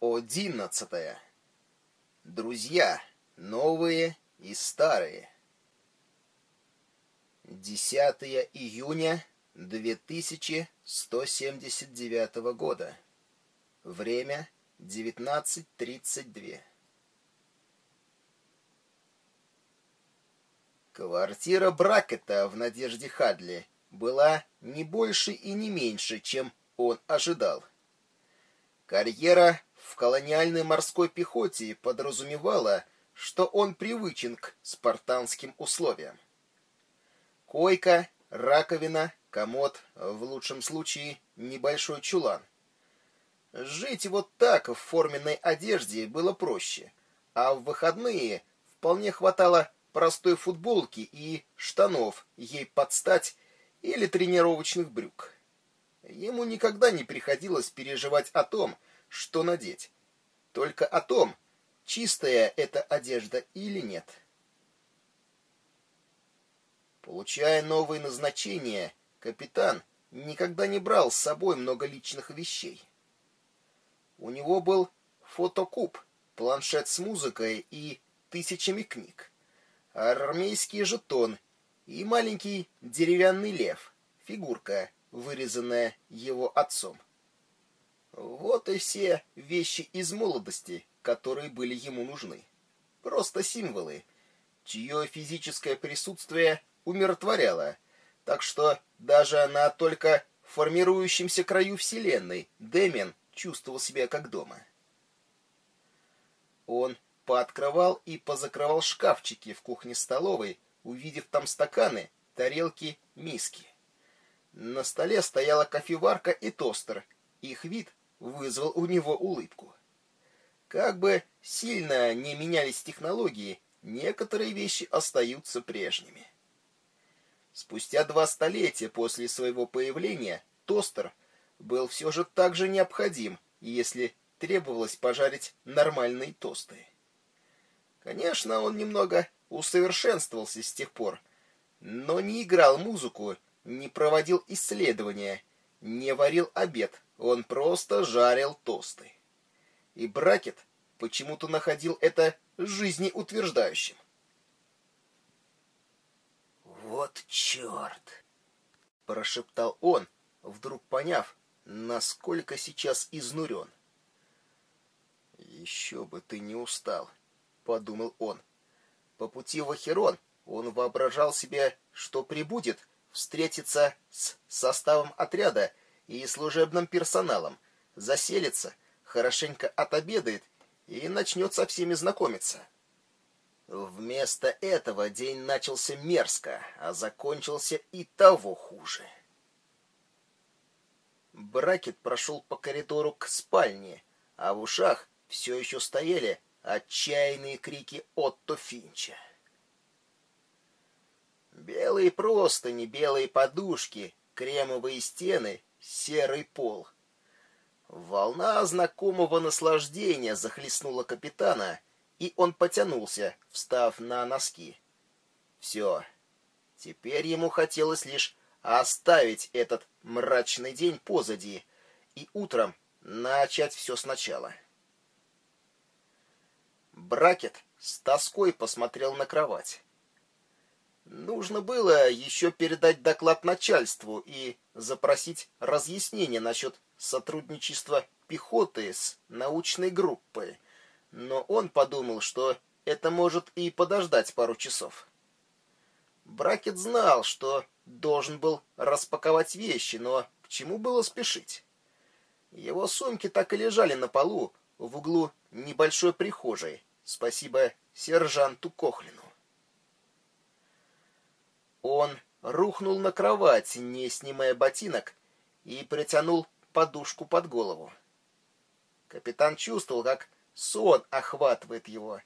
Одиннадцатое. Друзья, новые и старые. 10 июня 2179 года. Время 19.32. Квартира Бракета в Надежде Хадли была не больше и не меньше, чем он ожидал. Карьера в колониальной морской пехоте подразумевала, что он привычен к спартанским условиям. Койка, раковина, комод, в лучшем случае небольшой чулан. Жить вот так в форменной одежде было проще, а в выходные вполне хватало простой футболки и штанов ей подстать или тренировочных брюк. Ему никогда не приходилось переживать о том, что надеть. Только о том, чистая эта одежда или нет. Получая новые назначения, капитан никогда не брал с собой много личных вещей. У него был фотокуб, планшет с музыкой и тысячами книг, армейский жетон и маленький деревянный лев, фигурка, вырезанная его отцом. Вот и все вещи из молодости, которые были ему нужны. Просто символы, чье физическое присутствие умиротворяло, так что даже на только формирующемся краю Вселенной Дэмиан чувствовал себя как дома. Он пооткрывал и позакрывал шкафчики в кухне-столовой, увидев там стаканы, тарелки, миски. На столе стояла кофеварка и тостер. Их вид вызвал у него улыбку. Как бы сильно не менялись технологии, некоторые вещи остаются прежними. Спустя два столетия после своего появления тостер был все же так же необходим, если требовалось пожарить нормальные тосты. Конечно, он немного усовершенствовался с тех пор, но не играл музыку, не проводил исследования, не варил обед, он просто жарил тосты. И Бракет почему-то находил это жизнеутверждающим. «Вот черт!» — прошептал он, вдруг поняв, насколько сейчас изнурен. «Еще бы ты не устал», — подумал он. По пути в Ахерон он воображал себе, что прибудет, встретиться с составом отряда и служебным персоналом, заселится, хорошенько отобедает и начнет со всеми знакомиться. Вместо этого день начался мерзко, а закончился и того хуже. Бракет прошел по коридору к спальне, а в ушах все еще стояли отчаянные крики Отто Финча. Белые простыни, белые подушки, кремовые стены серый пол. Волна знакомого наслаждения захлестнула капитана, и он потянулся, встав на носки. Все. Теперь ему хотелось лишь оставить этот мрачный день позади и утром начать все сначала. Бракет с тоской посмотрел на кровать. Нужно было еще передать доклад начальству и запросить разъяснение насчет сотрудничества пехоты с научной группой. Но он подумал, что это может и подождать пару часов. Бракет знал, что должен был распаковать вещи, но к чему было спешить? Его сумки так и лежали на полу в углу небольшой прихожей. Спасибо сержанту Кохлину. Он рухнул на кровать, не снимая ботинок, и притянул подушку под голову. Капитан чувствовал, как сон охватывает его,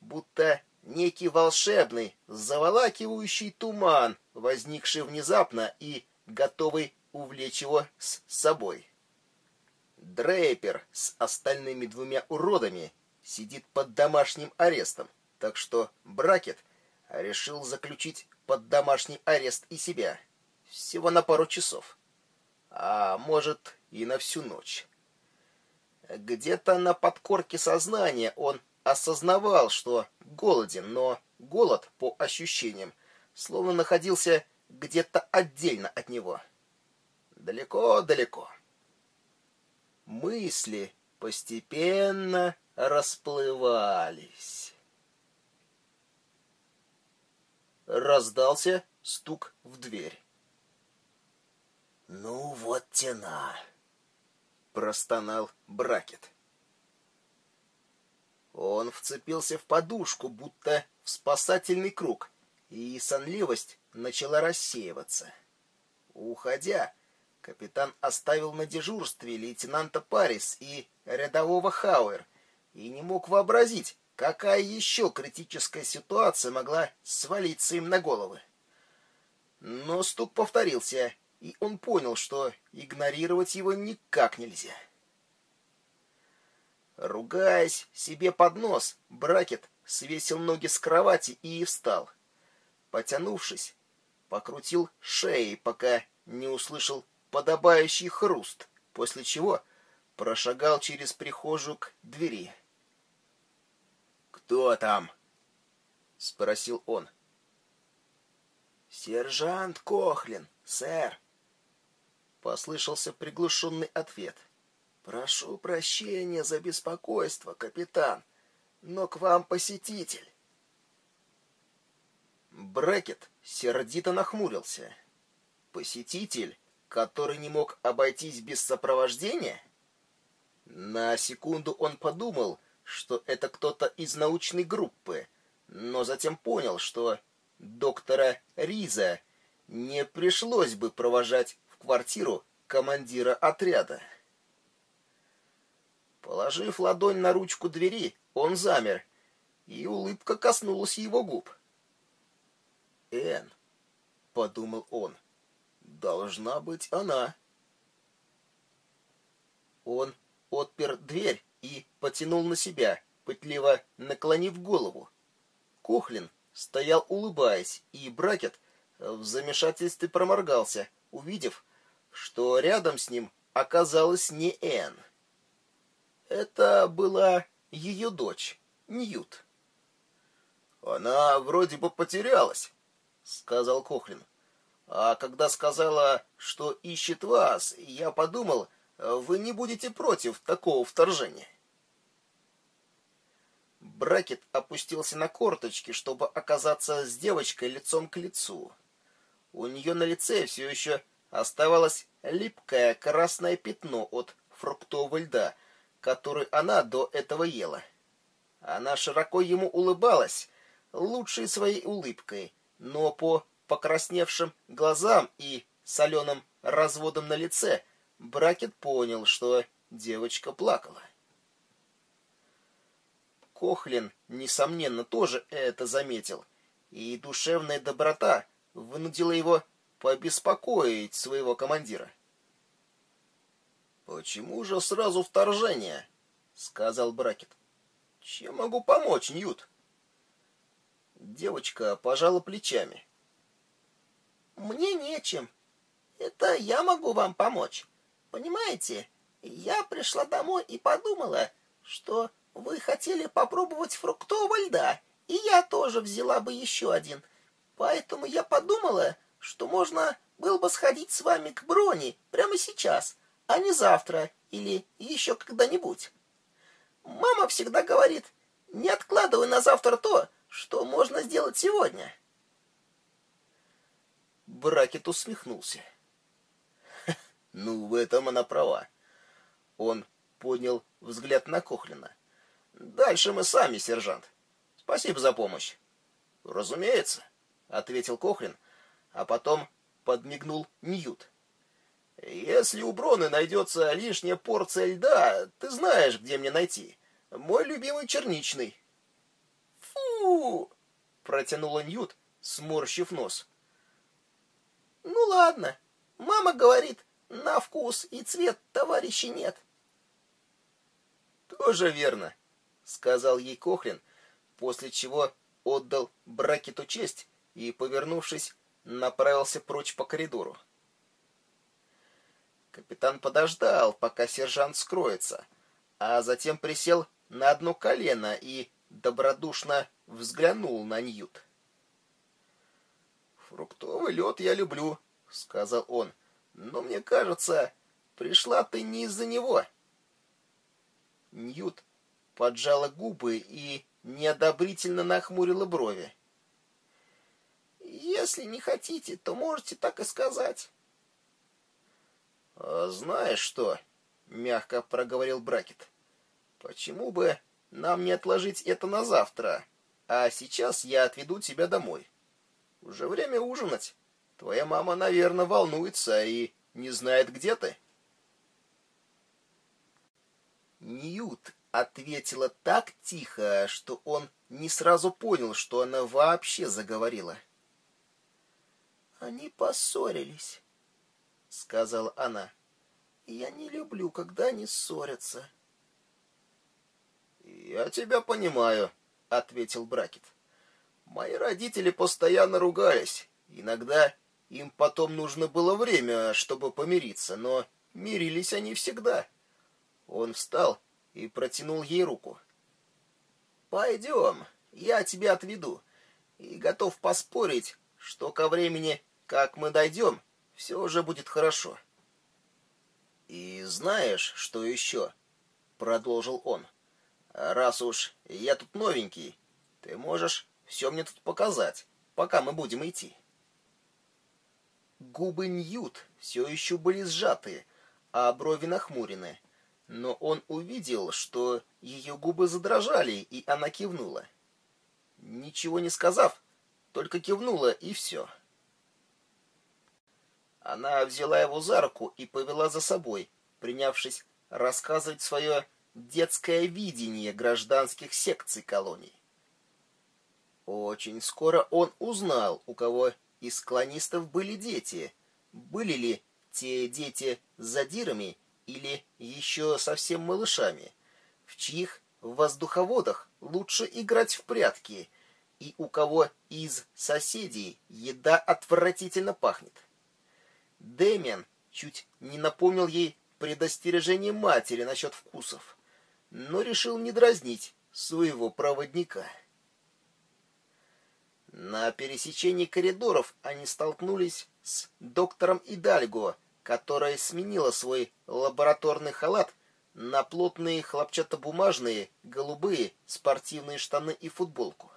будто некий волшебный, заволакивающий туман, возникший внезапно и готовый увлечь его с собой. Дрейпер с остальными двумя уродами сидит под домашним арестом, так что Бракет решил заключить под домашний арест и себя. Всего на пару часов. А может, и на всю ночь. Где-то на подкорке сознания он осознавал, что голоден, но голод, по ощущениям, словно находился где-то отдельно от него. Далеко-далеко. Мысли постепенно расплывались. Раздался стук в дверь. «Ну вот тена!» — простонал Бракет. Он вцепился в подушку, будто в спасательный круг, и сонливость начала рассеиваться. Уходя, капитан оставил на дежурстве лейтенанта Парис и рядового Хауэр и не мог вообразить, какая еще критическая ситуация могла свалиться им на головы. Но стук повторился, и он понял, что игнорировать его никак нельзя. Ругаясь себе под нос, Бракет свесил ноги с кровати и встал. Потянувшись, покрутил шеей, пока не услышал подобающий хруст, после чего прошагал через прихожую к двери. «Кто там?» — спросил он. «Сержант Кохлин, сэр», Послышался приглушенный ответ. «Прошу прощения за беспокойство, капитан, но к вам посетитель». Брекет сердито нахмурился. «Посетитель, который не мог обойтись без сопровождения?» На секунду он подумал, что это кто-то из научной группы, но затем понял, что доктора Риза не пришлось бы провожать квартиру командира отряда. Положив ладонь на ручку двери, он замер, и улыбка коснулась его губ. «Эн», — подумал он, — «должна быть она». Он отпер дверь и потянул на себя, пытливо наклонив голову. Кохлин стоял улыбаясь, и Бракет в замешательстве проморгался, увидев, что рядом с ним оказалась не Энн. Это была ее дочь, Ньют. «Она вроде бы потерялась», — сказал Кохлин. «А когда сказала, что ищет вас, я подумал, вы не будете против такого вторжения». Бракет опустился на корточки, чтобы оказаться с девочкой лицом к лицу. У нее на лице все еще оставалось липкое красное пятно от фруктового льда, который она до этого ела. Она широко ему улыбалась, лучшей своей улыбкой, но по покрасневшим глазам и соленым разводам на лице Бракет понял, что девочка плакала. Кохлин, несомненно, тоже это заметил, и душевная доброта вынудила его побеспокоить своего командира. «Почему же сразу вторжение?» — сказал Бракет. «Чем могу помочь, Ньют?» Девочка пожала плечами. «Мне нечем. Это я могу вам помочь. Понимаете, я пришла домой и подумала, что вы хотели попробовать фруктового льда, и я тоже взяла бы еще один. Поэтому я подумала, что можно было бы сходить с вами к Броне прямо сейчас, а не завтра или еще когда-нибудь. Мама всегда говорит, не откладывай на завтра то, что можно сделать сегодня. Бракет усмехнулся. Ну, в этом она права. Он поднял взгляд на Кохлина. Дальше мы сами, сержант. Спасибо за помощь. Разумеется, ответил Кохлин, а потом подмигнул Ньют. Если у Броны найдется лишняя порция льда, ты знаешь, где мне найти. Мой любимый черничный. Фу! протянула Ньют, сморщив нос. Ну ладно. Мама говорит, на вкус и цвет товарища нет. Тоже верно, сказал ей Кохлин, после чего отдал Бракету честь и, повернувшись, направился прочь по коридору. Капитан подождал, пока сержант скроется, а затем присел на одно колено и добродушно взглянул на Ньют. «Фруктовый лед я люблю», — сказал он, — «но мне кажется, пришла ты не из-за него». Ньют поджала губы и неодобрительно нахмурила брови. «Если не хотите, то можете так и сказать». «А знаешь что?» — мягко проговорил Бракет. «Почему бы нам не отложить это на завтра, а сейчас я отведу тебя домой? Уже время ужинать. Твоя мама, наверное, волнуется и не знает, где ты». Ньют ответила так тихо, что он не сразу понял, что она вообще заговорила. «Они поссорились», — сказала она. «Я не люблю, когда они ссорятся». «Я тебя понимаю», — ответил Бракет. «Мои родители постоянно ругались. Иногда им потом нужно было время, чтобы помириться, но мирились они всегда». Он встал и протянул ей руку. «Пойдем, я тебя отведу, и готов поспорить, что ко времени, как мы дойдем, все уже будет хорошо». «И знаешь, что еще?» — продолжил он. «Раз уж я тут новенький, ты можешь все мне тут показать, пока мы будем идти». Губы Ньют все еще были сжатые, а брови нахмурены но он увидел, что ее губы задрожали, и она кивнула. Ничего не сказав, только кивнула, и все. Она взяла его за руку и повела за собой, принявшись рассказывать свое детское видение гражданских секций колоний. Очень скоро он узнал, у кого из клонистов были дети, были ли те дети задирами или еще совсем малышами, в чьих воздуховодах лучше играть в прятки, и у кого из соседей еда отвратительно пахнет. Дэмиан чуть не напомнил ей предостережение матери насчет вкусов, но решил не дразнить своего проводника. На пересечении коридоров они столкнулись с доктором Идальго, которая сменила свой лабораторный халат на плотные хлопчатобумажные, голубые спортивные штаны и футболку.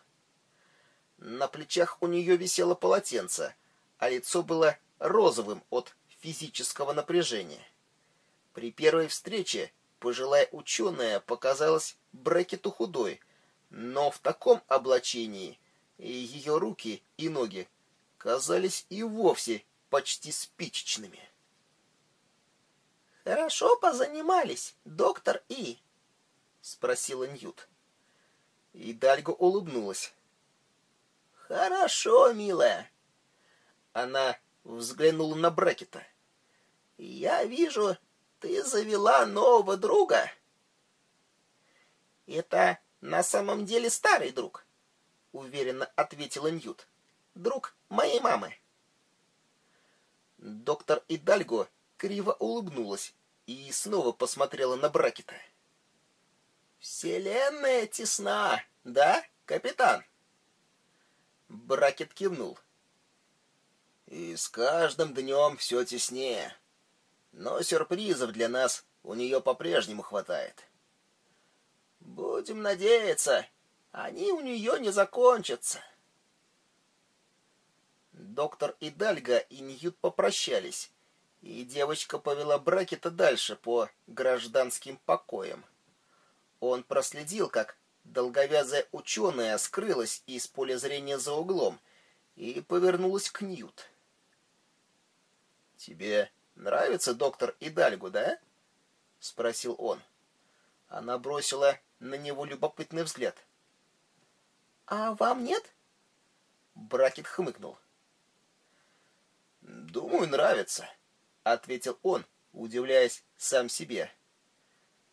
На плечах у нее висело полотенце, а лицо было розовым от физического напряжения. При первой встрече пожилая ученая показалась Брекету худой, но в таком облачении ее руки и ноги казались и вовсе почти спичечными. «Хорошо позанимались, доктор И?» — спросила Ньют. И Дальго улыбнулась. «Хорошо, милая». Она взглянула на Брекета. «Я вижу, ты завела нового друга». «Это на самом деле старый друг», — уверенно ответила Ньют. «Друг моей мамы». Доктор Идальго криво улыбнулась и снова посмотрела на Бракета. «Вселенная тесна, да, капитан?» Бракет кивнул. «И с каждым днем все теснее. Но сюрпризов для нас у нее по-прежнему хватает». «Будем надеяться, они у нее не закончатся». Доктор Идальга и Ньют попрощались, и девочка повела Бракета дальше по гражданским покоям. Он проследил, как долговязая ученая скрылась из поля зрения за углом и повернулась к Ньют. «Тебе нравится доктор Идальгу, да?» — спросил он. Она бросила на него любопытный взгляд. «А вам нет?» Бракет хмыкнул. «Думаю, нравится». — ответил он, удивляясь сам себе.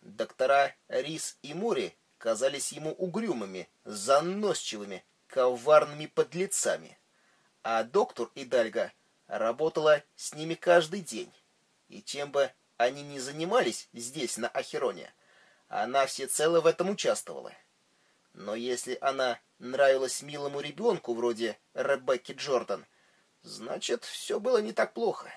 Доктора Рис и Мури казались ему угрюмыми, заносчивыми, коварными подлецами. А доктор Идальга работала с ними каждый день. И чем бы они ни занимались здесь, на Ахероне, она всецело в этом участвовала. Но если она нравилась милому ребенку вроде Ребекки Джордан, значит, все было не так плохо.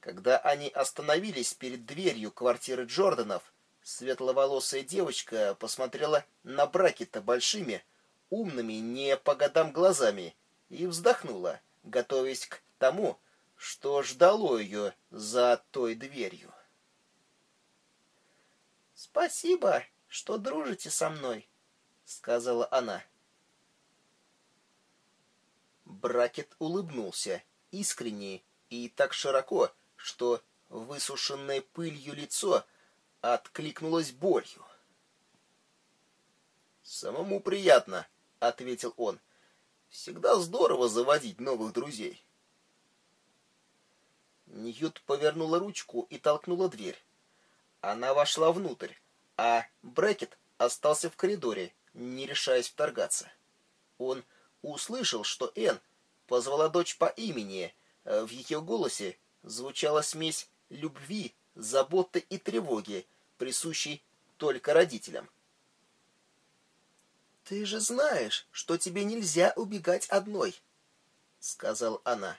Когда они остановились перед дверью квартиры Джорданов, светловолосая девочка посмотрела на Бракета большими, умными, не по годам глазами и вздохнула, готовясь к тому, что ждало ее за той дверью. «Спасибо, что дружите со мной», — сказала она. Бракет улыбнулся, искренне и так широко, что высушенное пылью лицо откликнулось болью. «Самому приятно», — ответил он. «Всегда здорово заводить новых друзей». Ньют повернула ручку и толкнула дверь. Она вошла внутрь, а Брекет остался в коридоре, не решаясь вторгаться. Он услышал, что Энн позвала дочь по имени. В ее голосе звучала смесь любви, заботы и тревоги, присущей только родителям. «Ты же знаешь, что тебе нельзя убегать одной», — сказала она.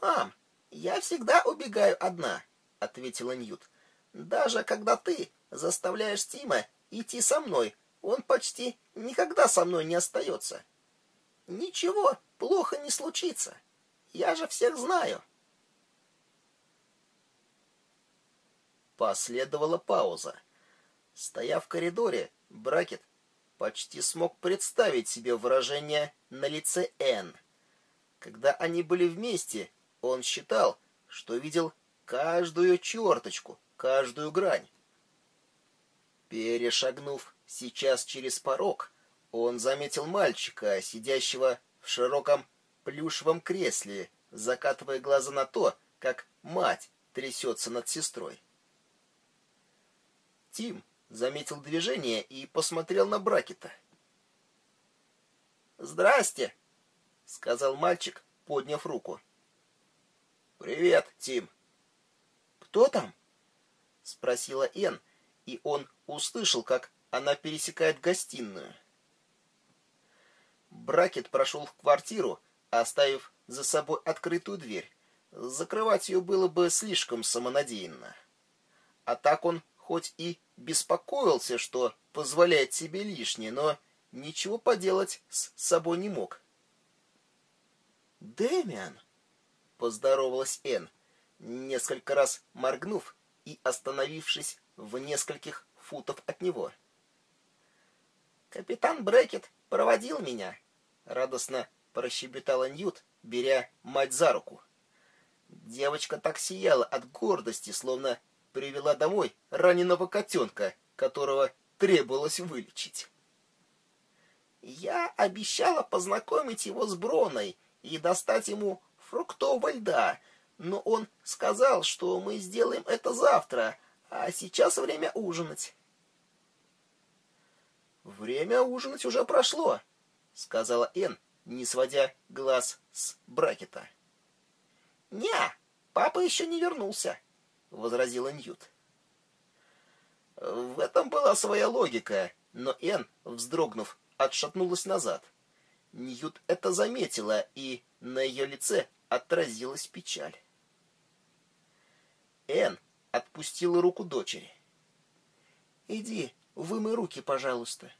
«Мам, я всегда убегаю одна», — ответила Ньют. «Даже когда ты заставляешь Тима идти со мной, он почти никогда со мной не остается. Ничего плохо не случится. Я же всех знаю». Последовала пауза. Стоя в коридоре, Бракет почти смог представить себе выражение на лице Энн. Когда они были вместе, он считал, что видел каждую черточку, каждую грань. Перешагнув сейчас через порог, он заметил мальчика, сидящего в широком плюшевом кресле, закатывая глаза на то, как мать трясется над сестрой. Тим заметил движение и посмотрел на Бракета. «Здрасте!» — сказал мальчик, подняв руку. «Привет, Тим!» «Кто там?» — спросила Эн, и он услышал, как она пересекает гостиную. Бракет прошел в квартиру, оставив за собой открытую дверь. Закрывать ее было бы слишком самонадеянно. А так он хоть и беспокоился, что позволяет себе лишнее, но ничего поделать с собой не мог. «Дэмиан!» — поздоровалась Энн, несколько раз моргнув и остановившись в нескольких футов от него. «Капитан Брекет проводил меня», — радостно прощебетала Ньют, беря мать за руку. Девочка так сияла от гордости, словно привела домой раненого котенка, которого требовалось вылечить. Я обещала познакомить его с Броной и достать ему фруктового льда, но он сказал, что мы сделаем это завтра, а сейчас время ужинать. Время ужинать уже прошло, сказала Эн, не сводя глаз с Бракета. Не, папа еще не вернулся. — возразила Ньют. В этом была своя логика, но Энн, вздрогнув, отшатнулась назад. Ньют это заметила, и на ее лице отразилась печаль. Энн отпустила руку дочери. «Иди, вымой руки, пожалуйста».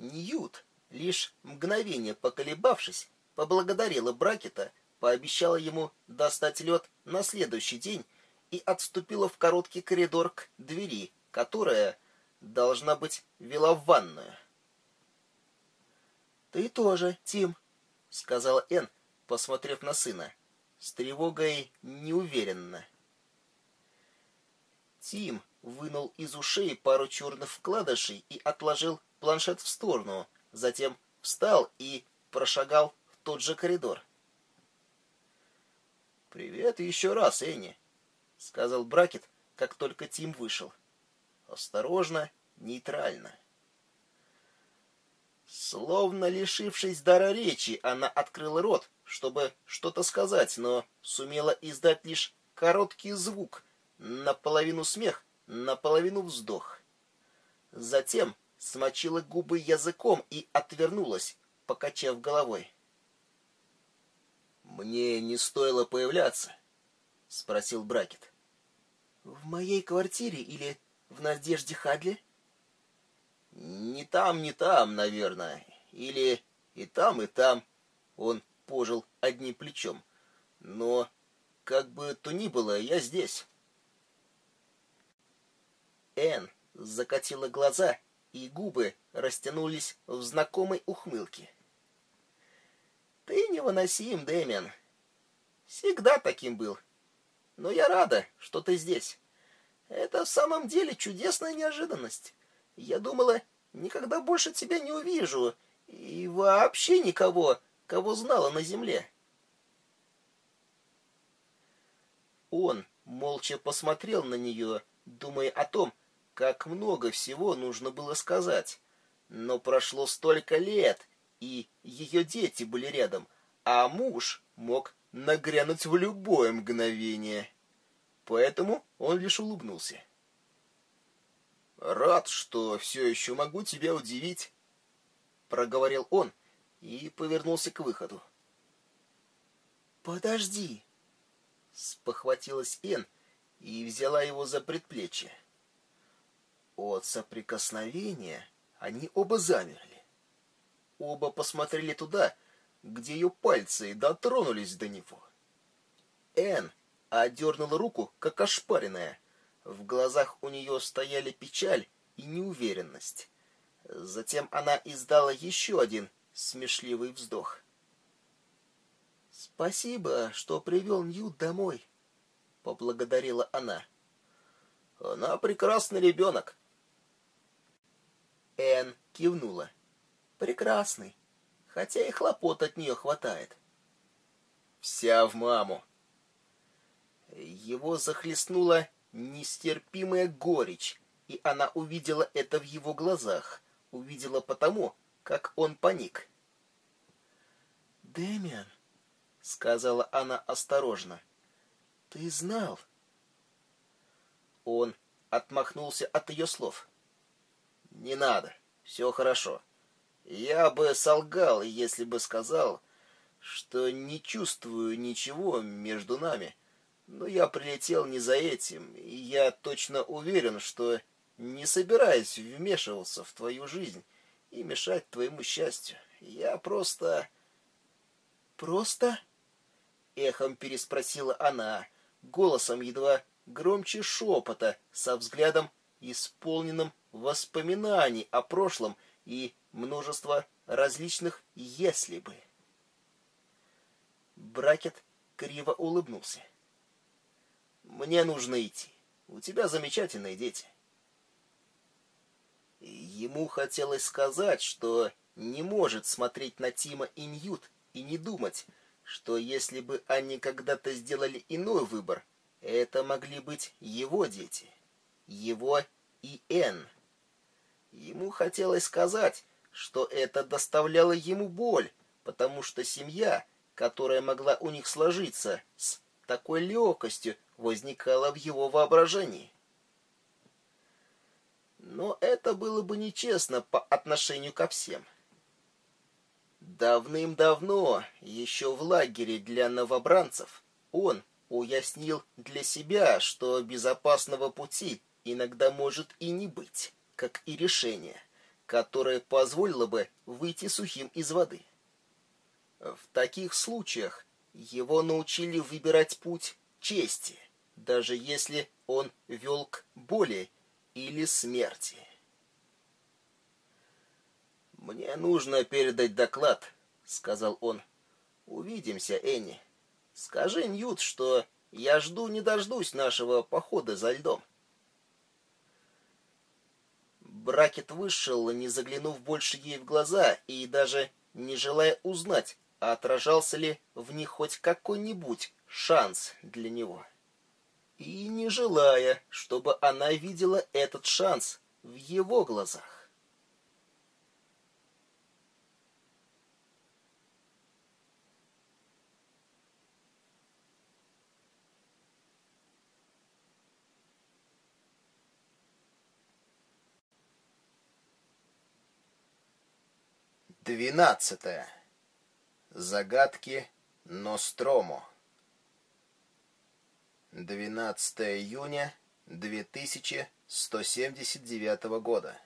Ньют, лишь мгновение поколебавшись, поблагодарила Бракета пообещала ему достать лед на следующий день и отступила в короткий коридор к двери, которая, должна быть, вела в ванную. «Ты тоже, Тим», — сказала Энн, посмотрев на сына, с тревогой неуверенно. Тим вынул из ушей пару черных вкладышей и отложил планшет в сторону, затем встал и прошагал в тот же коридор. «Привет еще раз, Энни», — сказал Бракет, как только Тим вышел. «Осторожно, нейтрально». Словно лишившись дара речи, она открыла рот, чтобы что-то сказать, но сумела издать лишь короткий звук, наполовину смех, наполовину вздох. Затем смочила губы языком и отвернулась, покачав головой. «Мне не стоило появляться?» — спросил Бракет. «В моей квартире или в Надежде Хадли?» «Не там, не там, наверное. Или и там, и там». Он пожил одним плечом. «Но, как бы то ни было, я здесь». Энн закатила глаза, и губы растянулись в знакомой ухмылке. «Ты невыносим, Дэмиан. Всегда таким был. Но я рада, что ты здесь. Это в самом деле чудесная неожиданность. Я думала, никогда больше тебя не увижу, и вообще никого, кого знала на земле». Он молча посмотрел на нее, думая о том, как много всего нужно было сказать. Но прошло столько лет, и ее дети были рядом, а муж мог нагрянуть в любое мгновение. Поэтому он лишь улыбнулся. «Рад, что все еще могу тебя удивить», — проговорил он и повернулся к выходу. «Подожди», — спохватилась Эн и взяла его за предплечье. От соприкосновения они оба замерли. Оба посмотрели туда, где ее пальцы дотронулись до него. Энн одернула руку, как ошпаренная. В глазах у нее стояли печаль и неуверенность. Затем она издала еще один смешливый вздох. «Спасибо, что привел Ньют домой», — поблагодарила она. «Она прекрасный ребенок», Энн кивнула. «Прекрасный, хотя и хлопот от нее хватает». «Вся в маму». Его захлестнула нестерпимая горечь, и она увидела это в его глазах, увидела потому, как он паник. «Дэмиан», — сказала она осторожно, — «ты знал». Он отмахнулся от ее слов. Не надо. Все хорошо. Я бы солгал, если бы сказал, что не чувствую ничего между нами. Но я прилетел не за этим, и я точно уверен, что не собираюсь вмешиваться в твою жизнь и мешать твоему счастью. Я просто... Просто? Эхом переспросила она, голосом едва громче шепота, со взглядом, исполненным воспоминаний о прошлом и множество различных «если бы». Бракет криво улыбнулся. «Мне нужно идти. У тебя замечательные дети». Ему хотелось сказать, что не может смотреть на Тима и Ньют и не думать, что если бы они когда-то сделали иной выбор, это могли быть его дети, его и Энн. Ему хотелось сказать, что это доставляло ему боль, потому что семья, которая могла у них сложиться, с такой легкостью возникала в его воображении. Но это было бы нечестно по отношению ко всем. Давным-давно, еще в лагере для новобранцев, он уяснил для себя, что безопасного пути иногда может и не быть как и решение, которое позволило бы выйти сухим из воды. В таких случаях его научили выбирать путь чести, даже если он вел к боли или смерти. «Мне нужно передать доклад», — сказал он. «Увидимся, Энни. Скажи Ньют, что я жду не дождусь нашего похода за льдом. Бракет вышел, не заглянув больше ей в глаза и даже не желая узнать, отражался ли в них хоть какой-нибудь шанс для него. И не желая, чтобы она видела этот шанс в его глазах. Двенадцатое. Загадки Ностромо. 12 июня 2179 года.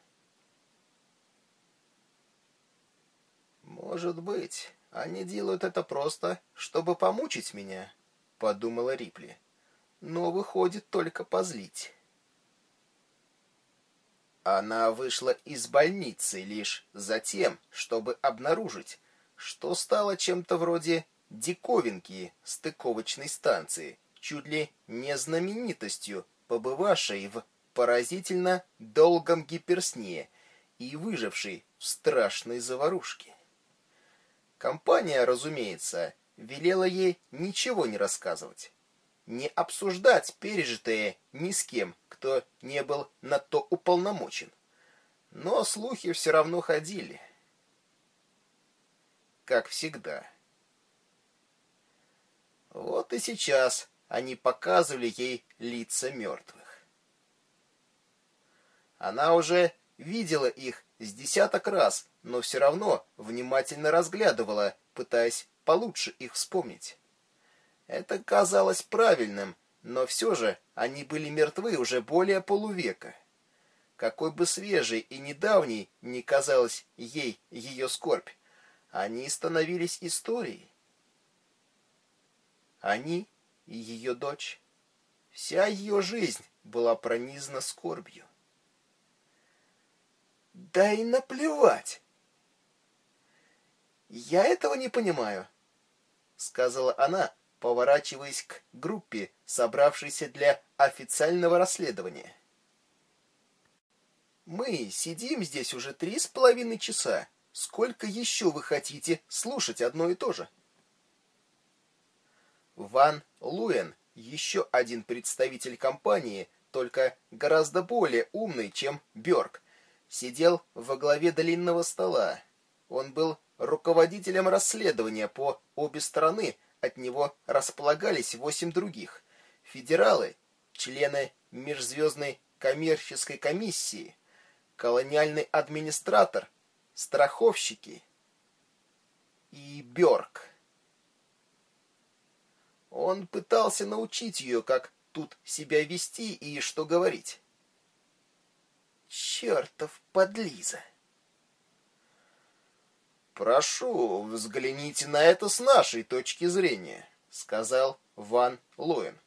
Может быть, они делают это просто, чтобы помучить меня, подумала Рипли. Но выходит только позлить. Она вышла из больницы лишь за тем, чтобы обнаружить, что стало чем-то вроде диковинки стыковочной станции, чуть ли не знаменитостью, побывавшей в поразительно долгом гиперсне и выжившей в страшной заварушке. Компания, разумеется, велела ей ничего не рассказывать не обсуждать пережитое ни с кем, кто не был на то уполномочен. Но слухи все равно ходили. Как всегда. Вот и сейчас они показывали ей лица мертвых. Она уже видела их с десяток раз, но все равно внимательно разглядывала, пытаясь получше их вспомнить. Это казалось правильным, но все же они были мертвы уже более полувека. Какой бы свежей и недавней ни казалась ей ее скорбь, они становились историей. Они и ее дочь. Вся ее жизнь была пронизана скорбью. Да и наплевать. Я этого не понимаю, сказала она, поворачиваясь к группе, собравшейся для официального расследования. Мы сидим здесь уже три с половиной часа. Сколько еще вы хотите слушать одно и то же? Ван Луэн, еще один представитель компании, только гораздо более умный, чем Бёрк, сидел во главе длинного стола. Он был руководителем расследования по обе стороны от него располагались восемь других. Федералы, члены Межзвездной коммерческой комиссии, колониальный администратор, страховщики и Бёрк. Он пытался научить ее, как тут себя вести и что говорить. Чертов подлиза! «Прошу, взгляните на это с нашей точки зрения», — сказал Ван Лоен.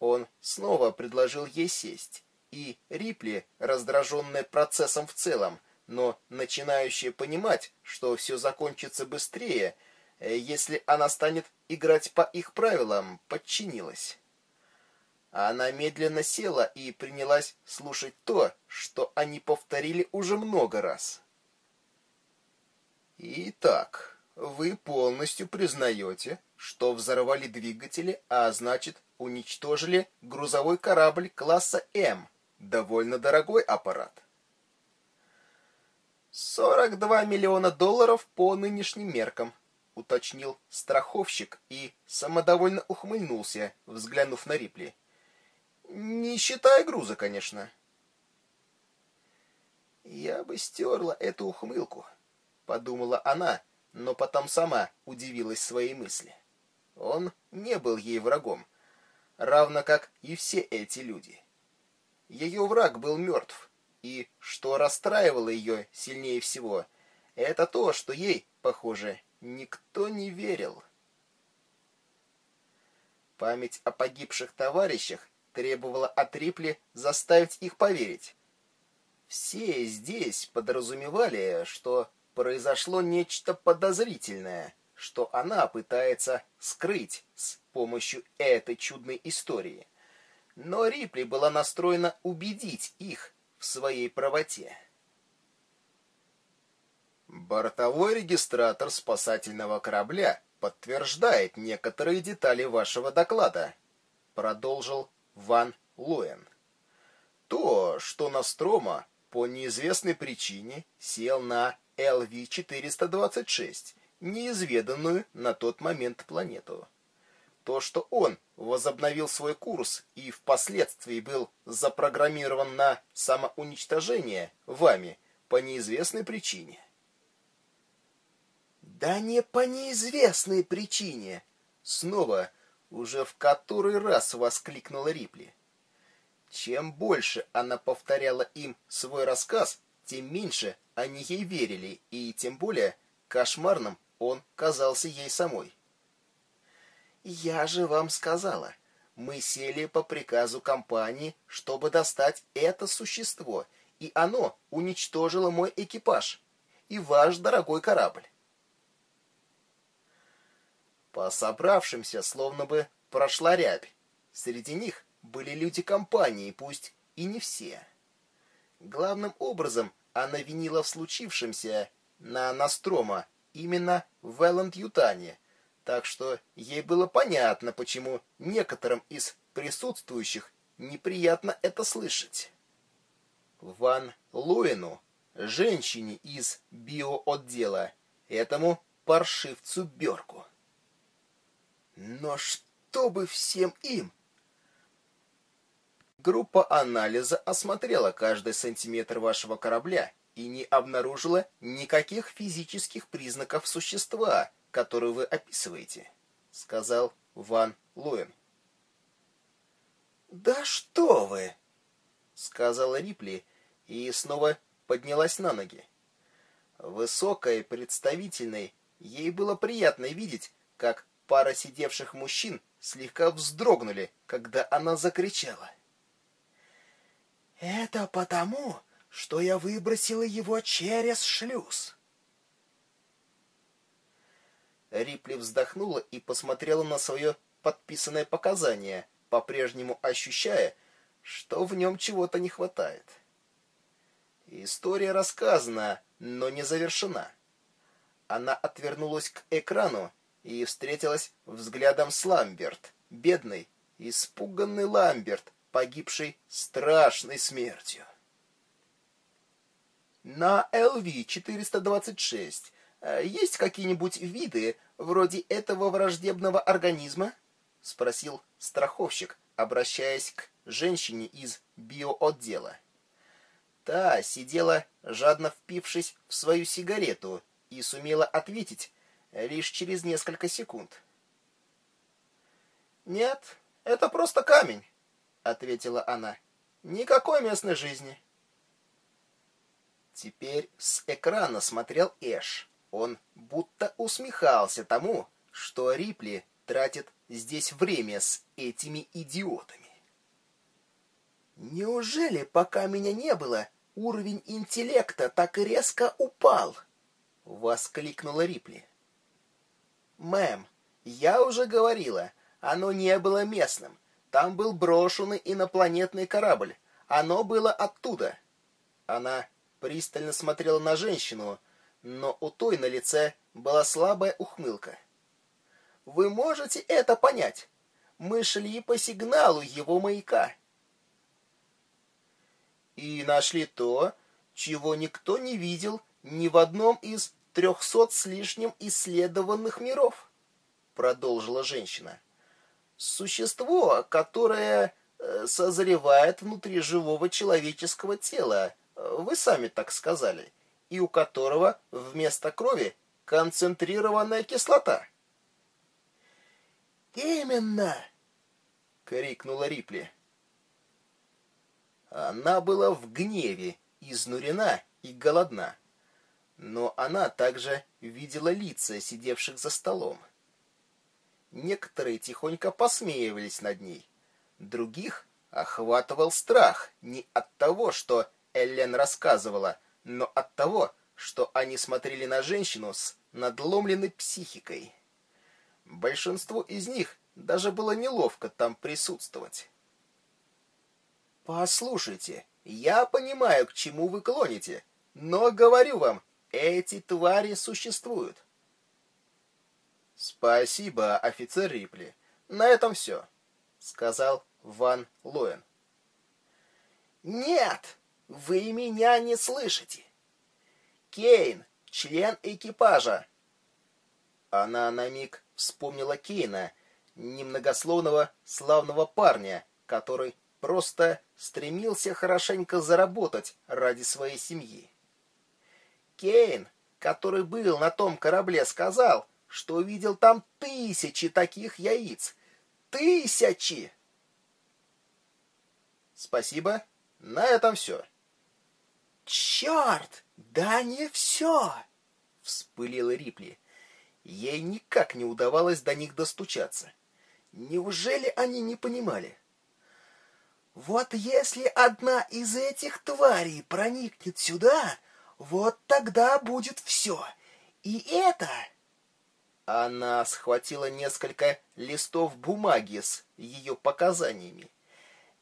Он снова предложил ей сесть, и Рипли, раздраженная процессом в целом, но начинающая понимать, что все закончится быстрее, э, если она станет играть по их правилам, подчинилась. Она медленно села и принялась слушать то, что они повторили уже много раз. Итак, вы полностью признаете, что взорвали двигатели, а значит, уничтожили грузовой корабль класса М. Довольно дорогой аппарат. 42 миллиона долларов по нынешним меркам, уточнил страховщик и самодовольно ухмыльнулся, взглянув на Рипли. Не считая груза, конечно. Я бы стерла эту ухмылку, подумала она, но потом сама удивилась своей мысли. Он не был ей врагом, равно как и все эти люди. Ее враг был мертв, и что расстраивало ее сильнее всего, это то, что ей, похоже, никто не верил. Память о погибших товарищах требовала от Рипли заставить их поверить. Все здесь подразумевали, что произошло нечто подозрительное, что она пытается скрыть с помощью этой чудной истории. Но Рипли была настроена убедить их в своей правоте. Бортовой регистратор спасательного корабля подтверждает некоторые детали вашего доклада, продолжил Ван Луэн. То, что Настрома по неизвестной причине сел на LV-426, неизведанную на тот момент планету. То, что он возобновил свой курс и впоследствии был запрограммирован на самоуничтожение вами по неизвестной причине. Да не по неизвестной причине. Снова, уже в который раз воскликнула Рипли. Чем больше она повторяла им свой рассказ, тем меньше они ей верили, и тем более кошмарным он казался ей самой. «Я же вам сказала, мы сели по приказу компании, чтобы достать это существо, и оно уничтожило мой экипаж и ваш дорогой корабль». По собравшимся словно бы прошла рябь. Среди них были люди компании, пусть и не все. Главным образом она винила в случившемся на Настрома именно в Элленд-Ютане, так что ей было понятно, почему некоторым из присутствующих неприятно это слышать. Ван Луину, женщине из биоотдела, этому паршивцу Берку. Но что бы всем им? Группа анализа осмотрела каждый сантиметр вашего корабля и не обнаружила никаких физических признаков существа, которые вы описываете, сказал Ван Луэн. Да что вы, сказала Рипли и снова поднялась на ноги. Высокой, представительной, ей было приятно видеть, как Пара сидевших мужчин слегка вздрогнули, когда она закричала. «Это потому, что я выбросила его через шлюз!» Рипли вздохнула и посмотрела на свое подписанное показание, по-прежнему ощущая, что в нем чего-то не хватает. История рассказана, но не завершена. Она отвернулась к экрану и встретилась взглядом с Ламберт, бедный, испуганный Ламберт, погибший страшной смертью. На LV-426 э, есть какие-нибудь виды вроде этого враждебного организма? спросил страховщик, обращаясь к женщине из биоотдела. Та сидела, жадно впившись в свою сигарету, и сумела ответить лишь через несколько секунд. «Нет, это просто камень», — ответила она. «Никакой местной жизни». Теперь с экрана смотрел Эш. Он будто усмехался тому, что Рипли тратит здесь время с этими идиотами. Неужели, пока меня не было, уровень интеллекта так резко упал? воскликнула Рипли. «Мэм, я уже говорила, оно не было местным. Там был брошенный инопланетный корабль. Оно было оттуда». Она пристально смотрела на женщину, но у той на лице была слабая ухмылка. «Вы можете это понять? Мы шли по сигналу его маяка». «И нашли то, чего никто не видел ни в одном из трехсот с лишним исследованных миров, продолжила женщина. Существо, которое э, созревает внутри живого человеческого тела, вы сами так сказали, и у которого вместо крови концентрированная кислота. Именно, крикнула Рипли. Она была в гневе, изнурена и голодна но она также видела лица сидевших за столом. Некоторые тихонько посмеивались над ней, других охватывал страх не от того, что Эллен рассказывала, но от того, что они смотрели на женщину с надломленной психикой. Большинству из них даже было неловко там присутствовать. Послушайте, я понимаю, к чему вы клоните, но говорю вам, эти твари существуют. Спасибо, офицер Рипли. На этом все, сказал Ван Лоен. Нет, вы меня не слышите. Кейн, член экипажа. Она на миг вспомнила Кейна, немногословного славного парня, который просто стремился хорошенько заработать ради своей семьи. Кейн который был на том корабле, сказал, что видел там тысячи таких яиц. Тысячи! Спасибо. На этом все. Черт! Да не все! Вспылила Рипли. Ей никак не удавалось до них достучаться. Неужели они не понимали? Вот если одна из этих тварей проникнет сюда, вот тогда будет все. И это... Она схватила несколько листов бумаги с ее показаниями.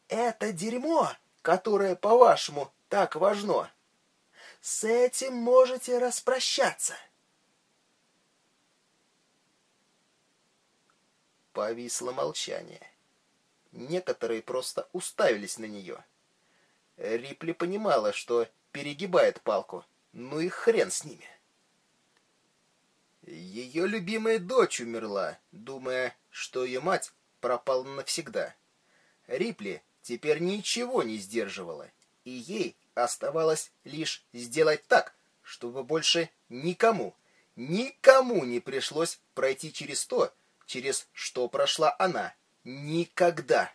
Это дерьмо, которое, по-вашему, так важно. С этим можете распрощаться. Повисло молчание. Некоторые просто уставились на нее. Рипли понимала, что перегибает палку. Ну и хрен с ними. Ее любимая дочь умерла, думая, что ее мать пропала навсегда. Рипли теперь ничего не сдерживала, и ей оставалось лишь сделать так, чтобы больше никому, никому не пришлось пройти через то, через что прошла она. Никогда.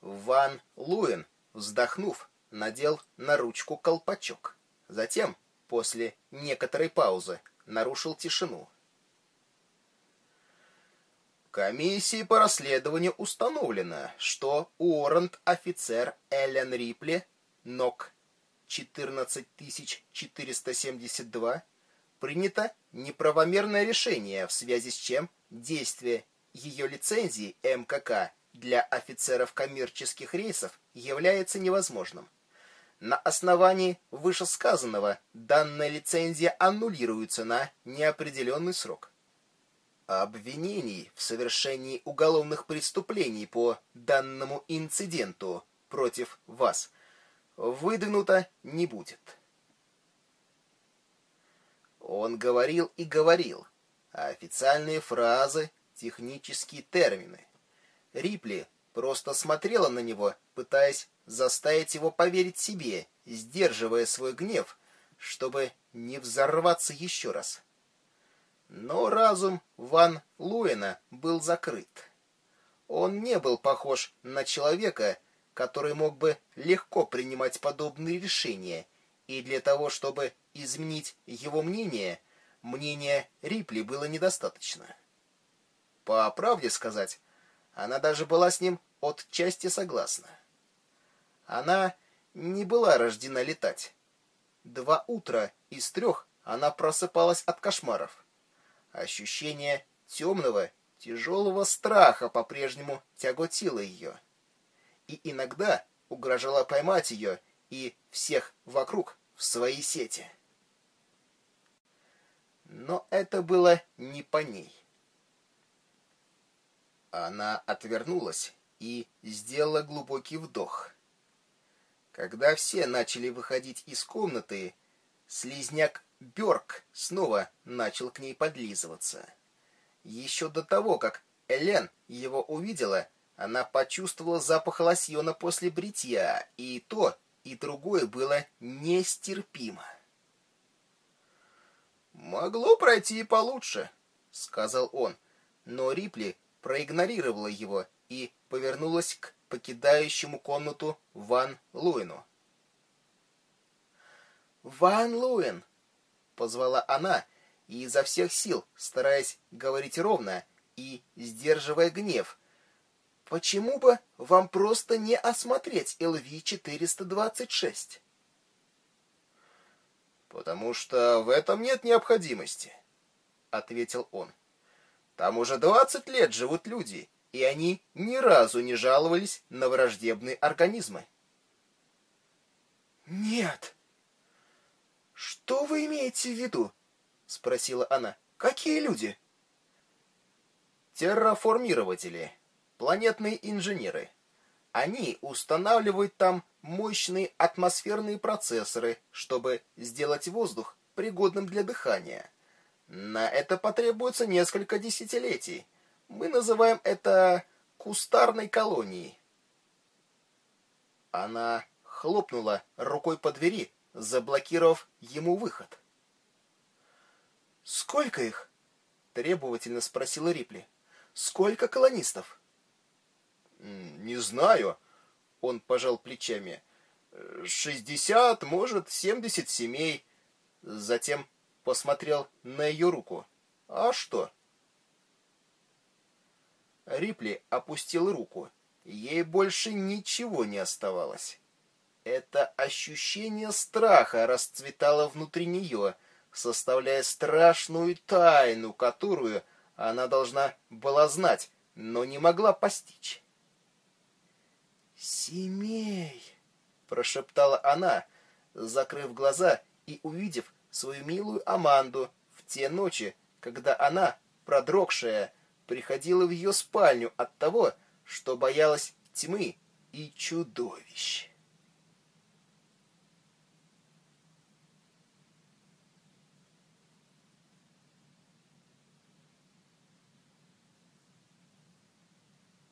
Ван Луэн Вздохнув, надел на ручку колпачок. Затем, после некоторой паузы, нарушил тишину. Комиссии по расследованию установлено, что Уоррент-офицер Эллен Рипли, НОК 14472, принято неправомерное решение, в связи с чем действие ее лицензии МКК для офицеров коммерческих рейсов является невозможным. На основании вышесказанного данная лицензия аннулируется на неопределенный срок. Обвинений в совершении уголовных преступлений по данному инциденту против вас выдвинуто не будет. Он говорил и говорил, а официальные фразы, технические термины – Рипли просто смотрела на него, пытаясь заставить его поверить себе, сдерживая свой гнев, чтобы не взорваться еще раз. Но разум Ван Луэна был закрыт. Он не был похож на человека, который мог бы легко принимать подобные решения, и для того, чтобы изменить его мнение, мнение Рипли было недостаточно. По правде сказать, она даже была с ним отчасти согласна. Она не была рождена летать. Два утра из трех она просыпалась от кошмаров. Ощущение темного, тяжелого страха по-прежнему тяготило ее. И иногда угрожало поймать ее и всех вокруг в свои сети. Но это было не по ней. Она отвернулась и сделала глубокий вдох. Когда все начали выходить из комнаты, слизняк Бёрк снова начал к ней подлизываться. Еще до того, как Элен его увидела, она почувствовала запах лосьона после бритья, и то, и другое было нестерпимо. «Могло пройти и получше», — сказал он, но Рипли проигнорировала его и повернулась к покидающему комнату Ван Луину. «Ван Луин!» — позвала она, и изо всех сил, стараясь говорить ровно и сдерживая гнев, «Почему бы вам просто не осмотреть ЛВ-426?» «Потому что в этом нет необходимости», — ответил он. Там уже двадцать лет живут люди, и они ни разу не жаловались на враждебные организмы. Нет. Что вы имеете в виду? спросила она. Какие люди? Терраформирователи, планетные инженеры. Они устанавливают там мощные атмосферные процессоры, чтобы сделать воздух пригодным для дыхания. На это потребуется несколько десятилетий. Мы называем это кустарной колонией. Она хлопнула рукой по двери, заблокировав ему выход. «Сколько их?» — требовательно спросила Рипли. «Сколько колонистов?» «Не знаю», — он пожал плечами. «Шестьдесят, может, семьдесят семей». Затем посмотрел на ее руку. «А что?» Рипли опустил руку. Ей больше ничего не оставалось. Это ощущение страха расцветало внутри нее, составляя страшную тайну, которую она должна была знать, но не могла постичь. «Семей!» — прошептала она, закрыв глаза и увидев свою милую Аманду в те ночи, когда она, продрогшая, приходила в ее спальню от того, что боялась тьмы и чудовищ.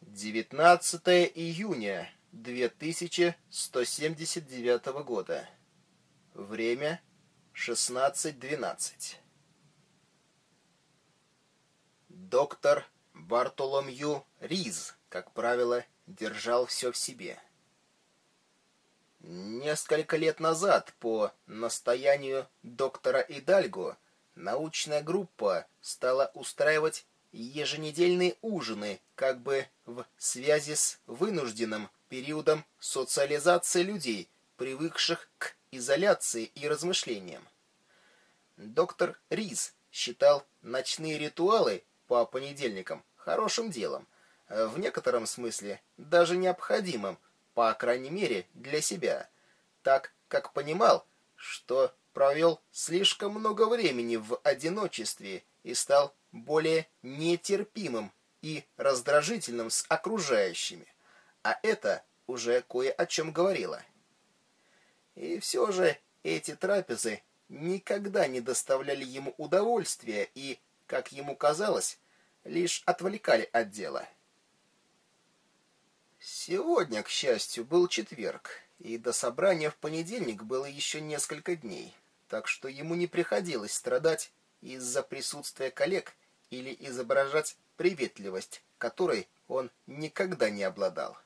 Девятнадцатое июня две тысячи сто семьдесят девятого года. Время шестнадцать двенадцать. Доктор Бартоломью Риз, как правило, держал все в себе. Несколько лет назад, по настоянию доктора Идальго, научная группа стала устраивать еженедельные ужины, как бы в связи с вынужденным периодом социализации людей, привыкших к изоляции и размышлениям. Доктор Риз считал ночные ритуалы по понедельникам хорошим делом, в некотором смысле даже необходимым, по крайней мере, для себя, так как понимал, что провел слишком много времени в одиночестве и стал более нетерпимым и раздражительным с окружающими, а это уже кое о чем говорило. И все же эти трапезы никогда не доставляли ему удовольствия и, как ему казалось, лишь отвлекали от дела. Сегодня, к счастью, был четверг, и до собрания в понедельник было еще несколько дней, так что ему не приходилось страдать из-за присутствия коллег или изображать приветливость, которой он никогда не обладал.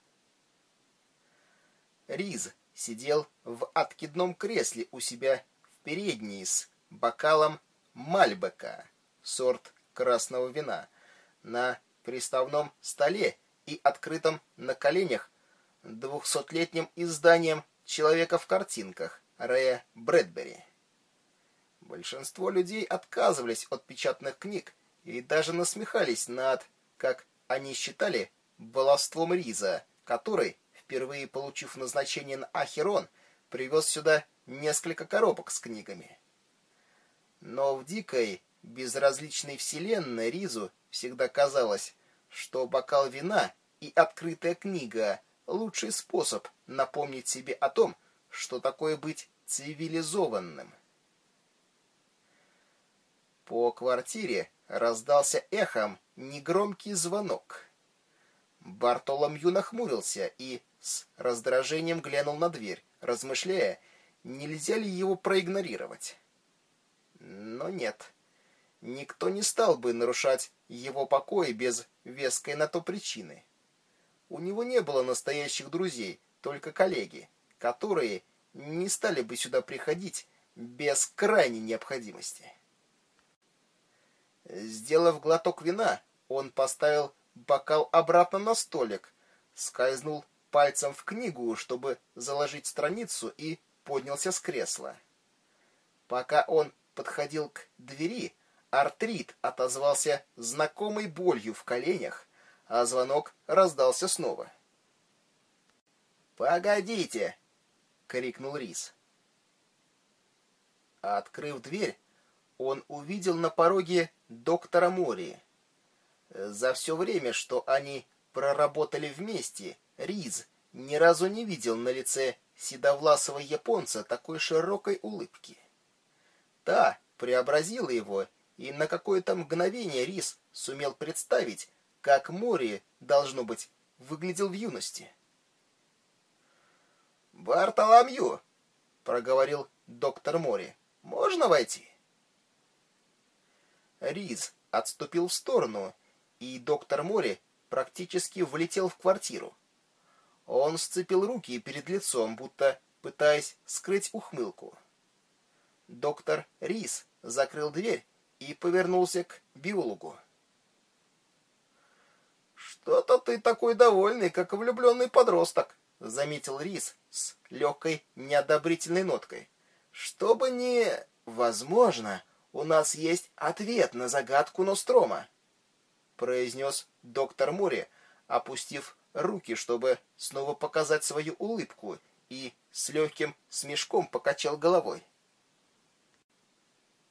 Риз сидел в откидном кресле у себя в передней с бокалом Мальбека, сорт красного вина, на приставном столе и открытом на коленях двухсотлетним изданием «Человека в картинках» Рэя Брэдбери. Большинство людей отказывались от печатных книг и даже насмехались над, как они считали, баловством Риза, который, впервые получив назначение на Ахерон, привез сюда несколько коробок с книгами. Но в дикой, безразличной вселенной Ризу всегда казалось, что бокал вина и открытая книга — лучший способ напомнить себе о том, что такое быть цивилизованным. По квартире раздался эхом негромкий звонок. Бартоломью нахмурился и с раздражением глянул на дверь, размышляя, нельзя ли его проигнорировать. Но нет. Никто не стал бы нарушать его покой без веской на то причины. У него не было настоящих друзей, только коллеги, которые не стали бы сюда приходить без крайней необходимости. Сделав глоток вина, он поставил бокал обратно на столик, скользнул пальцем в книгу, чтобы заложить страницу, и поднялся с кресла. Пока он подходил к двери, артрит отозвался знакомой болью в коленях, а звонок раздался снова. «Погодите!» — крикнул Рис. Открыв дверь, он увидел на пороге доктора Мори. За все время, что они проработали вместе, Риз ни разу не видел на лице седовласого японца такой широкой улыбки. Та преобразила его, и на какое-то мгновение Риз сумел представить, как Мори, должно быть, выглядел в юности. «Бартоломью!» — проговорил доктор Мори. «Можно войти?» Риз отступил в сторону, и доктор Мори практически влетел в квартиру. Он сцепил руки перед лицом, будто пытаясь скрыть ухмылку. Доктор Рис закрыл дверь и повернулся к биологу. «Что-то ты такой довольный, как влюбленный подросток», — заметил Рис с легкой неодобрительной ноткой. «Чтобы не... Возможно, у нас есть ответ на загадку Нострома», — произнес доктор Мури, опустив руки, чтобы снова показать свою улыбку, и с легким смешком покачал головой.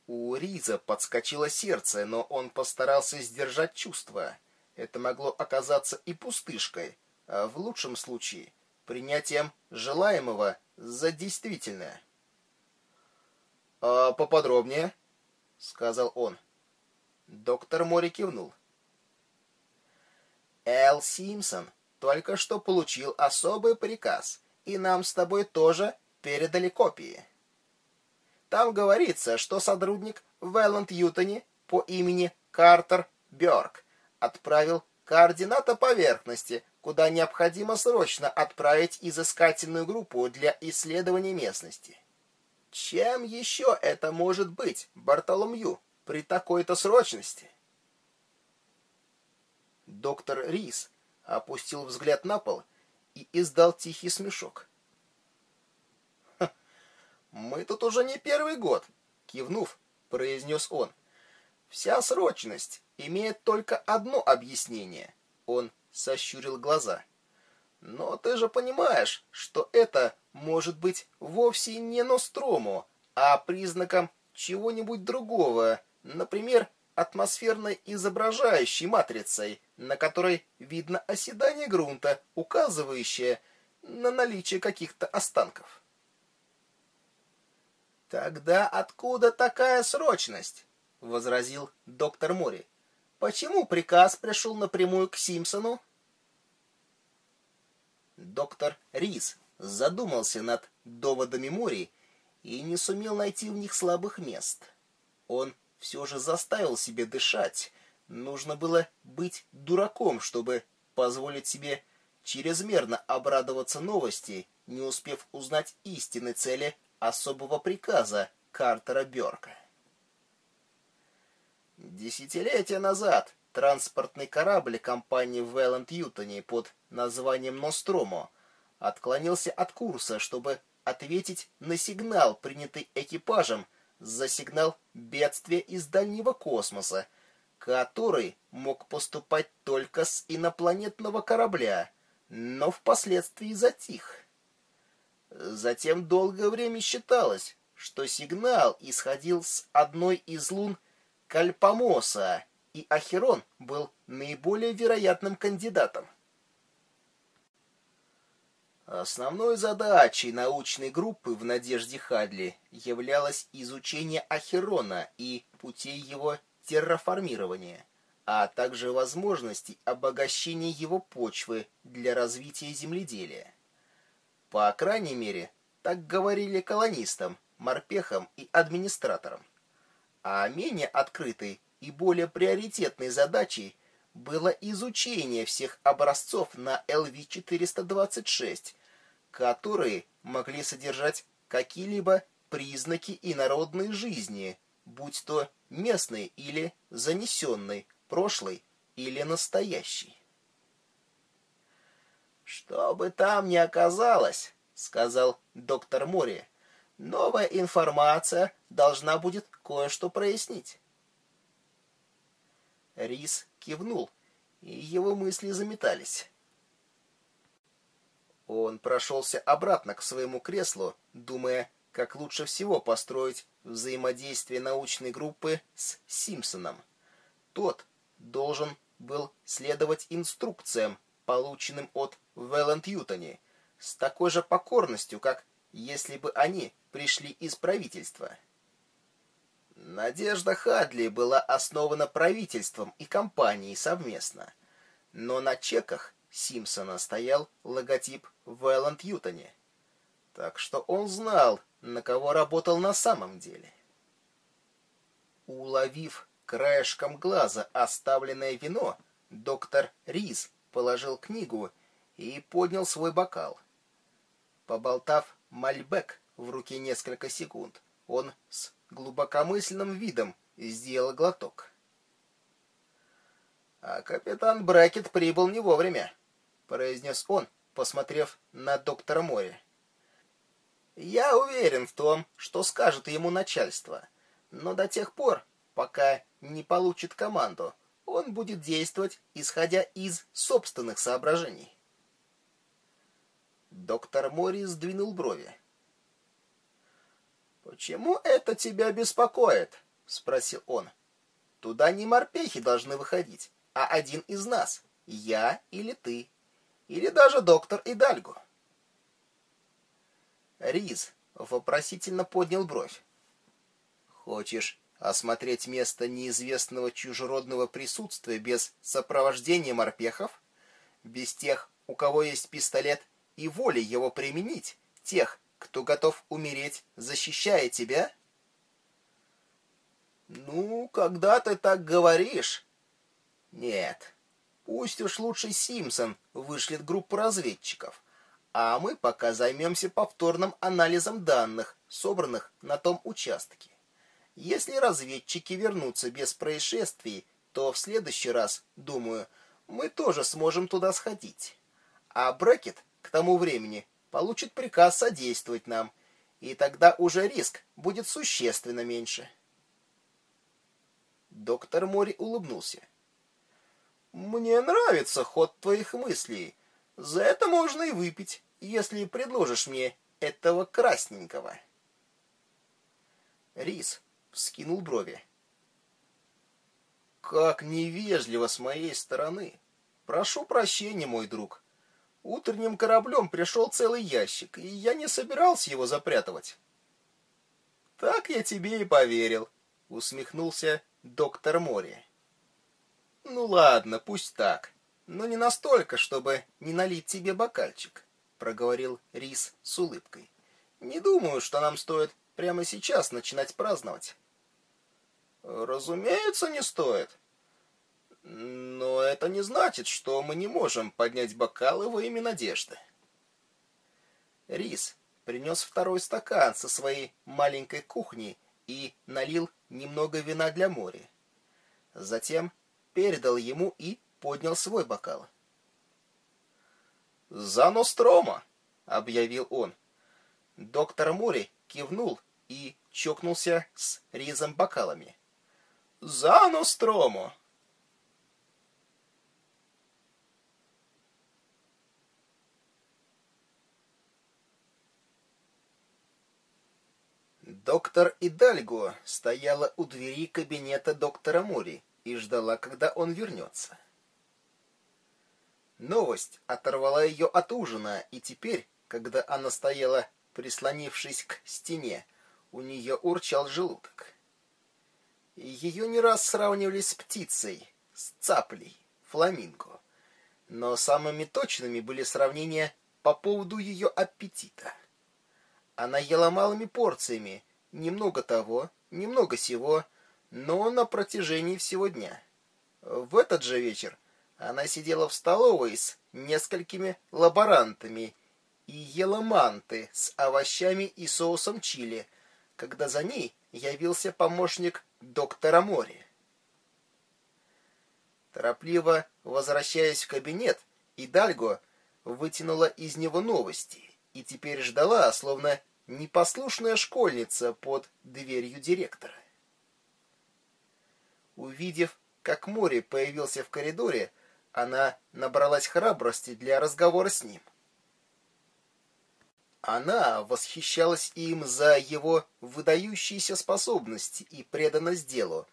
У Риза подскочило сердце, но он постарался сдержать чувства. Это могло оказаться и пустышкой, а в лучшем случае принятием желаемого за действительное. «А поподробнее?» — сказал он. Доктор Мори кивнул. «Эл Симпсон только что получил особый приказ, и нам с тобой тоже передали копии». Там говорится, что сотрудник в Элленд-Ютоне по имени Картер Бёрк отправил координаты поверхности, куда необходимо срочно отправить изыскательную группу для исследования местности. Чем еще это может быть, Бартоломью, при такой-то срочности? Доктор Рис опустил взгляд на пол и издал тихий смешок. «Мы тут уже не первый год», — кивнув, произнес он. «Вся срочность имеет только одно объяснение». Он сощурил глаза. «Но ты же понимаешь, что это может быть вовсе не Нострому, а признаком чего-нибудь другого, например, атмосферной изображающей матрицей, на которой видно оседание грунта, указывающее на наличие каких-то останков. «Тогда откуда такая срочность?» — возразил доктор Мори. «Почему приказ пришел напрямую к Симпсону?» Доктор Рис задумался над доводами Мори и не сумел найти в них слабых мест. Он все же заставил себе дышать. Нужно было быть дураком, чтобы позволить себе чрезмерно обрадоваться новости, не успев узнать истинной цели особого приказа Картера Бёрка. Десятилетия назад транспортный корабль компании Вэланд Ютони под названием Ностромо отклонился от курса, чтобы ответить на сигнал, принятый экипажем за сигнал бедствия из дальнего космоса, который мог поступать только с инопланетного корабля, но впоследствии затих. Затем долгое время считалось, что сигнал исходил с одной из лун Кальпамоса, и Ахерон был наиболее вероятным кандидатом. Основной задачей научной группы в «Надежде Хадли» являлось изучение Ахерона и путей его терраформирования, а также возможностей обогащения его почвы для развития земледелия. По крайней мере, так говорили колонистам, морпехам и администраторам. А менее открытой и более приоритетной задачей было изучение всех образцов на LV-426, которые могли содержать какие-либо признаки инородной жизни, будь то местной или занесенной, прошлой или настоящей. «Что бы там ни оказалось, — сказал доктор Мори, — новая информация должна будет кое-что прояснить». Рис кивнул, и его мысли заметались. Он прошелся обратно к своему креслу, думая, как лучше всего построить взаимодействие научной группы с Симпсоном. Тот должен был следовать инструкциям, полученным от Вэлланд-Ютоне, с такой же покорностью, как если бы они пришли из правительства. Надежда Хадли была основана правительством и компанией совместно, но на чеках Симпсона стоял логотип Вэлланд Ютоне. Так что он знал, на кого работал на самом деле. Уловив краешком глаза оставленное вино, доктор Риз положил книгу и поднял свой бокал. Поболтав Мальбек в руке несколько секунд, он с глубокомысленным видом сделал глоток. А капитан Бракет прибыл не вовремя, произнес он, посмотрев на доктора Мори. Я уверен в том, что скажет ему начальство, но до тех пор, пока не получит команду, он будет действовать, исходя из собственных соображений. Доктор Мори сдвинул брови. «Почему это тебя беспокоит?» — спросил он. «Туда не морпехи должны выходить, а один из нас, я или ты, или даже доктор Идальго». Риз вопросительно поднял бровь. «Хочешь осмотреть место неизвестного чужеродного присутствия без сопровождения морпехов? Без тех, у кого есть пистолет и воля его применить? Тех, кто готов умереть, защищая тебя? Ну, когда ты так говоришь... Нет, пусть уж лучше Симпсон вышлет группу разведчиков, а мы пока займемся повторным анализом данных, собранных на том участке. Если разведчики вернутся без происшествий, то в следующий раз, думаю, мы тоже сможем туда сходить. А Брекет к тому времени получит приказ содействовать нам, и тогда уже риск будет существенно меньше. Доктор Мори улыбнулся. Мне нравится ход твоих мыслей. За это можно и выпить, если предложишь мне этого красненького. Рис вскинул брови. Как невежливо с моей стороны. Прошу прощения, мой друг. Утренним кораблем пришел целый ящик, и я не собирался его запрятывать. Так я тебе и поверил, усмехнулся доктор Мори. Ну ладно, пусть так, но не настолько, чтобы не налить тебе бокальчик, проговорил Рис с улыбкой. Не думаю, что нам стоит прямо сейчас начинать праздновать. Разумеется, не стоит. Но это не значит, что мы не можем поднять бокалы во имя надежды. Рис принес второй стакан со своей маленькой кухни и налил немного вина для моря. Затем передал ему и поднял свой бокал. «За Нострома!» — объявил он. Доктор Мори кивнул и чокнулся с Ризом бокалами. «За Нострому!» Доктор Идальго стояла у двери кабинета доктора Мори и ждала, когда он вернется. Новость оторвала ее от ужина, и теперь, когда она стояла, прислонившись к стене, у нее урчал желудок. Ее не раз сравнивали с птицей, с цаплей, фламинго. Но самыми точными были сравнения по поводу ее аппетита. Она ела малыми порциями, немного того, немного сего, но на протяжении всего дня. В этот же вечер она сидела в столовой с несколькими лаборантами и ела манты с овощами и соусом чили, когда за ней явился помощник доктора Мори. Торопливо возвращаясь в кабинет, Идальго вытянула из него новости и теперь ждала, словно непослушная школьница под дверью директора. Увидев, как море появился в коридоре, она набралась храбрости для разговора с ним. Она восхищалась им за его выдающиеся способности и преданность делу,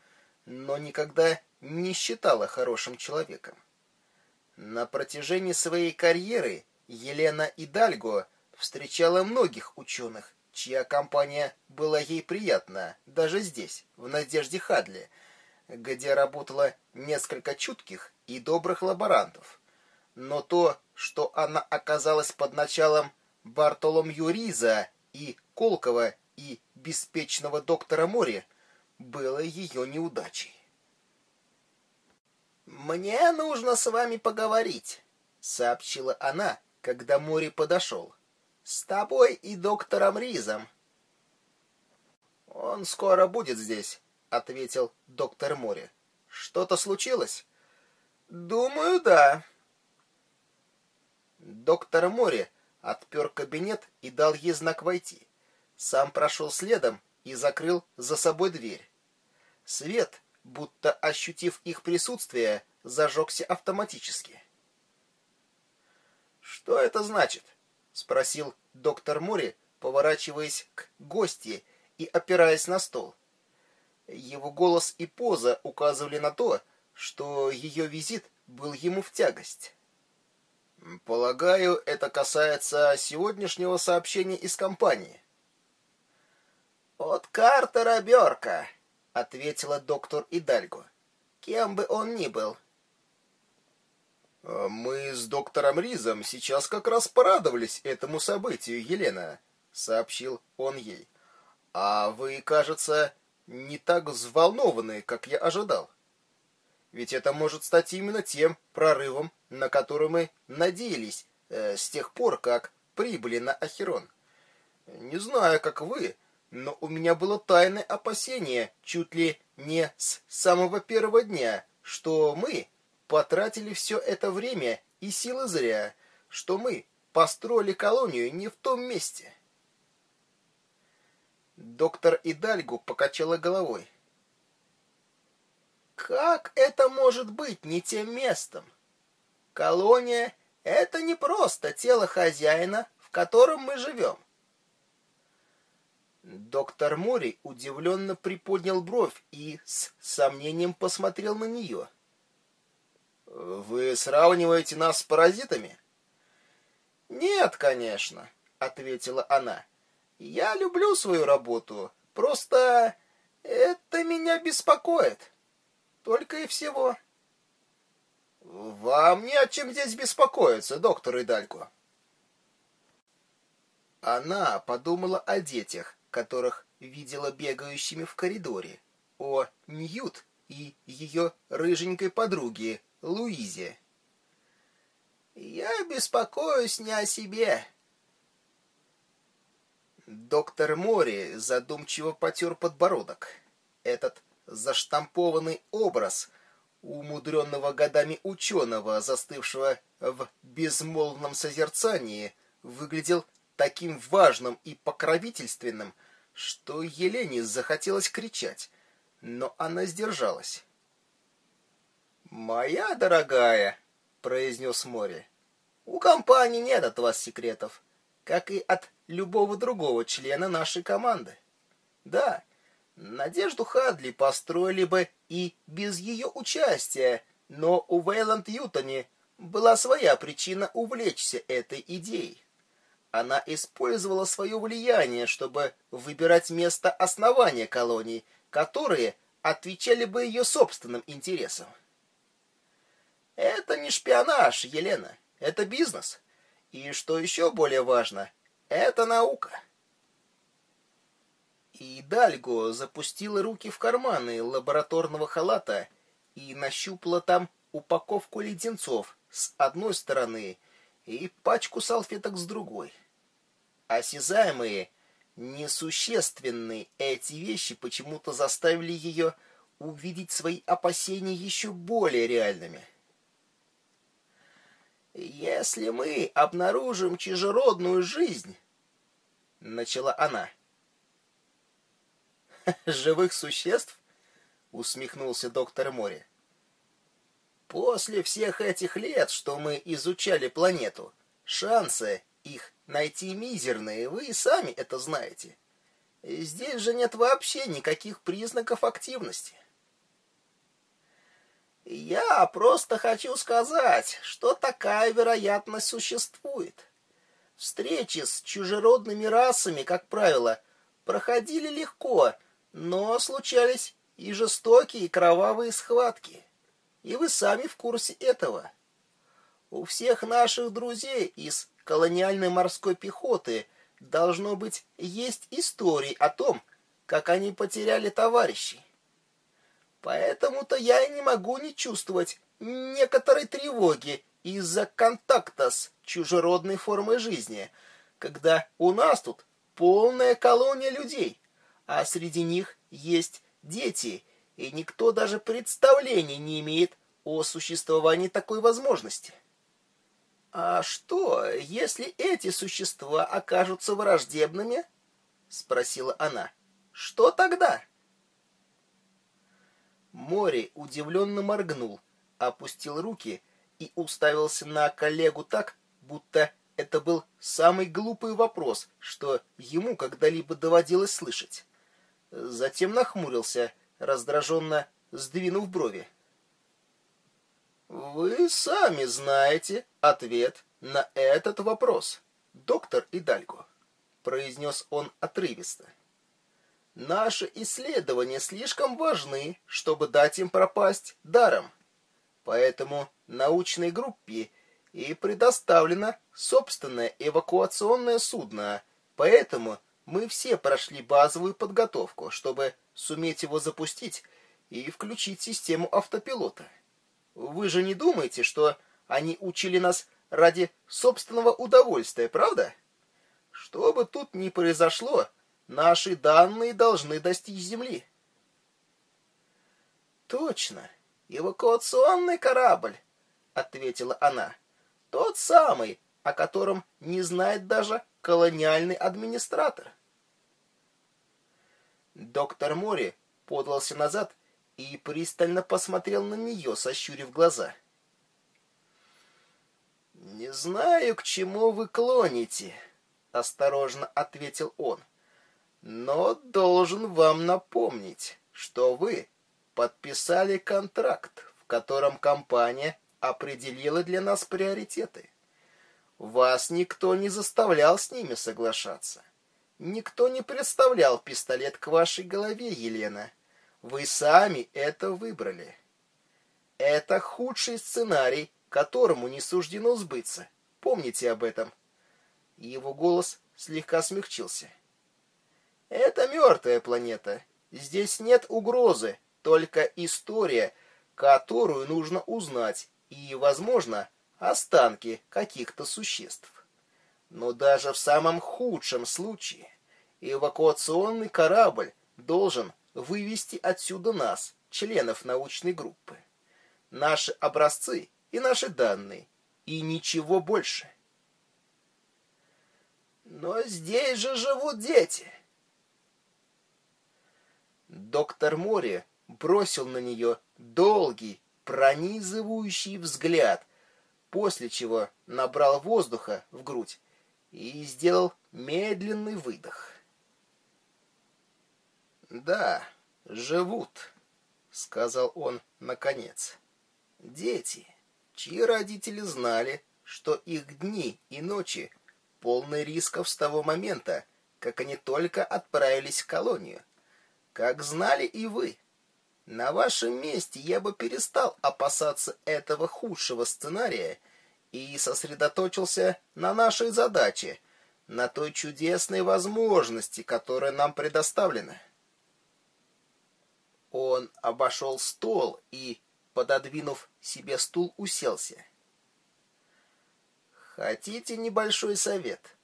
но никогда не считала хорошим человеком. На протяжении своей карьеры Елена Идальго – встречала многих ученых, чья компания была ей приятна, даже здесь, в Надежде Хадли, где работало несколько чутких и добрых лаборантов. Но то, что она оказалась под началом Бартоломью Риза и Колкова и беспечного доктора Мори было ее неудачей. «Мне нужно с вами поговорить», — сообщила она, когда Мори подошел. «С тобой и доктором Ризом». «Он скоро будет здесь», — ответил доктор Мори. «Что-то случилось?» «Думаю, да». Доктор Мори отпер кабинет и дал ей знак войти. Сам прошел следом и закрыл за собой дверь. Свет, будто ощутив их присутствие, зажегся автоматически. «Что это значит?» — спросил доктор Мори, поворачиваясь к гости и опираясь на стол. Его голос и поза указывали на то, что ее визит был ему в тягость. «Полагаю, это касается сегодняшнего сообщения из компании». «От Картера Берка», — ответила доктор Идальго. «Кем бы он ни был». А «Мы с доктором Ризом сейчас как раз порадовались этому событию, Елена», — сообщил он ей. «А вы, кажется, не так взволнованы, как я ожидал. Ведь это может стать именно тем прорывом, на который мы надеялись э, с тех пор, как прибыли на Ахерон. Не знаю, как вы, но у меня было тайное опасение чуть ли не с самого первого дня, что мы потратили все это время и силы зря, что мы построили колонию не в том месте. Доктор Идальгу покачала головой. Как это может быть не тем местом? Колония — это не просто тело хозяина, в котором мы живем. Доктор Мори удивленно приподнял бровь и с сомнением посмотрел на нее. «Вы сравниваете нас с паразитами?» «Нет, конечно», — ответила она. «Я люблю свою работу, просто это меня беспокоит. Только и всего». «Вам не о чем здесь беспокоиться, доктор Идалько». Она подумала о детях, которых видела бегающими в коридоре, о Ньют и ее рыженькой подруге Луизе. «Я беспокоюсь не о себе». Доктор Мори задумчиво потер подбородок. Этот заштампованный образ умудренного годами ученого, застывшего в безмолвном созерцании, выглядел таким важным и покровительственным, что Елене захотелось кричать, но она сдержалась. «Моя дорогая», — произнес Мори, — «у компании нет от вас секретов, как и от любого другого члена нашей команды. Да, Надежду Хадли построили бы и без ее участия, но у Вейланд Ютони была своя причина увлечься этой идеей. Она использовала свое влияние, чтобы выбирать место основания колонии, которые отвечали бы ее собственным интересам. Это не шпионаж, Елена, это бизнес. И что еще более важно, это наука. И Дальго запустила руки в карманы лабораторного халата и нащупала там упаковку леденцов с одной стороны и пачку салфеток с другой. Осязаемые, несущественные эти вещи почему-то заставили ее увидеть свои опасения еще более реальными. «Если мы обнаружим чужеродную жизнь», — начала она, — живых существ? усмехнулся доктор Мори. После всех этих лет, что мы изучали планету, шансы их найти мизерные, вы и сами это знаете. Здесь же нет вообще никаких признаков активности. Я просто хочу сказать, что такая вероятность существует. Встречи с чужеродными расами, как правило, проходили легко, но случались и жестокие, и кровавые схватки. И вы сами в курсе этого. У всех наших друзей из колониальной морской пехоты должно быть есть истории о том, как они потеряли товарищей. Поэтому-то я и не могу не чувствовать некоторой тревоги из-за контакта с чужеродной формой жизни, когда у нас тут полная колония людей, а среди них есть дети, и никто даже представления не имеет о существовании такой возможности. А что, если эти существа окажутся враждебными? спросила она. Что тогда? Море удивленно моргнул, опустил руки и уставился на коллегу так, будто это был самый глупый вопрос, что ему когда-либо доводилось слышать. Затем нахмурился, раздраженно сдвинув брови. Вы сами знаете ответ на этот вопрос, доктор Идальго, произнес он отрывисто. Наши исследования слишком важны, чтобы дать им пропасть даром. Поэтому научной группе и предоставлено собственное эвакуационное судно. Поэтому мы все прошли базовую подготовку, чтобы суметь его запустить и включить систему автопилота. Вы же не думаете, что они учили нас ради собственного удовольствия, правда? Что бы тут ни произошло, наши данные должны достичь Земли. Точно, эвакуационный корабль, ответила она. Тот самый, о котором не знает даже колониальный администратор. Доктор Мори подался назад и пристально посмотрел на нее, сощурив глаза. «Не знаю, к чему вы клоните», — осторожно ответил он. «Но должен вам напомнить, что вы подписали контракт, в котором компания определила для нас приоритеты. Вас никто не заставлял с ними соглашаться. Никто не представлял пистолет к вашей голове, Елена. Вы сами это выбрали. Это худший сценарий, которому не суждено сбыться. Помните об этом. Его голос слегка смягчился. Это мертвая планета. Здесь нет угрозы, только история, которую нужно узнать, и, возможно, останки каких-то существ. Но даже в самом худшем случае эвакуационный корабль должен вывести отсюда нас, членов научной группы. Наши образцы и наши данные, и ничего больше. Но здесь же живут дети. Доктор Мори бросил на нее долгий, пронизывающий взгляд, после чего набрал воздуха в грудь и сделал медленный выдох. Да, живут, сказал он наконец. Дети, чьи родители знали, что их дни и ночи полны рисков с того момента, как они только отправились в колонию. Как знали и вы. На вашем месте я бы перестал опасаться этого худшего сценария и сосредоточился на нашей задаче, на той чудесной возможности, которая нам предоставлена. Он обошел стол и, пододвинув себе стул, уселся. Хотите небольшой совет?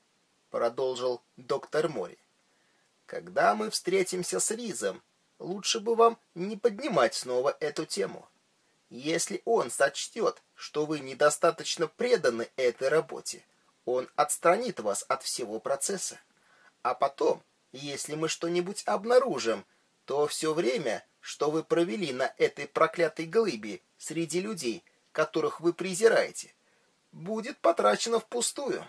продолжил доктор Мори. Когда мы встретимся с Ризом, лучше бы вам не поднимать снова эту тему. Если он сочтет, что вы недостаточно преданы этой работе, он отстранит вас от всего процесса. А потом, если мы что-нибудь обнаружим, то все время что вы провели на этой проклятой глыбе среди людей, которых вы презираете, будет потрачено впустую.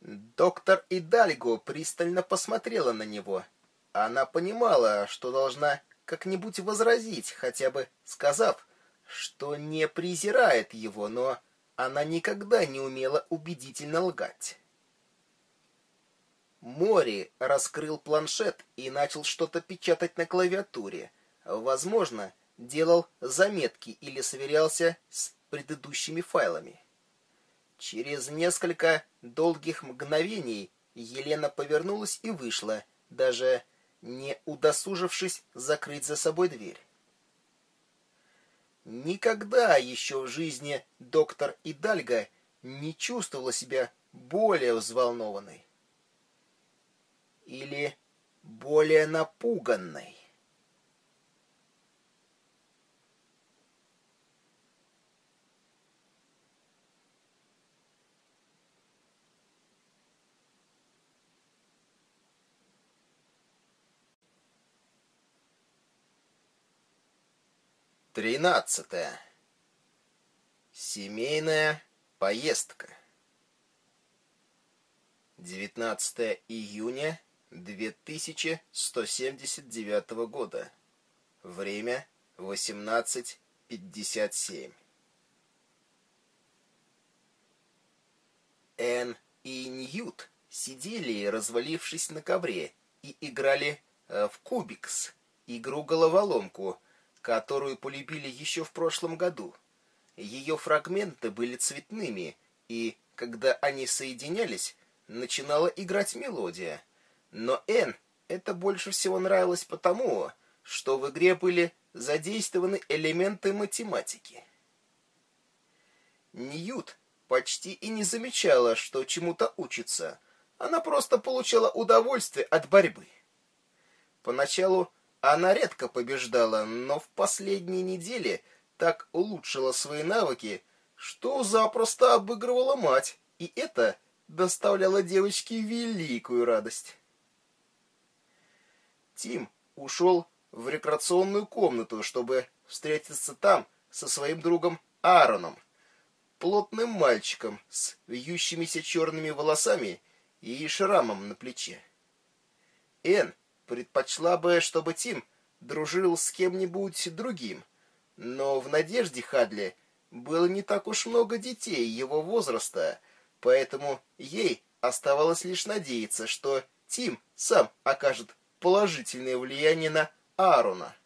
Доктор Идальго пристально посмотрела на него. Она понимала, что должна как-нибудь возразить, хотя бы сказав, что не презирает его, но она никогда не умела убедительно лгать. Мори раскрыл планшет и начал что-то печатать на клавиатуре. Возможно, делал заметки или сверялся с предыдущими файлами. Через несколько долгих мгновений Елена повернулась и вышла, даже не удосужившись закрыть за собой дверь. Никогда еще в жизни доктор Идальга не чувствовала себя более взволнованной или более напуганной. Тринадцатое. Семейная поездка. 19 июня 2179 года. Время 18.57. Энн и Ньют сидели, развалившись на ковре, и играли э, в кубикс, игру-головоломку, которую полюбили еще в прошлом году. Ее фрагменты были цветными, и, когда они соединялись, начинала играть мелодия. Но Н это больше всего нравилось потому, что в игре были задействованы элементы математики. Ньют почти и не замечала, что чему-то учится. Она просто получала удовольствие от борьбы. Поначалу она редко побеждала, но в последние недели так улучшила свои навыки, что запросто обыгрывала мать, и это доставляло девочке великую радость. Тим ушел в рекреационную комнату, чтобы встретиться там со своим другом Аароном, плотным мальчиком с вьющимися черными волосами и шрамом на плече. Эн предпочла бы, чтобы Тим дружил с кем-нибудь другим, но в Надежде Хадли было не так уж много детей его возраста, поэтому ей оставалось лишь надеяться, что Тим сам окажет положительное влияние на Аарона,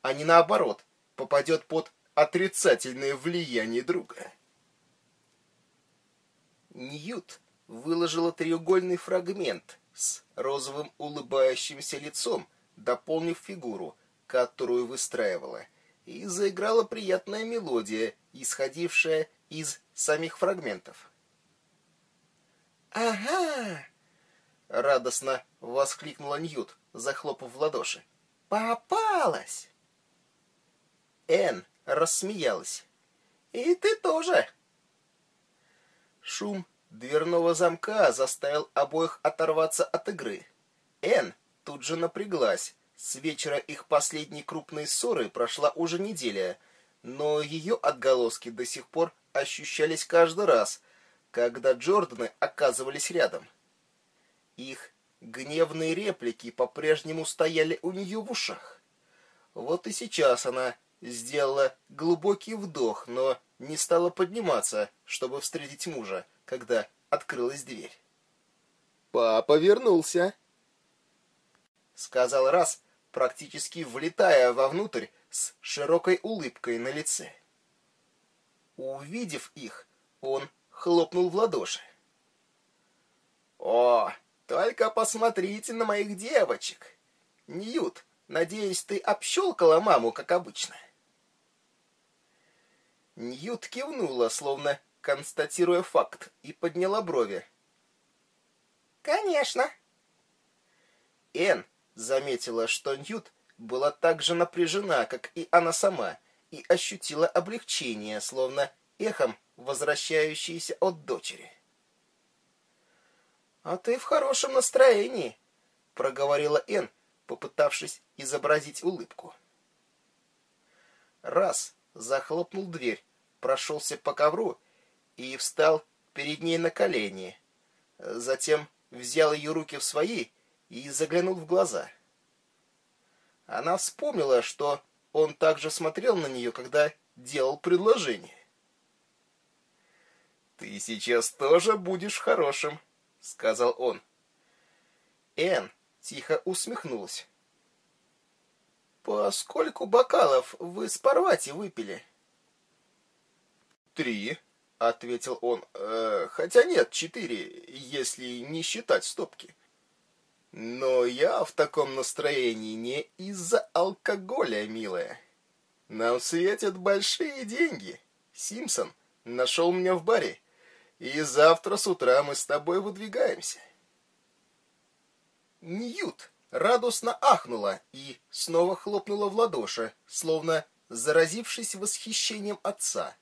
а не наоборот, попадет под отрицательное влияние друга. Ньют выложила треугольный фрагмент с розовым улыбающимся лицом, дополнив фигуру, которую выстраивала, и заиграла приятная мелодия, исходившая из самих фрагментов. «Ага!» — радостно воскликнула Ньют, захлопав в ладоши. «Попалась!» Эн рассмеялась. «И ты тоже!» Шум дверного замка заставил обоих оторваться от игры. Эн тут же напряглась. С вечера их последней крупной ссоры прошла уже неделя, но ее отголоски до сих пор ощущались каждый раз, когда Джорданы оказывались рядом. Их гневные реплики по-прежнему стояли у нее в ушах. Вот и сейчас она сделала глубокий вдох, но не стала подниматься, чтобы встретить мужа когда открылась дверь. «Папа вернулся!» Сказал раз, практически влетая вовнутрь с широкой улыбкой на лице. Увидев их, он хлопнул в ладоши. «О, только посмотрите на моих девочек! Ньют, надеюсь, ты общелкала маму, как обычно?» Ньют кивнула, словно констатируя факт, и подняла брови. «Конечно!» Эн заметила, что Ньют была так же напряжена, как и она сама, и ощутила облегчение, словно эхом возвращающееся от дочери. «А ты в хорошем настроении», — проговорила Эн, попытавшись изобразить улыбку. Раз захлопнул дверь, прошелся по ковру и встал перед ней на колени. Затем взял ее руки в свои и заглянул в глаза. Она вспомнила, что он также смотрел на нее, когда делал предложение. «Ты сейчас тоже будешь хорошим», — сказал он. Эн тихо усмехнулась. «По скольку бокалов вы с Парвати выпили?» «Три», — ответил он. «Э, «Хотя нет, четыре, если не считать стопки». «Но я в таком настроении не из-за алкоголя, милая. Нам светят большие деньги. Симпсон нашел меня в баре, и завтра с утра мы с тобой выдвигаемся». Ньют радостно ахнула и снова хлопнула в ладоши, словно заразившись восхищением отца.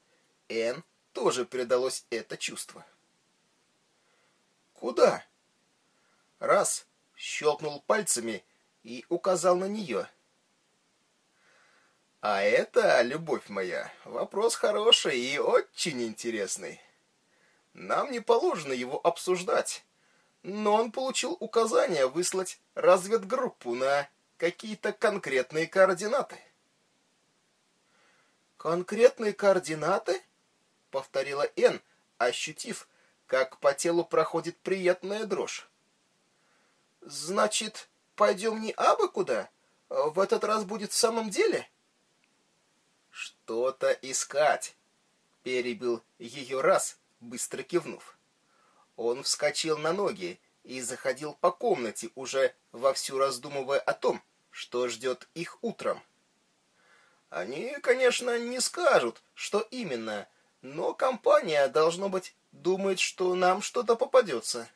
Энн тоже передалось это чувство. «Куда?» Раз щелкнул пальцами и указал на нее. «А это, любовь моя, вопрос хороший и очень интересный. Нам не положено его обсуждать, но он получил указание выслать разведгруппу на какие-то конкретные координаты». «Конкретные координаты?» — повторила Энн, ощутив, как по телу проходит приятная дрожь. «Значит, пойдем не абы куда? В этот раз будет в самом деле?» «Что-то искать!» — перебил ее раз, быстро кивнув. Он вскочил на ноги и заходил по комнате, уже вовсю раздумывая о том, что ждет их утром. Они, конечно, не скажут, что именно, но компания, должно быть, думает, что нам что-то попадется.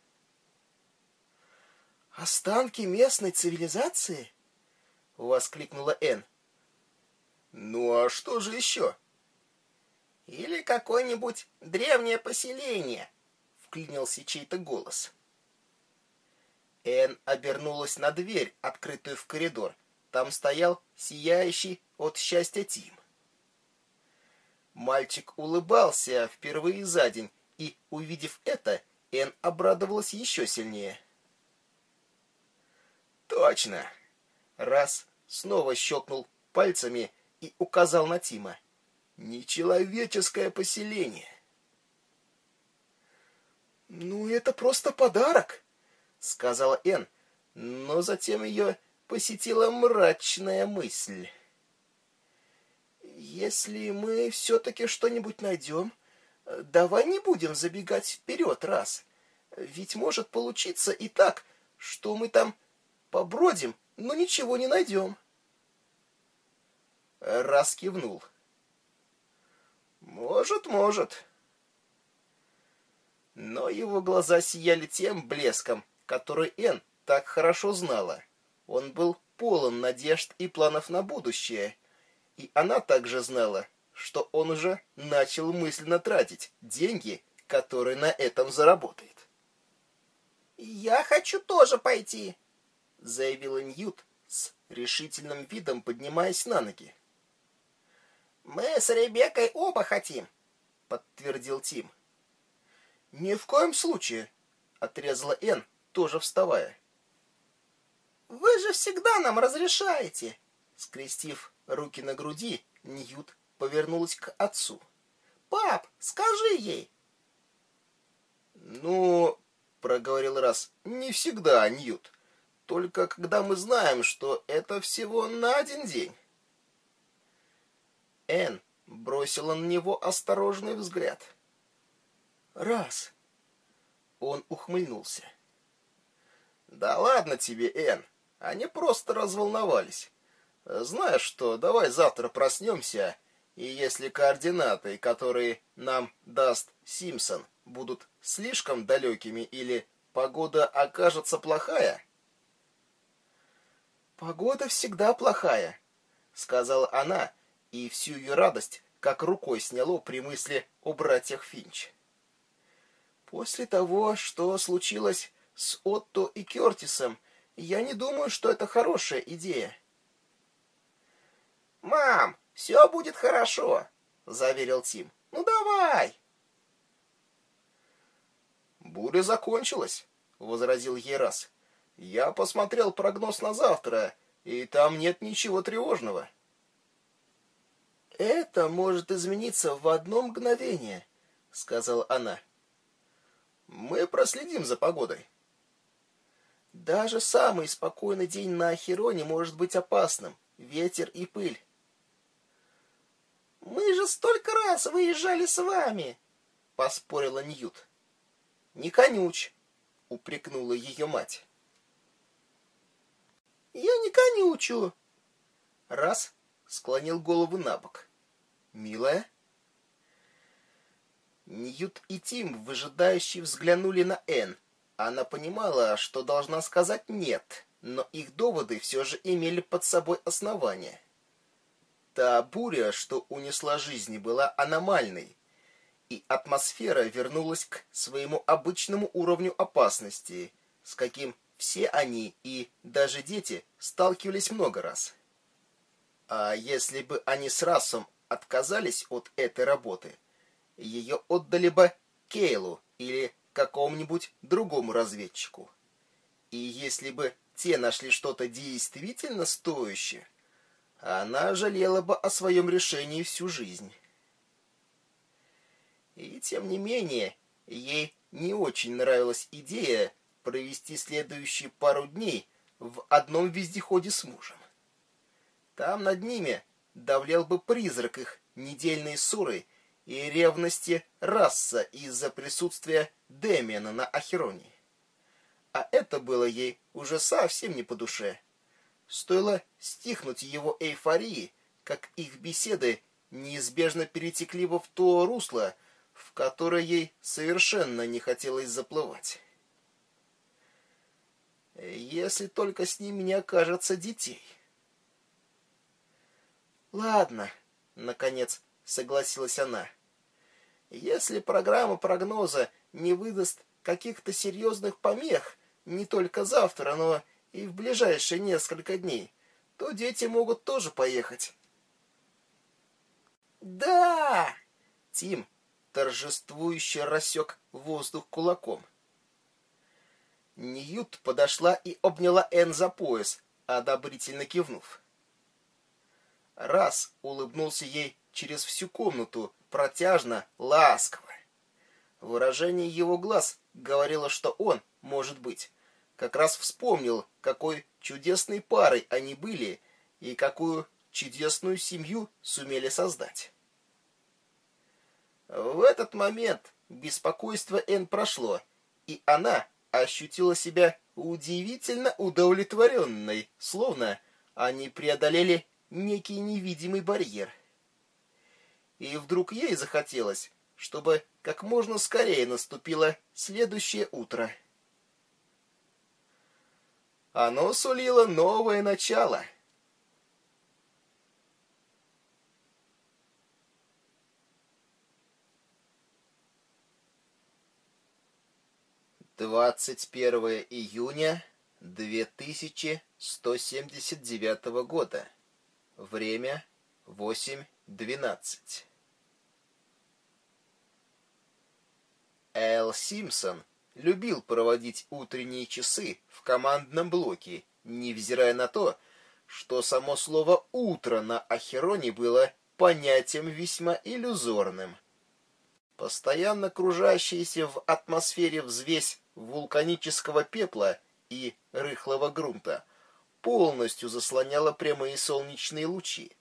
«Останки местной цивилизации?» — воскликнула Энн. «Ну а что же еще?» «Или какое-нибудь древнее поселение», — вклинился чей-то голос. Энн обернулась на дверь, открытую в коридор. Там стоял сияющий от счастья Тим. Мальчик улыбался впервые за день, и, увидев это, Энн обрадовалась еще сильнее. «Точно!» Раз снова щелкнул пальцами и указал на Тима. «Нечеловеческое поселение!» «Ну, это просто подарок!» — сказала Энн, но затем ее посетила мрачная мысль. Если мы все-таки что-нибудь найдем, давай не будем забегать вперед раз. Ведь может получиться и так, что мы там побродим, но ничего не найдем. Раз кивнул. Может, может. Но его глаза сияли тем блеском, который Эн так хорошо знала. Он был полон надежд и планов на будущее, и она также знала, что он уже начал мысленно тратить деньги, которые на этом заработает. «Я хочу тоже пойти», — заявила Ньют с решительным видом, поднимаясь на ноги. «Мы с Ребеккой оба хотим», — подтвердил Тим. «Ни в коем случае», — отрезала Энн, тоже вставая. «Вы же всегда нам разрешаете!» Скрестив руки на груди, Ньют повернулась к отцу. «Пап, скажи ей!» «Ну, — проговорил раз, — не всегда, Ньют. Только когда мы знаем, что это всего на один день». Энн бросила на него осторожный взгляд. «Раз!» Он ухмыльнулся. «Да ладно тебе, Энн. Они просто разволновались. Знаешь что, давай завтра проснемся, и если координаты, которые нам даст Симпсон, будут слишком далекими или погода окажется плохая... «Погода всегда плохая», — сказала она, и всю ее радость как рукой сняло при мысли о братьях Финч. «После того, что случилось с Отто и Кертисом, я не думаю, что это хорошая идея. «Мам, все будет хорошо», — заверил Тим. «Ну давай!» «Буря закончилась», — возразил Ерас. «Я посмотрел прогноз на завтра, и там нет ничего тревожного». «Это может измениться в одно мгновение», — сказала она. «Мы проследим за погодой». Даже самый спокойный день на Ахероне может быть опасным. Ветер и пыль. «Мы же столько раз выезжали с вами!» — поспорила Ньют. «Не конюч», — упрекнула ее мать. «Я не конючу». Раз склонил голову на бок. «Милая?» Ньют и Тим выжидающие взглянули на Энн. Она понимала, что должна сказать «нет», но их доводы все же имели под собой основания. Та буря, что унесла жизни, была аномальной, и атмосфера вернулась к своему обычному уровню опасности, с каким все они и даже дети сталкивались много раз. А если бы они с расом отказались от этой работы, ее отдали бы Кейлу или какому-нибудь другому разведчику. И если бы те нашли что-то действительно стоящее, она жалела бы о своем решении всю жизнь. И тем не менее, ей не очень нравилась идея провести следующие пару дней в одном вездеходе с мужем. Там над ними давлел бы призрак их недельной ссоры и ревности раса из-за присутствия Демиана на Ахероне. А это было ей уже совсем не по душе. Стоило стихнуть его эйфории, как их беседы неизбежно перетекли бы в то русло, в которое ей совершенно не хотелось заплывать. Если только с ними не окажется детей. Ладно, наконец согласилась она. Если программа прогноза не выдаст каких-то серьезных помех не только завтра, но и в ближайшие несколько дней, то дети могут тоже поехать. Да! Тим торжествующе рассек воздух кулаком. Ньют подошла и обняла Энн за пояс, одобрительно кивнув. Раз улыбнулся ей через всю комнату, протяжно, ласково. Выражение его глаз говорило, что он, может быть, как раз вспомнил, какой чудесной парой они были и какую чудесную семью сумели создать. В этот момент беспокойство Н прошло, и она ощутила себя удивительно удовлетворенной, словно они преодолели некий невидимый барьер. И вдруг ей захотелось, чтобы как можно скорее наступило следующее утро. Оно сулило новое начало — 21 июня 2179 года. Время 8.12. Эл Симпсон любил проводить утренние часы в командном блоке, невзирая на то, что само слово «утро» на Ахероне было понятием весьма иллюзорным. Постоянно кружащаяся в атмосфере взвесь вулканического пепла и рыхлого грунта полностью заслоняла прямые солнечные лучи,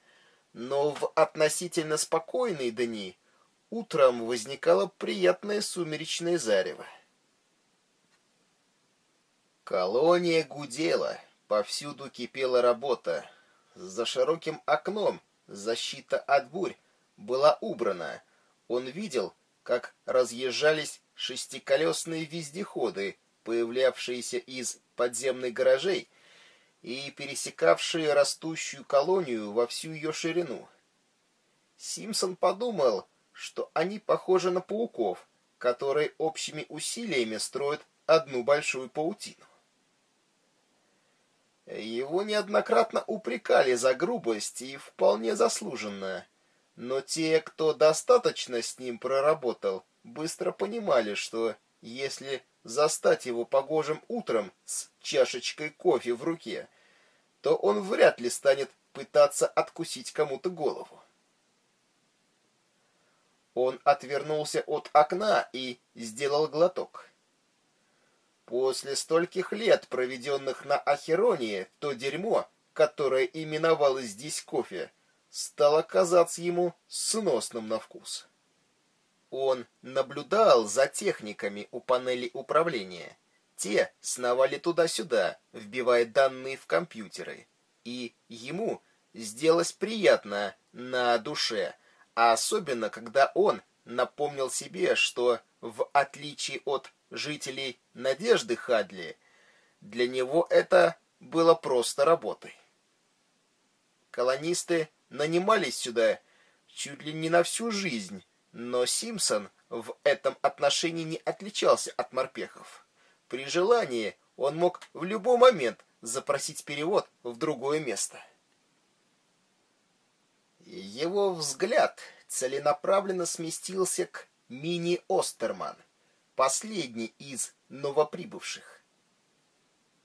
но в относительно спокойные дни утром возникало приятное сумеречное зарево. Колония гудела, повсюду кипела работа. За широким окном защита от бурь была убрана. Он видел, как разъезжались шестиколесные вездеходы, появлявшиеся из подземных гаражей и пересекавшие растущую колонию во всю ее ширину. Симпсон подумал, что они похожи на пауков, которые общими усилиями строят одну большую паутину. Его неоднократно упрекали за грубость и вполне заслуженно, но те, кто достаточно с ним проработал, быстро понимали, что если застать его погожим утром с чашечкой кофе в руке, то он вряд ли станет пытаться откусить кому-то голову. Он отвернулся от окна и сделал глоток. После стольких лет, проведенных на Ахеронии, то дерьмо, которое именовалось здесь кофе, стало казаться ему сносным на вкус. Он наблюдал за техниками у панели управления. Те сновали туда-сюда, вбивая данные в компьютеры. И ему сделалось приятно на душе, особенно, когда он напомнил себе, что, в отличие от жителей Надежды Хадли, для него это было просто работой. Колонисты нанимались сюда чуть ли не на всю жизнь, но Симпсон в этом отношении не отличался от морпехов. При желании он мог в любой момент запросить перевод в другое место. Его взгляд целенаправленно сместился к Мини Остерман, последней из новоприбывших.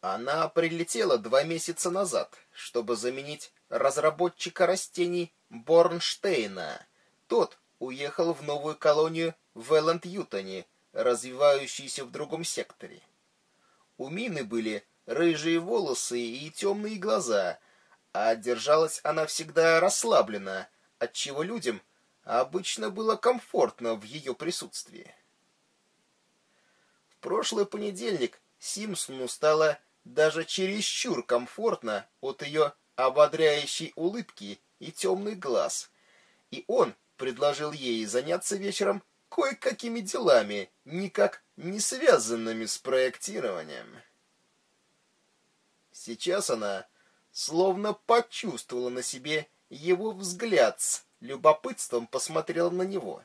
Она прилетела два месяца назад, чтобы заменить разработчика растений Борнштейна. Тот уехал в новую колонию в Элленд-Ютоне, развивающуюся в другом секторе. У Мины были рыжие волосы и темные глаза, а держалась она всегда расслабленно, отчего людям обычно было комфортно в ее присутствии. Прошлый понедельник Симпсону стало даже чересчур комфортно от ее ободряющей улыбки и темных глаз, и он предложил ей заняться вечером кое-какими делами, никак не связанными с проектированием. Сейчас она словно почувствовала на себе его взгляд с любопытством посмотрела на него.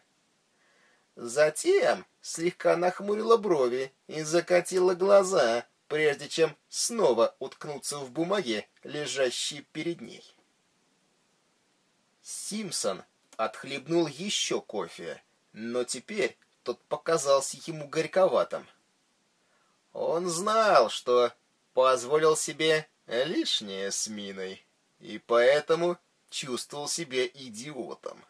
Затем слегка нахмурила брови и закатила глаза, прежде чем снова уткнуться в бумаге, лежащей перед ней. Симпсон отхлебнул еще кофе, но теперь тот показался ему горьковатым. Он знал, что позволил себе лишнее с миной, и поэтому чувствовал себя идиотом.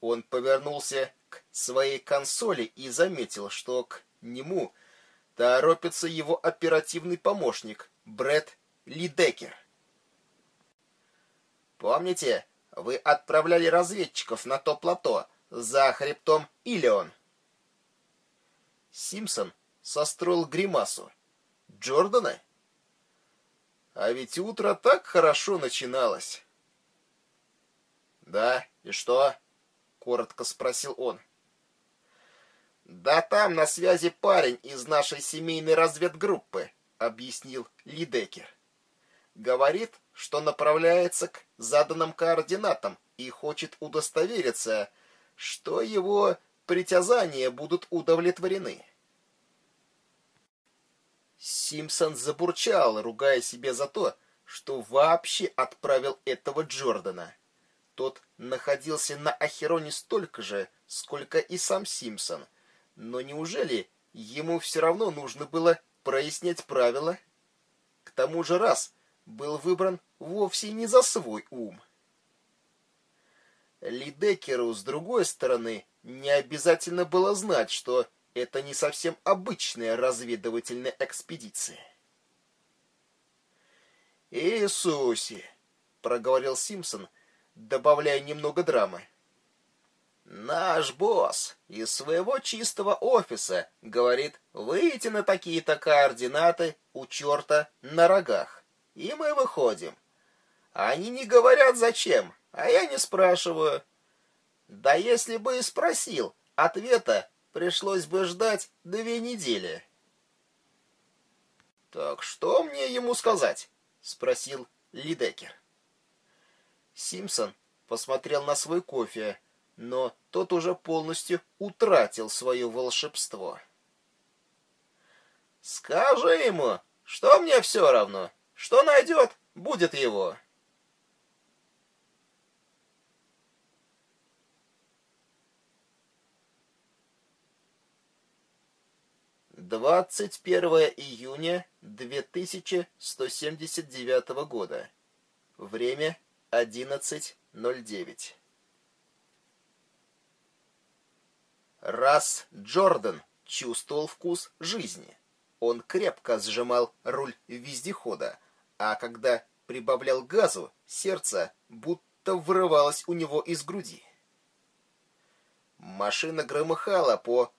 Он повернулся своей консоли и заметил, что к нему торопится его оперативный помощник Брэд Лидекер. Помните, вы отправляли разведчиков на то плато за хребтом Илеон. Симпсон состроил гримасу. Джордана? А ведь утро так хорошо начиналось. Да, и что? коротко спросил он. Да там на связи парень из нашей семейной разведгруппы, объяснил Лидекер. Говорит, что направляется к заданным координатам и хочет удостовериться, что его притязания будут удовлетворены. Симпсон забурчал, ругая себя за то, что вообще отправил этого Джордана. Тот находился на Ахероне столько же, сколько и сам Симпсон. Но неужели ему все равно нужно было прояснять правила? К тому же раз был выбран вовсе не за свой ум. Лидекеру, с другой стороны, не обязательно было знать, что это не совсем обычная разведывательная экспедиция. «Иисусе!» — проговорил Симпсон, добавляя немного драмы. «Наш босс из своего чистого офиса говорит выйти на такие-то координаты у черта на рогах и мы выходим. Они не говорят зачем, а я не спрашиваю. Да если бы и спросил, ответа пришлось бы ждать две недели. Так что мне ему сказать? спросил Лидекер. Симпсон посмотрел на свой кофе, но тот уже полностью утратил свое волшебство. Скажи ему, что мне все равно, что найдет, будет его. Двадцать первое июня две тысячи сто семьдесят девятого года. Время одиннадцать ноль девять. Раз Джордан чувствовал вкус жизни, он крепко сжимал руль вездехода, а когда прибавлял газу, сердце будто вырывалось у него из груди. Машина громыхала по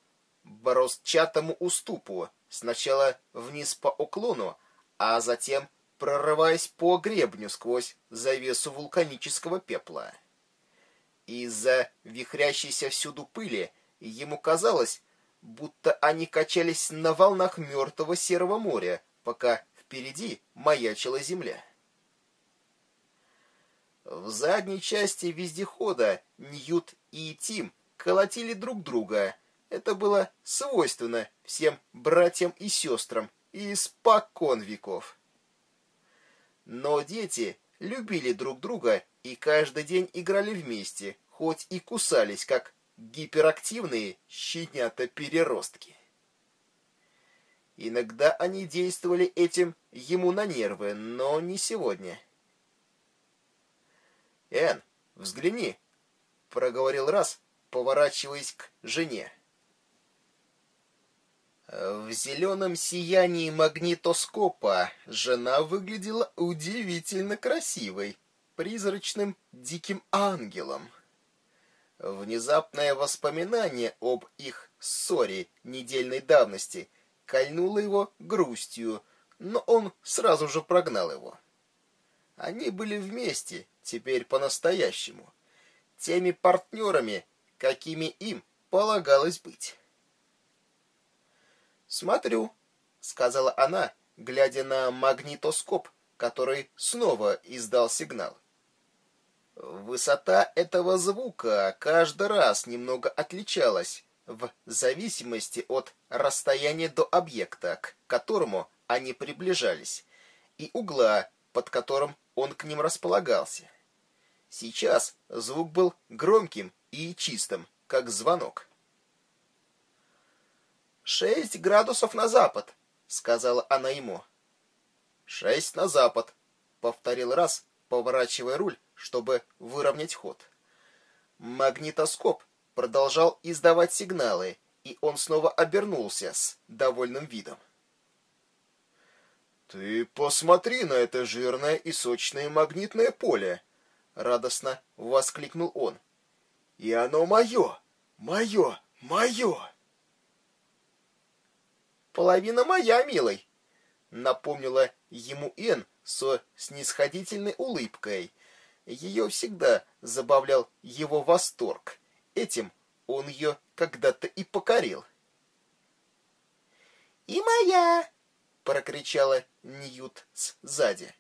борозчатому уступу, сначала вниз по уклону, а затем прорываясь по гребню сквозь завесу вулканического пепла. Из-за вихрящейся всюду пыли ему казалось, будто они качались на волнах мертвого серого моря, пока впереди маячила земля. В задней части вездехода Ньют и Тим колотили друг друга. Это было свойственно всем братьям и сестрам испокон веков. Но дети любили друг друга и каждый день играли вместе, хоть и кусались, как гиперактивные щенята-переростки. Иногда они действовали этим ему на нервы, но не сегодня. «Эн, взгляни!» — проговорил раз, поворачиваясь к жене. В зеленом сиянии магнитоскопа жена выглядела удивительно красивой, призрачным диким ангелом. Внезапное воспоминание об их ссоре недельной давности кольнуло его грустью, но он сразу же прогнал его. Они были вместе, теперь по-настоящему, теми партнерами, какими им полагалось быть. «Смотрю», — сказала она, глядя на магнитоскоп, который снова издал сигнал. Высота этого звука каждый раз немного отличалась в зависимости от расстояния до объекта, к которому они приближались, и угла, под которым он к ним располагался. Сейчас звук был громким и чистым, как звонок. «Шесть градусов на запад», — сказала она ему. «Шесть на запад», — повторил раз, поворачивая руль, чтобы выровнять ход. Магнитоскоп продолжал издавать сигналы, и он снова обернулся с довольным видом. «Ты посмотри на это жирное и сочное магнитное поле!» — радостно воскликнул он. «И оно мое! Мое! Мое!» «Половина моя, милый!» — напомнила ему Эн со снисходительной улыбкой. Ее всегда забавлял его восторг. Этим он ее когда-то и покорил. «И моя!» — прокричала Ньют сзади.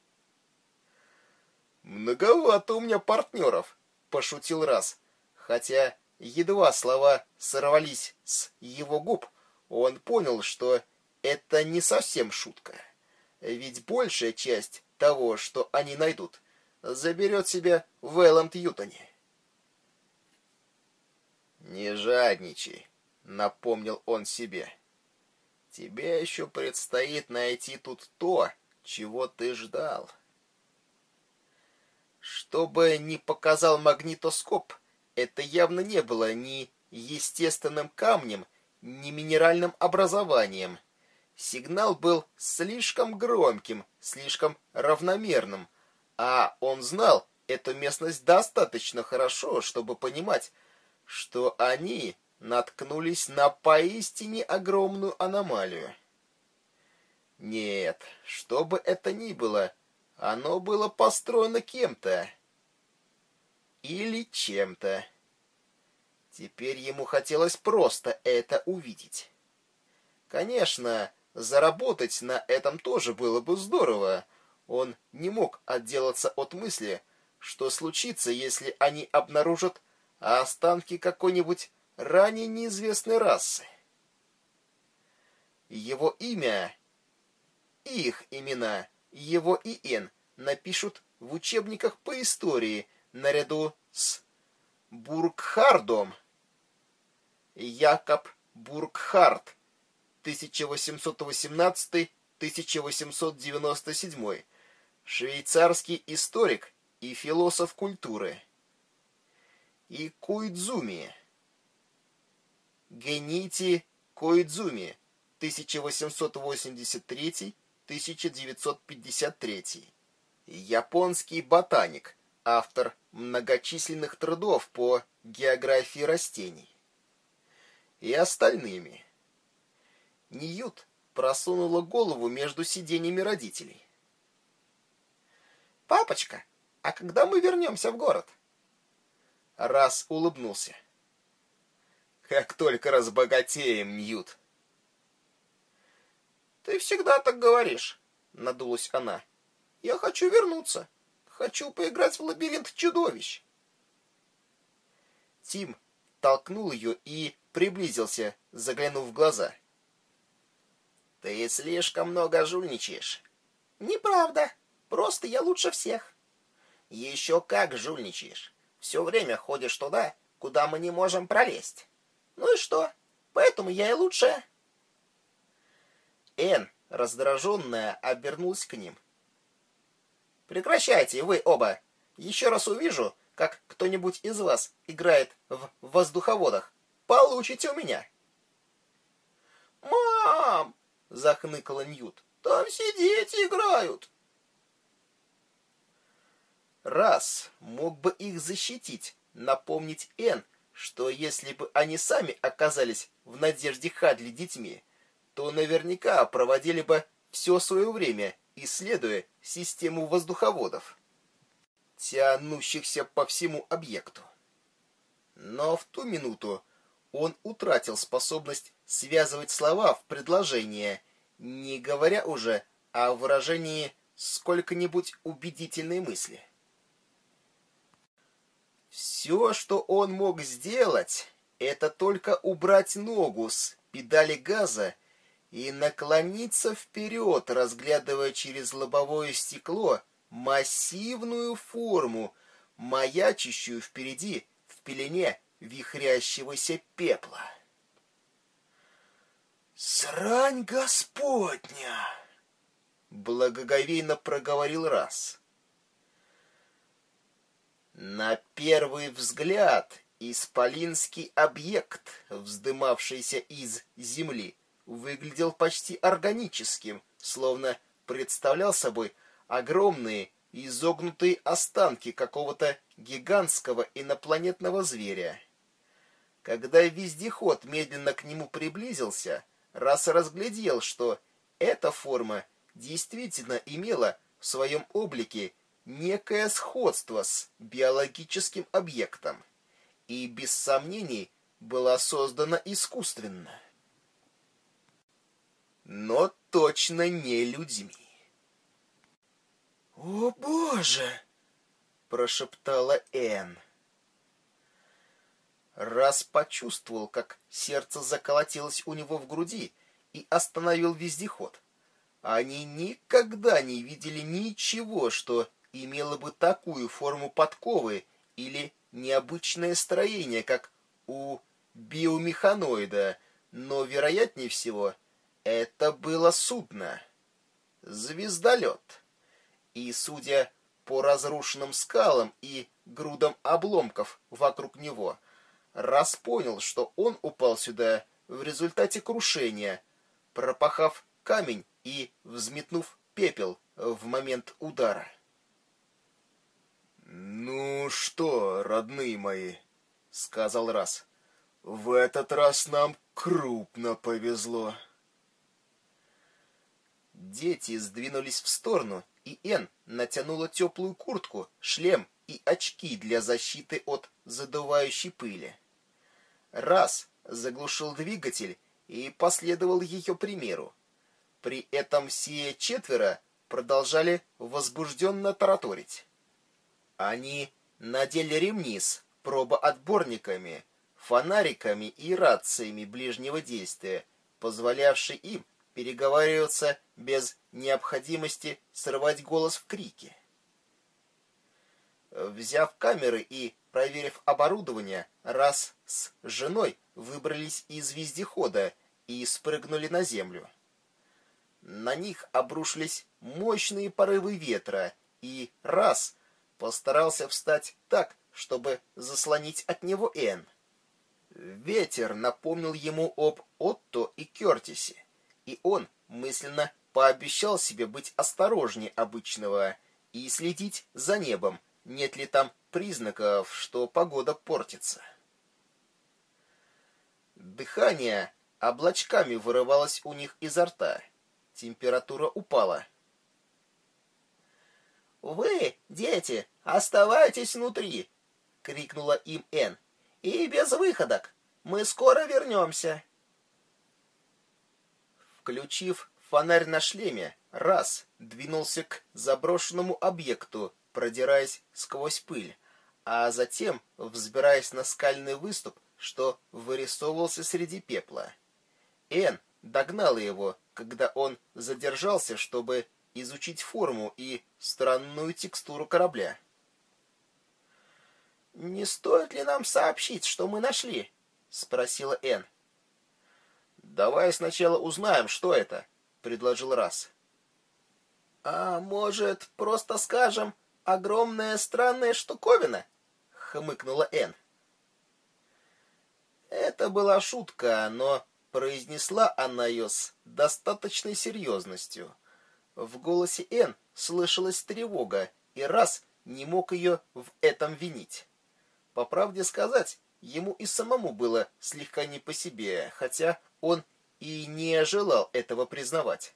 «Многовато у меня партнеров», — пошутил раз. Хотя едва слова сорвались с его губ, он понял, что это не совсем шутка. Ведь большая часть того, что они найдут, заберет себе в Элленд-Ютоне. «Не жадничай», — напомнил он себе. Тебе еще предстоит найти тут то, чего ты ждал. Что бы ни показал магнитоскоп, это явно не было ни естественным камнем, ни минеральным образованием. Сигнал был слишком громким, слишком равномерным, а он знал эту местность достаточно хорошо, чтобы понимать, что они наткнулись на поистине огромную аномалию. Нет, что бы это ни было, оно было построено кем-то. Или чем-то. Теперь ему хотелось просто это увидеть. Конечно, заработать на этом тоже было бы здорово. Он не мог отделаться от мысли, что случится, если они обнаружат останки какой-нибудь ранее неизвестной расы. Его имя, их имена, его и Н напишут в учебниках по истории наряду с Бургхардом. Якоб Бургхард, 1818-1897, швейцарский историк и философ культуры. И Куидзуми, Генити Коидзуми, 1883-1953. Японский ботаник, автор многочисленных трудов по географии растений. и остальными. Ньют просунула голову между сиденьями родителей. «Папочка, а когда мы вернемся в город?» Раз улыбнулся. «Как только разбогатеем, Ньют!» «Ты всегда так говоришь», — надулась она. «Я хочу вернуться. Хочу поиграть в лабиринт чудовищ». Тим толкнул ее и приблизился, заглянув в глаза. «Ты слишком много жульничаешь». «Неправда. Просто я лучше всех». «Еще как жульничаешь. Все время ходишь туда, куда мы не можем пролезть. Ну и что? Поэтому я и лучшая». Эн, раздраженная, обернулась к ним. «Прекращайте, вы оба! Еще раз увижу, как кто-нибудь из вас играет в воздуховодах. Получите у меня!» «Мам!» — захныкала Ньют. «Там все дети играют!» Раз мог бы их защитить, напомнить Эн, что если бы они сами оказались в Надежде Хадли детьми, то наверняка проводили бы все свое время, исследуя систему воздуховодов, тянущихся по всему объекту. Но в ту минуту он утратил способность связывать слова в предложение, не говоря уже о выражении сколько-нибудь убедительной мысли. Все, что он мог сделать, это только убрать ногу с педали газа и наклониться вперед, разглядывая через лобовое стекло массивную форму, маячащую впереди в пелене вихрящегося пепла. «Срань Господня!» — благоговейно проговорил раз. На первый взгляд исполинский объект, вздымавшийся из земли, выглядел почти органическим, словно представлял собой огромные изогнутые останки какого-то гигантского инопланетного зверя. Когда вездеход медленно к нему приблизился, раз разглядел, что эта форма действительно имела в своем облике некое сходство с биологическим объектом и, без сомнений, была создана искусственно но точно не людьми. «О, Боже!» — прошептала Энн. Раз почувствовал, как сердце заколотилось у него в груди и остановил вездеход. Они никогда не видели ничего, что имело бы такую форму подковы или необычное строение, как у биомеханоида, но, вероятнее всего, — это было судно. Звездолет. И, судя по разрушенным скалам и грудам обломков вокруг него, раз понял, что он упал сюда в результате крушения, пропахав камень и взметнув пепел в момент удара. «Ну что, родные мои», — сказал раз, — «в этот раз нам крупно повезло». Дети сдвинулись в сторону, и Эн натянула теплую куртку, шлем и очки для защиты от задувающей пыли. Раз заглушил двигатель и последовал ее примеру. При этом все четверо продолжали возбужденно тараторить. Они надели ремни с пробоотборниками, фонариками и рациями ближнего действия, позволявшие им переговариваться без необходимости срывать голос в крике. Взяв камеры и проверив оборудование, раз с женой выбрались из вездехода и спрыгнули на землю. На них обрушились мощные порывы ветра, и раз постарался встать так, чтобы заслонить от него Энн. Ветер напомнил ему об Отто и Кертисе и он мысленно пообещал себе быть осторожнее обычного и следить за небом, нет ли там признаков, что погода портится. Дыхание облачками вырывалось у них изо рта. Температура упала. «Вы, дети, оставайтесь внутри!» — крикнула им Эн. «И без выходок! Мы скоро вернемся!» Включив фонарь на шлеме, раз двинулся к заброшенному объекту, продираясь сквозь пыль, а затем взбираясь на скальный выступ, что вырисовывался среди пепла. Эн догнала его, когда он задержался, чтобы изучить форму и странную текстуру корабля. «Не стоит ли нам сообщить, что мы нашли?» — спросила Эн. «Давай сначала узнаем, что это», — предложил Раз. «А может, просто скажем, огромная странная штуковина?» — хмыкнула Эн. Это была шутка, но произнесла она ее с достаточной серьезностью. В голосе Эн слышалась тревога, и раз не мог ее в этом винить. По правде сказать, ему и самому было слегка не по себе, хотя он и не желал этого признавать.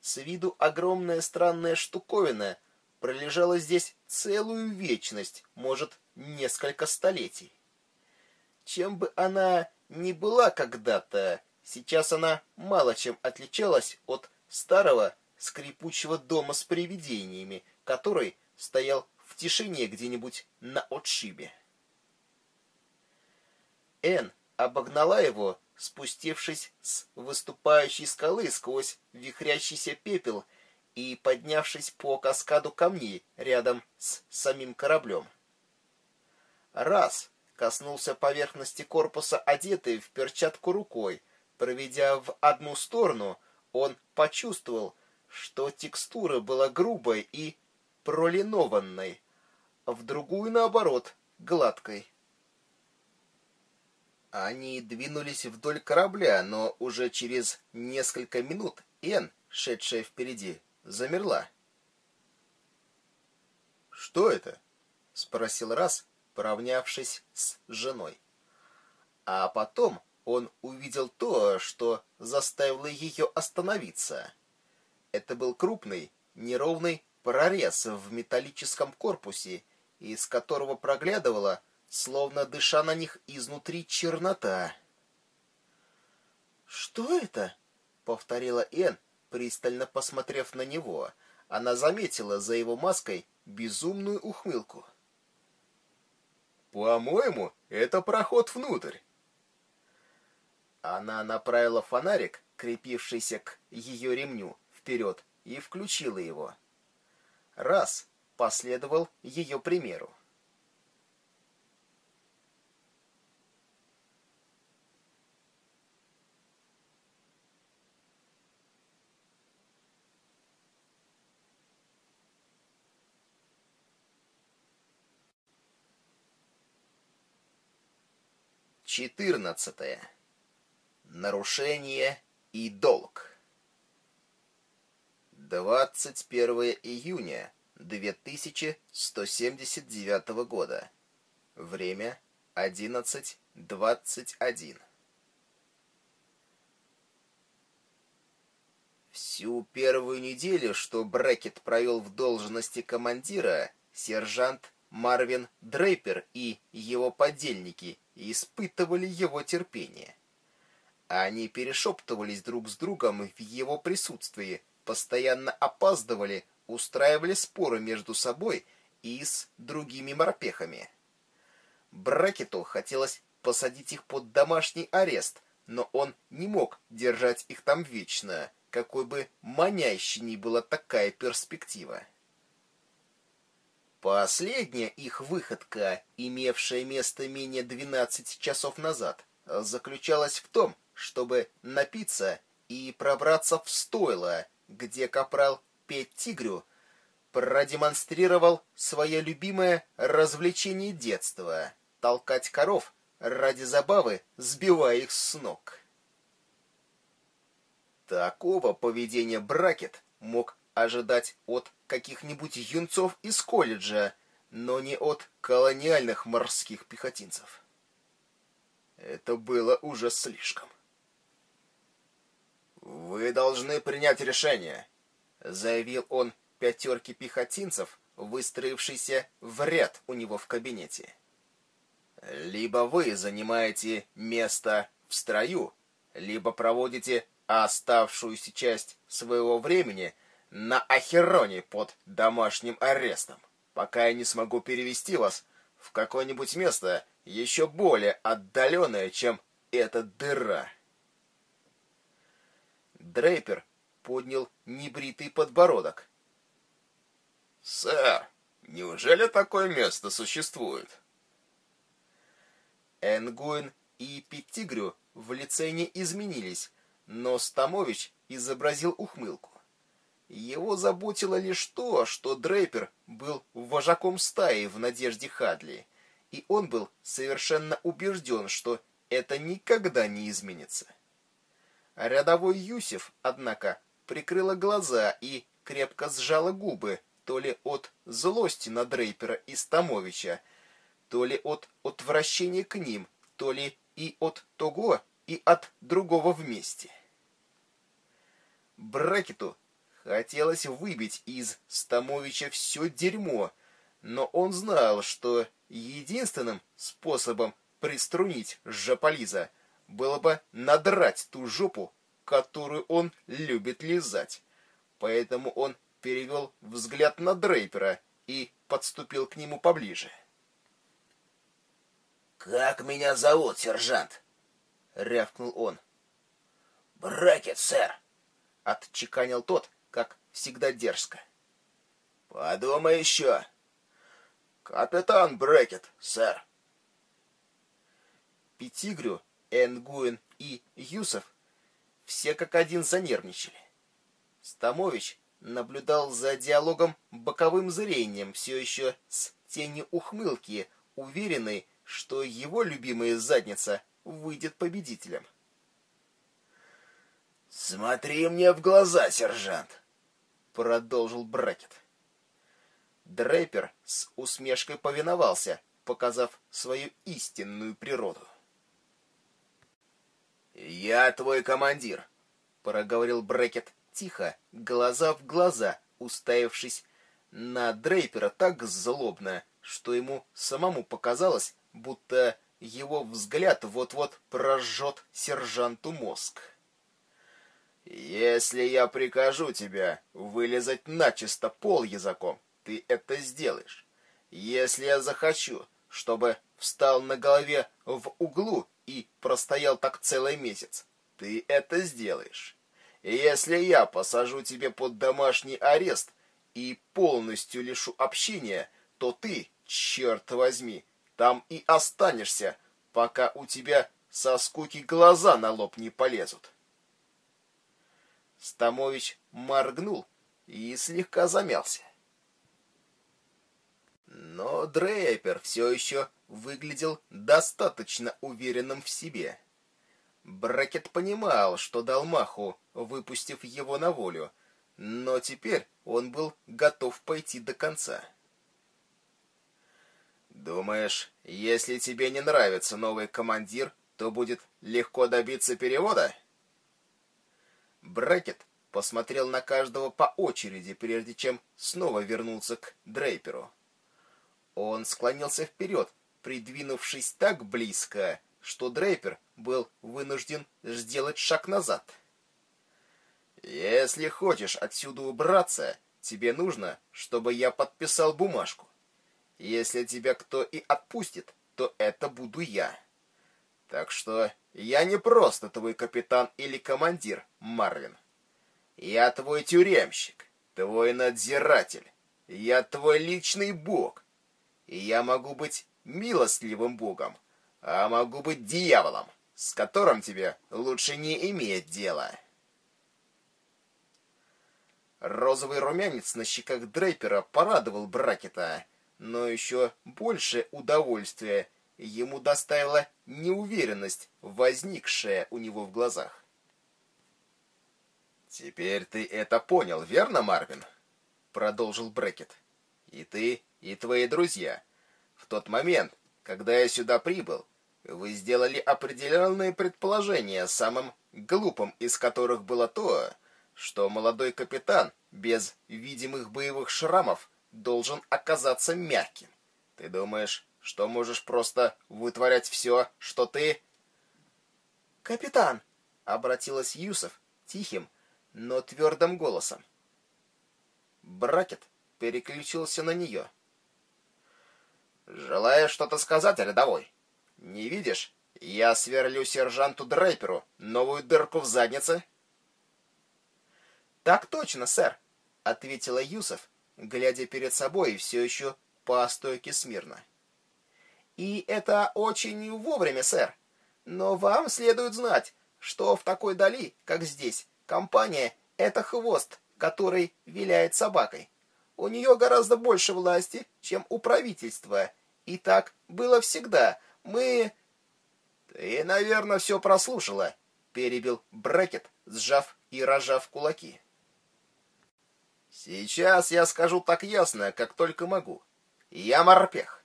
С виду огромная странная штуковина пролежала здесь целую вечность, может, несколько столетий. Чем бы она ни была когда-то, сейчас она мало чем отличалась от старого скрипучего дома с привидениями, который стоял в тишине где-нибудь на отшибе. Эн обогнала его, спустившись с выступающей скалы сквозь вихрящийся пепел и поднявшись по каскаду камней рядом с самим кораблем. Раз коснулся поверхности корпуса, одетый в перчатку рукой. Проведя в одну сторону, он почувствовал, что текстура была грубой и пролинованной, в другую, наоборот, гладкой. Они двинулись вдоль корабля, но уже через несколько минут Эн, шедшая впереди, замерла. «Что это?» — спросил раз, поравнявшись с женой. А потом он увидел то, что заставило ее остановиться. Это был крупный, неровный прорез в металлическом корпусе, из которого проглядывала словно дыша на них изнутри чернота. «Что это?» — повторила Эн, пристально посмотрев на него. Она заметила за его маской безумную ухмылку. «По-моему, это проход внутрь». Она направила фонарик, крепившийся к ее ремню, вперед и включила его. Раз последовал ее примеру. Четырнадцатое. Нарушение и долг. 21 июня 2179 года. Время 11.21. Всю первую неделю, что Брекет провел в должности командира, сержант Марвин Дрейпер и его подельники испытывали его терпение. Они перешептывались друг с другом в его присутствии, постоянно опаздывали, устраивали споры между собой и с другими морпехами. Бракету хотелось посадить их под домашний арест, но он не мог держать их там вечно, какой бы манящей ни была такая перспектива. Последняя их выходка, имевшая место менее 12 часов назад, заключалась в том, чтобы напиться и пробраться в стойло, где капрал Петь Тигрю продемонстрировал свое любимое развлечение детства — толкать коров ради забавы, сбивая их с ног. Такого поведения Бракет мог ожидать от каких-нибудь юнцов из колледжа, но не от колониальных морских пехотинцев. Это было уже слишком. «Вы должны принять решение», — заявил он пятерке пехотинцев, выстроившийся в ряд у него в кабинете. «Либо вы занимаете место в строю, либо проводите оставшуюся часть своего времени на Ахероне под домашним арестом, пока я не смогу перевести вас в какое-нибудь место еще более отдаленное, чем эта дыра». Дрейпер поднял небритый подбородок. «Сэр, неужели такое место существует?» Энгуин и Петтигрю в лице не изменились, но Стамович изобразил ухмылку. Его заботило лишь то, что Дрейпер был вожаком стаи в надежде Хадли, и он был совершенно убежден, что это никогда не изменится. Рядовой Юсев, однако, прикрыла глаза и крепко сжала губы, то ли от злости на Дрейпера и Стамовича, то ли от отвращения к ним, то ли и от того, и от другого вместе. Брекету хотелось выбить из Стамовича все дерьмо, но он знал, что единственным способом приструнить Жаполиза было бы надрать ту жопу, которую он любит лизать. Поэтому он перевел взгляд на Дрейпера и подступил к нему поближе. «Как меня зовут, сержант?» — рявкнул он. «Брекет, сэр!» — отчеканил тот, как всегда дерзко. «Подумай еще!» «Капитан Брекет, сэр!» Пятигрю, Энгуин и Юсов все как один занервничали. Стамович наблюдал за диалогом боковым зрением, все еще с тенью ухмылки, уверенный, что его любимая задница выйдет победителем. «Смотри мне в глаза, сержант!» — продолжил Бракет. Дрейпер с усмешкой повиновался, показав свою истинную природу. «Я твой командир», — проговорил Брекет тихо, глаза в глаза, уставившись на Дрейпера так злобно, что ему самому показалось, будто его взгляд вот-вот прожжет сержанту мозг. «Если я прикажу тебе вылезать начисто пол языком, ты это сделаешь. Если я захочу, чтобы встал на голове в углу и простоял так целый месяц, ты это сделаешь. Если я посажу тебе под домашний арест и полностью лишу общения, то ты, черт возьми, там и останешься, пока у тебя со скуки глаза на лоб не полезут. Стамович моргнул и слегка замялся. Но Дрейпер все еще выглядел достаточно уверенным в себе. Бракет понимал, что дал маху, выпустив его на волю, но теперь он был готов пойти до конца. Думаешь, если тебе не нравится новый командир, то будет легко добиться перевода? Брекет посмотрел на каждого по очереди, прежде чем снова вернулся к Дрейперу. Он склонился вперед, придвинувшись так близко, что Дрейпер был вынужден сделать шаг назад. «Если хочешь отсюда убраться, тебе нужно, чтобы я подписал бумажку. Если тебя кто и отпустит, то это буду я. Так что я не просто твой капитан или командир, Марвин. Я твой тюремщик, твой надзиратель. Я твой личный бог. И я могу быть милостливым богом, а могу быть дьяволом, с которым тебе лучше не иметь дела. Розовый румянец на щеках Дрейпера порадовал Бракета — но еще больше удовольствия ему доставила неуверенность, возникшая у него в глазах. «Теперь ты это понял, верно, Марвин?» — продолжил Брекет. «И ты, и твои друзья. В тот момент, когда я сюда прибыл, вы сделали определенные предположения, самым глупым из которых было то, что молодой капитан без видимых боевых шрамов должен оказаться мягким. Ты думаешь, что можешь просто вытворять все, что ты... «Капитан!» — обратилась Юсов тихим, но твердым голосом. Бракет переключился на нее. «Желая что-то сказать, рядовой? Не видишь, я сверлю сержанту Дрейперу новую дырку в заднице?» «Так точно, сэр», — ответила Юсов, глядя перед собой все еще по стойке смирно. «И это очень вовремя, сэр. Но вам следует знать, что в такой дали, как здесь, компания — это хвост, который виляет собакой. У нее гораздо больше власти, чем у правительства. И так было всегда. Мы «Ты, наверное, все прослушала», — перебил Брекет, сжав и рожав кулаки. «Сейчас я скажу так ясно, как только могу. Я морпех.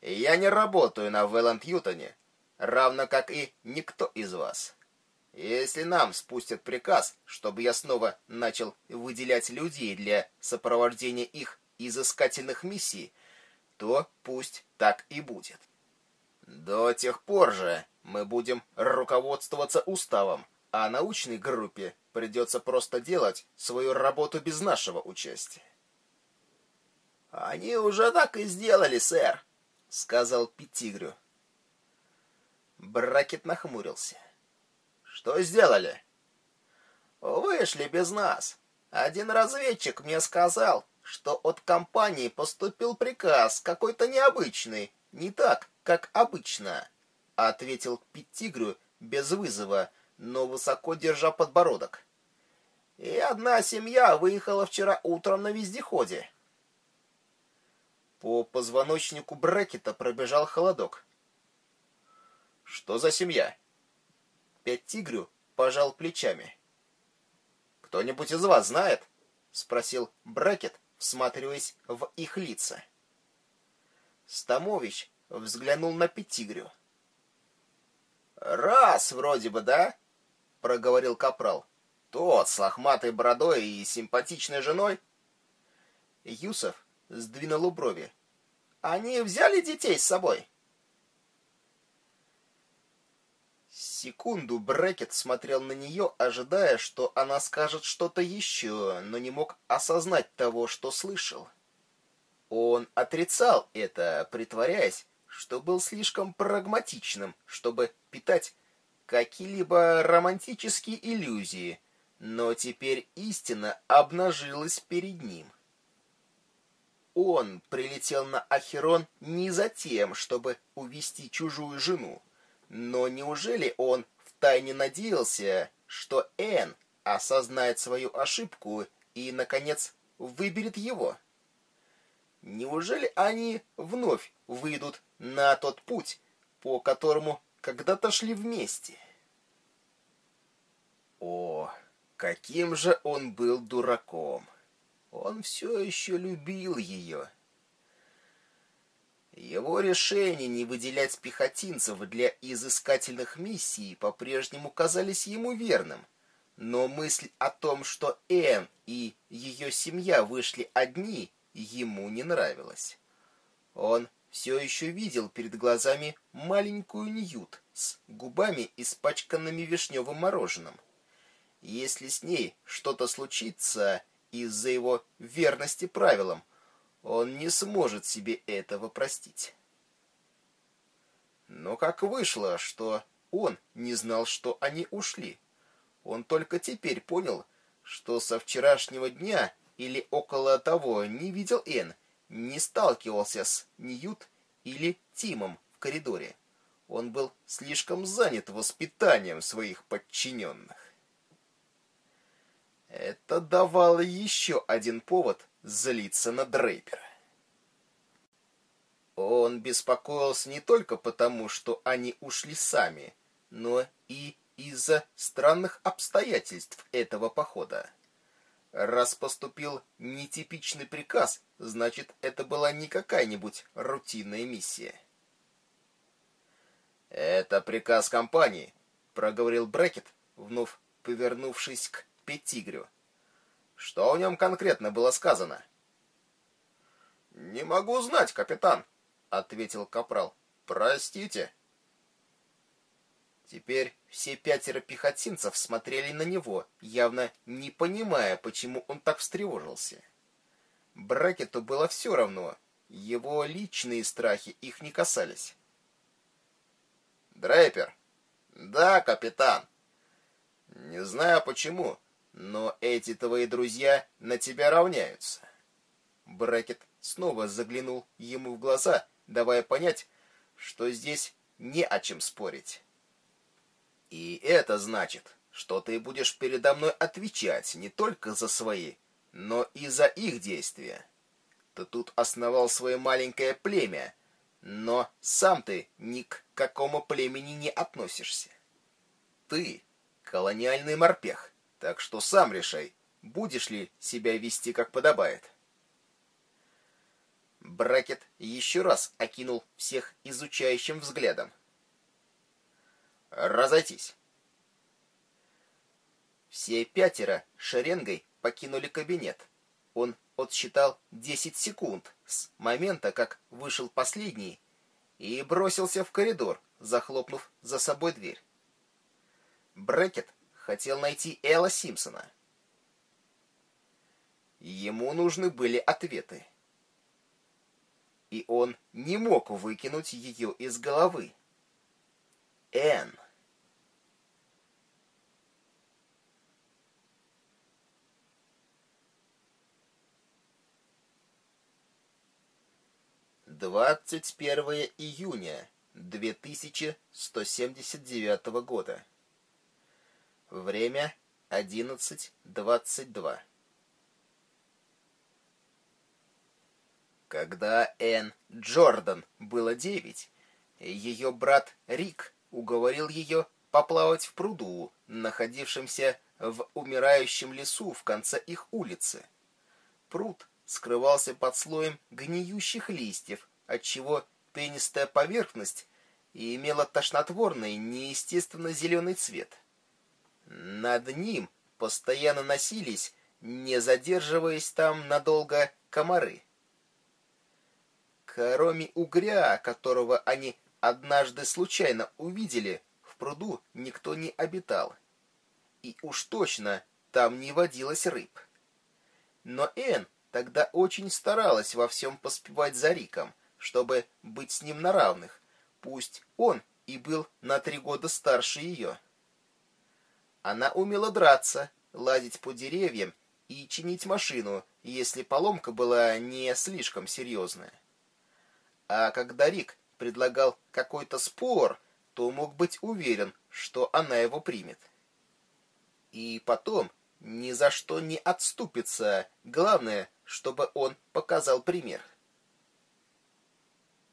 Я не работаю на Вэланд-Ютоне, равно как и никто из вас. Если нам спустят приказ, чтобы я снова начал выделять людей для сопровождения их изыскательных миссий, то пусть так и будет. До тех пор же мы будем руководствоваться уставом, а научной группе придется просто делать свою работу без нашего участия. «Они уже так и сделали, сэр», — сказал Пятигрю. Бракет нахмурился. «Что сделали?» «Вышли без нас. Один разведчик мне сказал, что от компании поступил приказ какой-то необычный, не так, как обычно, ответил Питтигрю без вызова, но высоко держа подбородок. И одна семья выехала вчера утром на вездеходе. По позвоночнику Брекета пробежал холодок. Что за семья? Пять пожал плечами. Кто-нибудь из вас знает? спросил Брекет, всматриваясь в их лица. Стамович взглянул на Петигрю. «Раз, вроде бы, да?» — проговорил капрал. «Тот с лохматой бородой и симпатичной женой?» Юсов сдвинул брови. «Они взяли детей с собой?» Секунду Брекет смотрел на нее, ожидая, что она скажет что-то еще, но не мог осознать того, что слышал. Он отрицал это, притворяясь, что был слишком прагматичным, чтобы питать какие-либо романтические иллюзии, но теперь истина обнажилась перед ним. Он прилетел на Ахерон не за тем, чтобы увести чужую жену, но неужели он втайне надеялся, что Энн осознает свою ошибку и, наконец, выберет его? Неужели они вновь выйдут на тот путь, по которому когда-то шли вместе? О, каким же он был дураком! Он все еще любил ее. Его решение не выделять пехотинцев для изыскательных миссий по-прежнему казались ему верным, но мысль о том, что Энн и ее семья вышли одни, ему не нравилась. Он все еще видел перед глазами маленькую Ньют с губами, испачканными вишневым мороженым. Если с ней что-то случится из-за его верности правилам, он не сможет себе этого простить. Но как вышло, что он не знал, что они ушли? Он только теперь понял, что со вчерашнего дня или около того не видел Энн, не сталкивался с Ньют или Тимом в коридоре. Он был слишком занят воспитанием своих подчиненных. Это давало еще один повод злиться на Дрейпера. Он беспокоился не только потому, что они ушли сами, но и из-за странных обстоятельств этого похода. Раз поступил нетипичный приказ, значит, это была не какая-нибудь рутинная миссия. Это приказ компании, проговорил Брекет, вновь повернувшись к Петтигрю. Что в нем конкретно было сказано? Не могу знать, капитан, ответил капрал. Простите. Теперь все пятеро пехотинцев смотрели на него, явно не понимая, почему он так встревожился. Бракету было все равно, его личные страхи их не касались. Дрейпер. Да, капитан. Не знаю почему, но эти твои друзья на тебя равняются. Бракет снова заглянул ему в глаза, давая понять, что здесь не о чем спорить. И это значит, что ты будешь передо мной отвечать не только за свои, но и за их действия. Ты тут основал свое маленькое племя, но сам ты ни к какому племени не относишься. Ты колониальный морпех, так что сам решай, будешь ли себя вести как подобает. Бракет еще раз окинул всех изучающим взглядом. Разойтись. Все пятеро шеренгой покинули кабинет. Он отсчитал 10 секунд с момента, как вышел последний, и бросился в коридор, захлопнув за собой дверь. Брекет хотел найти Элла Симпсона. Ему нужны были ответы. И он не мог выкинуть ее из головы. Н. Двадцать первое июня две тысячи сто семьдесят девятого года. Время одиннадцать двадцать два. Когда Энн Джордан было девять, ее брат Рик уговорил ее поплавать в пруду, находившемся в умирающем лесу в конце их улицы. Пруд скрывался под слоем гниющих листьев, отчего пенистая поверхность имела тошнотворный, неестественно зеленый цвет. Над ним постоянно носились, не задерживаясь там надолго, комары. Кроме угря, которого они однажды случайно увидели, в пруду никто не обитал. И уж точно там не водилось рыб. Но Эн тогда очень старалась во всем поспевать за Риком, чтобы быть с ним на равных, пусть он и был на три года старше ее. Она умела драться, ладить по деревьям и чинить машину, если поломка была не слишком серьезная. А когда Рик предлагал какой-то спор, то мог быть уверен, что она его примет. И потом ни за что не отступится, главное, чтобы он показал пример.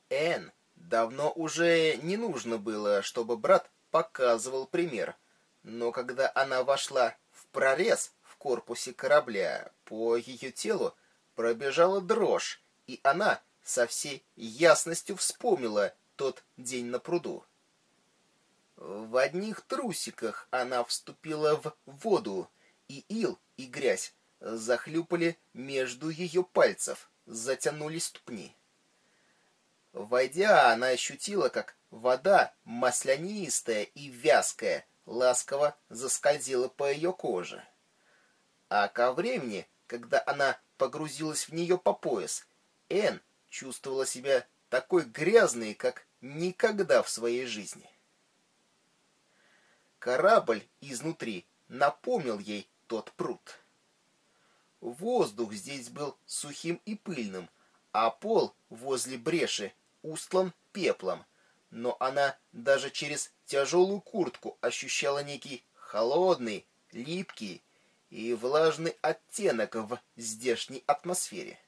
Эн давно уже не нужно было, чтобы брат показывал пример, но когда она вошла в прорез в корпусе корабля, по ее телу пробежала дрожь, и она со всей ясностью вспомнила тот день на пруду. В одних трусиках она вступила в воду, и ил, и грязь захлюпали между ее пальцев, затянули ступни. Войдя, она ощутила, как вода, маслянистая и вязкая, ласково заскользила по ее коже. А ко времени, когда она погрузилась в нее по пояс, Энн чувствовала себя такой грязной, как никогда в своей жизни. Корабль изнутри напомнил ей тот пруд. Воздух здесь был сухим и пыльным, а пол возле бреши устлан пеплом, но она даже через тяжелую куртку ощущала некий холодный, липкий и влажный оттенок в здешней атмосфере.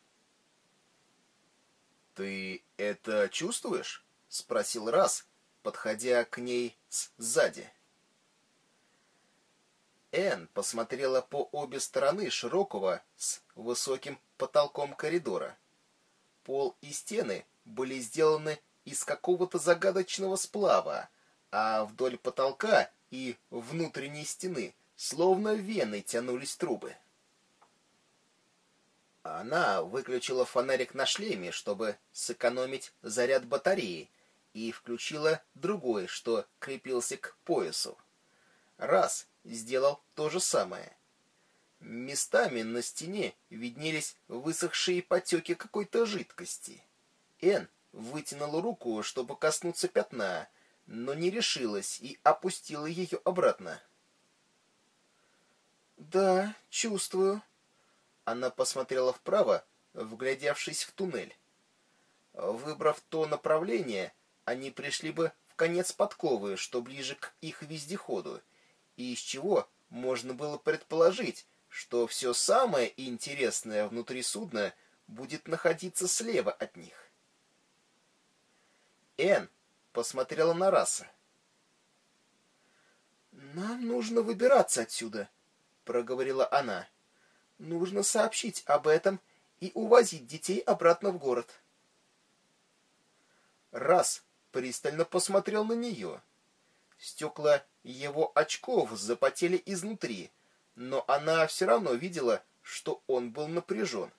«Ты это чувствуешь?» — спросил Раз, подходя к ней сзади. Энн посмотрела по обе стороны широкого с высоким потолком коридора. Пол и стены были сделаны из какого-то загадочного сплава, а вдоль потолка и внутренней стены словно вены тянулись трубы. Она выключила фонарик на шлеме, чтобы сэкономить заряд батареи, и включила другой, что крепился к поясу. Раз сделал то же самое. Местами на стене виднелись высохшие потеки какой-то жидкости. Н вытянула руку, чтобы коснуться пятна, но не решилась и опустила ее обратно. «Да, чувствую». Она посмотрела вправо, вглядевшись в туннель. Выбрав то направление, они пришли бы в конец подковы, что ближе к их вездеходу, и из чего можно было предположить, что все самое интересное внутри судна будет находиться слева от них. Н посмотрела на Раса. «Нам нужно выбираться отсюда», — проговорила она. «Нужно сообщить об этом и увозить детей обратно в город». Раз пристально посмотрел на нее. Стекла его очков запотели изнутри, но она все равно видела, что он был напряжен.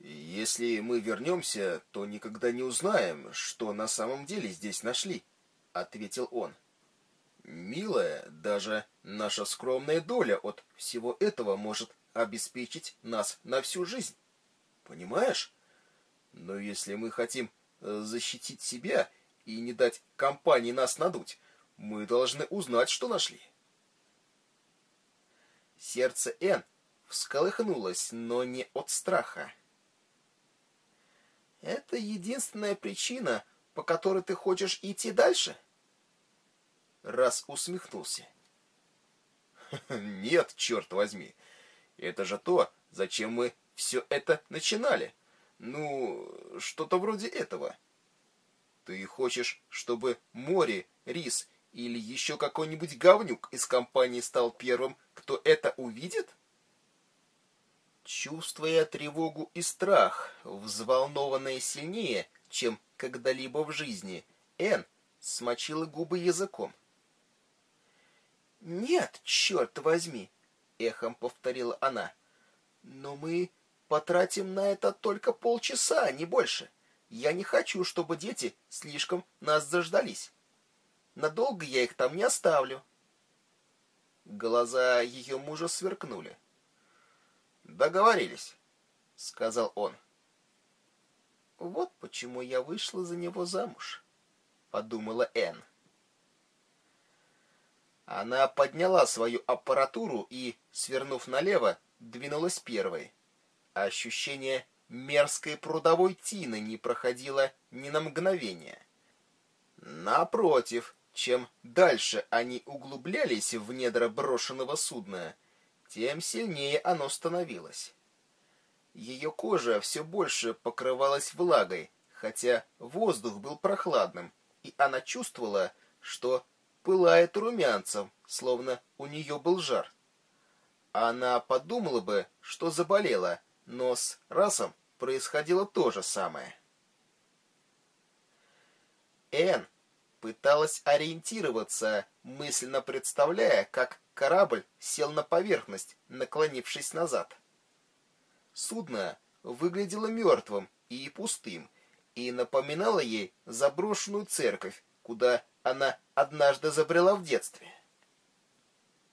«Если мы вернемся, то никогда не узнаем, что на самом деле здесь нашли», — ответил он. «Милая, даже наша скромная доля от всего этого может обеспечить нас на всю жизнь. Понимаешь? Но если мы хотим э, защитить себя и не дать компании нас надуть, мы должны узнать, что нашли». Сердце Н всколыхнулось, но не от страха. Это единственная причина, по которой ты хочешь идти дальше? Раз усмехнулся. Нет, черт возьми. Это же то, зачем мы все это начинали. Ну, что-то вроде этого. Ты хочешь, чтобы море, рис или еще какой-нибудь говнюк из компании стал первым, кто это увидит? Чувствуя тревогу и страх, взволнованная сильнее, чем когда-либо в жизни, Эн смочила губы языком. «Нет, черт возьми!» — эхом повторила она. «Но мы потратим на это только полчаса, не больше. Я не хочу, чтобы дети слишком нас заждались. Надолго я их там не оставлю». Глаза ее мужа сверкнули. Договорились, сказал он. Вот почему я вышла за него замуж, подумала Энн. Она подняла свою аппаратуру и, свернув налево, двинулась первой. Ощущение мерзкой прудовой тины не проходило ни на мгновение. Напротив, чем дальше они углублялись в недра брошенного судна, тем сильнее оно становилось. Ее кожа все больше покрывалась влагой, хотя воздух был прохладным, и она чувствовала, что пылает румянцем, словно у нее был жар. Она подумала бы, что заболела, но с расом происходило то же самое. Эн пыталась ориентироваться, мысленно представляя, как корабль сел на поверхность, наклонившись назад. Судно выглядело мертвым и пустым, и напоминало ей заброшенную церковь, куда она однажды забрела в детстве.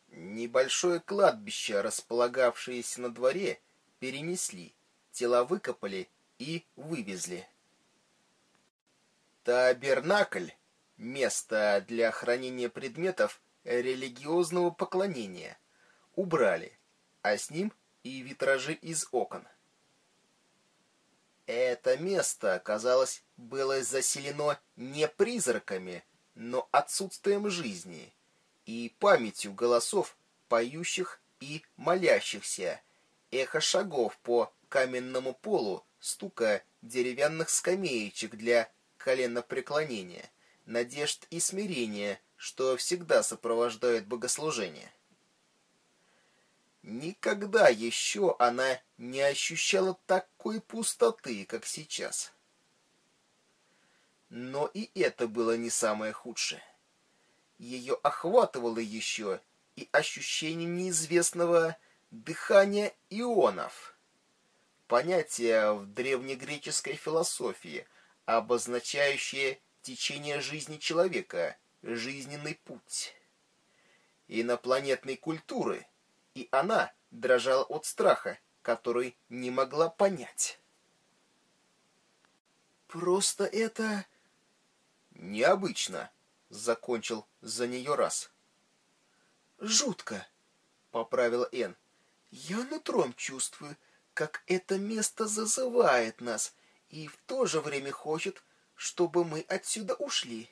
Небольшое кладбище, располагавшееся на дворе, перенесли, тела выкопали и вывезли. Табернакль, место для хранения предметов, религиозного поклонения убрали, а с ним и витражи из окон. Это место, казалось, было заселено не призраками, но отсутствием жизни и памятью голосов, поющих и молящихся, эхо шагов по каменному полу, стука деревянных скамеечек для коленопреклонения, надежд и смирения, что всегда сопровождают богослужение. Никогда еще она не ощущала такой пустоты, как сейчас. Но и это было не самое худшее. Ее охватывало еще и ощущение неизвестного дыхания ионов. Понятие в древнегреческой философии, обозначающее течение жизни человека, жизненный путь. Инопланетной культуры, и она дрожала от страха, который не могла понять. «Просто это...» «Необычно», — закончил за нее раз. «Жутко», — поправила Энн. «Я нутром чувствую, как это место зазывает нас и в то же время хочет, чтобы мы отсюда ушли».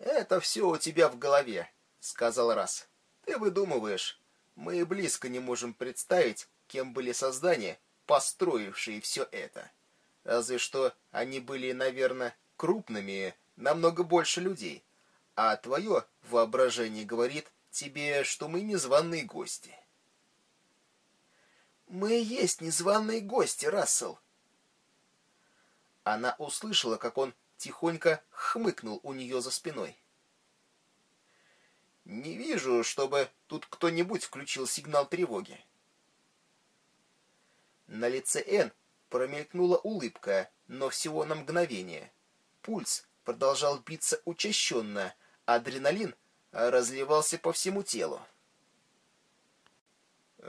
«Это все у тебя в голове», — сказал раз. «Ты выдумываешь. Мы близко не можем представить, кем были создания, построившие все это. Разве что они были, наверное, крупными, намного больше людей. А твое воображение говорит тебе, что мы незваные гости. Мы есть незваные гости, Рассел. Она услышала, как он тихонько хмыкнул у нее за спиной. Не вижу, чтобы тут кто-нибудь включил сигнал тревоги. На лице Н промелькнула улыбка, но всего на мгновение. Пульс продолжал биться учащенно, адреналин разливался по всему телу.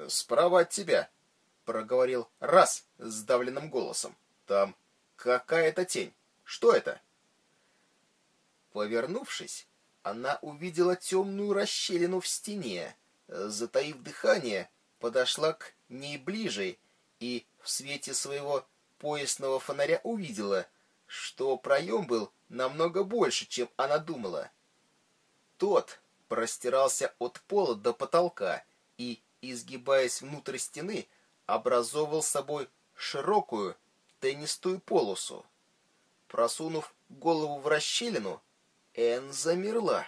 «Справа от тебя», — проговорил раз сдавленным голосом. «Там какая-то тень. Что это?» Повернувшись, она увидела темную расщелину в стене, затаив дыхание, подошла к ней ближе и в свете своего поясного фонаря увидела, что проем был намного больше, чем она думала. Тот простирался от пола до потолка и, изгибаясь внутрь стены, образовывал собой широкую теннистую полосу. Просунув голову в расщелину, Энн замерла.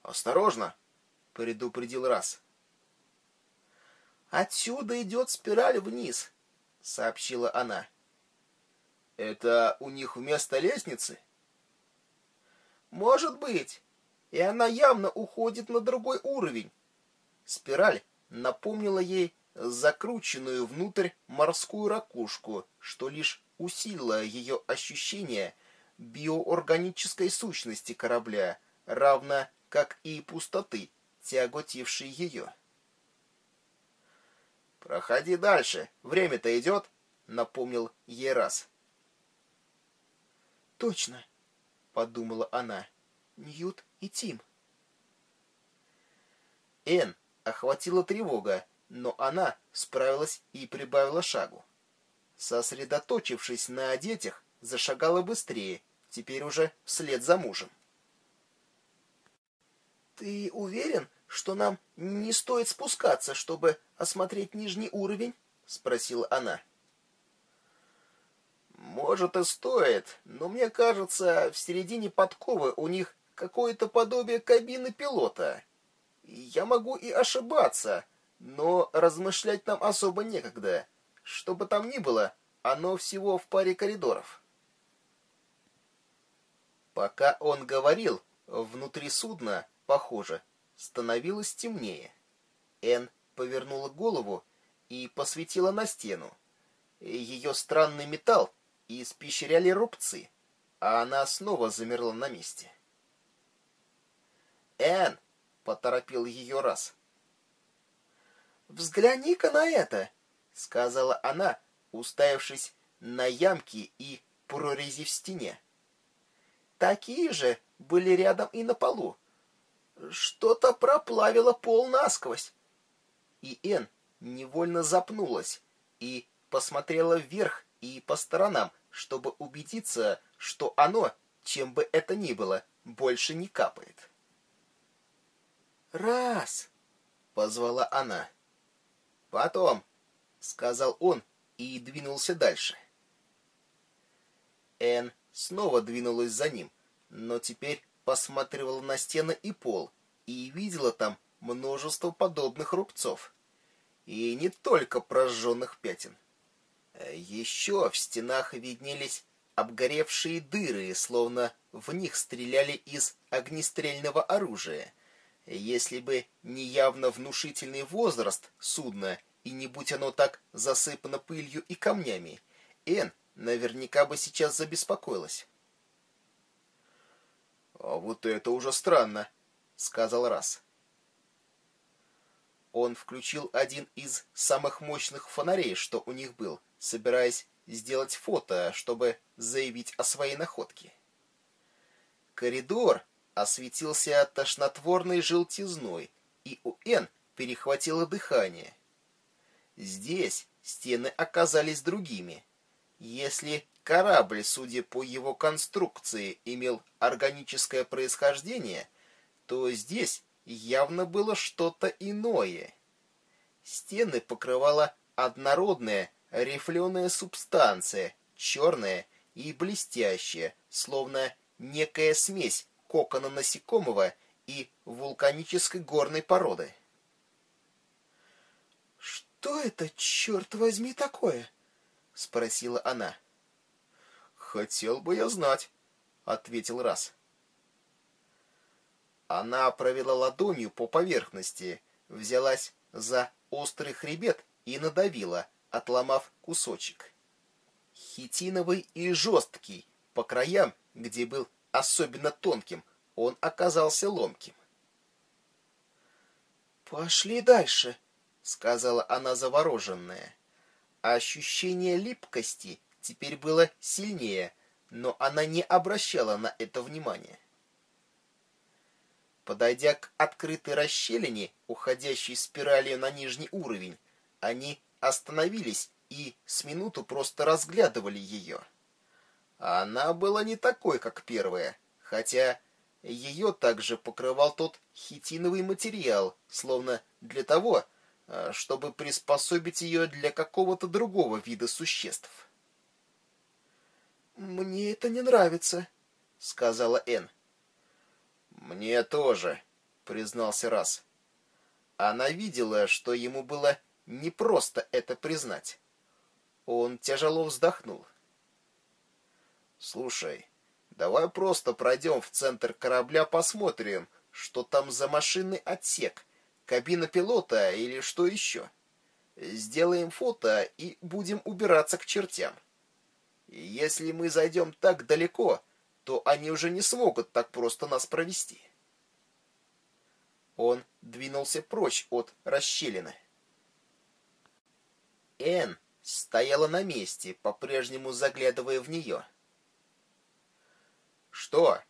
«Осторожно!» — предупредил раз. «Отсюда идет спираль вниз», — сообщила она. «Это у них вместо лестницы?» «Может быть. И она явно уходит на другой уровень». Спираль напомнила ей закрученную внутрь морскую ракушку, что лишь усилило ее ощущение — биоорганической сущности корабля, равно как и пустоты, тяготившей ее. «Проходи дальше, время-то идет», — напомнил Ерас. «Точно», — подумала она, — «Ньют и Тим». Эн охватила тревога, но она справилась и прибавила шагу. Сосредоточившись на детях, зашагала быстрее, теперь уже вслед за мужем. «Ты уверен, что нам не стоит спускаться, чтобы осмотреть нижний уровень?» — спросила она. «Может, и стоит, но мне кажется, в середине подковы у них какое-то подобие кабины пилота. Я могу и ошибаться, но размышлять нам особо некогда. Что бы там ни было, оно всего в паре коридоров». Пока он говорил, внутри судна, похоже, становилось темнее. Эн повернула голову и посветила на стену. Ее странный металл испещряли рубцы, а она снова замерла на месте. «Эн!» — поторопил ее раз. «Взгляни-ка на это!» — сказала она, уставившись на ямки и прорези в стене. Такие же были рядом и на полу. Что-то проплавило пол насквозь. И Эн невольно запнулась и посмотрела вверх и по сторонам, чтобы убедиться, что оно, чем бы это ни было, больше не капает. «Раз!» — позвала она. «Потом!» — сказал он и двинулся дальше. Эн снова двинулась за ним, но теперь посматривала на стены и пол и видела там множество подобных рубцов. И не только прожженных пятен. Еще в стенах виднелись обгоревшие дыры, словно в них стреляли из огнестрельного оружия. Если бы не явно внушительный возраст судна, и не будь оно так засыпано пылью и камнями, Эн наверняка бы сейчас забеспокоилась. «А вот это уже странно», — сказал Раз. Он включил один из самых мощных фонарей, что у них был, собираясь сделать фото, чтобы заявить о своей находке. Коридор осветился тошнотворной желтизной, и у Н перехватило дыхание. Здесь стены оказались другими. Если корабль, судя по его конструкции, имел органическое происхождение, то здесь явно было что-то иное. Стены покрывала однородная рифленая субстанция, черная и блестящая, словно некая смесь кокона насекомого и вулканической горной породы. «Что это, черт возьми, такое?» — спросила она. «Хотел бы я знать», — ответил Раз. Она провела ладонью по поверхности, взялась за острый хребет и надавила, отломав кусочек. Хитиновый и жесткий, по краям, где был особенно тонким, он оказался ломким. «Пошли дальше», — сказала она завороженная. Ощущение липкости теперь было сильнее, но она не обращала на это внимания. Подойдя к открытой расщелине, уходящей спиралью на нижний уровень, они остановились и с минуту просто разглядывали ее. Она была не такой, как первая, хотя ее также покрывал тот хитиновый материал, словно для того, э, чтобы приспособить ее для какого-то другого вида существ. «Мне это не нравится», — сказала Энн. «Мне тоже», — признался Раз. Она видела, что ему было непросто это признать. Он тяжело вздохнул. «Слушай, давай просто пройдем в центр корабля, посмотрим, что там за машинный отсек, кабина пилота или что еще. Сделаем фото и будем убираться к чертям. Если мы зайдем так далеко, то они уже не смогут так просто нас провести. Он двинулся прочь от расщелины. Эн стояла на месте, по-прежнему заглядывая в нее. «Что?»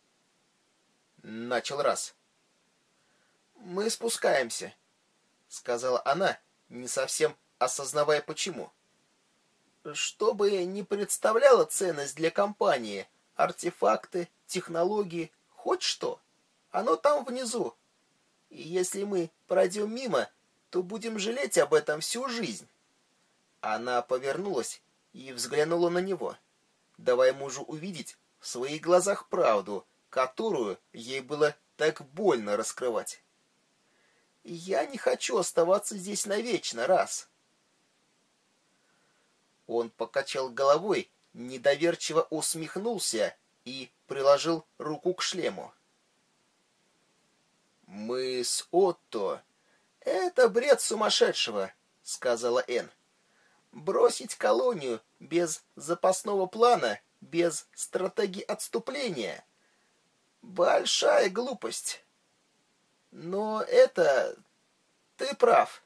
— начал раз. «Мы спускаемся», — сказала она, не совсем осознавая почему. «Что бы ни представляла ценность для компании — артефакты, технологии, хоть что. Оно там внизу. И если мы пройдем мимо, то будем жалеть об этом всю жизнь. Она повернулась и взглянула на него, давая мужу увидеть в своих глазах правду, которую ей было так больно раскрывать. «Я не хочу оставаться здесь навечно, раз». Он покачал головой недоверчиво усмехнулся и приложил руку к шлему. «Мы с Отто...» «Это бред сумасшедшего», — сказала Энн. «Бросить колонию без запасного плана, без стратегии отступления. Большая глупость. Но это... Ты прав.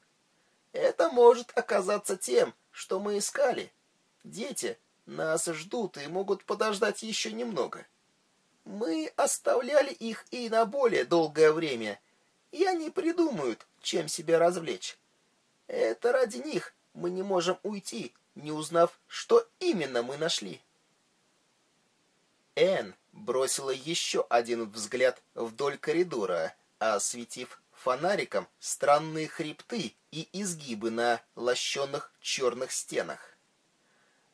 Это может оказаться тем, что мы искали. Дети, нас ждут и могут подождать еще немного. Мы оставляли их и на более долгое время, и они придумают, чем себя развлечь. Это ради них мы не можем уйти, не узнав, что именно мы нашли. Энн бросила еще один взгляд вдоль коридора, осветив фонариком странные хребты и изгибы на лощенных черных стенах.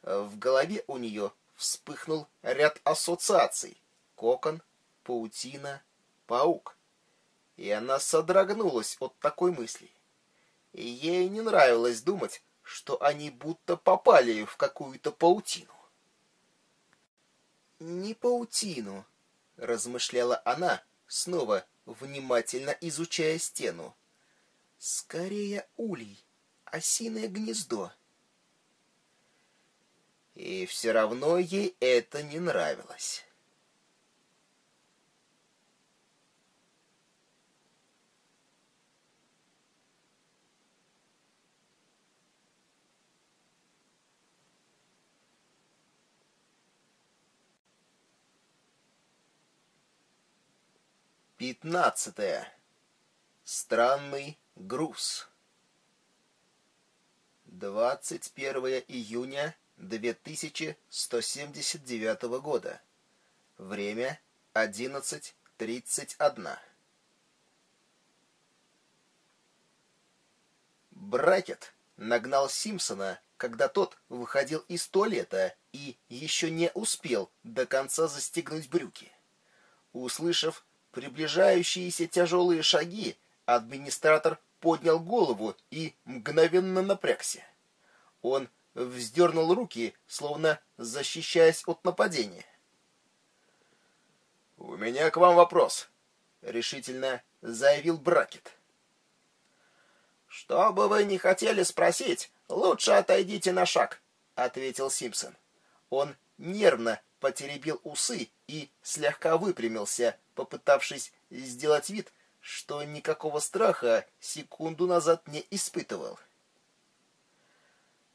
В голове у нее вспыхнул ряд ассоциаций. Кокон, паутина, паук. И она содрогнулась от такой мысли. Ей не нравилось думать, что они будто попали в какую-то паутину. «Не паутину», — размышляла она, снова внимательно изучая стену. «Скорее улей, осиное гнездо». И все равно ей это не нравилось. Пятнадцатое. Странный груз. 21 июня 2179 года. Время 11.31. Бракет нагнал Симпсона, когда тот выходил из туалета и еще не успел до конца застегнуть брюки. Услышав приближающиеся тяжелые шаги, администратор поднял голову и мгновенно напрягся. Он вздернул руки, словно защищаясь от нападения. «У меня к вам вопрос», — решительно заявил Бракет. «Что бы вы ни хотели спросить, лучше отойдите на шаг», — ответил Симпсон. Он нервно потеребил усы и слегка выпрямился, попытавшись сделать вид, что никакого страха секунду назад не испытывал.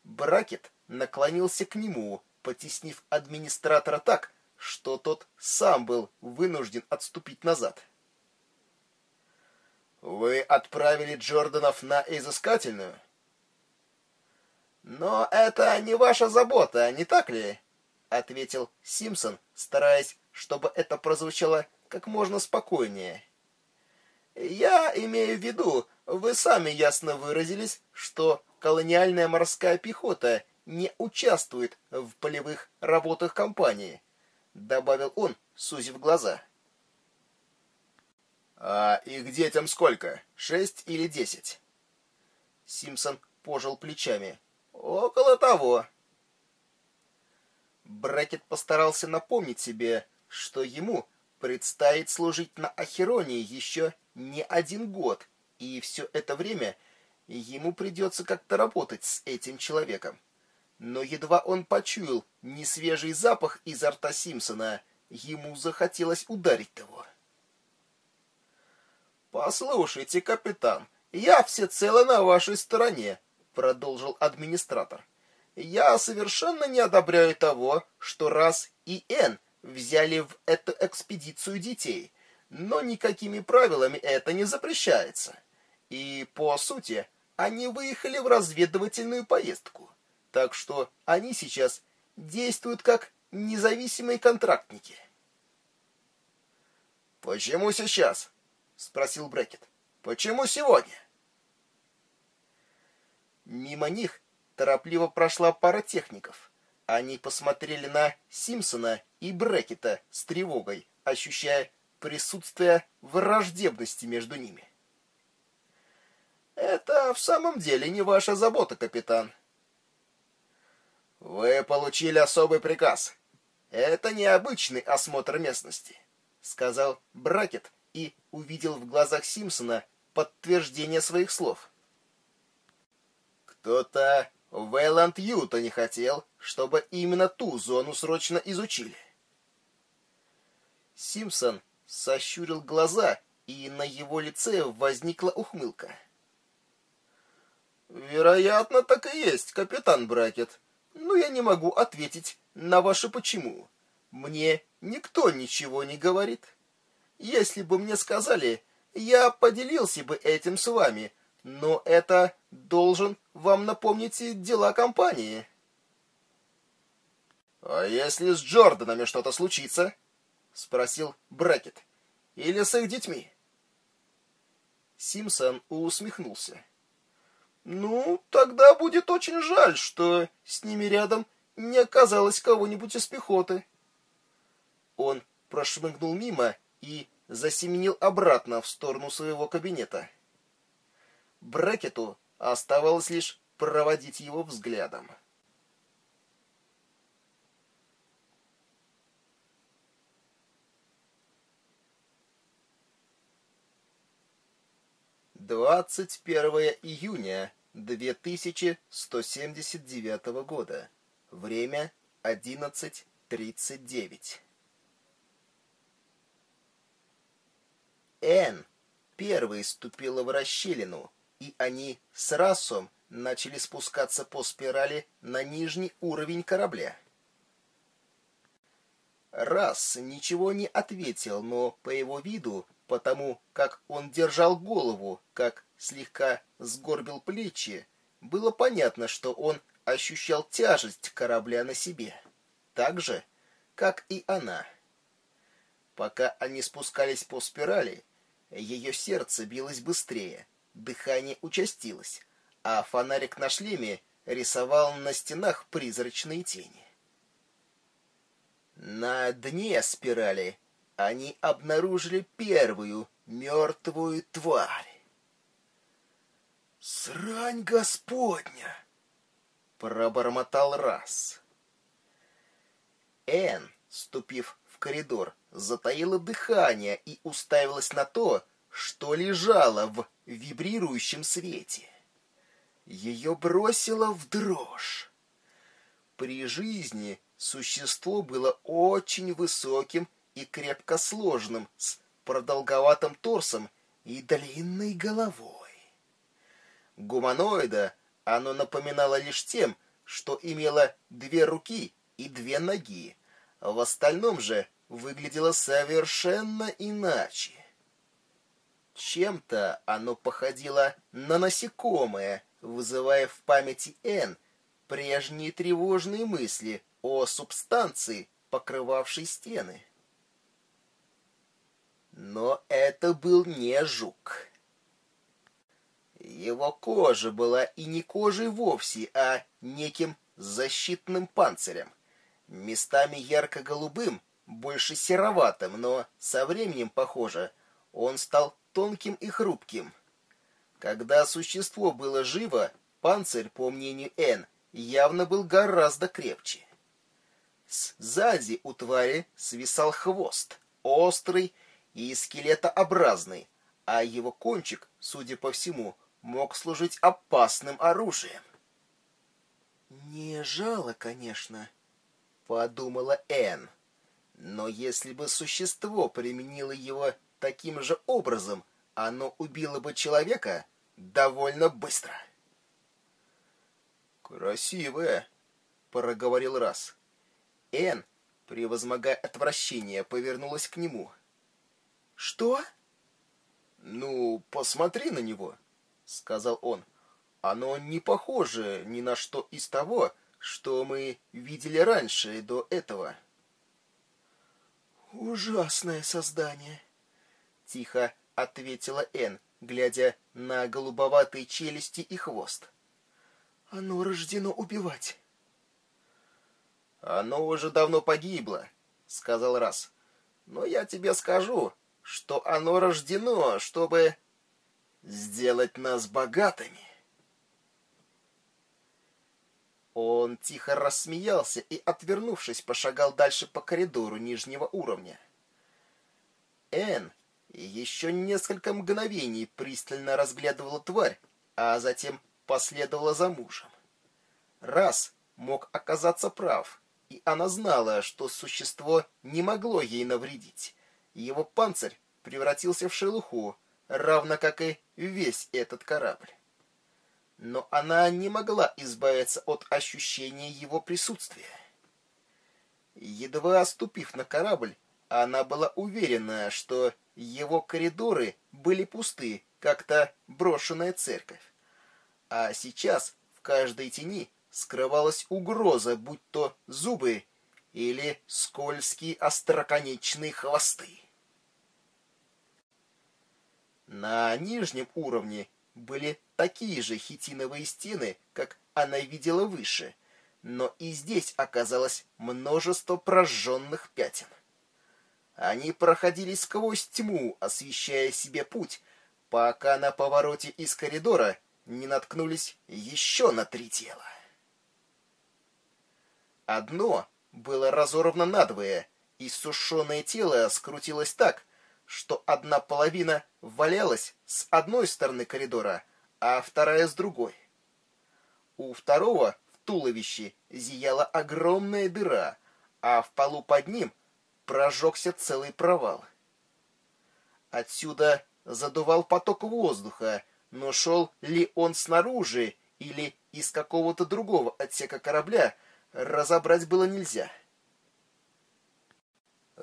Бракет наклонился к нему, потеснив администратора так, что тот сам был вынужден отступить назад. «Вы отправили Джорданов на изыскательную?» «Но это не ваша забота, не так ли?» — ответил Симпсон, стараясь, чтобы это прозвучало как можно спокойнее. «Я имею в виду, вы сами ясно выразились, что колониальная морская пехота не участвует в полевых работах компании», — добавил он, сузив глаза. «А их детям сколько? Шесть или десять?» Симпсон пожал плечами. «Около того». Брекет постарался напомнить себе, что ему предстоит служить на Ахеронии еще не один год, и все это время ему придется как-то работать с этим человеком. Но едва он почуял несвежий запах изо рта Симпсона, ему захотелось ударить его. «Послушайте, капитан, я всецело на вашей стороне», — продолжил администратор. «Я совершенно не одобряю того, что раз и Н взяли в эту экспедицию детей, но никакими правилами это не запрещается. И, по сути, они выехали в разведывательную поездку. Так что они сейчас действуют как независимые контрактники. «Почему сейчас?» — спросил Брекет. «Почему сегодня?» Мимо них торопливо прошла пара техников — они посмотрели на Симпсона и Брекета с тревогой, ощущая присутствие враждебности между ними. «Это в самом деле не ваша забота, капитан». «Вы получили особый приказ. Это необычный осмотр местности», — сказал Бракет и увидел в глазах Симпсона подтверждение своих слов. «Кто-то Вейланд Юта не хотел, чтобы именно ту зону срочно изучили. Симпсон сощурил глаза, и на его лице возникла ухмылка. «Вероятно, так и есть, капитан Бракет. Но я не могу ответить на ваше «почему». Мне никто ничего не говорит. Если бы мне сказали, я поделился бы этим с вами, но это должен вам напомнить дела компании. А если с Джорданами что-то случится? Спросил Брекет. Или с их детьми? Симпсон усмехнулся. Ну, тогда будет очень жаль, что с ними рядом не оказалось кого-нибудь из пехоты. Он прошмыгнул мимо и засеменил обратно в сторону своего кабинета. Брекету оставалось лишь проводить его взглядом. Двадцать первое июня 2179 года. Время 11.39. Н первой ступила в расщелину, и они с Расом начали спускаться по спирали на нижний уровень корабля. Раз ничего не ответил, но по его виду, потому как он держал голову, как слегка сгорбил плечи, было понятно, что он ощущал тяжесть корабля на себе, так же, как и она. Пока они спускались по спирали, ее сердце билось быстрее, дыхание участилось, а фонарик на шлеме рисовал на стенах призрачные тени. На дне спирали они обнаружили первую мертвую тварь. «Срань Господня!» — пробормотал раз. Эн, ступив в коридор, затаила дыхание и уставилась на то, что лежало в вибрирующем свете. Ее бросило в дрожь. При жизни существо было очень высоким и крепко сложным, с продолговатым торсом и длинной головой. Гуманоида оно напоминало лишь тем, что имело две руки и две ноги. В остальном же выглядело совершенно иначе. Чем-то оно походило на насекомое, вызывая в памяти Н прежние тревожные мысли о субстанции, покрывавшей стены. Но это был не жук. Его кожа была и не кожей вовсе, а неким защитным панцирем. Местами ярко-голубым, больше сероватым, но со временем, похоже, он стал тонким и хрупким. Когда существо было живо, панцирь, по мнению Н, явно был гораздо крепче. Сзади у твари свисал хвост, острый и скелетообразный, а его кончик, судя по всему, мог служить опасным оружием. «Не жало, конечно», — подумала Энн. «Но если бы существо применило его таким же образом, оно убило бы человека довольно быстро». «Красивое», — проговорил раз. Энн, превозмогая отвращение, повернулась к нему. «Что?» «Ну, посмотри на него», — сказал он. «Оно не похоже ни на что из того, что мы видели раньше до этого». «Ужасное создание», — тихо ответила Энн, глядя на голубоватые челюсти и хвост. «Оно рождено убивать». «Оно уже давно погибло», — сказал Раз. «Но я тебе скажу, что оно рождено, чтобы сделать нас богатыми. Он тихо рассмеялся и, отвернувшись, пошагал дальше по коридору нижнего уровня. Эн еще несколько мгновений пристально разглядывала тварь, а затем последовала за мужем. Раз мог оказаться прав, и она знала, что существо не могло ей навредить. Его панцирь превратился в шелуху, равно как и весь этот корабль. Но она не могла избавиться от ощущения его присутствия. Едва оступив на корабль, она была уверена, что его коридоры были пусты, как-то брошенная церковь. А сейчас в каждой тени скрывалась угроза, будь то зубы или скользкие остроконечные хвосты. На нижнем уровне были такие же хитиновые стены, как она видела выше, но и здесь оказалось множество прожженных пятен. Они проходили сквозь тьму, освещая себе путь, пока на повороте из коридора не наткнулись еще на три тела. Одно было разорвано надвое, и сушеное тело скрутилось так, что одна половина валялась с одной стороны коридора, а вторая с другой. У второго в туловище зияла огромная дыра, а в полу под ним прожегся целый провал. Отсюда задувал поток воздуха, но шел ли он снаружи или из какого-то другого отсека корабля, разобрать было нельзя.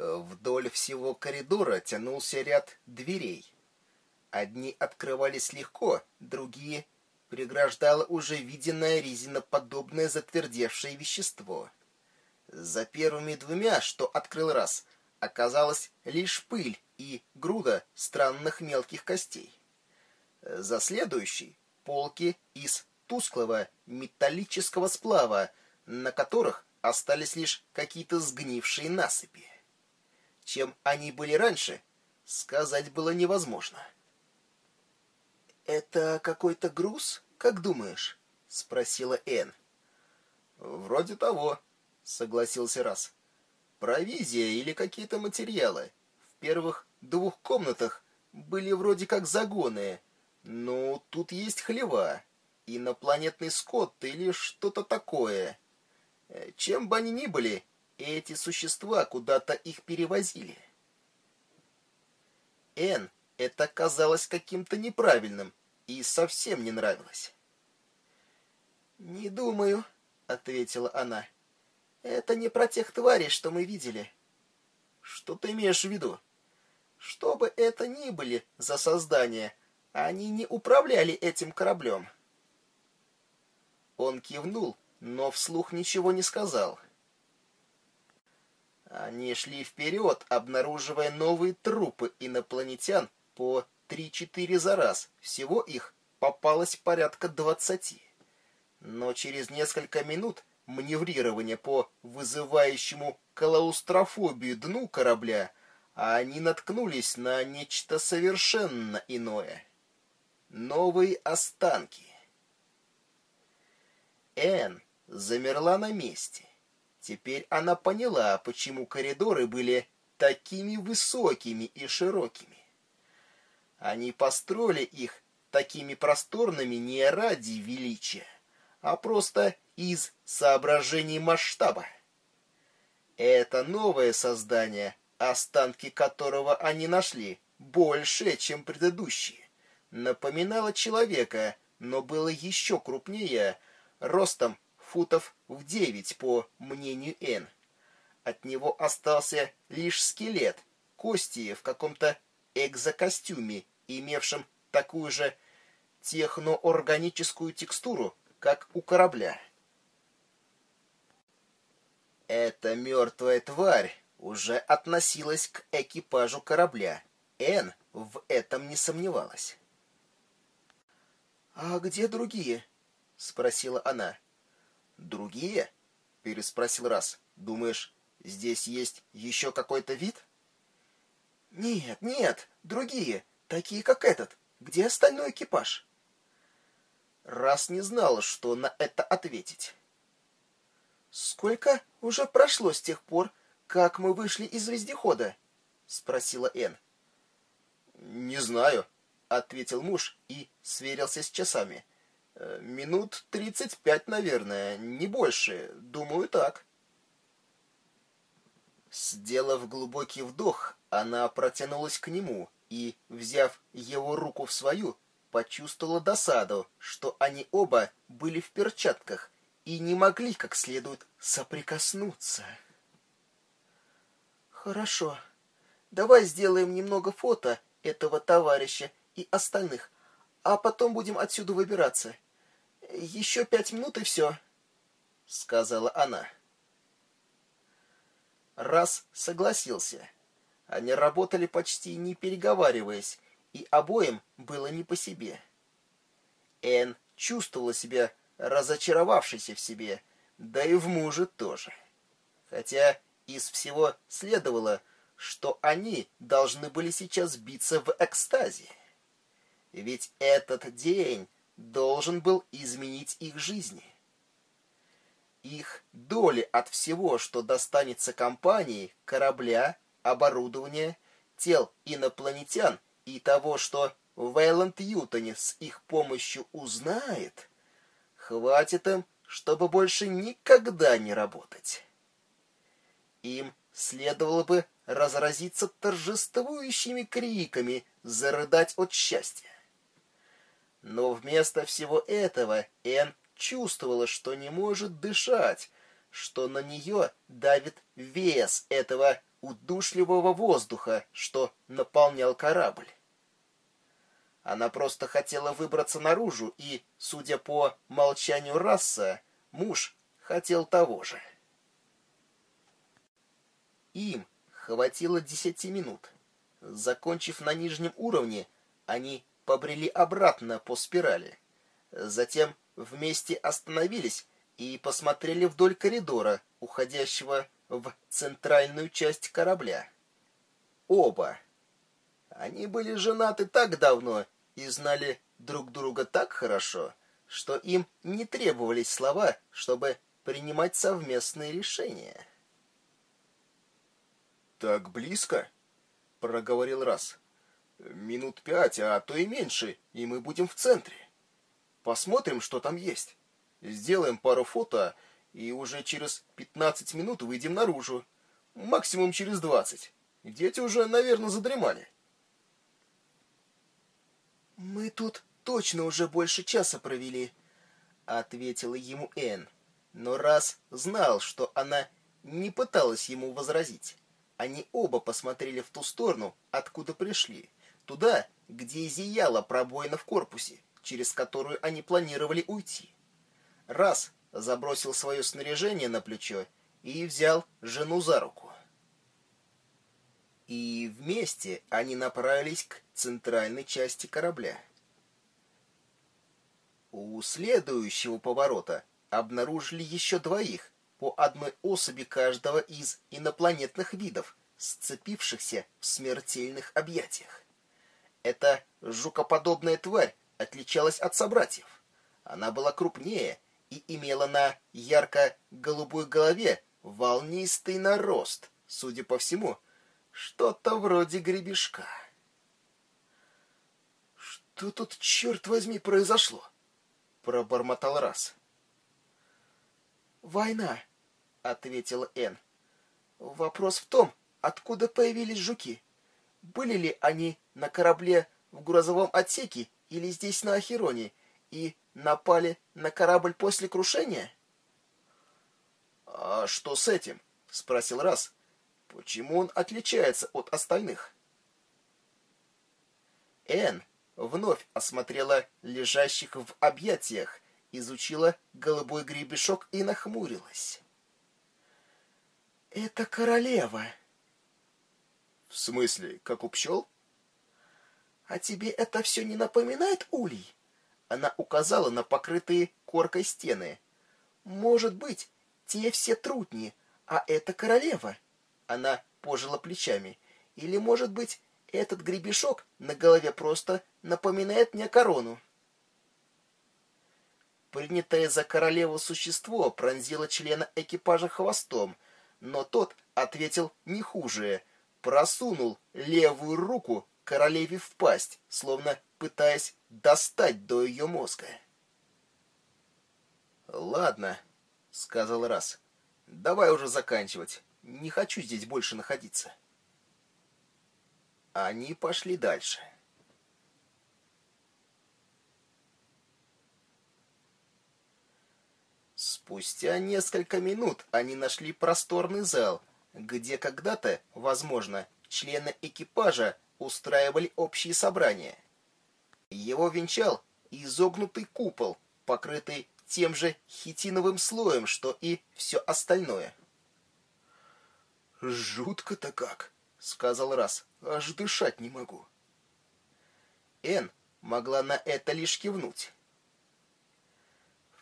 Вдоль всего коридора тянулся ряд дверей. Одни открывались легко, другие преграждало уже виденное резиноподобное затвердевшее вещество. За первыми двумя, что открыл раз, оказалась лишь пыль и груда странных мелких костей. За следующей — полки из тусклого металлического сплава, на которых остались лишь какие-то сгнившие насыпи. Чем они были раньше, сказать было невозможно. «Это какой-то груз, как думаешь?» — спросила Энн. «Вроде того», — согласился Раз. «Провизия или какие-то материалы. В первых двух комнатах были вроде как загоны, но тут есть хлева, инопланетный скот или что-то такое. Чем бы они ни были, эти существа куда-то их перевозили. Н это казалось каким-то неправильным и совсем не нравилось. «Не думаю», — ответила она. «Это не про тех тварей, что мы видели». «Что ты имеешь в виду?» «Что бы это ни были за создания, они не управляли этим кораблем». Он кивнул, но вслух ничего не сказал. — они шли вперед, обнаруживая новые трупы инопланетян по 3-4 за раз. Всего их попалось порядка 20. Но через несколько минут маневрирования по вызывающему клаустрофобию дну корабля они наткнулись на нечто совершенно иное. Новые останки. Эн замерла на месте. Теперь она поняла, почему коридоры были такими высокими и широкими. Они построили их такими просторными не ради величия, а просто из соображений масштаба. Это новое создание, останки которого они нашли, больше, чем предыдущие. Напоминало человека, но было еще крупнее, ростом футов в девять, по мнению Н. От него остался лишь скелет, кости в каком-то экзокостюме, имевшем такую же техноорганическую текстуру, как у корабля. Эта мертвая тварь уже относилась к экипажу корабля. Н в этом не сомневалась. «А где другие?» — спросила она. «Другие?» — переспросил раз. «Думаешь, здесь есть еще какой-то вид?» «Нет, нет, другие, такие как этот. Где остальной экипаж?» Раз не знала, что на это ответить. «Сколько уже прошло с тех пор, как мы вышли из вездехода?» — спросила Энн. «Не знаю», — ответил муж и сверился с часами. Э, минут тридцать пять, наверное, не больше. Думаю, так. Сделав глубокий вдох, она протянулась к нему и, взяв его руку в свою, почувствовала досаду, что они оба были в перчатках и не могли как следует соприкоснуться. «Хорошо. Давай сделаем немного фото этого товарища и остальных, а потом будем отсюда выбираться еще пять минут и все», — сказала она. Раз согласился. Они работали почти не переговариваясь, и обоим было не по себе. Эн чувствовала себя разочаровавшейся в себе, да и в муже тоже. Хотя из всего следовало, что они должны были сейчас биться в экстазе. Ведь этот день должен был изменить их жизни. Их доли от всего, что достанется компании, корабля, оборудования, тел инопланетян и того, что Вейланд Ютони с их помощью узнает, хватит им, чтобы больше никогда не работать. Им следовало бы разразиться торжествующими криками, зарыдать от счастья. Но вместо всего этого Энн чувствовала, что не может дышать, что на нее давит вес этого удушливого воздуха, что наполнял корабль. Она просто хотела выбраться наружу, и, судя по молчанию раса, муж хотел того же. Им хватило десяти минут. Закончив на нижнем уровне, они побрели обратно по спирали. Затем вместе остановились и посмотрели вдоль коридора, уходящего в центральную часть корабля. Оба. Они были женаты так давно и знали друг друга так хорошо, что им не требовались слова, чтобы принимать совместные решения. «Так близко?» — проговорил раз. «Минут пять, а то и меньше, и мы будем в центре. Посмотрим, что там есть. Сделаем пару фото, и уже через пятнадцать минут выйдем наружу. Максимум через двадцать. Дети уже, наверное, задремали». «Мы тут точно уже больше часа провели», — ответила ему Энн. Но раз знал, что она не пыталась ему возразить. Они оба посмотрели в ту сторону, откуда пришли, туда, где зияла пробоина в корпусе, через которую они планировали уйти. Раз забросил свое снаряжение на плечо и взял жену за руку. И вместе они направились к центральной части корабля. У следующего поворота обнаружили еще двоих, по одной особи каждого из инопланетных видов, сцепившихся в смертельных объятиях. Эта жукоподобная тварь отличалась от собратьев. Она была крупнее и имела на ярко-голубой голове волнистый нарост, судя по всему, что-то вроде гребешка. «Что тут, черт возьми, произошло?» — пробормотал раз. «Война», — ответила Энн. «Вопрос в том, откуда появились жуки? Были ли они на корабле в грузовом отсеке или здесь на Ахероне и напали на корабль после крушения?» «А что с этим?» — спросил Раз. «Почему он отличается от остальных?» Энн вновь осмотрела лежащих в объятиях изучила голубой гребешок и нахмурилась. «Это королева». «В смысле, как у пчел?» «А тебе это все не напоминает улей?» Она указала на покрытые коркой стены. «Может быть, те все трутни, а это королева?» Она пожила плечами. «Или, может быть, этот гребешок на голове просто напоминает мне корону?» Принятое за королеву существо пронзило члена экипажа хвостом, но тот ответил не хуже, просунул левую руку королеве в пасть, словно пытаясь достать до ее мозга. «Ладно», — сказал Раз, — «давай уже заканчивать. Не хочу здесь больше находиться». Они пошли дальше. Спустя несколько минут они нашли просторный зал, где когда-то, возможно, члены экипажа устраивали общие собрания. Его венчал изогнутый купол, покрытый тем же хитиновым слоем, что и все остальное. «Жутко-то как!» — сказал Раз. «Аж дышать не могу». Эн могла на это лишь кивнуть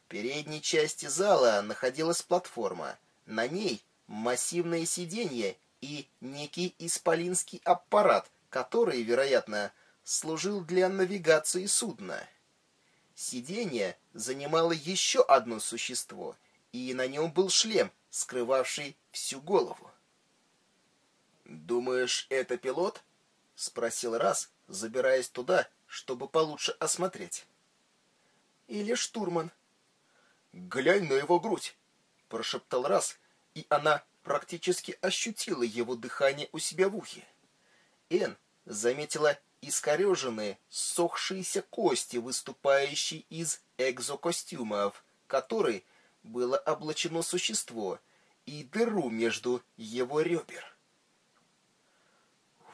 передней части зала находилась платформа. На ней массивное сиденье и некий исполинский аппарат, который, вероятно, служил для навигации судна. сиденье занимало еще одно существо, и на нем был шлем, скрывавший всю голову. «Думаешь, это пилот?» — спросил Раз, забираясь туда, чтобы получше осмотреть. «Или штурман?» «Глянь на его грудь!» — прошептал Раз, и она практически ощутила его дыхание у себя в ухе. Эн заметила искореженные, сохшиеся кости, выступающие из экзокостюмов, который было облачено существо, и дыру между его ребер.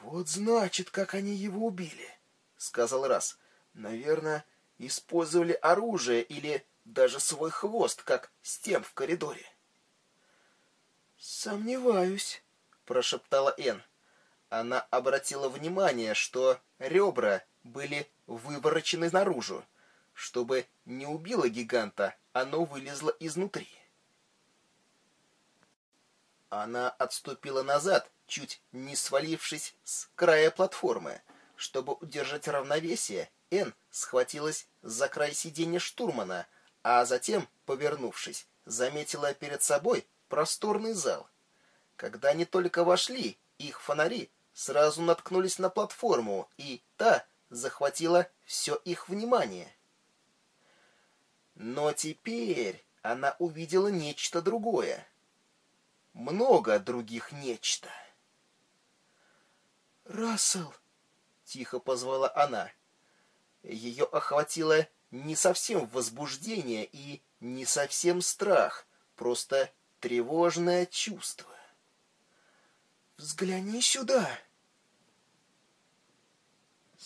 «Вот значит, как они его убили», — сказал Раз. «Наверное, использовали оружие или даже свой хвост, как с тем в коридоре». «Сомневаюсь», — прошептала Эн. Она обратила внимание, что ребра были выворочены наружу. Чтобы не убило гиганта, оно вылезло изнутри. Она отступила назад, чуть не свалившись с края платформы. Чтобы удержать равновесие, Эн схватилась за край сиденья штурмана, а затем, повернувшись, заметила перед собой просторный зал. Когда они только вошли, их фонари сразу наткнулись на платформу, и та захватила все их внимание. Но теперь она увидела нечто другое. Много других нечто. «Рассел!» — тихо позвала она. Ее охватило не совсем возбуждение и не совсем страх, просто тревожное чувство. «Взгляни сюда!»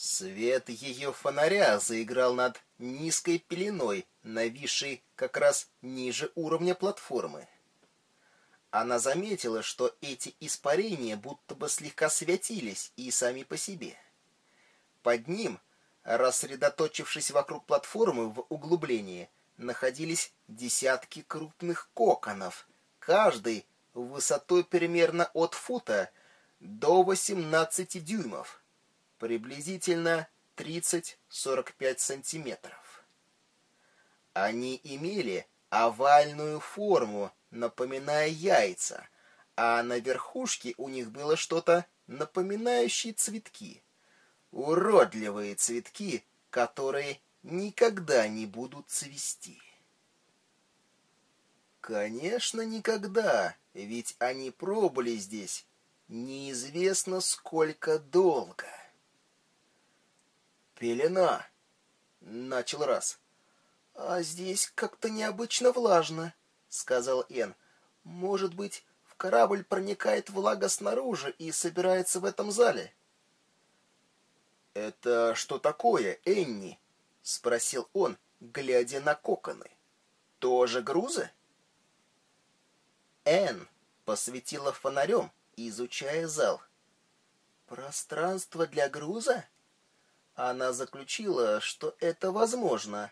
Свет ее фонаря заиграл над низкой пеленой, нависшей как раз ниже уровня платформы. Она заметила, что эти испарения будто бы слегка светились и сами по себе. Под ним, рассредоточившись вокруг платформы в углублении, находились десятки крупных коконов, каждый высотой примерно от фута до 18 дюймов, приблизительно 30-45 сантиметров. Они имели овальную форму, напоминая яйца, а на верхушке у них было что-то напоминающее цветки. Уродливые цветки, которые никогда не будут цвести. Конечно, никогда, ведь они пробыли здесь неизвестно сколько долго. «Пелена!» — начал раз. «А здесь как-то необычно влажно», — сказал Эн. «Может быть, в корабль проникает влага снаружи и собирается в этом зале?» «Это что такое, Энни?» — спросил он, глядя на коконы. «Тоже грузы?» Энн посветила фонарем, изучая зал. «Пространство для груза?» Она заключила, что это возможно.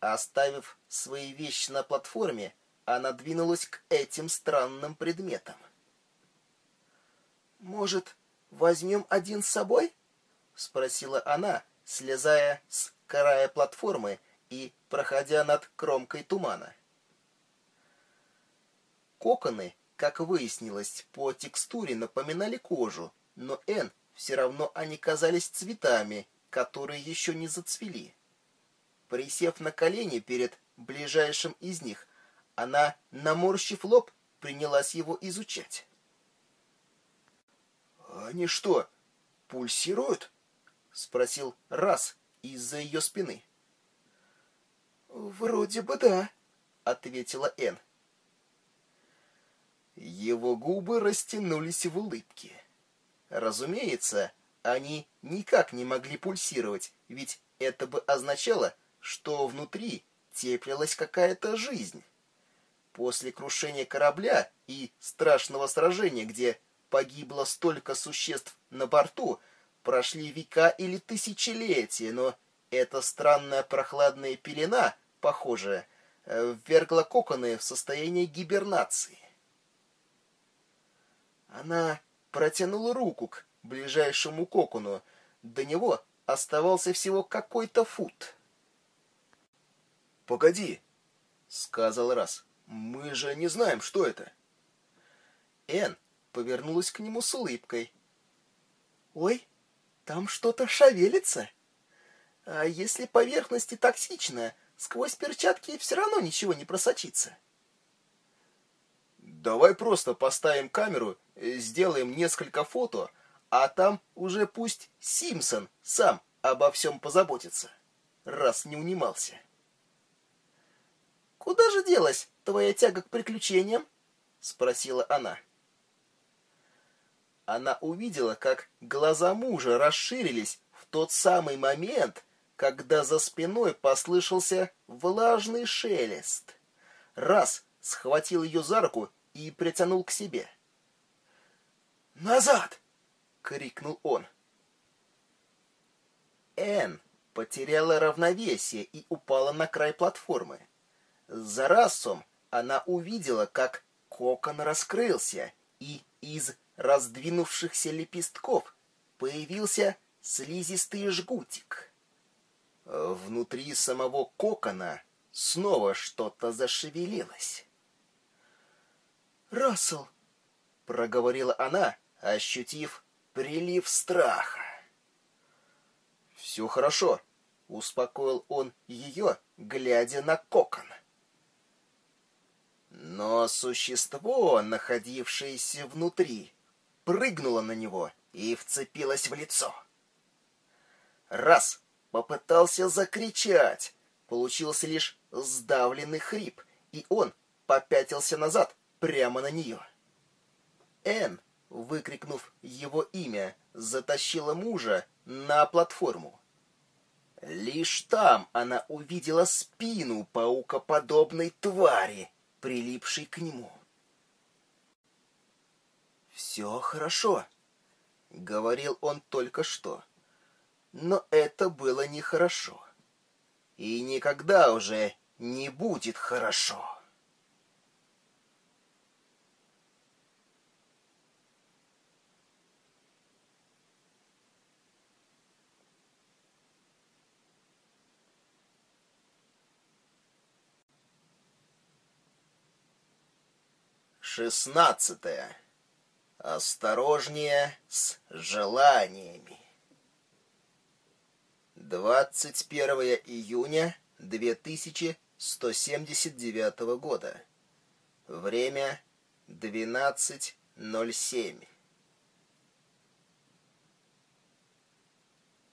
Оставив свои вещи на платформе, она двинулась к этим странным предметам. «Может, возьмем один с собой?» — спросила она, слезая с края платформы и проходя над кромкой тумана. Коконы, как выяснилось, по текстуре напоминали кожу, но Н все равно они казались цветами, которые еще не зацвели. Присев на колени перед ближайшим из них, она, наморщив лоб, принялась его изучать. «Они что, пульсируют?» — спросил Раз из-за ее спины. «Вроде бы да», — ответила Энн. Его губы растянулись в улыбке. Разумеется, они никак не могли пульсировать, ведь это бы означало, что внутри теплилась какая-то жизнь. После крушения корабля и страшного сражения, где погибло столько существ на борту, прошли века или тысячелетия, но эта странная прохладная пелена, похоже, ввергла коконы в состояние гибернации. Она протянула руку к ближайшему кокону. До него оставался всего какой-то фут. Погоди, сказал раз. Мы же не знаем, что это. Эн повернулась к нему с улыбкой. Ой, там что-то шевелится. А если поверхность токсичная, сквозь перчатки все равно ничего не просочится. Давай просто поставим камеру, сделаем несколько фото, а там уже пусть Симпсон сам обо всем позаботится, раз не унимался. «Куда же делась твоя тяга к приключениям?» — спросила она. Она увидела, как глаза мужа расширились в тот самый момент, когда за спиной послышался влажный шелест. Раз схватил ее за руку и притянул к себе. «Назад!» — крикнул он. Энн потеряла равновесие и упала на край платформы. За расом она увидела, как кокон раскрылся, и из раздвинувшихся лепестков появился слизистый жгутик. Внутри самого кокона снова что-то зашевелилось. «Рассел!» — проговорила она, ощутив прилив страха. «Все хорошо», — успокоил он ее, глядя на кокон. Но существо, находившееся внутри, прыгнуло на него и вцепилось в лицо. Раз попытался закричать, получился лишь сдавленный хрип, и он попятился назад прямо на нее. Эн, выкрикнув его имя, затащила мужа на платформу. Лишь там она увидела спину паукоподобной твари, прилипшей к нему. «Все хорошо», — говорил он только что. Но это было нехорошо. И никогда уже не будет хорошо. Шестнадцатое. Осторожнее с желаниями. 21 июня 2179 года. Время 12.07.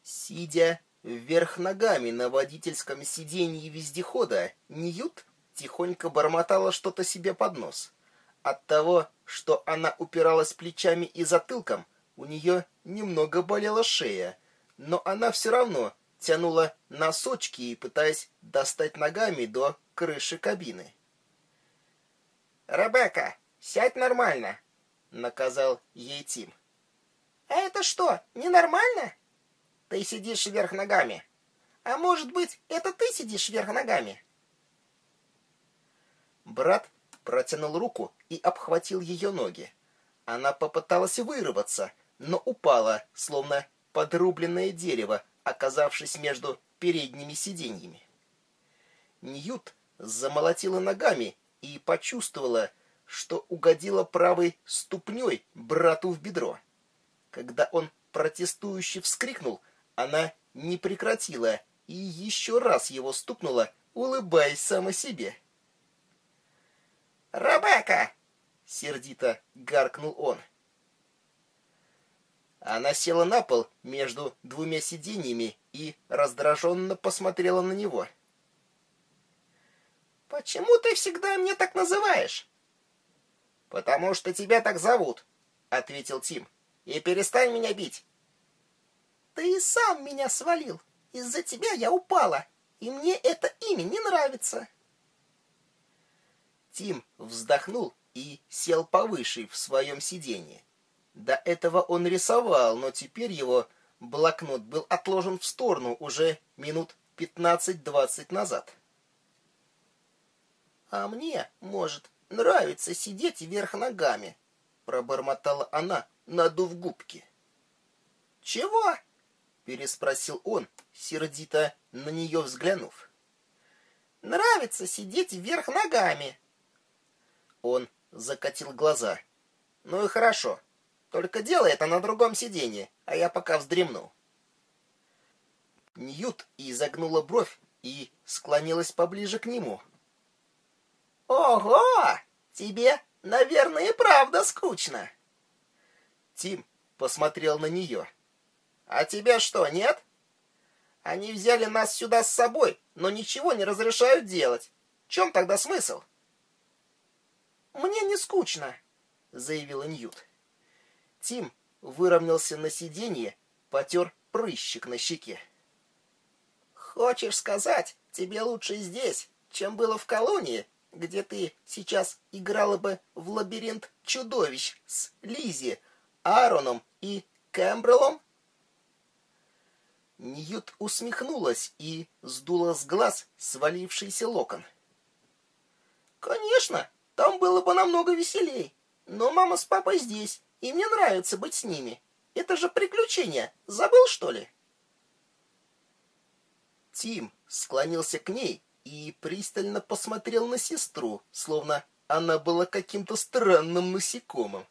Сидя вверх ногами на водительском сиденье вездехода, Ньют тихонько бормотала что-то себе под нос. От того, что она упиралась плечами и затылком, у нее немного болела шея, но она все равно тянула носочки и пытаясь достать ногами до крыши кабины. «Ребекка, сядь нормально!» — наказал ей Тим. «А это что, ненормально?» «Ты сидишь вверх ногами. А может быть, это ты сидишь вверх ногами?» Брат протянул руку и обхватил ее ноги. Она попыталась вырваться, но упала, словно подрубленное дерево, оказавшись между передними сиденьями. Ньют замолотила ногами и почувствовала, что угодила правой ступней брату в бедро. Когда он протестующе вскрикнул, она не прекратила и еще раз его стукнула, улыбаясь сама себе. «Ребекка!» — сердито гаркнул он. Она села на пол между двумя сиденьями и раздраженно посмотрела на него. «Почему ты всегда меня так называешь?» «Потому что тебя так зовут», — ответил Тим. «И перестань меня бить». «Ты и сам меня свалил. Из-за тебя я упала, и мне это имя не нравится». Тим вздохнул и сел повыше в своем сиденье. До этого он рисовал, но теперь его блокнот был отложен в сторону уже минут 15-20 назад. «А мне, может, нравится сидеть вверх ногами», — пробормотала она, надув губки. «Чего?» — переспросил он, сердито на нее взглянув. нравится сидеть вверх ногами. Он закатил глаза. Ну и хорошо. Только делай это на другом сиденье, а я пока вздремну. Ньют изогнула бровь и склонилась поближе к нему. «Ого! Тебе, наверное, и правда скучно!» Тим посмотрел на нее. «А тебе что, нет?» «Они взяли нас сюда с собой, но ничего не разрешают делать. В чем тогда смысл?» «Мне не скучно», — заявила Ньют. Тим выровнялся на сиденье, потер прыщик на щеке. «Хочешь сказать, тебе лучше здесь, чем было в колонии, где ты сейчас играла бы в лабиринт чудовищ с Лизи, Аароном и Кэмбреллом?» Ньют усмехнулась и сдула с глаз свалившийся локон. «Конечно, там было бы намного веселей. Но мама с папой здесь, и мне нравится быть с ними. Это же приключение. Забыл, что ли?» Тим склонился к ней и пристально посмотрел на сестру, словно она была каким-то странным насекомым.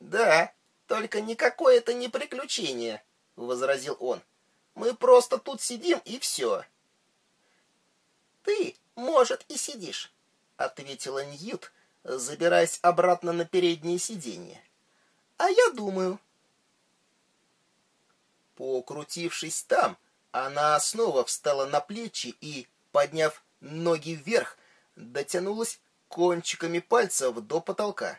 «Да, только никакое это не приключение», — возразил он. «Мы просто тут сидим, и все». «Ты, может, и сидишь», — ответила Ньют, забираясь обратно на переднее сиденье. «А я думаю». Покрутившись там, — она снова встала на плечи и, подняв ноги вверх, дотянулась кончиками пальцев до потолка.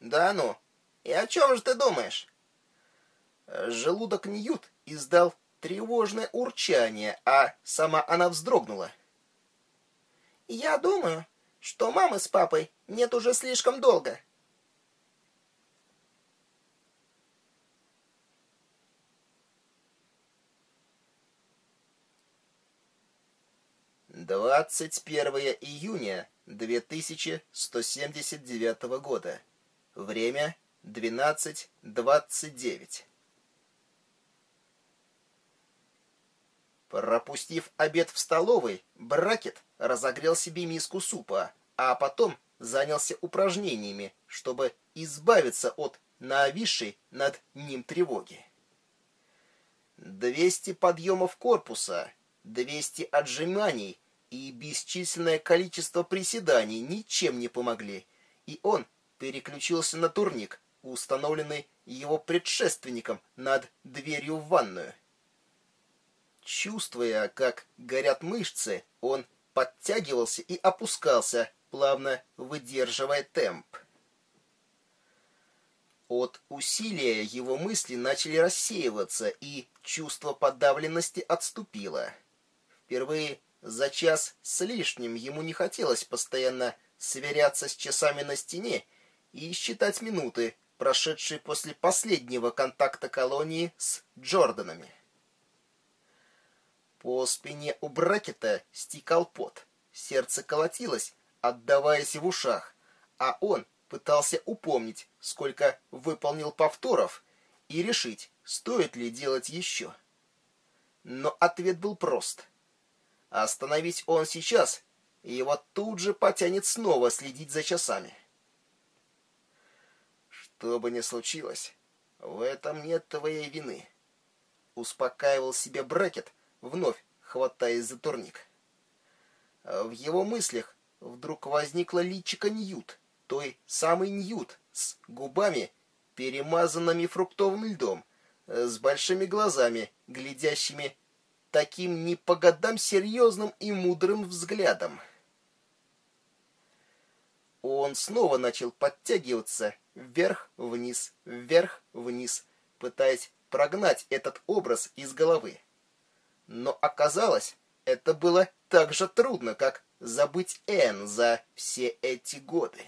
«Да ну, и о чем же ты думаешь?» Желудок Ньют издал тревожное урчание, а сама она вздрогнула. «Я думаю, что мамы с папой нет уже слишком долго», 21 июня 2179 года. Время 12.29. Пропустив обед в столовой, Бракет разогрел себе миску супа, а потом занялся упражнениями, чтобы избавиться от нависшей над ним тревоги. 200 подъемов корпуса, 200 отжиманий и бесчисленное количество приседаний ничем не помогли, и он переключился на турник, установленный его предшественником над дверью в ванную. Чувствуя, как горят мышцы, он подтягивался и опускался, плавно выдерживая темп. От усилия его мысли начали рассеиваться, и чувство подавленности отступило. Впервые за час с лишним ему не хотелось постоянно сверяться с часами на стене и считать минуты, прошедшие после последнего контакта колонии с Джорданами. По спине у Бракета стекал пот, сердце колотилось, отдаваясь в ушах, а он пытался упомнить, сколько выполнил повторов, и решить, стоит ли делать еще. Но ответ был прост — Остановить он сейчас, и его тут же потянет снова следить за часами. Что бы ни случилось, в этом нет твоей вины. Успокаивал себя Брекет, вновь хватаясь за турник. В его мыслях вдруг возникла личика Ньют, той самой Ньют, с губами, перемазанными фруктовым льдом, с большими глазами, глядящими таким не по годам серьезным и мудрым взглядом. Он снова начал подтягиваться вверх-вниз, вверх-вниз, пытаясь прогнать этот образ из головы. Но оказалось, это было так же трудно, как забыть Энн за все эти годы.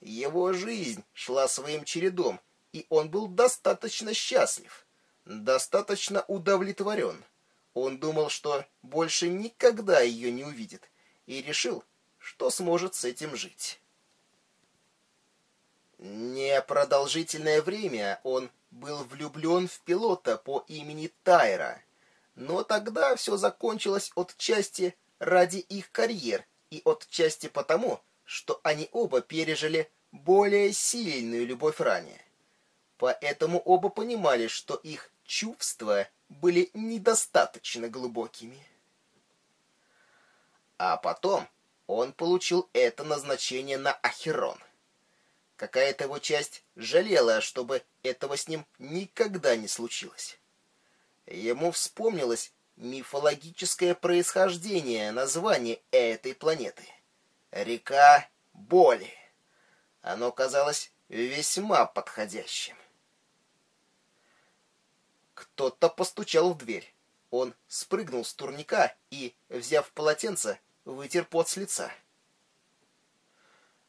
Его жизнь шла своим чередом, и он был достаточно счастлив достаточно удовлетворен. Он думал, что больше никогда ее не увидит, и решил, что сможет с этим жить. Непродолжительное время он был влюблен в пилота по имени Тайра, Но тогда все закончилось отчасти ради их карьер и отчасти потому, что они оба пережили более сильную любовь ранее. Поэтому оба понимали, что их чувства были недостаточно глубокими. А потом он получил это назначение на Ахерон. Какая-то его часть жалела, чтобы этого с ним никогда не случилось. Ему вспомнилось мифологическое происхождение названия этой планеты. Река Боли. Оно казалось весьма подходящим. Кто-то постучал в дверь. Он спрыгнул с турника и, взяв полотенце, вытер пот с лица.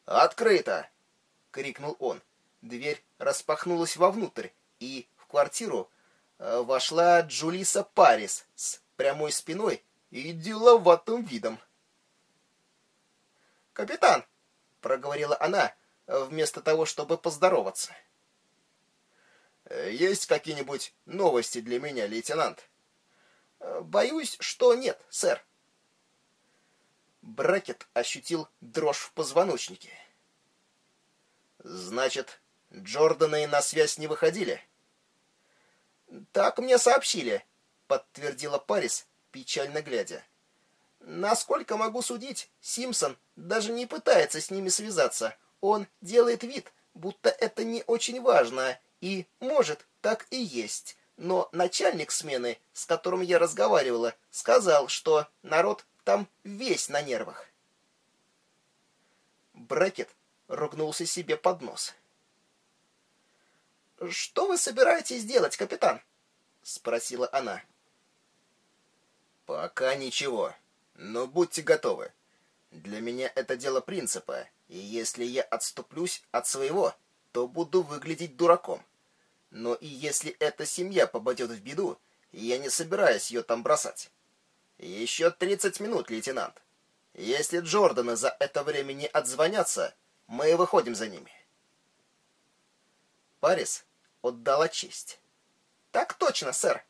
«Открыто!» — крикнул он. Дверь распахнулась вовнутрь, и в квартиру вошла Джулиса Парис с прямой спиной и деловатым видом. «Капитан!» — проговорила она, вместо того, чтобы поздороваться. «Есть какие-нибудь новости для меня, лейтенант?» «Боюсь, что нет, сэр». Брекет ощутил дрожь в позвоночнике. «Значит, Джорданы на связь не выходили?» «Так мне сообщили», — подтвердила Парис, печально глядя. «Насколько могу судить, Симпсон даже не пытается с ними связаться. Он делает вид, будто это не очень важно, и, может, так и есть. Но начальник смены, с которым я разговаривала, сказал, что народ там весь на нервах. Брекет ругнулся себе под нос. «Что вы собираетесь делать, капитан?» — спросила она. «Пока ничего, но будьте готовы. Для меня это дело принципа, и если я отступлюсь от своего, то буду выглядеть дураком. Но и если эта семья попадет в беду, я не собираюсь ее там бросать. Еще тридцать минут, лейтенант. Если Джорданы за это время не отзвонятся, мы выходим за ними. Парис отдала честь. Так точно, сэр.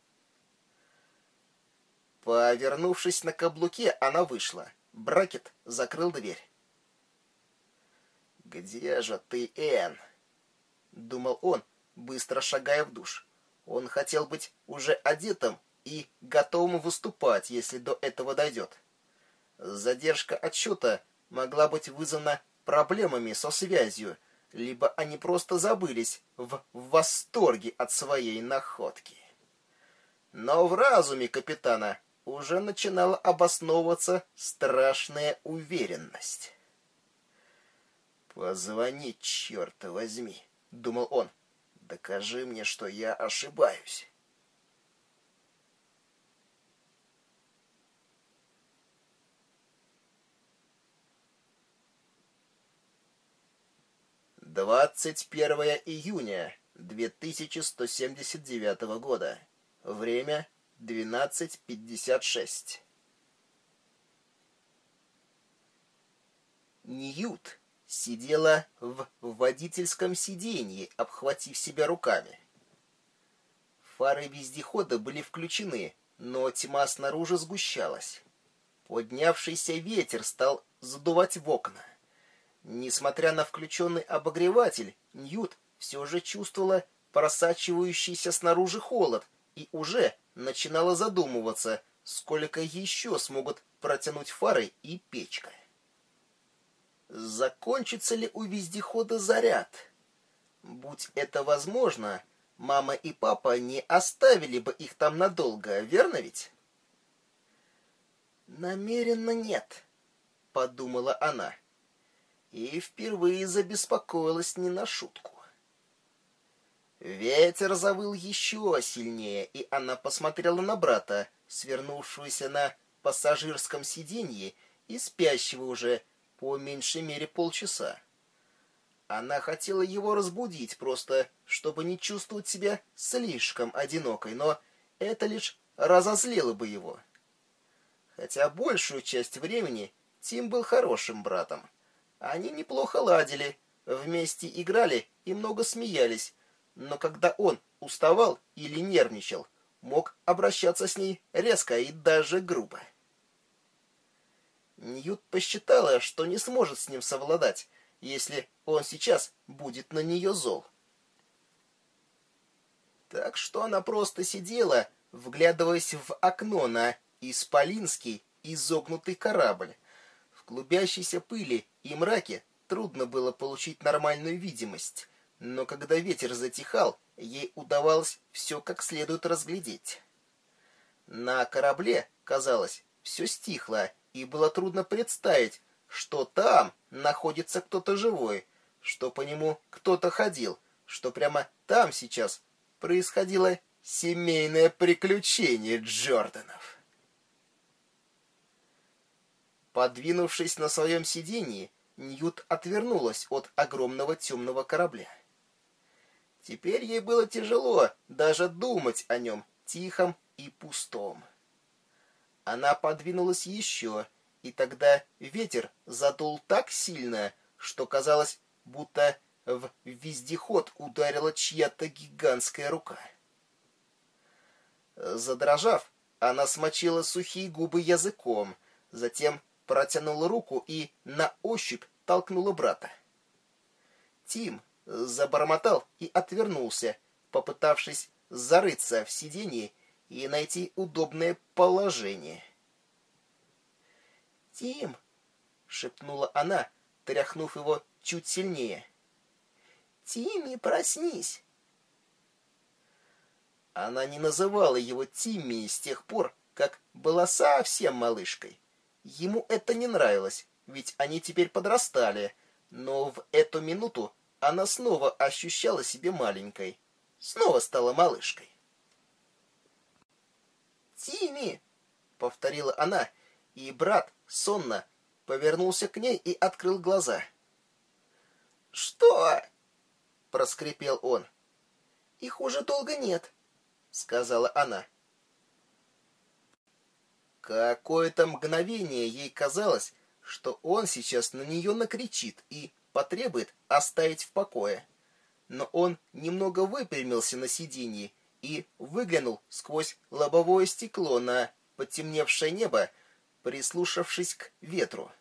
Повернувшись на каблуке, она вышла. Бракет закрыл дверь. «Где же ты, Энн?» — думал он, быстро шагая в душ. Он хотел быть уже одетым и готовым выступать, если до этого дойдет. Задержка отсчета могла быть вызвана проблемами со связью, либо они просто забылись в восторге от своей находки. Но в разуме капитана уже начинала обосновываться страшная уверенность. «Позвони, черт возьми!» — думал он. «Докажи мне, что я ошибаюсь». Двадцать первое июня две тысячи сто семьдесят девятого года. Время двенадцать пятьдесят шесть. Ньют сидела в водительском сиденье, обхватив себя руками. Фары вездехода были включены, но тьма снаружи сгущалась. Поднявшийся ветер стал задувать в окна. Несмотря на включенный обогреватель, Ньют все же чувствовала просачивающийся снаружи холод и уже начинала задумываться, сколько еще смогут протянуть фары и печка. Закончится ли у вездехода заряд? Будь это возможно, мама и папа не оставили бы их там надолго, верно ведь? Намеренно нет, подумала она. И впервые забеспокоилась не на шутку. Ветер завыл еще сильнее, и она посмотрела на брата, свернувшегося на пассажирском сиденье и спящего уже по меньшей мере полчаса. Она хотела его разбудить, просто чтобы не чувствовать себя слишком одинокой, но это лишь разозлило бы его. Хотя большую часть времени Тим был хорошим братом. Они неплохо ладили, вместе играли и много смеялись, но когда он уставал или нервничал, мог обращаться с ней резко и даже грубо. Ньют посчитала, что не сможет с ним совладать, если он сейчас будет на нее зол. Так что она просто сидела, вглядываясь в окно на исполинский изогнутый корабль. Клубящейся пыли и мраке трудно было получить нормальную видимость, но когда ветер затихал, ей удавалось все как следует разглядеть. На корабле, казалось, все стихло, и было трудно представить, что там находится кто-то живой, что по нему кто-то ходил, что прямо там сейчас происходило семейное приключение Джорданов. Подвинувшись на своем сиденье, Ньют отвернулась от огромного темного корабля. Теперь ей было тяжело даже думать о нем, тихом и пустом. Она подвинулась еще, и тогда ветер задул так сильно, что казалось, будто в вездеход ударила чья-то гигантская рука. Задрожав, она смочила сухие губы языком, затем протянула руку и на ощупь толкнула брата. Тим забормотал и отвернулся, попытавшись зарыться в сиденье и найти удобное положение. «Тим!» — шепнула она, тряхнув его чуть сильнее. «Тимми, проснись!» Она не называла его Тимми с тех пор, как была совсем малышкой. Ему это не нравилось, ведь они теперь подрастали, но в эту минуту она снова ощущала себя маленькой, снова стала малышкой. «Тимми!» — повторила она, и брат сонно повернулся к ней и открыл глаза. «Что?» — проскрипел он. «Их уже долго нет», — сказала она. Какое-то мгновение ей казалось, что он сейчас на нее накричит и потребует оставить в покое. Но он немного выпрямился на сиденье и выглянул сквозь лобовое стекло на потемневшее небо, прислушавшись к ветру.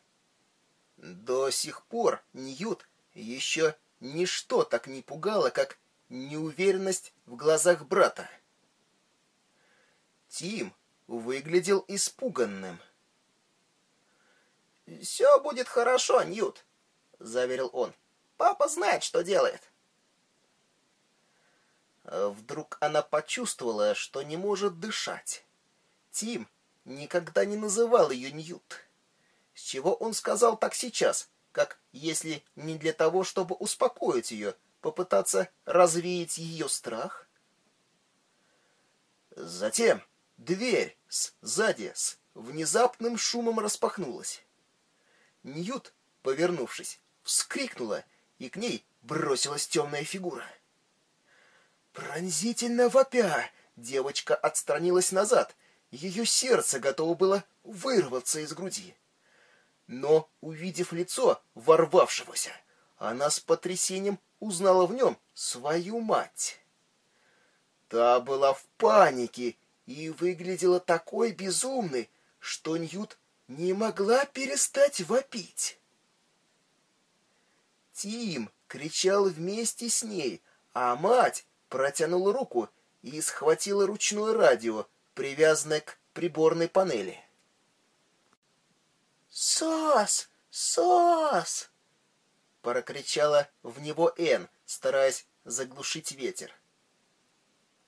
До сих пор Ньют еще ничто так не пугало, как неуверенность в глазах брата. Тим выглядел испуганным. «Все будет хорошо, Ньют», — заверил он. «Папа знает, что делает». Вдруг она почувствовала, что не может дышать. Тим никогда не называл ее Ньют. С чего он сказал так сейчас, как если не для того, чтобы успокоить ее, попытаться развеять ее страх? Затем дверь сзади с внезапным шумом распахнулась. Ньют, повернувшись, вскрикнула, и к ней бросилась темная фигура. Пронзительно вопя, девочка отстранилась назад ее сердце готово было вырваться из груди. Но, увидев лицо ворвавшегося, она с потрясением узнала в нем свою мать. Та была в панике и выглядела такой безумной, что Ньют не могла перестать вопить. Тим кричал вместе с ней, а мать протянула руку и схватила ручное радио, привязанная к приборной панели. «Сос! Сос!» — прокричала в него Н, стараясь заглушить ветер.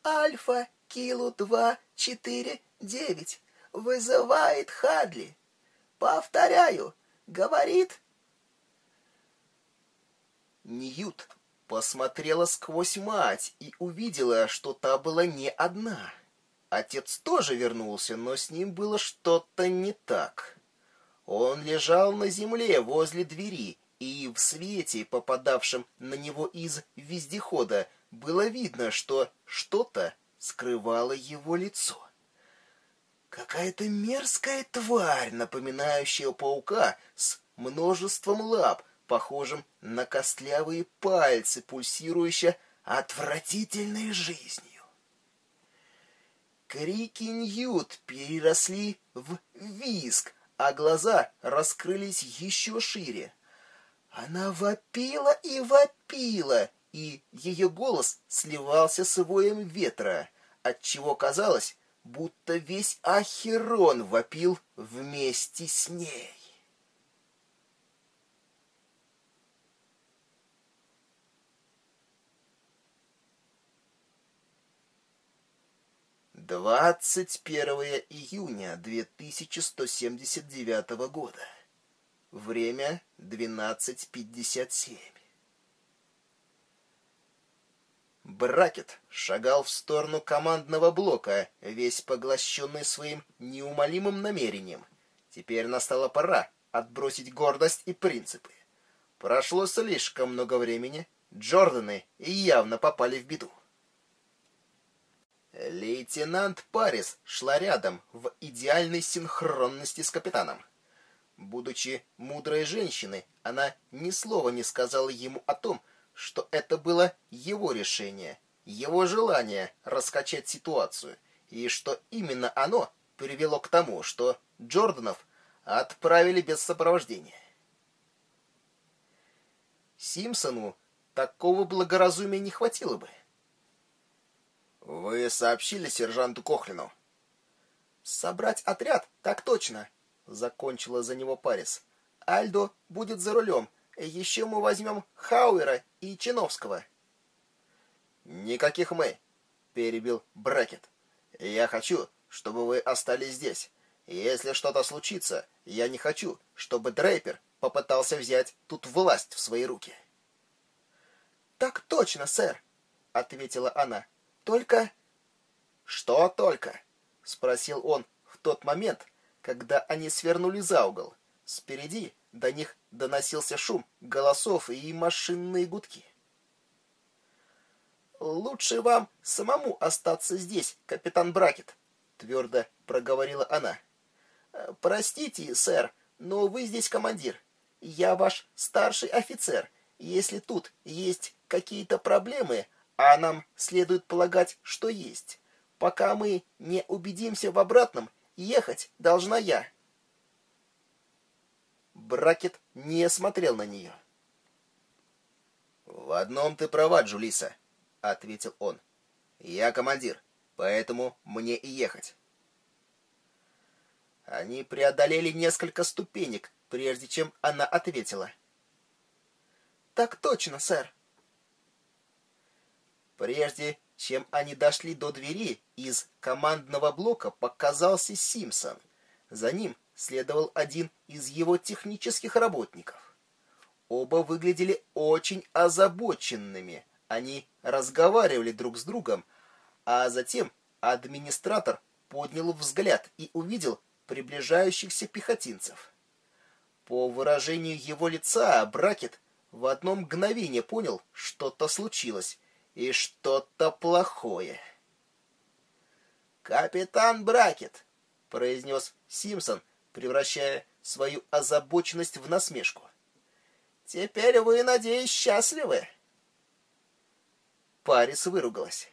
«Альфа Килу два четыре девять вызывает Хадли. Повторяю, говорит...» Ньют посмотрела сквозь мать и увидела, что та была не одна — Отец тоже вернулся, но с ним было что-то не так. Он лежал на земле возле двери, и в свете, попадавшем на него из вездехода, было видно, что что-то скрывало его лицо. Какая-то мерзкая тварь, напоминающая паука с множеством лап, похожим на костлявые пальцы, пульсирующая отвратительной жизнью. Крики Ньют переросли в визг, а глаза раскрылись еще шире. Она вопила и вопила, и ее голос сливался с воем ветра, отчего казалось, будто весь Ахерон вопил вместе с ней. Двадцать первое июня две тысячи сто семьдесят девятого года. Время двенадцать пятьдесят семь. Бракет шагал в сторону командного блока, весь поглощенный своим неумолимым намерением. Теперь настала пора отбросить гордость и принципы. Прошло слишком много времени, Джорданы явно попали в беду. Лейтенант Парис шла рядом в идеальной синхронности с капитаном. Будучи мудрой женщиной, она ни слова не сказала ему о том, что это было его решение, его желание раскачать ситуацию, и что именно оно привело к тому, что Джорданов отправили без сопровождения. Симпсону такого благоразумия не хватило бы. Вы сообщили сержанту Кохлину? Собрать отряд, так точно, закончила за него Парис. Альдо будет за рулем, еще мы возьмем Хауэра и Чиновского. Никаких мы, перебил Бракет. Я хочу, чтобы вы остались здесь. Если что-то случится, я не хочу, чтобы Дрейпер попытался взять тут власть в свои руки. Так точно, сэр, ответила она. Только Что только? спросил он в тот момент, когда они свернули за угол. Спереди до них доносился шум голосов и машинные гудки. «Лучше вам самому остаться здесь, капитан Бракет», — твердо проговорила она. «Простите, сэр, но вы здесь командир. Я ваш старший офицер. Если тут есть какие-то проблемы, а нам следует полагать, что есть, пока мы не убедимся в обратном, ехать должна я». Бракет не смотрел на нее. «В одном ты права, Джулиса», — ответил он. «Я командир, поэтому мне и ехать». Они преодолели несколько ступенек, прежде чем она ответила. «Так точно, сэр». Прежде чем они дошли до двери, из командного блока показался Симпсон. За ним следовал один из его технических работников. Оба выглядели очень озабоченными. Они разговаривали друг с другом, а затем администратор поднял взгляд и увидел приближающихся пехотинцев. По выражению его лица Бракет в одно мгновение понял, что-то случилось, и что-то плохое. «Капитан Бракет!» — произнес Симпсон, превращая свою озабоченность в насмешку. «Теперь вы, надеюсь, счастливы?» Парис выругалась.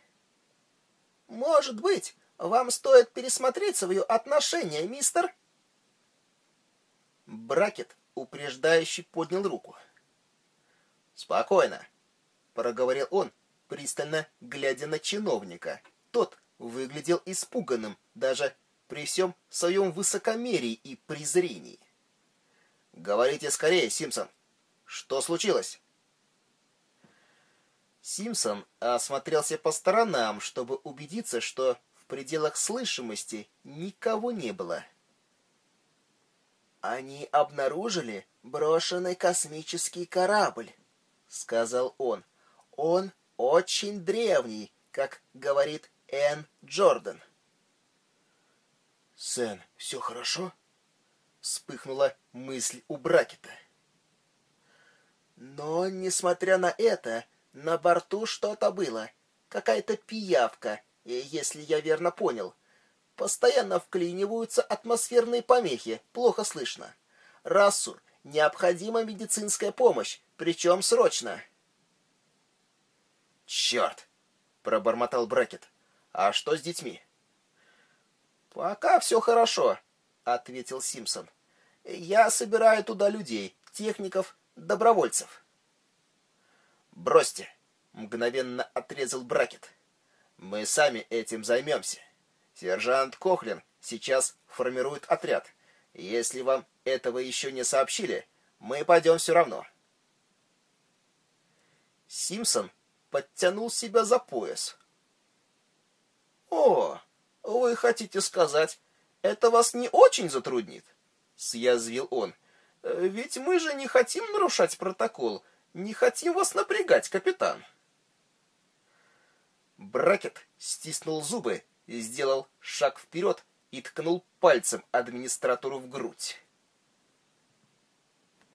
«Может быть, вам стоит пересмотреть свое отношение, мистер?» Бракет упреждающе поднял руку. «Спокойно», — проговорил он, пристально глядя на чиновника. Тот выглядел испуганным, даже при всем своем высокомерии и презрении. «Говорите скорее, Симпсон. Что случилось?» Симпсон осмотрелся по сторонам, чтобы убедиться, что в пределах слышимости никого не было. «Они обнаружили брошенный космический корабль», — сказал он. «Он очень древний, как говорит Энн Джордан». «Сэн, все хорошо?» Вспыхнула мысль у Бракета. Но, несмотря на это, на борту что-то было. Какая-то пиявка, если я верно понял. Постоянно вклиниваются атмосферные помехи, плохо слышно. Рассур, необходима медицинская помощь, причем срочно. «Черт!» — пробормотал Бракет. «А что с детьми?» «Пока все хорошо», — ответил Симпсон. «Я собираю туда людей, техников, добровольцев». «Бросьте», — мгновенно отрезал Бракет. «Мы сами этим займемся. Сержант Кохлин сейчас формирует отряд. Если вам этого еще не сообщили, мы пойдем все равно». Симпсон подтянул себя за пояс. «О, вы хотите сказать, это вас не очень затруднит?» — съязвил он. «Ведь мы же не хотим нарушать протокол, не хотим вас напрягать, капитан». Бракет стиснул зубы, сделал шаг вперед и ткнул пальцем администратору в грудь.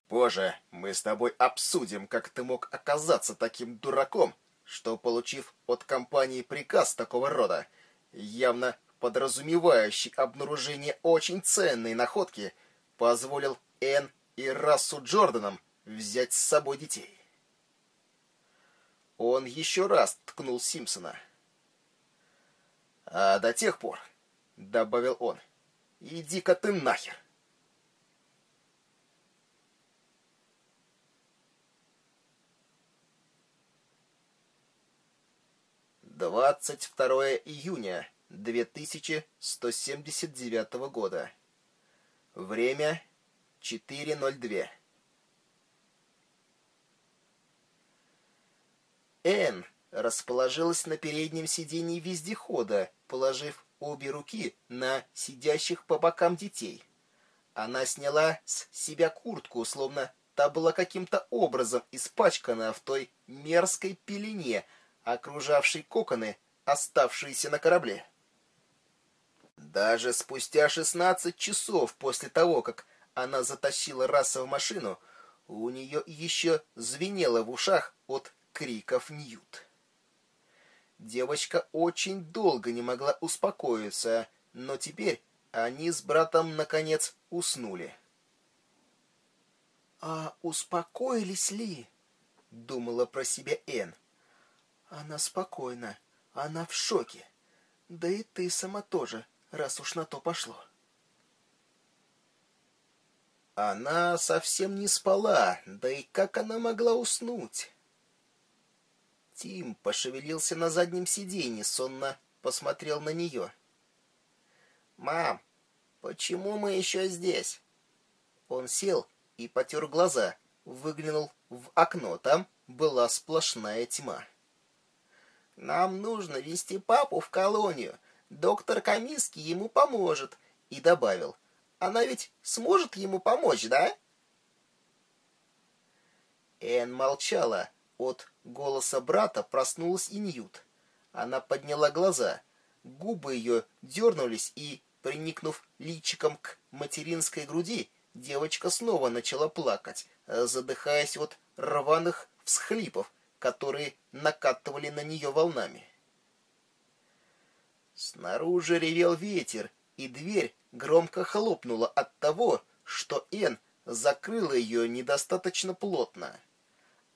«Боже, мы с тобой обсудим, как ты мог оказаться таким дураком, что, получив от компании приказ такого рода, явно подразумевающий обнаружение очень ценной находки, позволил Энн и Рассу Джорданам взять с собой детей. Он еще раз ткнул Симпсона. «А до тех пор», — добавил он, — «иди-ка ты нахер». 22 июня 2179 года. Время 4.02. Энн расположилась на переднем сиденье вездехода, положив обе руки на сидящих по бокам детей. Она сняла с себя куртку, словно та была каким-то образом испачкана в той мерзкой пелене, окружавший коконы, оставшиеся на корабле. Даже спустя 16 часов после того, как она затащила раса в машину, у нее еще звенело в ушах от криков Ньют. Девочка очень долго не могла успокоиться, но теперь они с братом наконец уснули. «А успокоились ли?» — думала про себя Энн. Она спокойна, она в шоке. Да и ты сама тоже, раз уж на то пошло. Она совсем не спала, да и как она могла уснуть? Тим пошевелился на заднем сиденье, сонно посмотрел на нее. «Мам, почему мы еще здесь?» Он сел и потер глаза, выглянул в окно. Там была сплошная тьма. Нам нужно вести папу в колонию. Доктор Камиский ему поможет. И добавил, она ведь сможет ему помочь, да? Эн молчала. От голоса брата проснулась и Ньют. Она подняла глаза. Губы ее дернулись, и, приникнув личиком к материнской груди, девочка снова начала плакать, задыхаясь от рваных всхлипов, которые накатывали на нее волнами. Снаружи ревел ветер, и дверь громко хлопнула от того, что Эн закрыла ее недостаточно плотно.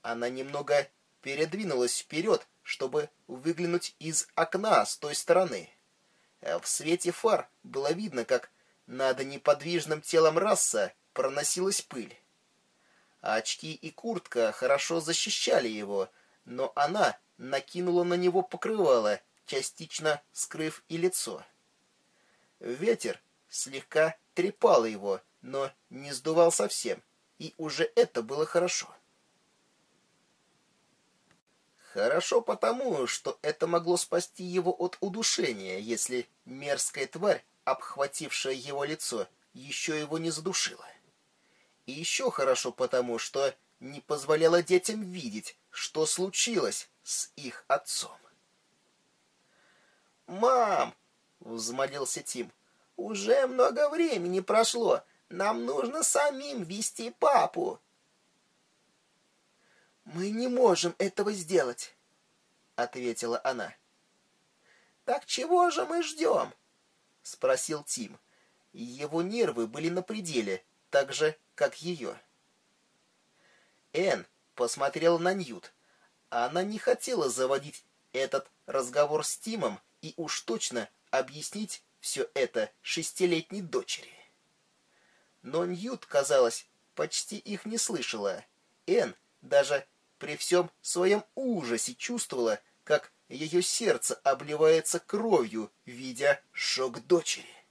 Она немного передвинулась вперед, чтобы выглянуть из окна с той стороны. В свете фар было видно, как над неподвижным телом раса проносилась пыль. Очки и куртка хорошо защищали его, но она накинула на него покрывало, частично скрыв и лицо. Ветер слегка трепал его, но не сдувал совсем, и уже это было хорошо. Хорошо потому, что это могло спасти его от удушения, если мерзкая тварь, обхватившая его лицо, еще его не задушила. И еще хорошо потому, что не позволяла детям видеть, что случилось с их отцом. «Мам!» — взмолился Тим. «Уже много времени прошло. Нам нужно самим вести папу». «Мы не можем этого сделать», — ответила она. «Так чего же мы ждем?» — спросил Тим. Его нервы были на пределе, так же, как ее. Энн посмотрела на Ньют. Она не хотела заводить этот разговор с Тимом и уж точно объяснить все это шестилетней дочери. Но Ньют, казалось, почти их не слышала. Эн даже при всем своем ужасе чувствовала, как ее сердце обливается кровью, видя шок дочери.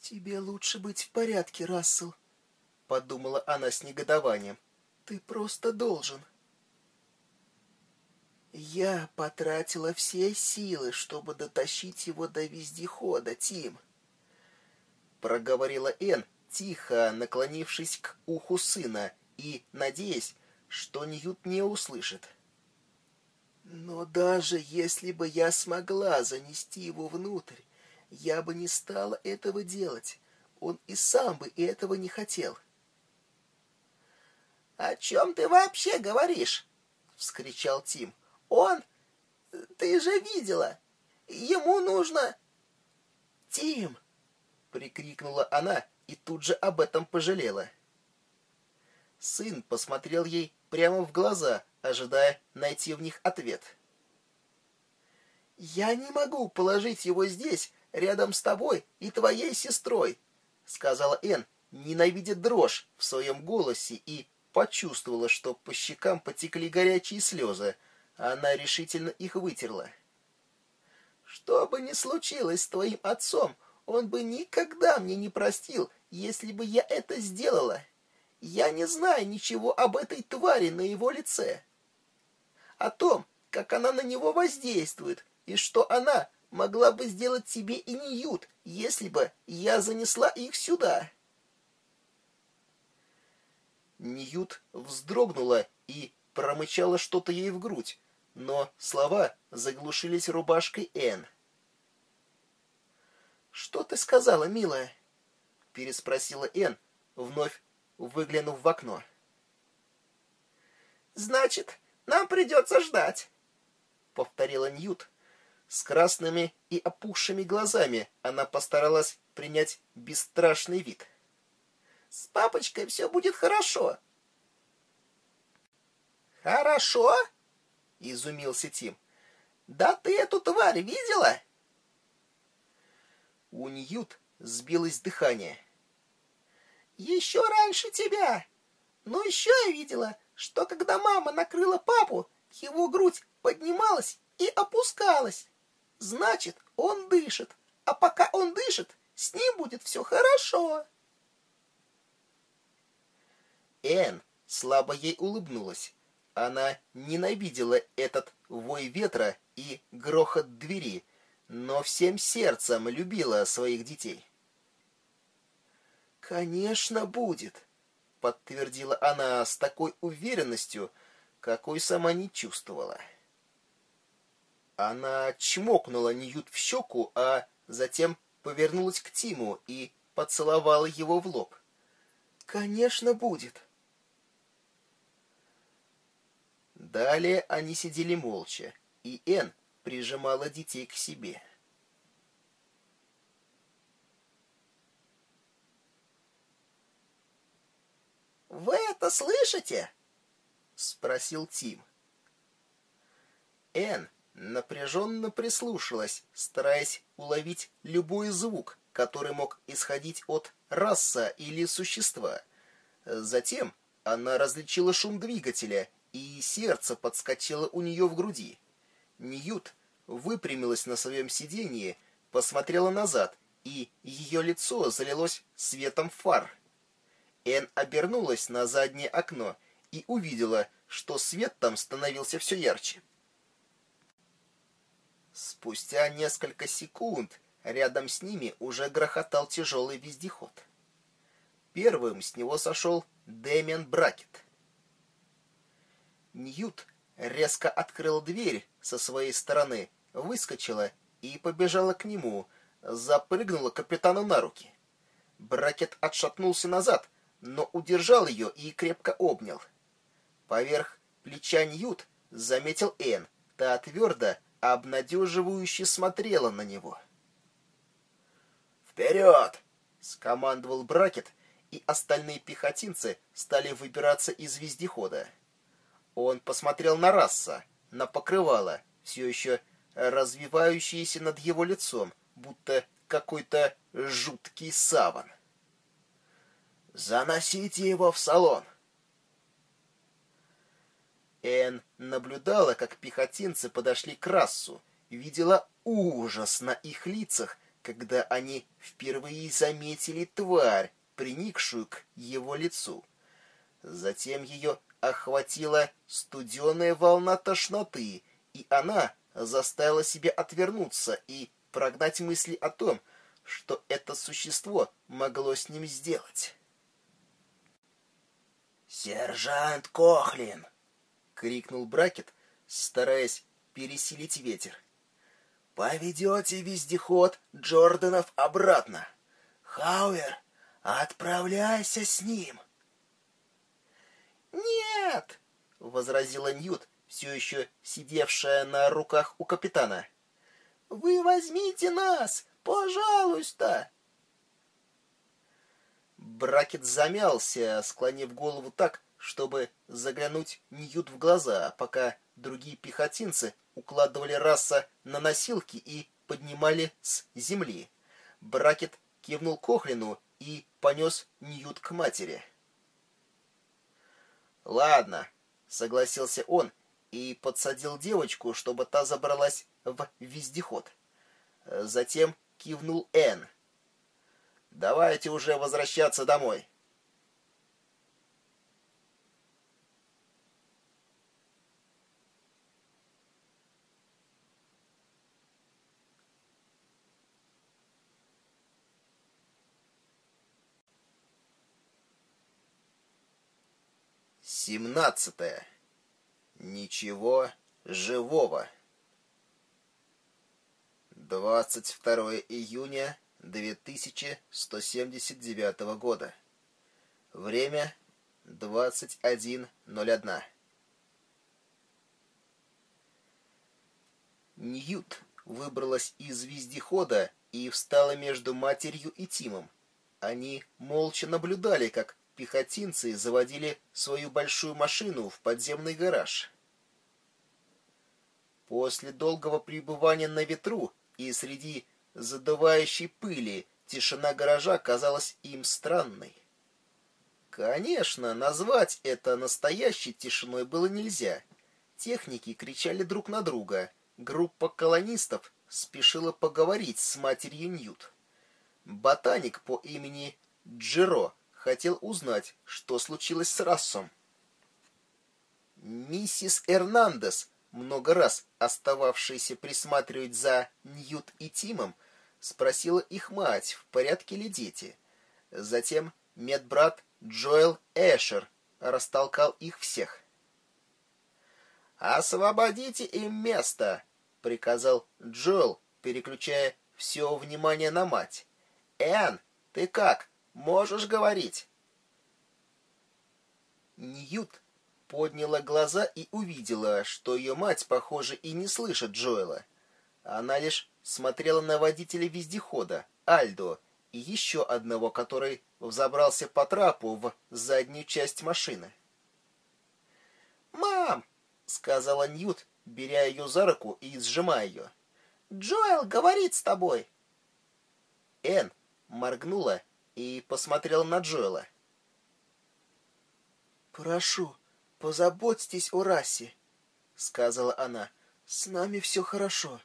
«Тебе лучше быть в порядке, Рассел», — подумала она с негодованием. «Ты просто должен». «Я потратила все силы, чтобы дотащить его до вездехода, Тим», — проговорила Энн, тихо наклонившись к уху сына и надеясь, что Ньют не услышит. «Но даже если бы я смогла занести его внутрь, я бы не стала этого делать. Он и сам бы этого не хотел. «О чем ты вообще говоришь?» — вскричал Тим. «Он... Ты же видела! Ему нужно...» «Тим!» — прикрикнула она и тут же об этом пожалела. Сын посмотрел ей прямо в глаза, ожидая найти в них ответ. «Я не могу положить его здесь, рядом с тобой и твоей сестрой», — сказала Энн, ненавидя дрожь в своем голосе и почувствовала, что по щекам потекли горячие слезы. Она решительно их вытерла. «Что бы ни случилось с твоим отцом, он бы никогда мне не простил, если бы я это сделала. Я не знаю ничего об этой твари на его лице. О том, как она на него воздействует, и что она могла бы сделать тебе и Ньют, если бы я занесла их сюда. Ньют вздрогнула и промычала что-то ей в грудь, но слова заглушились рубашкой Энн. «Что ты сказала, милая?» — переспросила Энн, вновь выглянув в окно. «Значит, нам придется ждать», — повторила Ньют, с красными и опухшими глазами она постаралась принять бесстрашный вид. «С папочкой все будет хорошо». «Хорошо?» — изумился Тим. «Да ты эту тварь видела?» У Ньют сбилось дыхание. «Еще раньше тебя. Но еще я видела, что когда мама накрыла папу, его грудь поднималась и опускалась. Значит, он дышит. А пока он дышит, с ним будет все хорошо. Эн слабо ей улыбнулась. Она ненавидела этот вой ветра и грохот двери, но всем сердцем любила своих детей. «Конечно, будет», — подтвердила она с такой уверенностью, какой сама не чувствовала. Она чмокнула Ньют в щеку, а затем повернулась к Тиму и поцеловала его в лоб. «Конечно, будет». Далее они сидели молча, и Эн прижимала детей к себе. «Вы это слышите?» — спросил Тим. Эн напряженно прислушалась, стараясь уловить любой звук, который мог исходить от раса или существа. Затем она различила шум двигателя, и сердце подскочило у нее в груди. Ньют выпрямилась на своем сиденье, посмотрела назад, и ее лицо залилось светом фар. Эн обернулась на заднее окно и увидела, что свет там становился все ярче. Спустя несколько секунд рядом с ними уже грохотал тяжелый вездеход. Первым с него сошел Дэмиан Бракет. Ньют резко открыл дверь со своей стороны, выскочила и побежала к нему, запрыгнула капитану на руки. Бракет отшатнулся назад, но удержал ее и крепко обнял. Поверх плеча Ньют заметил Энн, та твердо обнадеживающе смотрела на него. «Вперед!» — скомандовал Бракет, и остальные пехотинцы стали выбираться из вездехода. Он посмотрел на Расса, на покрывало, все еще развивающиеся над его лицом, будто какой-то жуткий саван. «Заносите его в салон!» Эн наблюдала, как пехотинцы подошли к расу, видела ужас на их лицах, когда они впервые заметили тварь, приникшую к его лицу. Затем ее охватила студеная волна тошноты, и она заставила себя отвернуться и прогнать мысли о том, что это существо могло с ним сделать. «Сержант Кохлин!» — крикнул Бракет, стараясь пересилить ветер. «Поведете вездеход Джорданов обратно. Хауэр, отправляйся с ним!» «Нет!» — возразила Ньют, все еще сидевшая на руках у капитана. «Вы возьмите нас, пожалуйста!» Бракет замялся, склонив голову так, чтобы заглянуть Ньют в глаза, пока другие пехотинцы укладывали раса на носилки и поднимали с земли. Бракет кивнул Кохлину и понес Ньют к матери. «Ладно», — согласился он и подсадил девочку, чтобы та забралась в вездеход. Затем кивнул Энн. «Давайте уже возвращаться домой». Семнадцатое. Ничего живого. 22 июня 2179 года. Время 21.01. Ньют выбралась из вездехода и встала между матерью и Тимом. Они молча наблюдали, как пехотинцы заводили свою большую машину в подземный гараж. После долгого пребывания на ветру и среди задувающей пыли тишина гаража казалась им странной. Конечно, назвать это настоящей тишиной было нельзя. Техники кричали друг на друга. Группа колонистов спешила поговорить с матерью Ньют. Ботаник по имени Джеро хотел узнать, что случилось с Рассом. Миссис Эрнандес, много раз остававшаяся присматривать за Ньют и Тимом, спросила их мать, в порядке ли дети. Затем медбрат Джоэл Эшер растолкал их всех. «Освободите им место!» — приказал Джоэл, переключая все внимание на мать. «Энн, ты как? Можешь говорить?» Ньют подняла глаза и увидела, что ее мать, похоже, и не слышит Джоэла. Она лишь смотрела на водителя вездехода, Альдо, и еще одного, который взобрался по трапу в заднюю часть машины. «Мам!» — сказала Ньют, беря ее за руку и сжимая ее. «Джоэл говорит с тобой!» Энн моргнула и посмотрел на Джоэла. «Прошу, позаботьтесь о расе», — сказала она. «С нами все хорошо».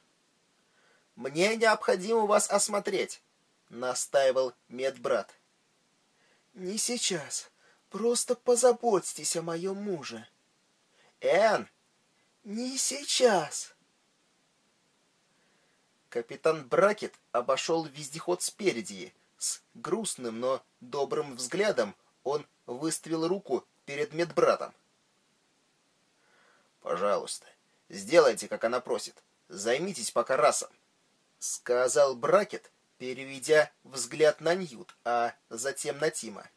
«Мне необходимо вас осмотреть», — настаивал медбрат. «Не сейчас. Просто позаботьтесь о моем муже». «Энн!» «Не сейчас!» Капитан Бракет обошел вездеход спереди, с грустным, но добрым взглядом он выставил руку перед медбратом. «Пожалуйста, сделайте, как она просит. Займитесь пока расом», — сказал Бракет, переведя взгляд на Ньют, а затем на Тима.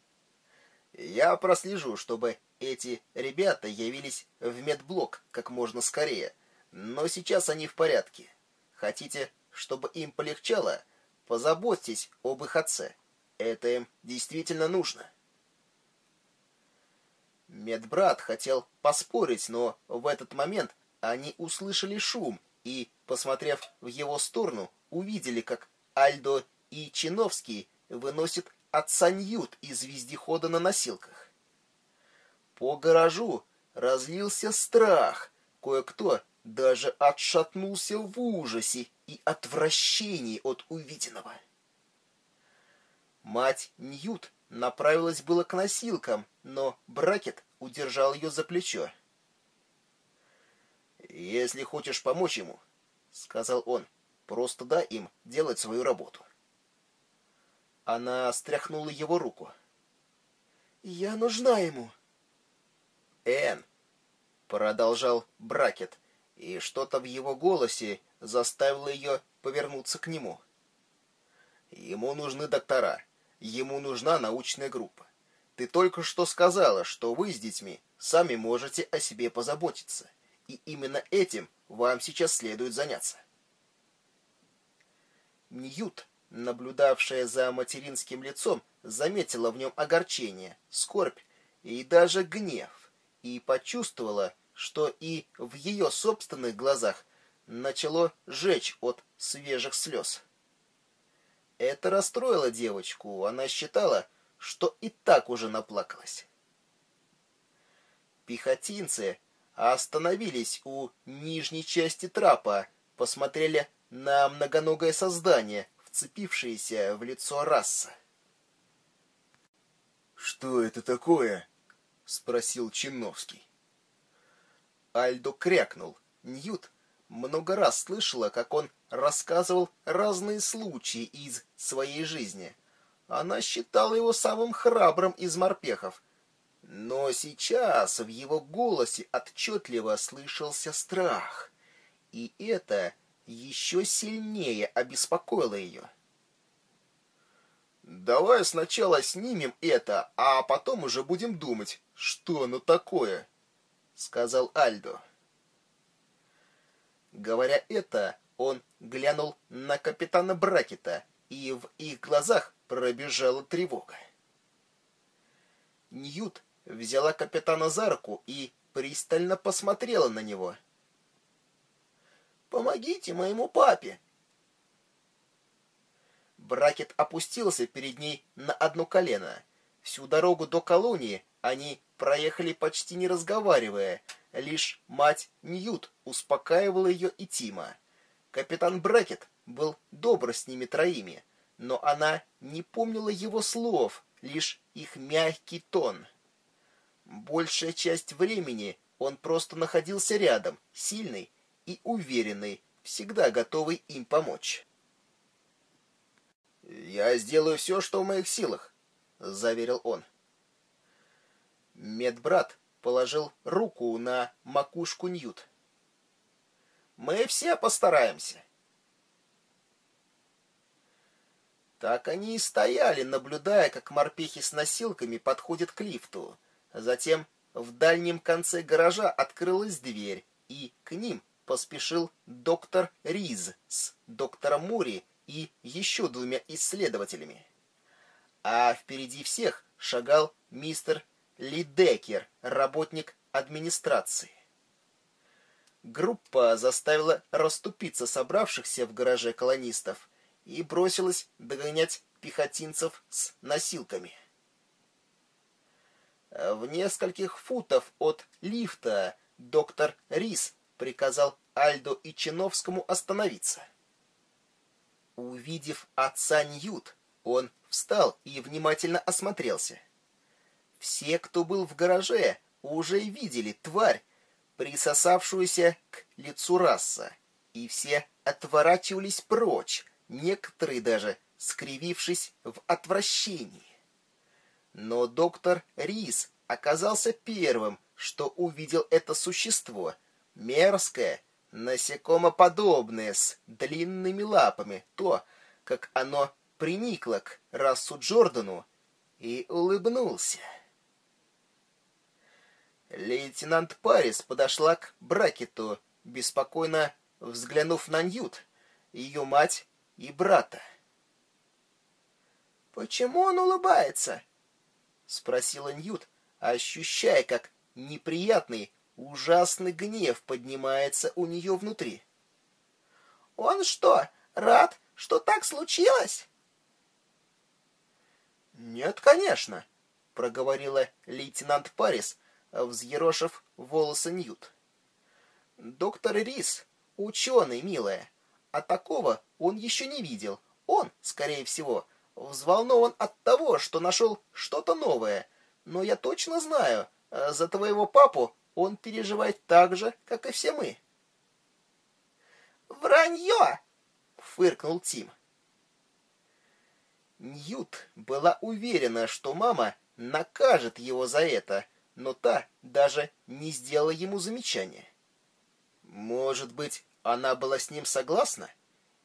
«Я прослежу, чтобы эти ребята явились в медблок как можно скорее, но сейчас они в порядке. Хотите, чтобы им полегчало?» Позаботьтесь об их отце. Это им действительно нужно. Медбрат хотел поспорить, но в этот момент они услышали шум, и, посмотрев в его сторону, увидели, как Альдо и Чиновский выносят отца Ньют из вездехода на носилках. По гаражу разлился страх. Кое-кто даже отшатнулся в ужасе и отвращении от увиденного. Мать Ньют направилась было к носилкам, но Бракет удержал ее за плечо. «Если хочешь помочь ему, — сказал он, — просто дай им делать свою работу». Она стряхнула его руку. «Я нужна ему». «Энн», — продолжал Бракет, и что-то в его голосе заставило ее повернуться к нему. «Ему нужны доктора, ему нужна научная группа. Ты только что сказала, что вы с детьми сами можете о себе позаботиться, и именно этим вам сейчас следует заняться». Ньют наблюдавшая за материнским лицом, заметила в нем огорчение, скорбь и даже гнев, и почувствовала, что и в ее собственных глазах начало жечь от свежих слез. Это расстроило девочку, она считала, что и так уже наплакалась. Пехотинцы остановились у нижней части трапа, посмотрели на многоногое создание, вцепившиеся в лицо раса. «Что это такое?» — спросил Чиновский. Альдо крякнул. Ньют много раз слышала, как он рассказывал разные случаи из своей жизни. Она считала его самым храбрым из морпехов. Но сейчас в его голосе отчетливо слышался страх. И это еще сильнее обеспокоило ее. «Давай сначала снимем это, а потом уже будем думать, что оно такое», — сказал Альдо. Говоря это, он глянул на капитана Бракета, и в их глазах пробежала тревога. Ньют взяла капитана за руку и пристально посмотрела на него — Помогите моему папе!» Бракет опустился перед ней на одно колено. Всю дорогу до колонии они проехали почти не разговаривая, лишь мать Ньют успокаивала ее и Тима. Капитан Бракет был добр с ними троими, но она не помнила его слов, лишь их мягкий тон. Большая часть времени он просто находился рядом, сильный и уверенный, всегда готовый им помочь. «Я сделаю все, что в моих силах», — заверил он. Медбрат положил руку на макушку Ньют. «Мы все постараемся». Так они и стояли, наблюдая, как морпехи с носилками подходят к лифту. Затем в дальнем конце гаража открылась дверь, и к ним поспешил доктор Риз с доктором Мури и еще двумя исследователями. А впереди всех шагал мистер Лидекер, работник администрации. Группа заставила расступиться собравшихся в гараже колонистов и бросилась догонять пехотинцев с носилками. В нескольких футов от лифта доктор Рис приказал Альдо и Чиновскому остановиться. Увидев отца Ньют, он встал и внимательно осмотрелся. Все, кто был в гараже, уже видели тварь, присосавшуюся к лицу раса, и все отворачивались прочь, некоторые даже скривившись в отвращении. Но доктор Рис оказался первым, что увидел это существо — мерзкое, насекомоподобное, с длинными лапами, то, как оно приникло к расу Джордану и улыбнулся. Лейтенант Парис подошла к Бракету, беспокойно взглянув на Ньют, ее мать и брата. «Почему он улыбается?» — спросила Ньют, ощущая, как неприятный, Ужасный гнев поднимается у нее внутри. Он что, рад, что так случилось? Нет, конечно, проговорила лейтенант Парис, взъерошив волосы Ньют. Доктор Рис, ученый, милая, а такого он еще не видел. Он, скорее всего, взволнован от того, что нашел что-то новое. Но я точно знаю, э, за твоего папу он переживает так же, как и все мы. «Вранье!» — фыркнул Тим. Ньют была уверена, что мама накажет его за это, но та даже не сделала ему замечания. Может быть, она была с ним согласна?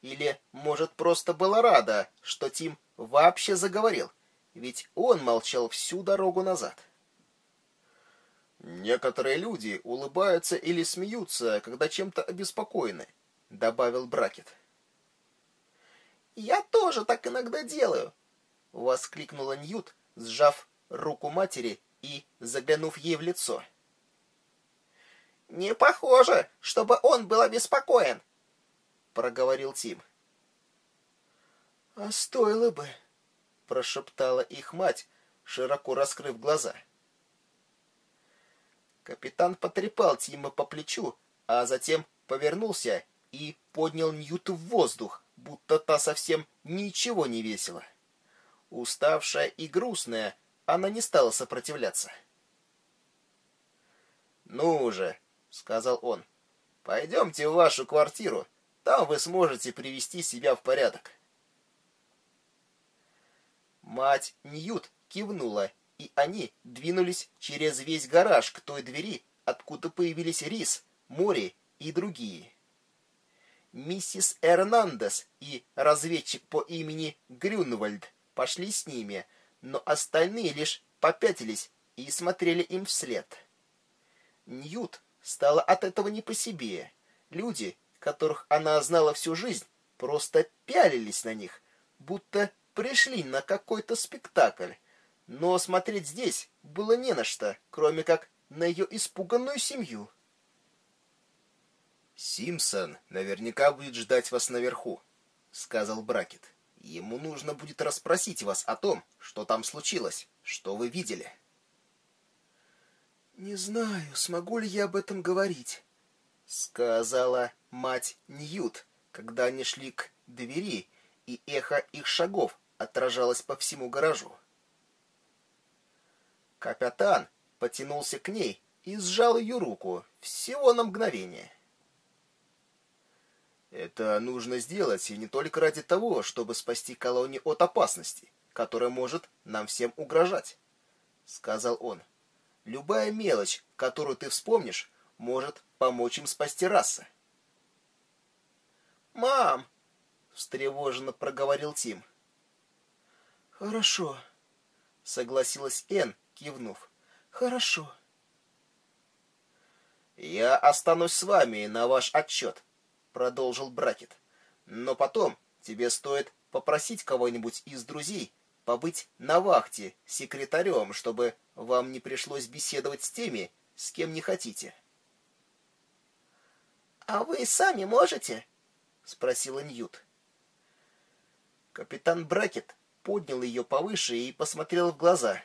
Или, может, просто была рада, что Тим вообще заговорил, ведь он молчал всю дорогу назад. Некоторые люди улыбаются или смеются, когда чем-то обеспокоены, добавил Бракет. Я тоже так иногда делаю, воскликнула Ньют, сжав руку матери и заглянув ей в лицо. Не похоже, чтобы он был обеспокоен, проговорил Тим. А стоило бы, прошептала их мать, широко раскрыв глаза. Капитан потрепал Тима по плечу, а затем повернулся и поднял Ньют в воздух, будто та совсем ничего не весила. Уставшая и грустная, она не стала сопротивляться. «Ну уже», — сказал он, — «пойдемте в вашу квартиру, там вы сможете привести себя в порядок». Мать Ньют кивнула, и они двинулись через весь гараж к той двери, откуда появились Рис, Мори и другие. Миссис Эрнандес и разведчик по имени Грюнвальд пошли с ними, но остальные лишь попятились и смотрели им вслед. Ньют стала от этого не по себе. Люди, которых она знала всю жизнь, просто пялились на них, будто пришли на какой-то спектакль. Но смотреть здесь было не на что, кроме как на ее испуганную семью. «Симпсон наверняка будет ждать вас наверху», — сказал Бракет. «Ему нужно будет расспросить вас о том, что там случилось, что вы видели». «Не знаю, смогу ли я об этом говорить», — сказала мать Ньют, когда они шли к двери, и эхо их шагов отражалось по всему гаражу. Капитан потянулся к ней и сжал ее руку всего на мгновение. Это нужно сделать и не только ради того, чтобы спасти колонию от опасности, которая может нам всем угрожать, сказал он. Любая мелочь, которую ты вспомнишь, может помочь им спасти раса. Мам, встревоженно проговорил Тим. Хорошо, согласилась Эн, кивнув. Хорошо. Я останусь с вами на ваш отчет, продолжил Бракет. Но потом тебе стоит попросить кого-нибудь из друзей побыть на вахте секретарем, чтобы вам не пришлось беседовать с теми, с кем не хотите. А вы сами можете? спросила Ньют. Капитан Бракет поднял ее повыше и посмотрел в глаза.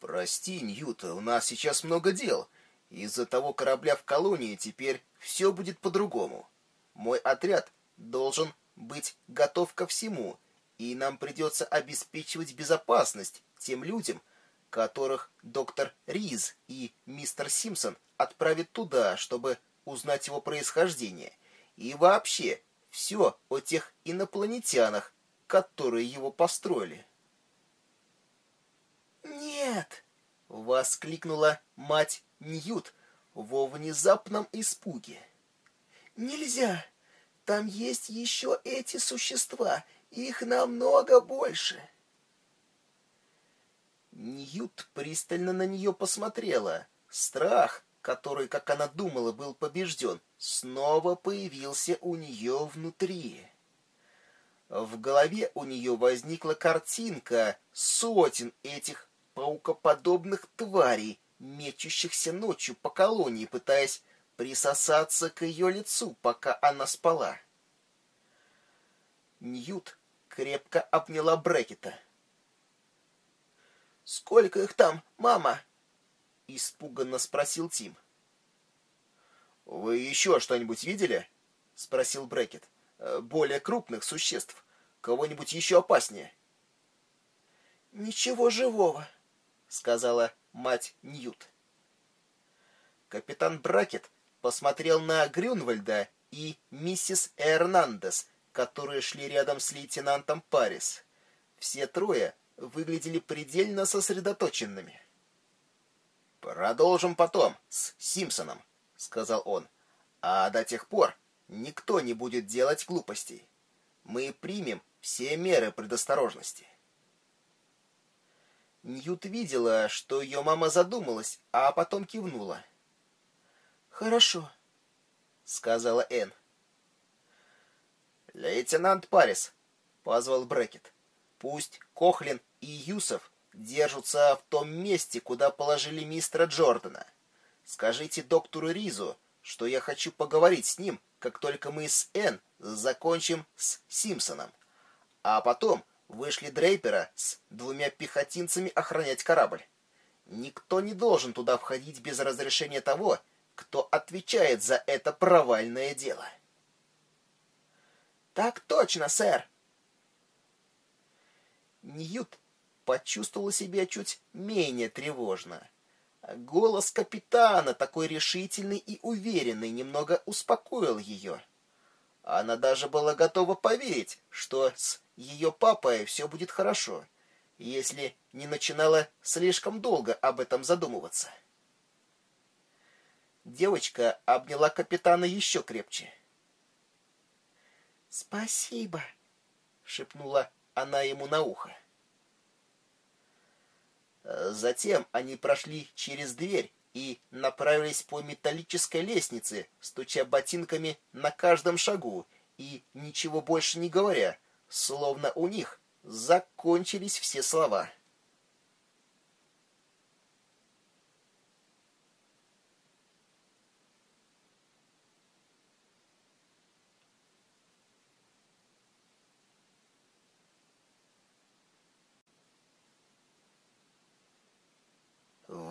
«Прости, Ньюта, у нас сейчас много дел. Из-за того корабля в колонии теперь все будет по-другому. Мой отряд должен быть готов ко всему, и нам придется обеспечивать безопасность тем людям, которых доктор Риз и мистер Симпсон отправят туда, чтобы узнать его происхождение. И вообще, все о тех инопланетянах, которые его построили. «Нет!» — воскликнула мать Ньют во внезапном испуге. «Нельзя! Там есть еще эти существа, их намного больше!» Ньют пристально на нее посмотрела. Страх, который, как она думала, был побежден, снова появился у нее внутри. В голове у нее возникла картинка сотен этих паукоподобных тварей, мечущихся ночью по колонии, пытаясь присосаться к ее лицу, пока она спала. Ньют крепко обняла Брекета. «Сколько их там, мама?» — испуганно спросил Тим. «Вы еще что-нибудь видели?» — спросил Брекет. «Э, «Более крупных существ. Кого-нибудь еще опаснее?» «Ничего живого», — сказала мать Ньют. Капитан Бракет посмотрел на Грюнвальда и миссис Эрнандес, которые шли рядом с лейтенантом Парис. Все трое выглядели предельно сосредоточенными. «Продолжим потом, с Симпсоном», — сказал он. «А до тех пор никто не будет делать глупостей. Мы примем все меры предосторожности». Ньют видела, что ее мама задумалась, а потом кивнула. «Хорошо», — сказала Энн. «Лейтенант Парис», — позвал Брекет. «Пусть Кохлин и Юсов держатся в том месте, куда положили мистера Джордана. Скажите доктору Ризу, что я хочу поговорить с ним, как только мы с Энн закончим с Симпсоном. А потом вышли Дрейпера с двумя пехотинцами охранять корабль. Никто не должен туда входить без разрешения того, кто отвечает за это провальное дело. Так точно, сэр. Ньют почувствовала себя чуть менее тревожно. Голос капитана, такой решительный и уверенный, немного успокоил ее. Она даже была готова поверить, что с ее папой все будет хорошо, если не начинала слишком долго об этом задумываться. Девочка обняла капитана еще крепче. «Спасибо», — шепнула она ему на ухо. Затем они прошли через дверь и направились по металлической лестнице, стуча ботинками на каждом шагу и ничего больше не говоря, словно у них закончились все слова.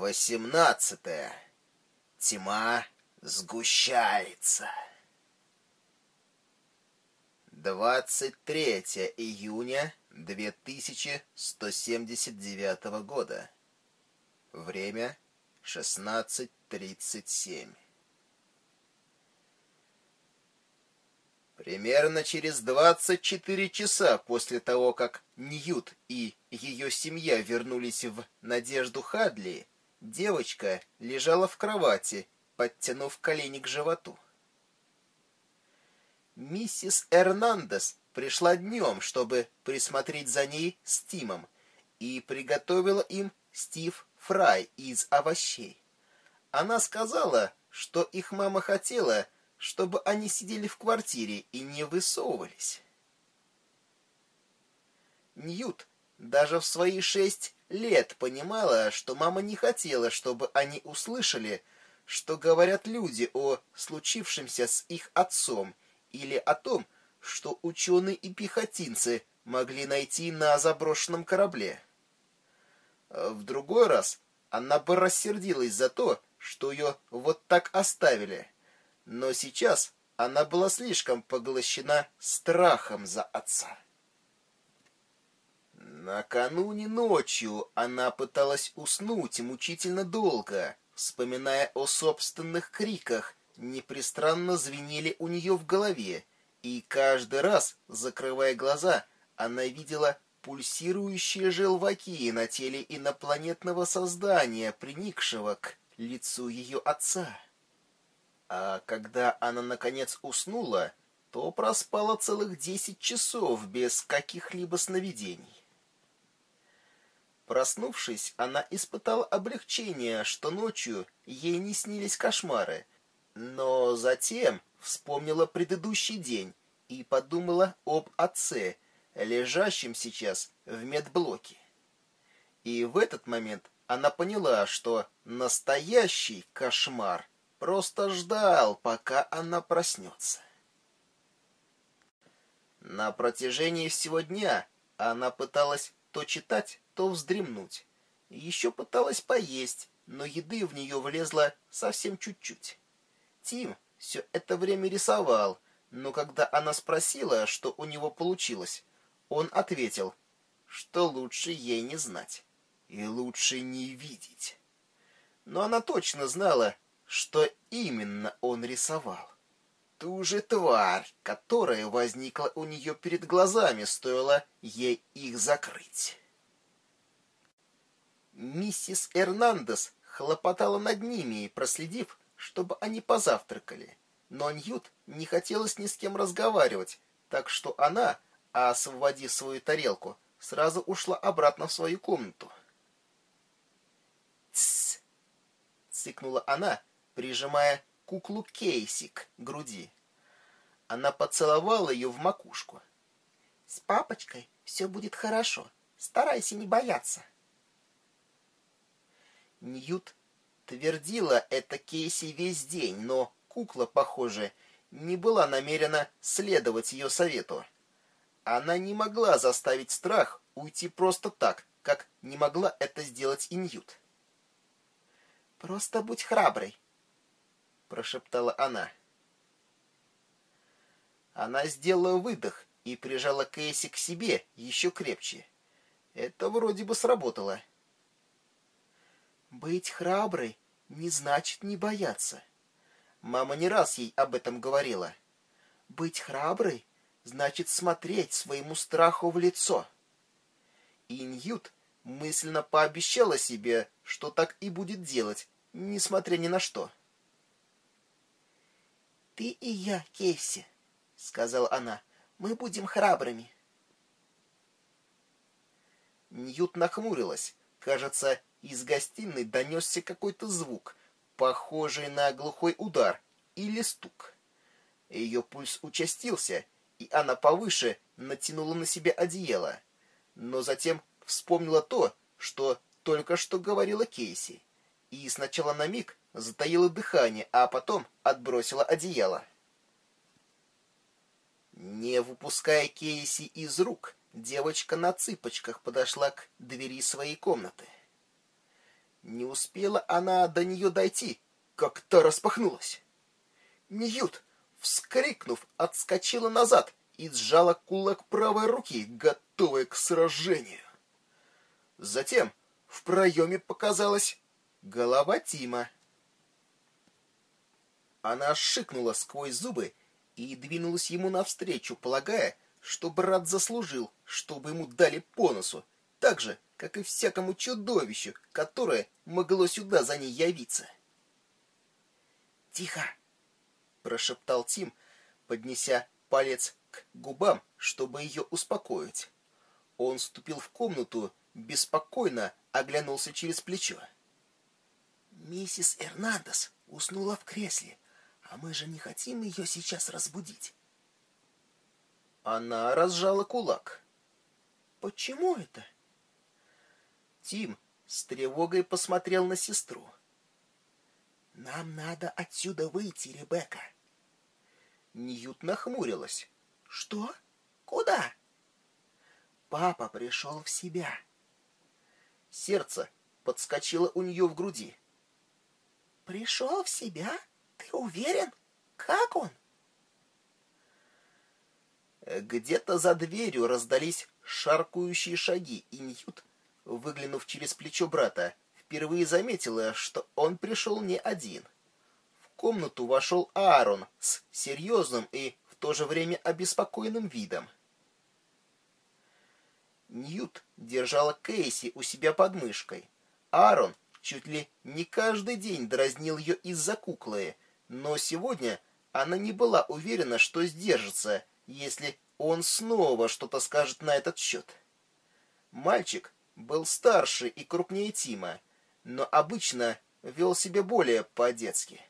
Восемнадцатое. Тьма сгущается. 23 июня 2179 года. Время 16.37. Примерно через 24 часа после того, как Ньют и ее семья вернулись в Надежду Хадли, девочка лежала в кровати, подтянув колени к животу. Миссис Эрнандес пришла днем, чтобы присмотреть за ней с Тимом, и приготовила им стив фрай из овощей. Она сказала, что их мама хотела, чтобы они сидели в квартире и не высовывались. Ньют даже в свои шесть лет понимала, что мама не хотела, чтобы они услышали, что говорят люди о случившемся с их отцом – или о том, что ученые и пехотинцы могли найти на заброшенном корабле. В другой раз она бы рассердилась за то, что ее вот так оставили, но сейчас она была слишком поглощена страхом за отца. Накануне ночью она пыталась уснуть мучительно долго, вспоминая о собственных криках, непрестанно звенели у нее в голове, и каждый раз, закрывая глаза, она видела пульсирующие желваки на теле инопланетного создания, приникшего к лицу ее отца. А когда она, наконец, уснула, то проспала целых десять часов без каких-либо сновидений. Проснувшись, она испытала облегчение, что ночью ей не снились кошмары — но затем вспомнила предыдущий день и подумала об отце, лежащем сейчас в медблоке. И в этот момент она поняла, что настоящий кошмар просто ждал, пока она проснется. На протяжении всего дня она пыталась то читать, то вздремнуть. Еще пыталась поесть, но еды в нее влезло совсем чуть-чуть. Тим все это время рисовал, но когда она спросила, что у него получилось, он ответил, что лучше ей не знать и лучше не видеть. Но она точно знала, что именно он рисовал. Ту же тварь, которая возникла у нее перед глазами, стоило ей их закрыть. Миссис Эрнандес хлопотала над ними, проследив, чтобы они позавтракали. Но Ньют не хотелось ни с кем разговаривать, так что она, освободив свою тарелку, сразу ушла обратно в свою комнату. «Тссс!» — цикнула она, прижимая куклу Кейси к груди. Она поцеловала ее в макушку. «С папочкой все будет хорошо. Старайся не бояться». Ньют твердила это Кейси весь день, но кукла, похоже, не была намерена следовать ее совету. Она не могла заставить страх уйти просто так, как не могла это сделать и Ньют. «Просто будь храброй», — прошептала она. Она сделала выдох и прижала Кейси к себе еще крепче. Это вроде бы сработало. Быть храброй не значит не бояться. Мама не раз ей об этом говорила. Быть храброй значит смотреть своему страху в лицо. И Ньют мысленно пообещала себе, что так и будет делать, несмотря ни на что. «Ты и я, Кейси», — сказала она, — «мы будем храбрыми». Ньют нахмурилась. Кажется, из гостиной донесся какой-то звук, похожий на глухой удар или стук. Ее пульс участился, и она повыше натянула на себя одеяло. Но затем вспомнила то, что только что говорила Кейси, и сначала на миг затаила дыхание, а потом отбросила одеяло. Не выпуская Кейси из рук, девочка на цыпочках подошла к двери своей комнаты. Не успела она до нее дойти, как та распахнулась. Ньют, вскрикнув, отскочила назад и сжала кулак правой руки, готовая к сражению. Затем в проеме показалась голова Тима. Она шикнула сквозь зубы и двинулась ему навстречу, полагая, что брат заслужил, чтобы ему дали по носу, так же, как и всякому чудовищу, которое могло сюда за ней явиться. «Тихо!» — прошептал Тим, поднеся палец к губам, чтобы ее успокоить. Он ступил в комнату, беспокойно оглянулся через плечо. «Миссис Эрнандес уснула в кресле, а мы же не хотим ее сейчас разбудить». Она разжала кулак. «Почему это?» Тим с тревогой посмотрел на сестру. «Нам надо отсюда выйти, Ребекка». Ньют нахмурилась. «Что? Куда?» Папа пришел в себя. Сердце подскочило у нее в груди. «Пришел в себя? Ты уверен? Как он?» Где-то за дверью раздались шаркающие шаги, и Ньют выглянув через плечо брата, впервые заметила, что он пришел не один. В комнату вошел Аарон с серьезным и в то же время обеспокоенным видом. Ньют держала Кейси у себя под мышкой. Аарон чуть ли не каждый день дразнил ее из-за куклы, но сегодня она не была уверена, что сдержится, если он снова что-то скажет на этот счет. Мальчик был старше и крупнее Тима, но обычно вел себя более по-детски.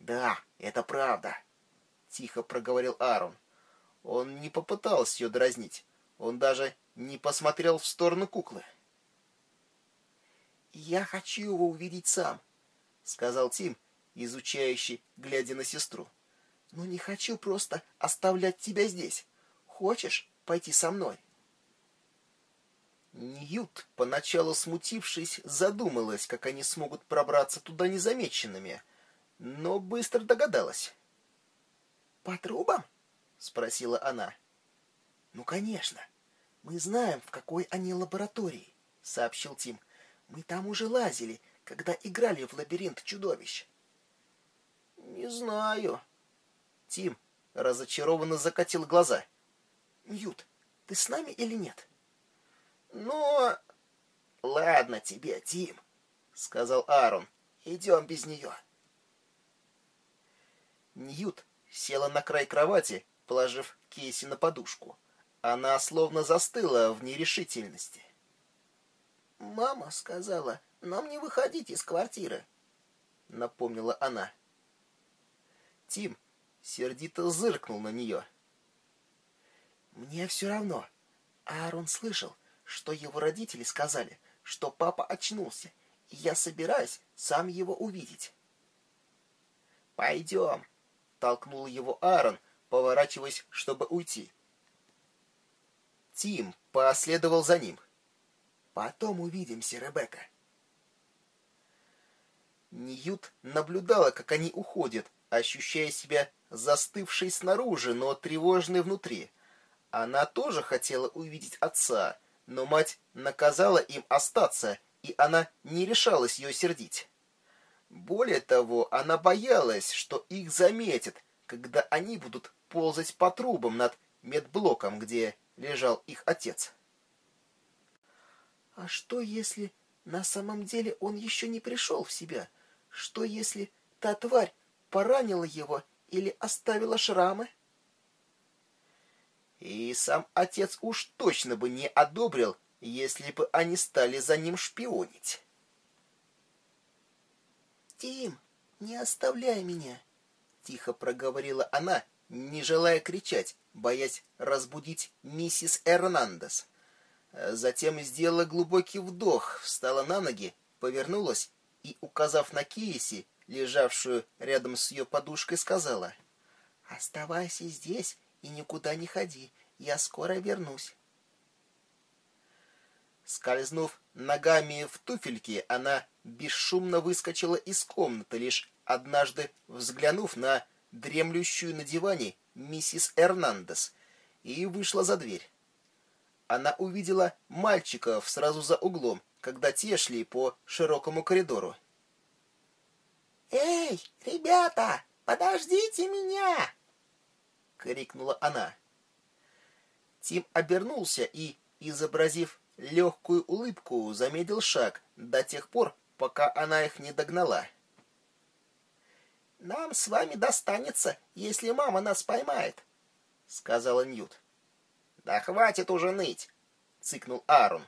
«Да, это правда», — тихо проговорил Аарон. Он не попытался ее дразнить, он даже не посмотрел в сторону куклы. «Я хочу его увидеть сам. сказал Тим, изучающий, глядя на сестру. «Но не хочу просто оставлять тебя здесь. Хочешь пойти со мной?» Ньют, поначалу смутившись, задумалась, как они смогут пробраться туда незамеченными, но быстро догадалась. «По трубам?» — спросила она. «Ну, конечно. Мы знаем, в какой они лаборатории», — сообщил Тим. «Мы там уже лазили, когда играли в лабиринт чудовищ». «Не знаю». Тим разочарованно закатил глаза. «Ньют, ты с нами или нет?» «Но...» «Ладно тебе, Тим», — сказал Аарон. «Идем без нее». Ньют села на край кровати, положив Кейси на подушку. Она словно застыла в нерешительности. «Мама сказала, нам не выходить из квартиры», — напомнила она. Тим сердито зыркнул на нее. «Мне все равно. Аарон слышал, что его родители сказали, что папа очнулся, и я собираюсь сам его увидеть». «Пойдем», — толкнул его Аарон, поворачиваясь, чтобы уйти. Тим последовал за ним. «Потом увидимся, Ребекка». Ньют наблюдала, как они уходят, ощущая себя застывшей снаружи, но тревожной внутри. Она тоже хотела увидеть отца, но мать наказала им остаться, и она не решалась ее сердить. Более того, она боялась, что их заметят, когда они будут ползать по трубам над медблоком, где лежал их отец. А что, если на самом деле он еще не пришел в себя? Что, если та тварь поранила его или оставила шрамы? И сам отец уж точно бы не одобрил, если бы они стали за ним шпионить. «Тим, не оставляй меня!» — тихо проговорила она, не желая кричать, боясь разбудить миссис Эрнандес. Затем сделала глубокий вдох, встала на ноги, повернулась и, указав на Кейси, лежавшую рядом с ее подушкой, сказала, «Оставайся здесь и никуда не ходи, я скоро вернусь». Скользнув ногами в туфельки, она бесшумно выскочила из комнаты, лишь однажды взглянув на дремлющую на диване миссис Эрнандес, и вышла за дверь. Она увидела мальчиков сразу за углом, когда те шли по широкому коридору. «Эй, ребята, подождите меня!» — крикнула она. Тим обернулся и, изобразив легкую улыбку, замедлил шаг до тех пор, пока она их не догнала. «Нам с вами достанется, если мама нас поймает», — сказала Ньют. «Да хватит уже ныть!» — цыкнул Аарон.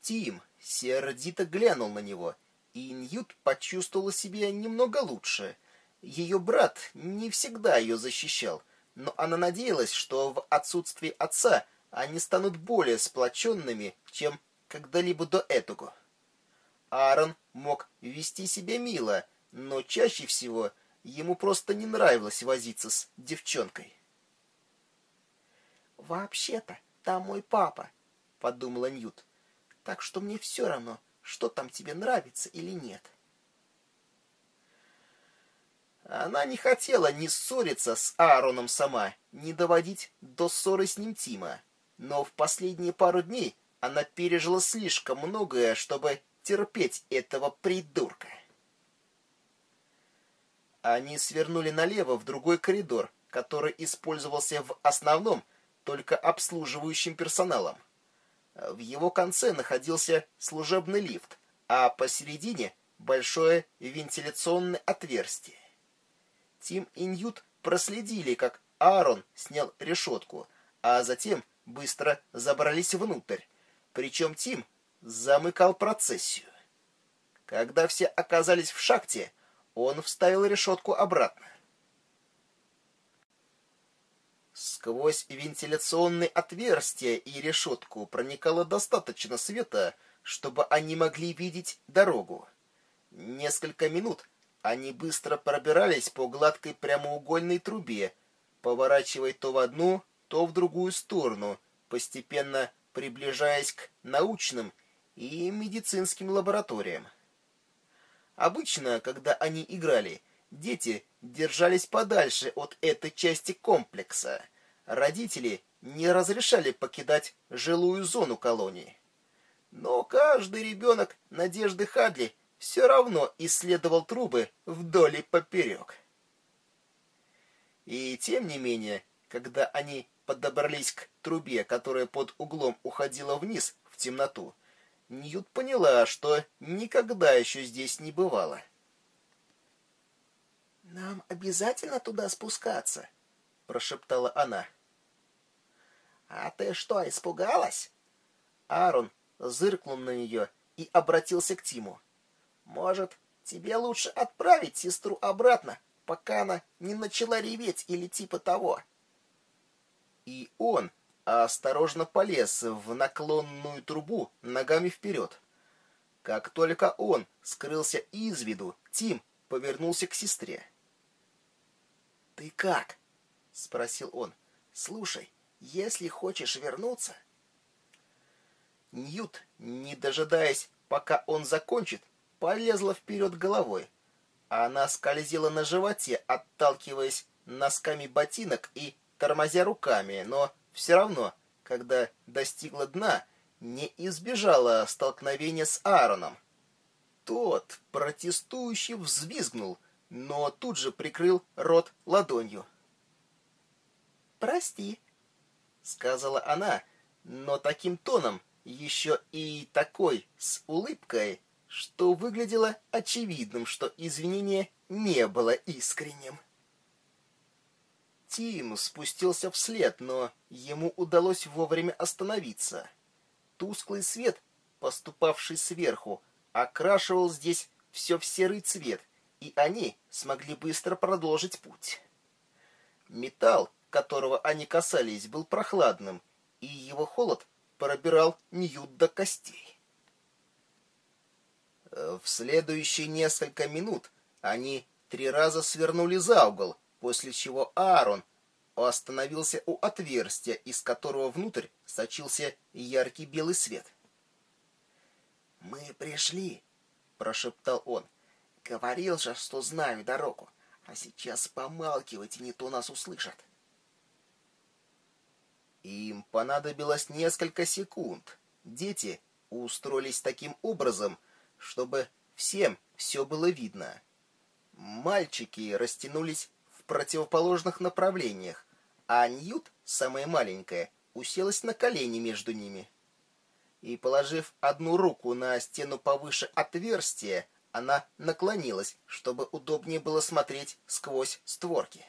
Тим сердито глянул на него, и Ньют почувствовала себя немного лучше. Ее брат не всегда ее защищал, но она надеялась, что в отсутствии отца они станут более сплоченными, чем когда-либо до этого. Аарон мог вести себя мило, но чаще всего ему просто не нравилось возиться с девчонкой. «Вообще-то там мой папа», — подумала Ньют, — «так что мне все равно, что там тебе нравится или нет». Она не хотела ни ссориться с Аароном сама, ни доводить до ссоры с ним Тима, но в последние пару дней она пережила слишком многое, чтобы терпеть этого придурка. Они свернули налево в другой коридор, который использовался в основном только обслуживающим персоналом. В его конце находился служебный лифт, а посередине большое вентиляционное отверстие. Тим и Ньют проследили, как Аарон снял решетку, а затем быстро забрались внутрь. Причем Тим замыкал процессию. Когда все оказались в шахте, он вставил решетку обратно. Сквозь вентиляционные отверстия и решетку проникало достаточно света, чтобы они могли видеть дорогу. Несколько минут они быстро пробирались по гладкой прямоугольной трубе, поворачивая то в одну, то в другую сторону, постепенно приближаясь к научным и медицинским лабораториям. Обычно, когда они играли, дети держались подальше от этой части комплекса. Родители не разрешали покидать жилую зону колонии. Но каждый ребенок Надежды Хадли все равно исследовал трубы вдоль и поперек. И тем не менее, когда они подобрались к трубе, которая под углом уходила вниз в темноту, Ньют поняла, что никогда еще здесь не бывало. «Нам обязательно туда спускаться?» — прошептала она. «А ты что, испугалась?» Аарон зыркнул на нее и обратился к Тиму. «Может, тебе лучше отправить сестру обратно, пока она не начала реветь или типа того?» И он осторожно полез в наклонную трубу ногами вперед. Как только он скрылся из виду, Тим повернулся к сестре. «Ты как?» — спросил он. «Слушай, если хочешь вернуться...» Ньют, не дожидаясь, пока он закончит, полезла вперед головой. Она скользила на животе, отталкиваясь носками ботинок и тормозя руками, но все равно, когда достигла дна, не избежала столкновения с Аароном. Тот протестующий взвизгнул, но тут же прикрыл рот ладонью. «Прости», — сказала она, но таким тоном, еще и такой, с улыбкой, что выглядело очевидным, что извинение не было искренним. Тим спустился вслед, но ему удалось вовремя остановиться. Тусклый свет, поступавший сверху, окрашивал здесь все в серый цвет, и они смогли быстро продолжить путь. Металл, которого они касались, был прохладным, и его холод пробирал Ньют до костей. В следующие несколько минут они три раза свернули за угол, после чего Аарон остановился у отверстия, из которого внутрь сочился яркий белый свет. «Мы пришли», — прошептал он. «Говорил же, что знаю дорогу, а сейчас помалкивайте, не то нас услышат». Им понадобилось несколько секунд. Дети устроились таким образом, чтобы всем все было видно. Мальчики растянулись противоположных направлениях, а Ньют, самая маленькая, уселась на колени между ними. И, положив одну руку на стену повыше отверстия, она наклонилась, чтобы удобнее было смотреть сквозь створки.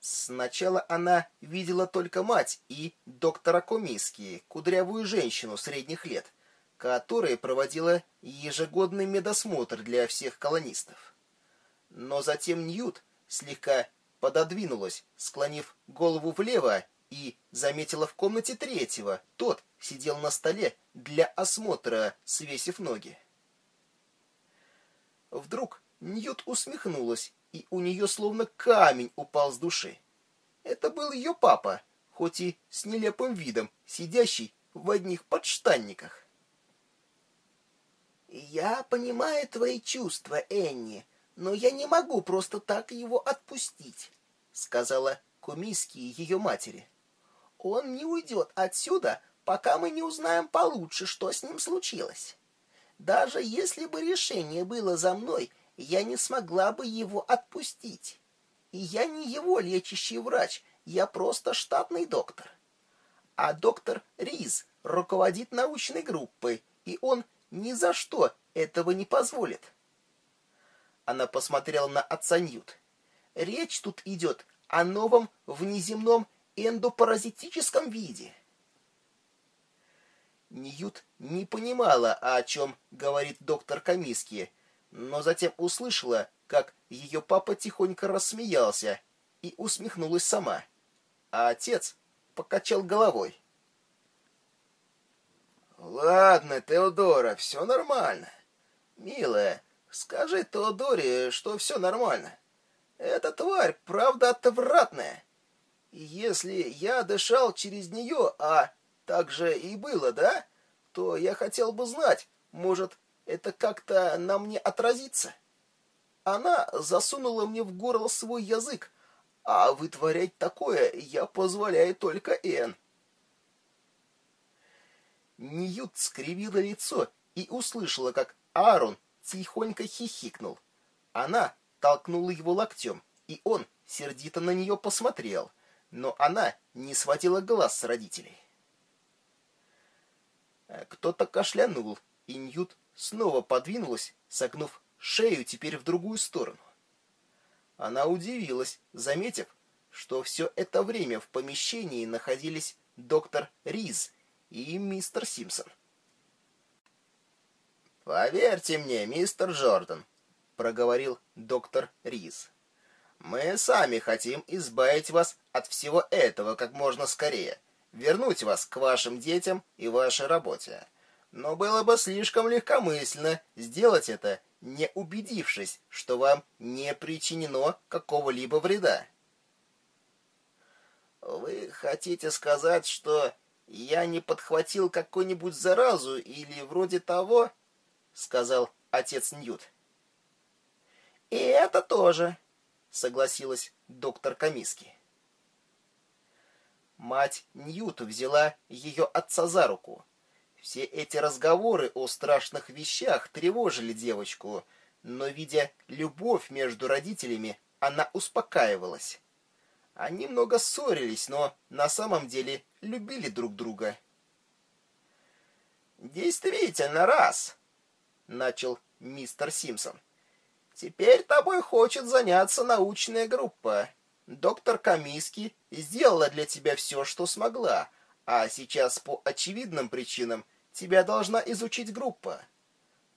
Сначала она видела только мать и доктора Комиски, кудрявую женщину средних лет, которая проводила ежегодный медосмотр для всех колонистов. Но затем Ньют слегка пододвинулась, склонив голову влево, и заметила в комнате третьего. Тот сидел на столе для осмотра, свесив ноги. Вдруг Ньют усмехнулась, и у нее словно камень упал с души. Это был ее папа, хоть и с нелепым видом, сидящий в одних подштанниках. «Я понимаю твои чувства, Энни», но я не могу просто так его отпустить, сказала Кумиски ее матери. Он не уйдет отсюда, пока мы не узнаем получше, что с ним случилось. Даже если бы решение было за мной, я не смогла бы его отпустить. И я не его лечащий врач, я просто штатный доктор. А доктор Риз руководит научной группой, и он ни за что этого не позволит. Она посмотрела на отца Ньют. Речь тут идет о новом внеземном эндопаразитическом виде. Ньют не понимала, о чем говорит доктор Камиски, но затем услышала, как ее папа тихонько рассмеялся и усмехнулась сама. А отец покачал головой. «Ладно, Теодора, все нормально. Милая, скажи Теодоре, что все нормально. Эта тварь, правда, отвратная. И если я дышал через нее, а так же и было, да, то я хотел бы знать, может, это как-то на мне отразится. Она засунула мне в горло свой язык, а вытворять такое я позволяю только Эн. Ньют скривила лицо и услышала, как Аарон тихонько хихикнул. Она толкнула его локтем, и он сердито на нее посмотрел, но она не сводила глаз с родителей. Кто-то кашлянул, и Ньют снова подвинулась, согнув шею теперь в другую сторону. Она удивилась, заметив, что все это время в помещении находились доктор Риз и мистер Симпсон. «Поверьте мне, мистер Джордан», — проговорил доктор Риз. «Мы сами хотим избавить вас от всего этого как можно скорее, вернуть вас к вашим детям и вашей работе. Но было бы слишком легкомысленно сделать это, не убедившись, что вам не причинено какого-либо вреда». «Вы хотите сказать, что я не подхватил какую-нибудь заразу или вроде того?» сказал отец Ньют. И это тоже, согласилась доктор Камиски. Мать Ньют взяла ее отца за руку. Все эти разговоры о страшных вещах тревожили девочку, но, видя любовь между родителями, она успокаивалась. Они много ссорились, но на самом деле любили друг друга. «Действительно, раз!» начал мистер Симпсон. Теперь тобой хочет заняться научная группа. Доктор Камиски сделала для тебя все, что смогла, а сейчас по очевидным причинам тебя должна изучить группа.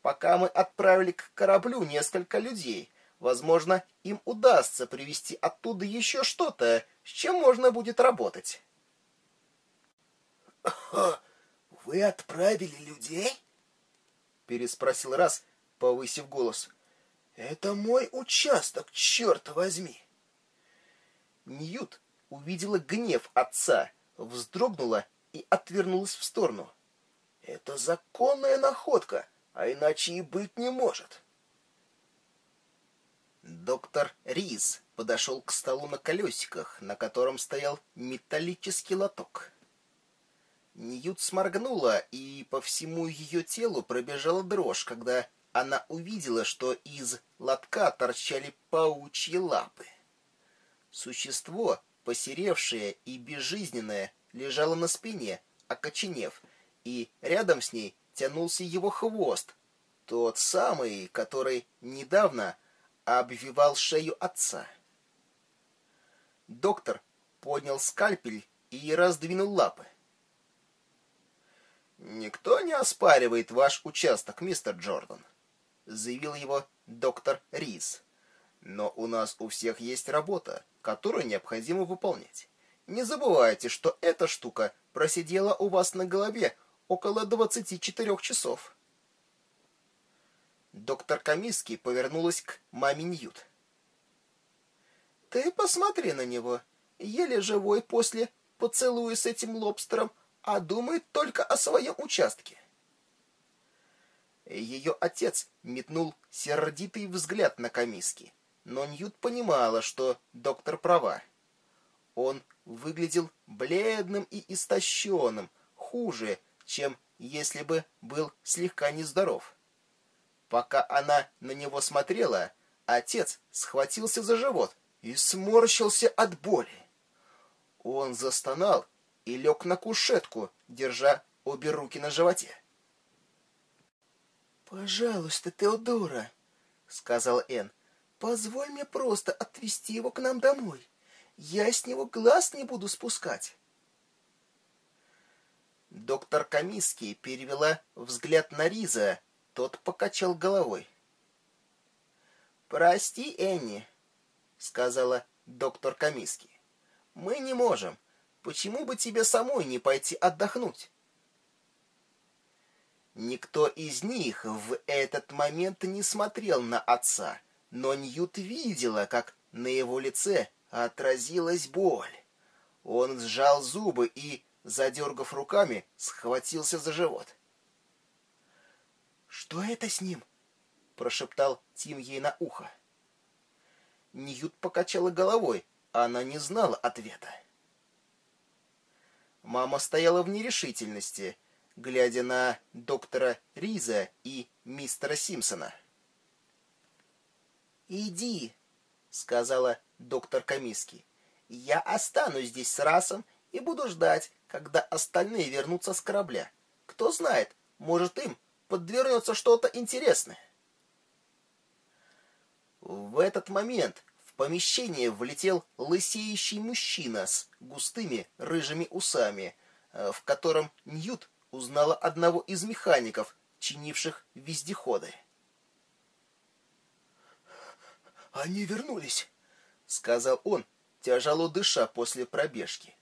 Пока мы отправили к кораблю несколько людей, возможно, им удастся привезти оттуда еще что-то, с чем можно будет работать. «Вы отправили людей?» переспросил раз, повысив голос. Это мой участок, черт возьми. Ньют увидела гнев отца, вздрогнула и отвернулась в сторону. Это законная находка, а иначе и быть не может. Доктор Риз подошел к столу на колесиках, на котором стоял металлический лоток. Ньют сморгнула, и по всему ее телу пробежала дрожь, когда она увидела, что из лотка торчали паучьи лапы. Существо, посеревшее и безжизненное, лежало на спине, окоченев, и рядом с ней тянулся его хвост, тот самый, который недавно обвивал шею отца. Доктор поднял скальпель и раздвинул лапы. «Никто не оспаривает ваш участок, мистер Джордан», — заявил его доктор Рис. «Но у нас у всех есть работа, которую необходимо выполнять. Не забывайте, что эта штука просидела у вас на голове около 24 часов». Доктор Камиски повернулась к маме Ньют. «Ты посмотри на него, еле живой после поцелуя с этим лобстером, а думает только о своем участке. Ее отец метнул сердитый взгляд на комиски, но Ньют понимала, что доктор права. Он выглядел бледным и истощенным, хуже, чем если бы был слегка нездоров. Пока она на него смотрела, отец схватился за живот и сморщился от боли. Он застонал и лег на кушетку, держа обе руки на животе. «Пожалуйста, Теодора», — сказал Энн, — «позволь мне просто отвезти его к нам домой. Я с него глаз не буду спускать». Доктор Камиски перевела взгляд на Риза, тот покачал головой. «Прости, Энни», — сказала доктор Камиски. «Мы не можем. Почему бы тебе самой не пойти отдохнуть? Никто из них в этот момент не смотрел на отца, но Ньют видела, как на его лице отразилась боль. Он сжал зубы и, задергав руками, схватился за живот. «Что это с ним?» — прошептал Тим ей на ухо. Ньют покачала головой, она не знала ответа. Мама стояла в нерешительности, глядя на доктора Риза и мистера Симпсона. «Иди», — сказала доктор Камиски. «Я останусь здесь с Расом и буду ждать, когда остальные вернутся с корабля. Кто знает, может им подвернется что-то интересное». В этот момент помещение влетел лысеющий мужчина с густыми рыжими усами, э, в котором Ньют узнала одного из механиков, чинивших вездеходы. «Они вернулись», — сказал он, тяжело дыша после пробежки.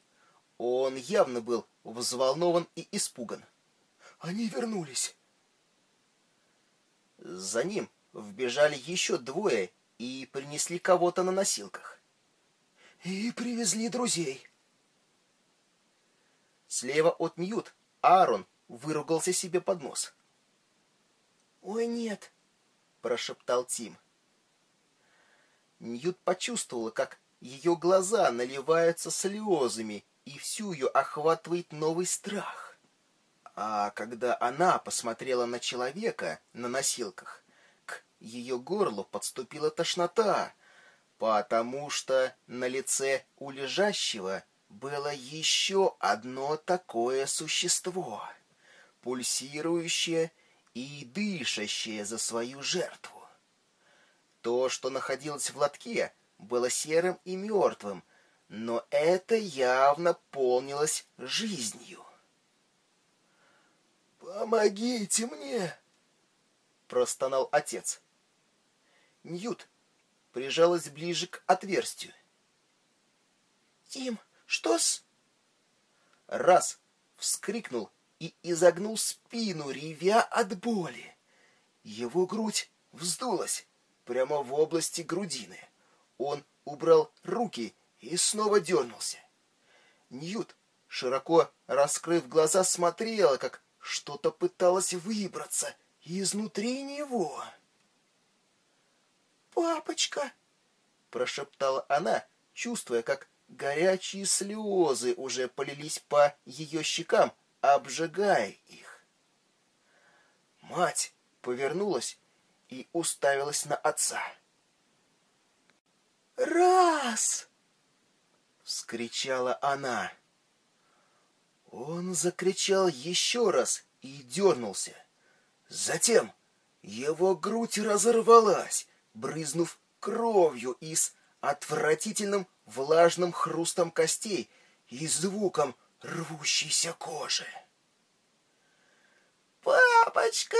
Он явно был взволнован и испуган. «Они вернулись». За ним вбежали еще двое и принесли кого-то на носилках. И привезли друзей. Слева от Ньют Аарон выругался себе под нос. «Ой, нет!» — прошептал Тим. Ньют почувствовала, как ее глаза наливаются слезами, и всю ее охватывает новый страх. А когда она посмотрела на человека на носилках, ее горлу подступила тошнота, потому что на лице у лежащего было еще одно такое существо, пульсирующее и дышащее за свою жертву. То, что находилось в лотке, было серым и мертвым, но это явно полнилось жизнью. «Помогите мне!» — простонал отец. Ньют прижалась ближе к отверстию. «Тим, что с...» Раз вскрикнул и изогнул спину, ревя от боли. Его грудь вздулась прямо в области грудины. Он убрал руки и снова дернулся. Ньют, широко раскрыв глаза, смотрела, как что-то пыталось выбраться изнутри него. «Папочка!» — прошептала она, чувствуя, как горячие слезы уже полились по ее щекам, обжигая их. Мать повернулась и уставилась на отца. «Раз!» — вскричала она. Он закричал еще раз и дернулся. Затем его грудь разорвалась, брызнув кровью и с отвратительным влажным хрустом костей и звуком рвущейся кожи. «Папочка!»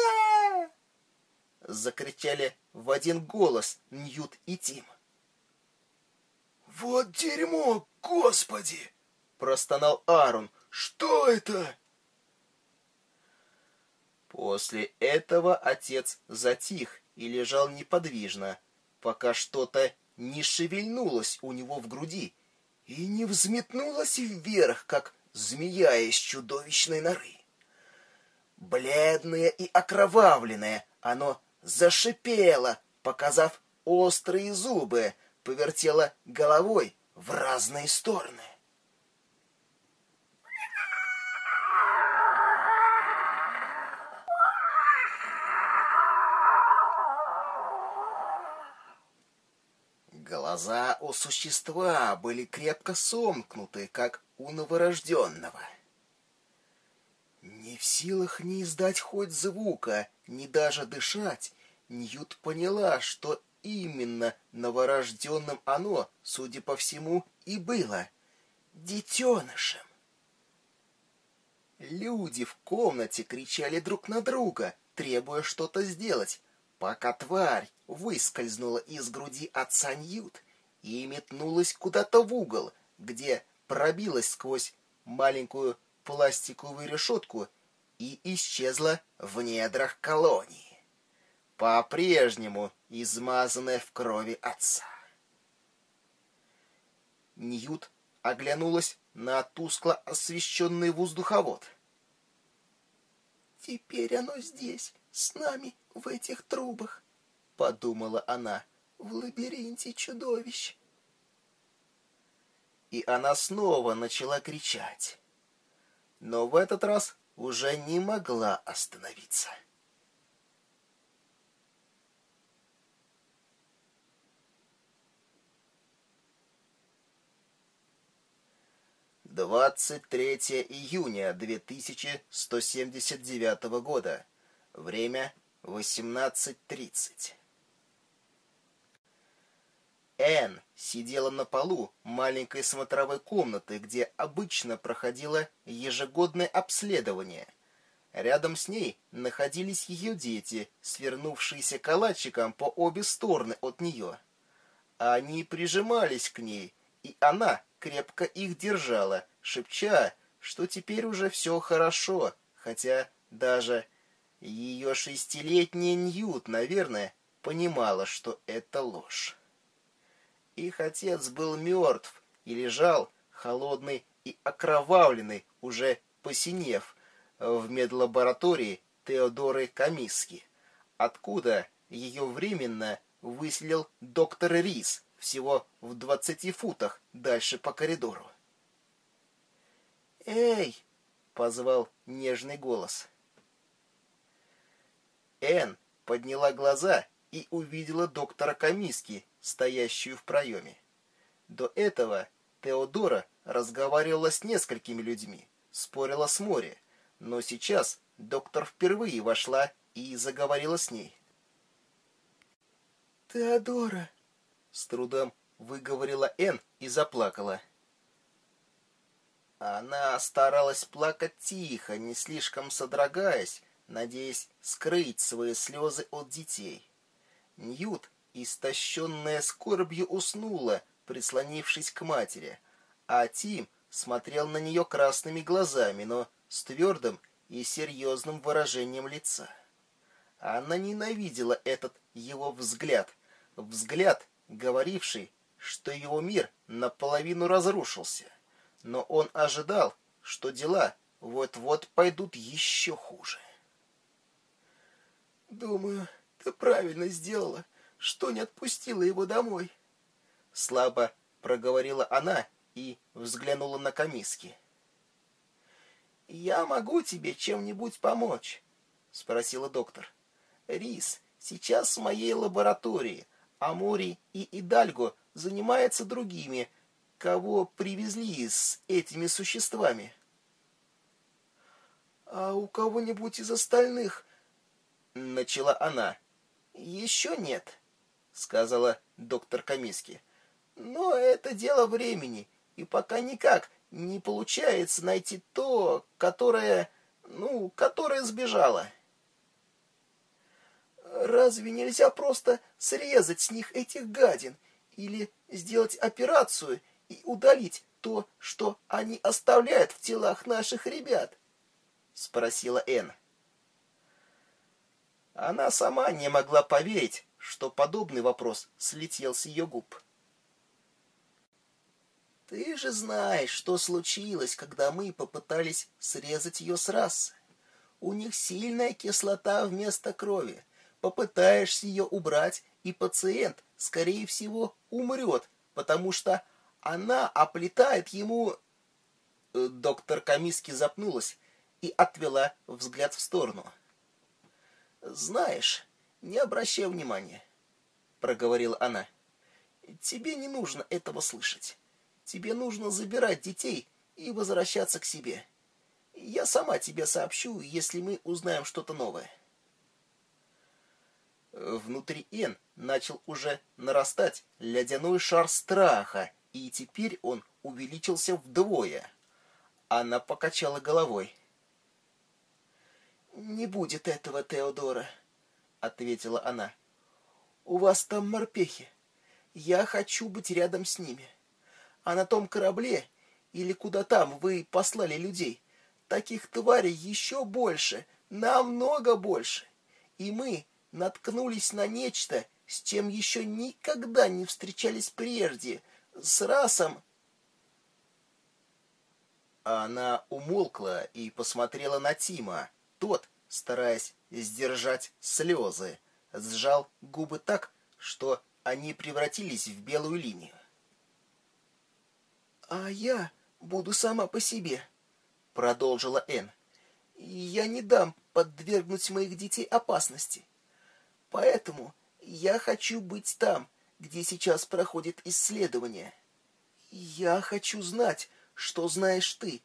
— закричали в один голос Ньют и Тим. «Вот дерьмо, господи!» — простонал Аарон. «Что это?» После этого отец затих и лежал неподвижно, пока что-то не шевельнулось у него в груди и не взметнулось вверх, как змея из чудовищной норы. Бледное и окровавленное, оно зашипело, показав острые зубы, повертело головой в разные стороны. Глаза у существа были крепко сомкнуты, как у новорожденного. Не в силах ни издать хоть звука, ни даже дышать, Ньют поняла, что именно новорожденным оно, судя по всему, и было детенышем. Люди в комнате кричали друг на друга, требуя что-то сделать, пока тварь выскользнула из груди отца Ньют и метнулась куда-то в угол, где пробилась сквозь маленькую пластиковую решетку и исчезла в недрах колонии, по-прежнему измазанная в крови отца. Ньют оглянулась на тускло освещенный воздуховод. «Теперь оно здесь, с нами, в этих трубах», — подумала она, — «в лабиринте чудовищ». И она снова начала кричать, но в этот раз уже не могла остановиться. Двадцать третье июня две тысячи сто семьдесят девятого года. Время восемнадцать тридцать. Энн сидела на полу маленькой смотровой комнаты, где обычно проходило ежегодное обследование. Рядом с ней находились ее дети, свернувшиеся калачиком по обе стороны от нее. Они прижимались к ней, и она крепко их держала, шепча, что теперь уже все хорошо, хотя даже ее шестилетняя Ньют, наверное, понимала, что это ложь. Их отец был мертв и лежал, холодный и окровавленный, уже посинев, в медлаборатории Теодоры Камиски, откуда ее временно выселил доктор Рис всего в двадцати футах дальше по коридору. «Эй!» — позвал нежный голос. Энн подняла глаза и увидела доктора Камиски, стоящую в проеме. До этого Теодора разговаривала с несколькими людьми, спорила с море, но сейчас доктор впервые вошла и заговорила с ней. «Теодора!» — с трудом выговорила Энн и заплакала. Она старалась плакать тихо, не слишком содрогаясь, надеясь скрыть свои слезы от детей. Ньют истощенная скорбью, уснула, прислонившись к матери, а Тим смотрел на нее красными глазами, но с твердым и серьезным выражением лица. Она ненавидела этот его взгляд, взгляд, говоривший, что его мир наполовину разрушился, но он ожидал, что дела вот-вот пойдут еще хуже. «Думаю, ты правильно сделала», что не отпустила его домой?» Слабо проговорила она и взглянула на Камиски. «Я могу тебе чем-нибудь помочь?» — спросила доктор. «Рис сейчас в моей лаборатории, а Мори и Идальго занимаются другими, кого привезли с этими существами». «А у кого-нибудь из остальных?» — начала она. «Еще нет», сказала доктор Камиски. Но это дело времени, и пока никак не получается найти то, которое, ну, которое сбежало. Разве нельзя просто срезать с них этих гадин или сделать операцию и удалить то, что они оставляют в телах наших ребят? спросила Энн. Она сама не могла поверить, что подобный вопрос слетел с ее губ. Ты же знаешь, что случилось, когда мы попытались срезать ее с расы. У них сильная кислота вместо крови. Попытаешься ее убрать, и пациент, скорее всего, умрет, потому что она оплетает ему... Доктор Камиски запнулась и отвела взгляд в сторону. Знаешь, не обращай внимания, проговорила она. Тебе не нужно этого слышать. Тебе нужно забирать детей и возвращаться к себе. Я сама тебе сообщу, если мы узнаем что-то новое. Внутри Эн начал уже нарастать ледяной шар страха, и теперь он увеличился вдвое. Она покачала головой. «Не будет этого, Теодора», — ответила она. «У вас там морпехи. Я хочу быть рядом с ними. А на том корабле, или куда там вы послали людей, таких тварей еще больше, намного больше. И мы наткнулись на нечто, с чем еще никогда не встречались прежде, с расом. Она умолкла и посмотрела на Тима. Тот, стараясь сдержать слезы, сжал губы так, что они превратились в белую линию. «А я буду сама по себе», — продолжила Энн. «Я не дам подвергнуть моих детей опасности. Поэтому я хочу быть там, где сейчас проходит исследование. Я хочу знать, что знаешь ты,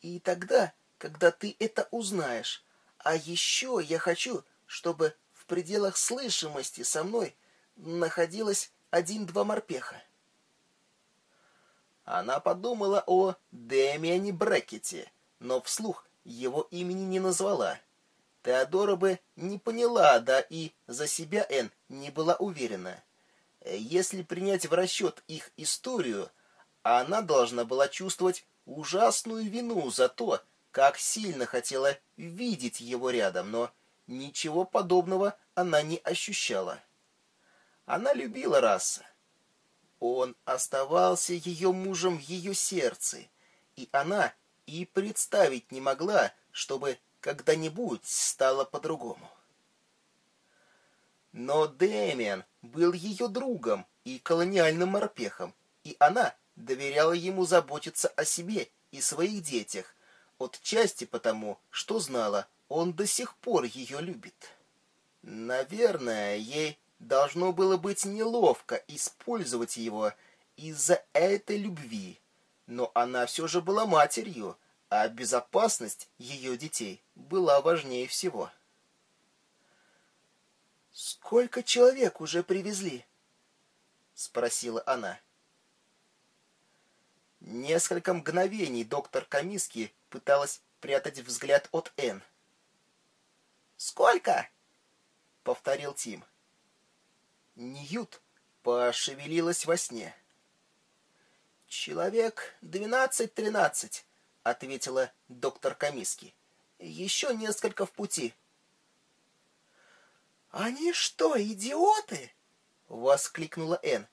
и тогда, когда ты это узнаешь. А еще я хочу, чтобы в пределах слышимости со мной находилось один-два морпеха. Она подумала о Дэмиане Брекете, но вслух его имени не назвала. Теодора бы не поняла, да и за себя Энн не была уверена. Если принять в расчет их историю, она должна была чувствовать ужасную вину за то, как сильно хотела видеть его рядом, но ничего подобного она не ощущала. Она любила Расса. Он оставался ее мужем в ее сердце, и она и представить не могла, чтобы когда-нибудь стало по-другому. Но Дэмиан был ее другом и колониальным морпехом, и она доверяла ему заботиться о себе и своих детях, отчасти потому, что знала, он до сих пор ее любит. Наверное, ей должно было быть неловко использовать его из-за этой любви, но она все же была матерью, а безопасность ее детей была важнее всего. «Сколько человек уже привезли?» — спросила она. Несколько мгновений доктор Камиски пыталась прятать взгляд от Н. «Сколько?» — повторил Тим. Ньют пошевелилась во сне. «Человек двенадцать-тринадцать», — ответила доктор Камиски. «Еще несколько в пути». «Они что, идиоты?» — воскликнула Энн.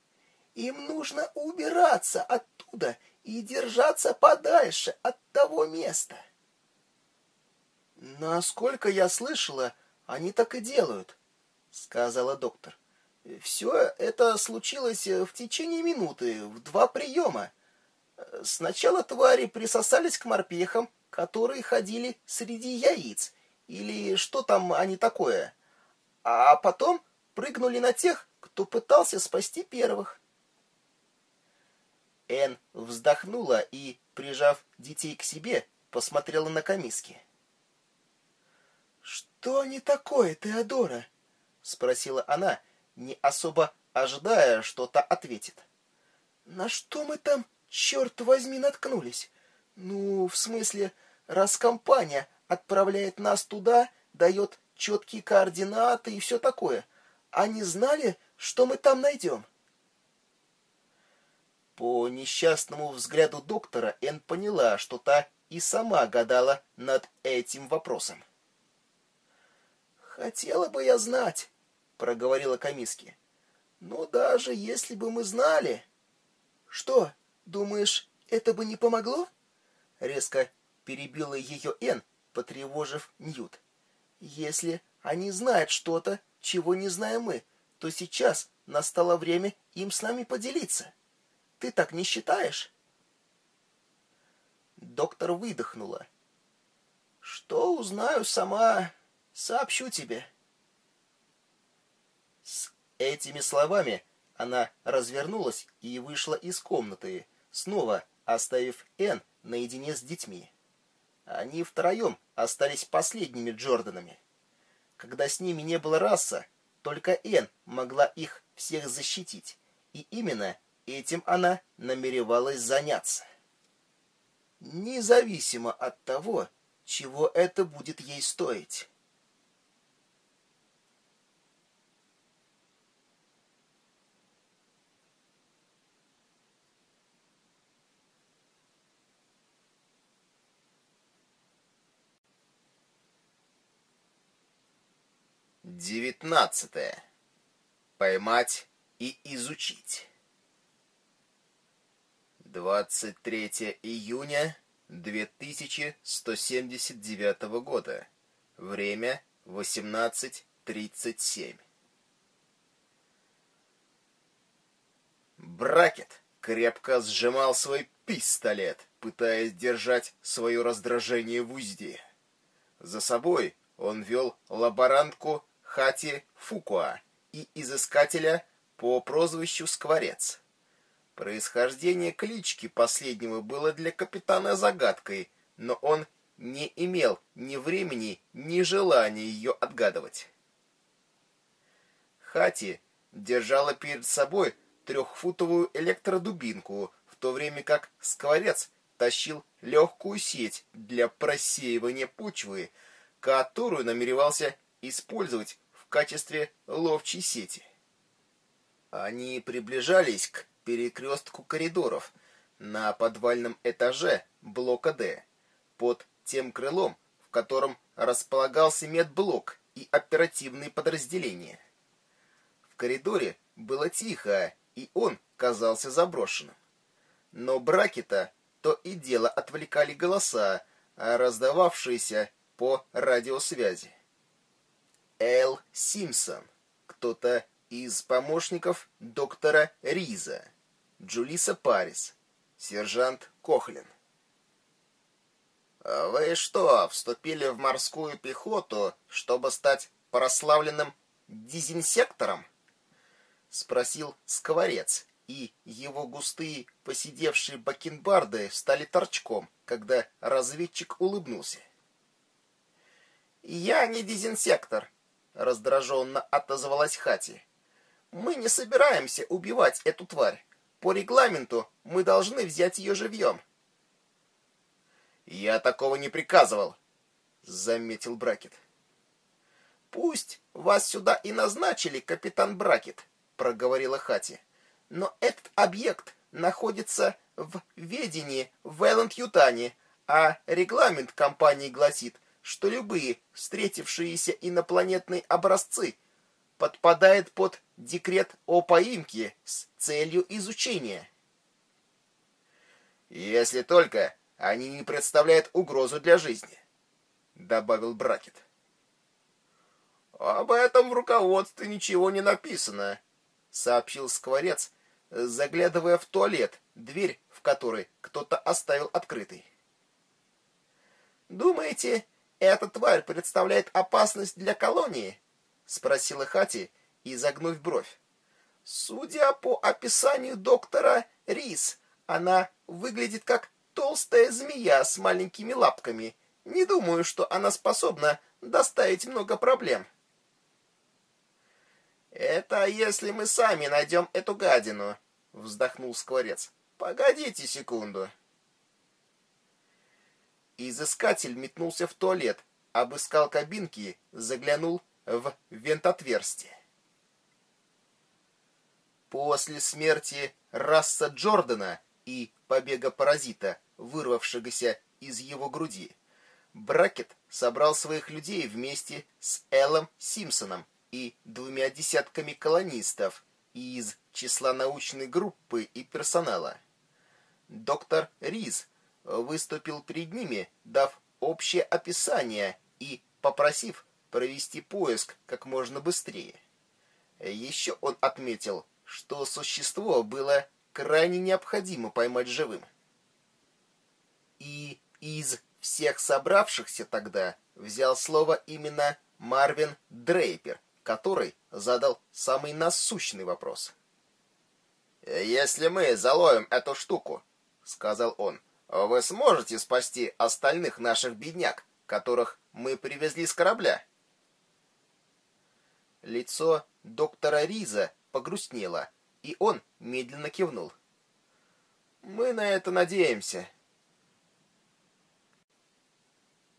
«Им нужно убираться оттуда и держаться подальше от того места». «Насколько я слышала, они так и делают», — сказала доктор. Все это случилось в течение минуты, в два приема. Сначала твари присосались к морпехам, которые ходили среди яиц, или что там они такое, а потом прыгнули на тех, кто пытался спасти первых. Эн вздохнула и, прижав детей к себе, посмотрела на комиски. «Что не такое, Теодора?» — спросила она, — не особо ожидая, что та ответит. «На что мы там, черт возьми, наткнулись? Ну, в смысле, раз компания отправляет нас туда, дает четкие координаты и все такое, они знали, что мы там найдем?» По несчастному взгляду доктора Эн поняла, что та и сама гадала над этим вопросом. «Хотела бы я знать, — проговорила Камиски. «Но даже если бы мы знали...» «Что, думаешь, это бы не помогло?» Резко перебила ее Эн, потревожив Ньют. «Если они знают что-то, чего не знаем мы, то сейчас настало время им с нами поделиться. Ты так не считаешь?» Доктор выдохнула. «Что узнаю сама, сообщу тебе». С этими словами она развернулась и вышла из комнаты, снова оставив Энн наедине с детьми. Они втроем остались последними Джорданами. Когда с ними не было раса, только Энн могла их всех защитить, и именно Этим она намеревалась заняться. Независимо от того, чего это будет ей стоить. Девятнадцатое. Поймать и изучить. 23 июня 2179 года. Время 18.37. Бракет крепко сжимал свой пистолет, пытаясь держать свое раздражение в узде. За собой он вел лаборантку Хати Фукуа и изыскателя по прозвищу Скворец. Происхождение клички последнего было для капитана загадкой, но он не имел ни времени, ни желания ее отгадывать. Хати держала перед собой трехфутовую электродубинку, в то время как скворец тащил легкую сеть для просеивания почвы, которую намеревался использовать в качестве ловчей сети. Они приближались к перекрестку коридоров на подвальном этаже блока «Д», под тем крылом, в котором располагался медблок и оперативные подразделения. В коридоре было тихо, и он казался заброшенным. Но Бракета то и дело отвлекали голоса, раздававшиеся по радиосвязи. Эл Симпсон, кто-то из помощников доктора Риза, Джулиса Парис, сержант Кохлин. «А «Вы что, вступили в морскую пехоту, чтобы стать прославленным дезинсектором?» — спросил Скворец, и его густые посидевшие бакенбарды стали торчком, когда разведчик улыбнулся. «Я не дезинсектор», раздраженно отозвалась Хати. Мы не собираемся убивать эту тварь. По регламенту мы должны взять ее живьем. Я такого не приказывал, заметил Бракет. Пусть вас сюда и назначили, капитан Бракет, проговорила Хати. Но этот объект находится в ведении Вэланд-Ютани, а регламент компании гласит, что любые встретившиеся инопланетные образцы подпадают под декрет о поимке с целью изучения. Если только они не представляют угрозу для жизни, добавил Бракет. Об этом в руководстве ничего не написано, сообщил Скворец, заглядывая в туалет, дверь в который кто-то оставил открытой. Думаете, эта тварь представляет опасность для колонии? Спросила Хати, изогнув бровь. Судя по описанию доктора Рис, она выглядит как толстая змея с маленькими лапками. Не думаю, что она способна доставить много проблем. Это если мы сами найдем эту гадину, вздохнул Скворец. Погодите секунду. Изыскатель метнулся в туалет, обыскал кабинки, заглянул в вентотверстие. После смерти Расса Джордана и побега паразита, вырвавшегося из его груди, Бракет собрал своих людей вместе с Эллом Симпсоном и двумя десятками колонистов из числа научной группы и персонала. Доктор Риз выступил перед ними, дав общее описание и попросив провести поиск как можно быстрее. Еще он отметил, что существо было крайне необходимо поймать живым. И из всех собравшихся тогда взял слово именно Марвин Дрейпер, который задал самый насущный вопрос. «Если мы заловим эту штуку, — сказал он, вы сможете спасти остальных наших бедняк, которых мы привезли с корабля? Лицо доктора Риза погрустнело, и он медленно кивнул. Мы на это надеемся.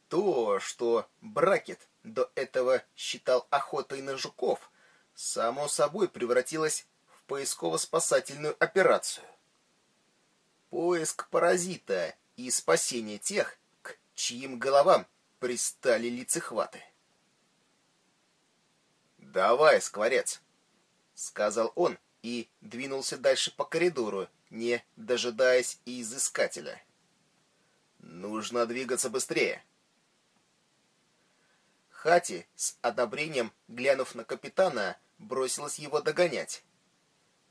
То, что Бракет до этого считал охотой на жуков, само собой превратилось в поисково-спасательную операцию поиск паразита и спасение тех, к чьим головам пристали лицехваты. «Давай, скворец!» — сказал он и двинулся дальше по коридору, не дожидаясь изыскателя. «Нужно двигаться быстрее!» Хати, с одобрением глянув на капитана, бросилась его догонять.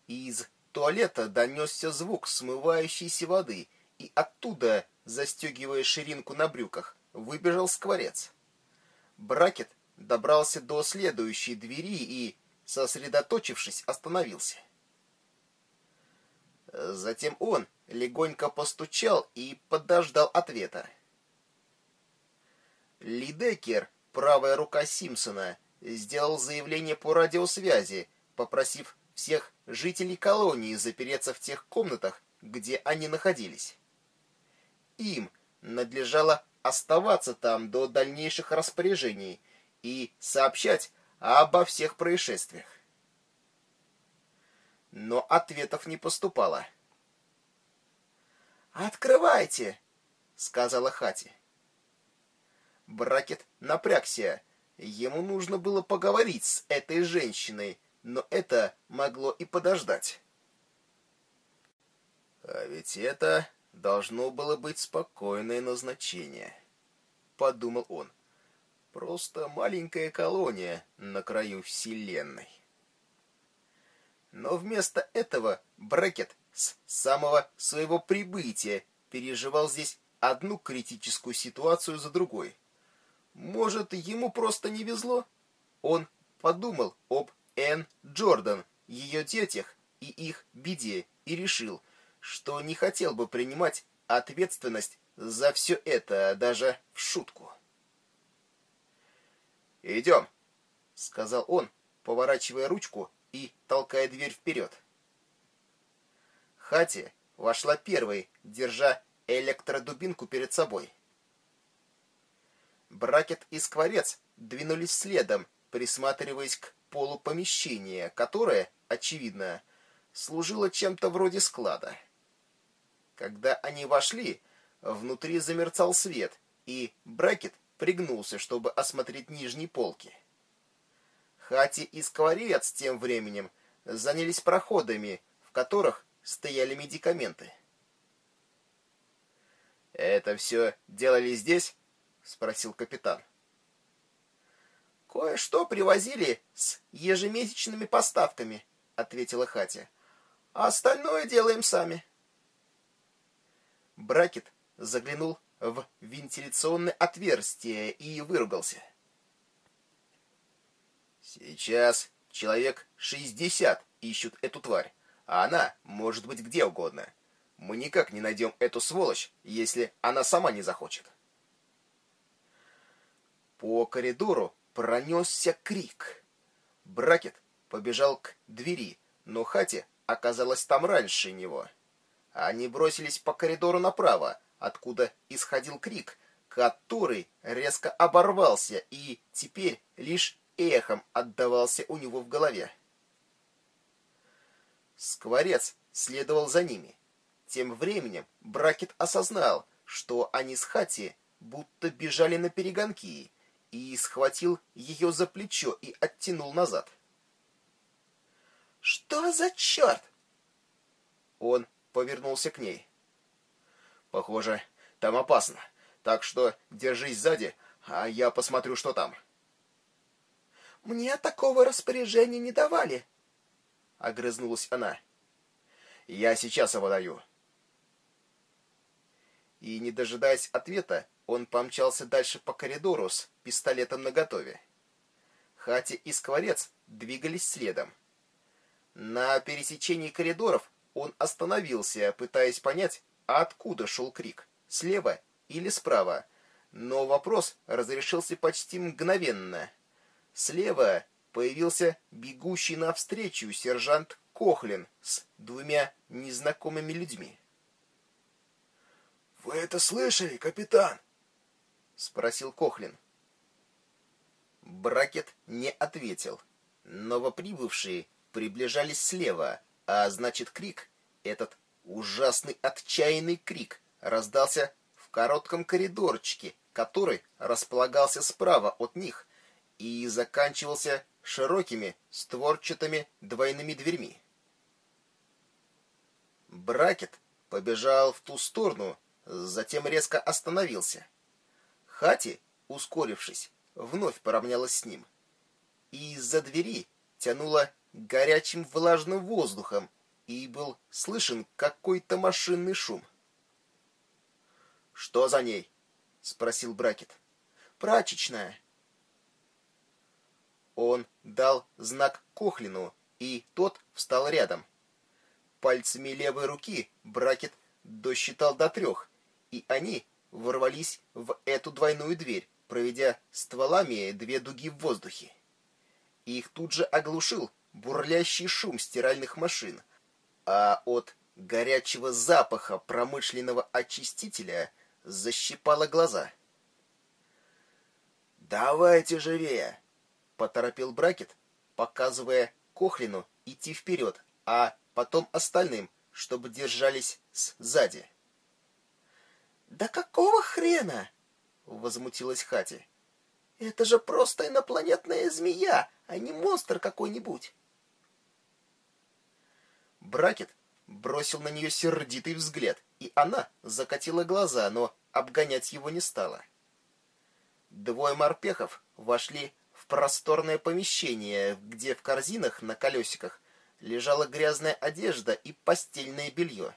Из туалета донесся звук смывающейся воды, и оттуда, застегивая ширинку на брюках, выбежал скворец. Бракет добрался до следующей двери и, сосредоточившись, остановился. Затем он легонько постучал и подождал ответа. Лидекер, правая рука Симпсона, сделал заявление по радиосвязи, попросив всех жителей колонии запереться в тех комнатах, где они находились. Им надлежало оставаться там до дальнейших распоряжений и сообщать обо всех происшествиях. Но ответов не поступало. «Открывайте!» — сказала Хати. Бракет напрягся. Ему нужно было поговорить с этой женщиной, но это могло и подождать. А ведь это должно было быть спокойное назначение, подумал он. Просто маленькая колония на краю вселенной. Но вместо этого Брекет с самого своего прибытия переживал здесь одну критическую ситуацию за другой. Может, ему просто не везло? Он подумал об Энн Джордан, ее детях и их беде и решил, что не хотел бы принимать ответственность за все это даже в шутку. «Идем», — сказал он, поворачивая ручку и толкая дверь вперед. Хати вошла первой, держа электродубинку перед собой. Бракет и Скворец двинулись следом, присматриваясь к полу помещения, которое, очевидно, служило чем-то вроде склада. Когда они вошли, внутри замерцал свет, и Бракет пригнулся, чтобы осмотреть нижние полки. Хати и Скворец тем временем занялись проходами, в которых стояли медикаменты. «Это все делали здесь?» — спросил капитан. «Кое-что привозили с ежемесячными поставками», — ответила Хатя. «А остальное делаем сами». Бракет заглянул в вентиляционное отверстие и выругался. «Сейчас человек шестьдесят ищут эту тварь, а она может быть где угодно. Мы никак не найдем эту сволочь, если она сама не захочет». По коридору пронесся крик. Бракет побежал к двери, но Хати оказалась там раньше него. Они бросились по коридору направо, откуда исходил крик, который резко оборвался и теперь лишь эхом отдавался у него в голове. Скворец следовал за ними. Тем временем Бракет осознал, что они с Хати будто бежали на перегонки, и схватил ее за плечо и оттянул назад. «Что за черт?» Он повернулся к ней. «Похоже, там опасно, так что держись сзади, а я посмотрю, что там». «Мне такого распоряжения не давали», — огрызнулась она. «Я сейчас его даю». И, не дожидаясь ответа, он помчался дальше по коридору с пистолетом наготове. Хати и Скворец двигались следом. На пересечении коридоров он остановился, пытаясь понять, откуда шел крик, слева или справа. Но вопрос разрешился почти мгновенно. Слева появился бегущий навстречу сержант Кохлин с двумя незнакомыми людьми. «Вы это слышали, капитан?» — спросил Кохлин. Бракет не ответил. Новоприбывшие приближались слева, а значит крик, этот ужасный отчаянный крик, раздался в коротком коридорчике, который располагался справа от них и заканчивался широкими створчатыми двойными дверьми. Бракет побежал в ту сторону, затем резко остановился. Хати, ускорившись, вновь поравнялась с ним. И из-за двери тянуло горячим влажным воздухом, и был слышен какой-то машинный шум. «Что за ней?» — спросил Бракет. «Прачечная». Он дал знак Кохлину, и тот встал рядом. Пальцами левой руки Бракет досчитал до трех, и они ворвались в эту двойную дверь, проведя стволами две дуги в воздухе. Их тут же оглушил бурлящий шум стиральных машин, а от горячего запаха промышленного очистителя защипало глаза. «Давайте живее!» — поторопил Бракет, показывая Кохлину идти вперед, а потом остальным, чтобы держались сзади. «Да какого хрена?» — возмутилась Хати. «Это же просто инопланетная змея, а не монстр какой-нибудь!» Бракет бросил на нее сердитый взгляд, и она закатила глаза, но обгонять его не стала. Двое морпехов вошли в просторное помещение, где в корзинах на колесиках лежала грязная одежда и постельное белье.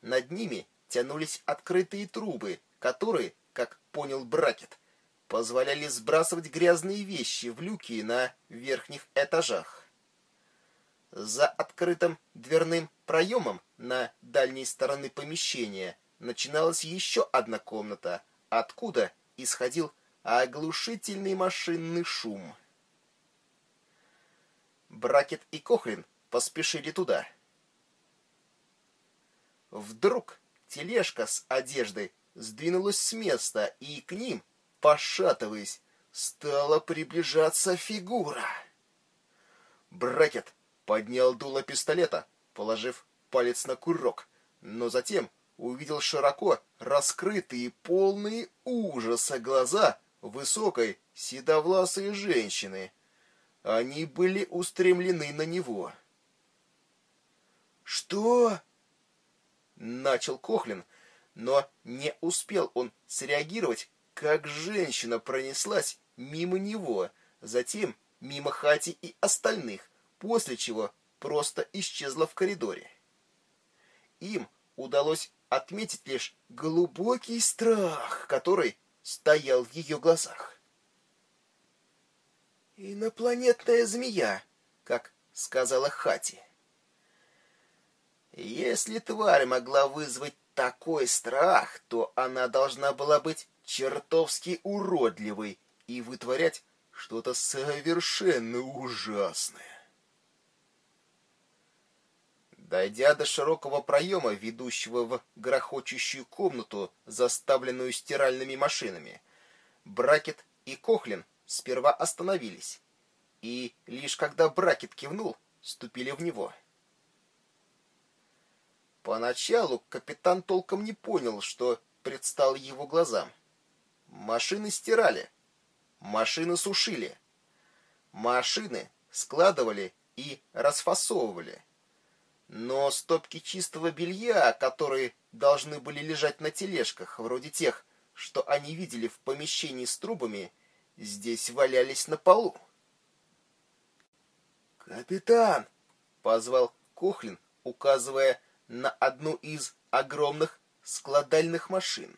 Над ними тянулись открытые трубы, которые, как понял Бракет, позволяли сбрасывать грязные вещи в люки на верхних этажах. За открытым дверным проемом на дальней стороне помещения начиналась еще одна комната, откуда исходил оглушительный машинный шум. Бракет и Кохрин поспешили туда. Вдруг тележка с одеждой сдвинулась с места, и к ним, пошатываясь, стала приближаться фигура. Бракет поднял дуло пистолета, положив палец на курок, но затем увидел широко раскрытые, полные ужаса глаза высокой седовласой женщины. Они были устремлены на него. «Что?» Начал Кохлин, но не успел он среагировать, как женщина пронеслась мимо него, затем мимо Хати и остальных, после чего просто исчезла в коридоре. Им удалось отметить лишь глубокий страх, который стоял в ее глазах. «Инопланетная змея», как сказала Хати. Если тварь могла вызвать такой страх, то она должна была быть чертовски уродливой и вытворять что-то совершенно ужасное. Дойдя до широкого проема, ведущего в грохочущую комнату, заставленную стиральными машинами, Бракет и Кохлин сперва остановились, и лишь когда Бракет кивнул, ступили в него. Поначалу капитан толком не понял, что предстало его глазам. Машины стирали, машины сушили, машины складывали и расфасовывали. Но стопки чистого белья, которые должны были лежать на тележках, вроде тех, что они видели в помещении с трубами, здесь валялись на полу. «Капитан!» — позвал Кохлин, указывая на одну из огромных складальных машин.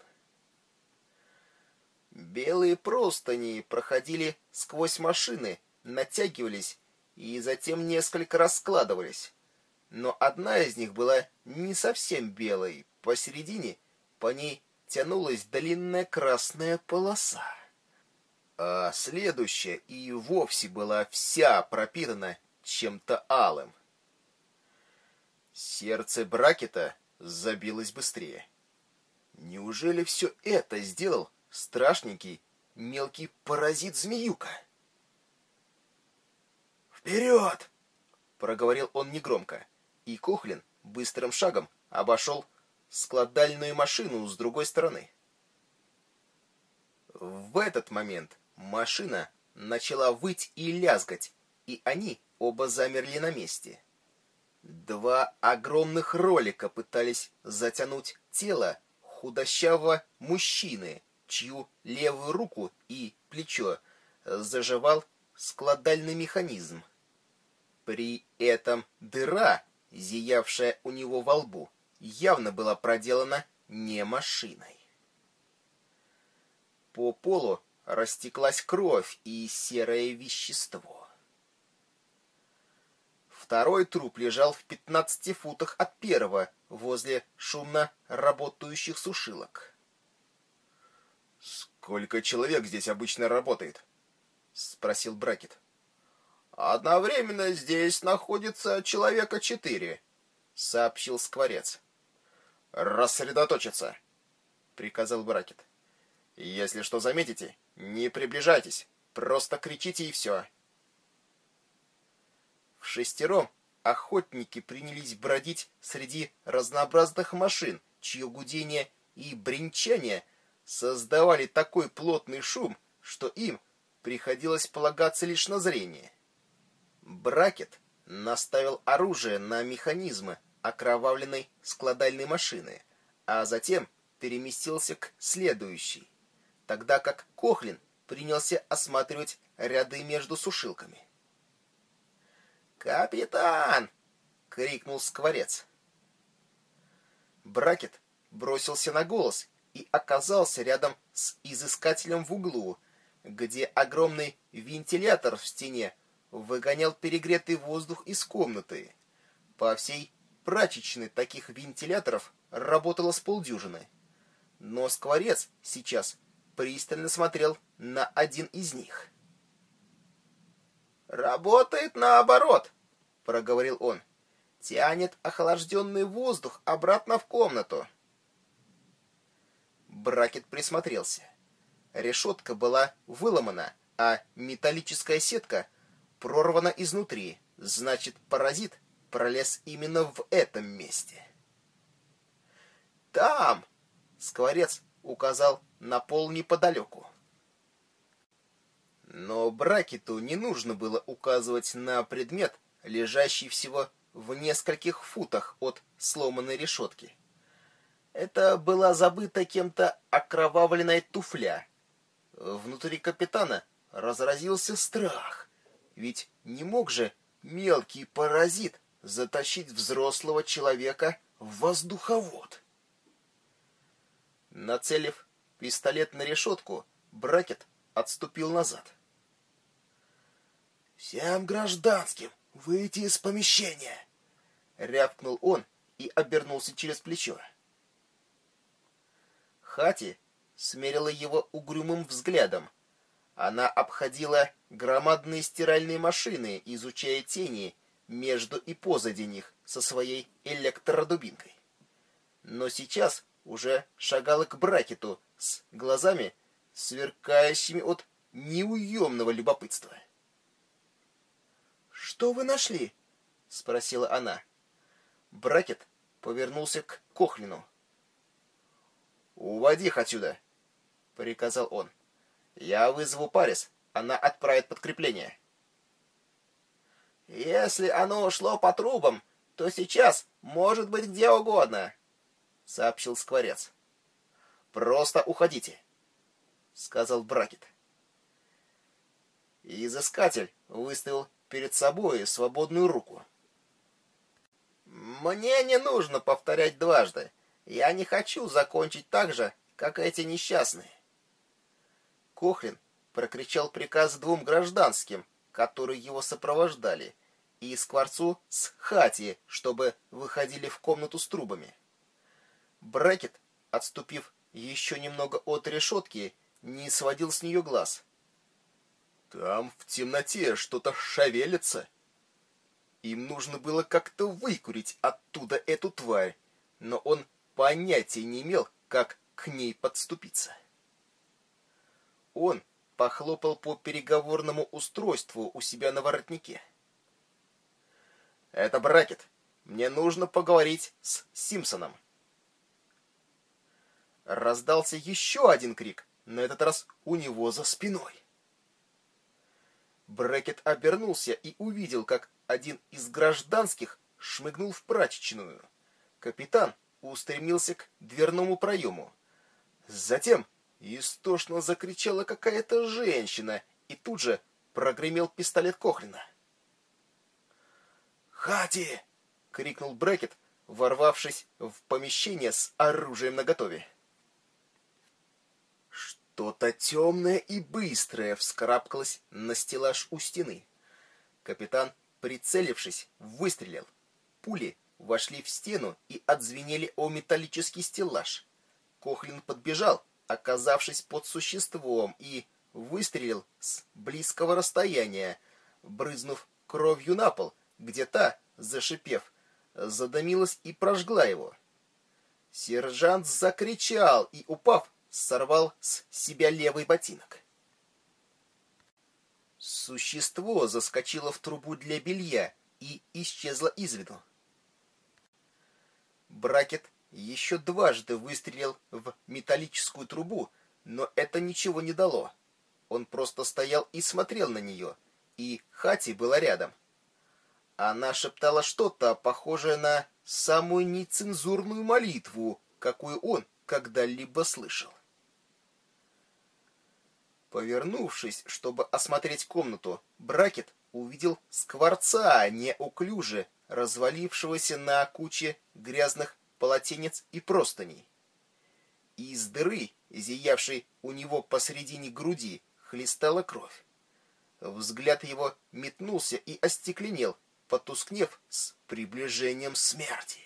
Белые простыни проходили сквозь машины, натягивались и затем несколько раскладывались. Но одна из них была не совсем белой. Посередине по ней тянулась длинная красная полоса. А следующая и вовсе была вся пропитана чем-то алым. Сердце Бракета забилось быстрее. Неужели все это сделал страшненький мелкий паразит-змеюка? «Вперед!» — проговорил он негромко, и Кохлин быстрым шагом обошел складальную машину с другой стороны. В этот момент машина начала выть и лязгать, и они оба замерли на месте. Два огромных ролика пытались затянуть тело худощавого мужчины, чью левую руку и плечо заживал складальный механизм. При этом дыра, зиявшая у него во лбу, явно была проделана не машиной. По полу растеклась кровь и серое вещество. Второй труп лежал в 15 футах от первого, возле шумно работающих сушилок. «Сколько человек здесь обычно работает?» — спросил Бракет. «Одновременно здесь находится человека четыре», — сообщил Скворец. «Рассредоточиться», — приказал Бракет. «Если что заметите, не приближайтесь, просто кричите и все». В шестером охотники принялись бродить среди разнообразных машин, чье гудение и бренчание создавали такой плотный шум, что им приходилось полагаться лишь на зрение. Бракет наставил оружие на механизмы окровавленной складальной машины, а затем переместился к следующей, тогда как Кохлин принялся осматривать ряды между сушилками. «Капитан!» — крикнул скворец. Бракет бросился на голос и оказался рядом с изыскателем в углу, где огромный вентилятор в стене выгонял перегретый воздух из комнаты. По всей прачечной таких вентиляторов работало с полдюжины. Но скворец сейчас пристально смотрел на один из них. «Работает наоборот», — проговорил он. «Тянет охлажденный воздух обратно в комнату». Бракет присмотрелся. Решетка была выломана, а металлическая сетка прорвана изнутри. Значит, паразит пролез именно в этом месте. «Там!» — скворец указал на пол неподалеку. Но Бракету не нужно было указывать на предмет, лежащий всего в нескольких футах от сломанной решетки. Это была забыта кем-то окровавленная туфля. Внутри капитана разразился страх, ведь не мог же мелкий паразит затащить взрослого человека в воздуховод. Нацелив пистолет на решетку, Бракет отступил назад. «Всем гражданским выйти из помещения!» — рявкнул он и обернулся через плечо. Хати смерила его угрюмым взглядом. Она обходила громадные стиральные машины, изучая тени между и позади них со своей электродубинкой. Но сейчас уже шагала к бракету с глазами, сверкающими от неуемного любопытства. «Что вы нашли?» — спросила она. Бракет повернулся к Кохлину. «Уводи их отсюда!» — приказал он. «Я вызову Парис, она отправит подкрепление». «Если оно ушло по трубам, то сейчас может быть где угодно», — сообщил Скворец. «Просто уходите», — сказал Бракет. Изыскатель выставил перед собой свободную руку. «Мне не нужно повторять дважды. Я не хочу закончить так же, как эти несчастные». Кохлин прокричал приказ двум гражданским, которые его сопровождали, и скворцу с хати, чтобы выходили в комнату с трубами. Брекет, отступив еще немного от решетки, не сводил с нее глаз — там в темноте что-то шевелится. Им нужно было как-то выкурить оттуда эту тварь, но он понятия не имел, как к ней подступиться. Он похлопал по переговорному устройству у себя на воротнике. «Это Бракет. Мне нужно поговорить с Симпсоном». Раздался еще один крик, на этот раз у него за спиной. Брекет обернулся и увидел, как один из гражданских шмыгнул в прачечную. Капитан устремился к дверному проему. Затем истошно закричала какая-то женщина, и тут же прогремел пистолет Кохлина. «Хати!» — крикнул Брекет, ворвавшись в помещение с оружием наготове. Что-то темное и быстрое вскарабкалось на стеллаж у стены. Капитан, прицелившись, выстрелил. Пули вошли в стену и отзвенели о металлический стеллаж. Кохлин подбежал, оказавшись под существом, и выстрелил с близкого расстояния, брызнув кровью на пол, где та, зашипев, задымилась и прожгла его. Сержант закричал и, упав, сорвал с себя левый ботинок. Существо заскочило в трубу для белья и исчезло из виду. Бракет еще дважды выстрелил в металлическую трубу, но это ничего не дало. Он просто стоял и смотрел на нее, и Хати была рядом. Она шептала что-то, похожее на самую нецензурную молитву, какую он когда-либо слышал. Повернувшись, чтобы осмотреть комнату, Бракет увидел скворца неуклюже, развалившегося на куче грязных полотенец и простыней. Из дыры, зиявшей у него посредине груди, хлестала кровь. Взгляд его метнулся и остекленел, потускнев с приближением смерти.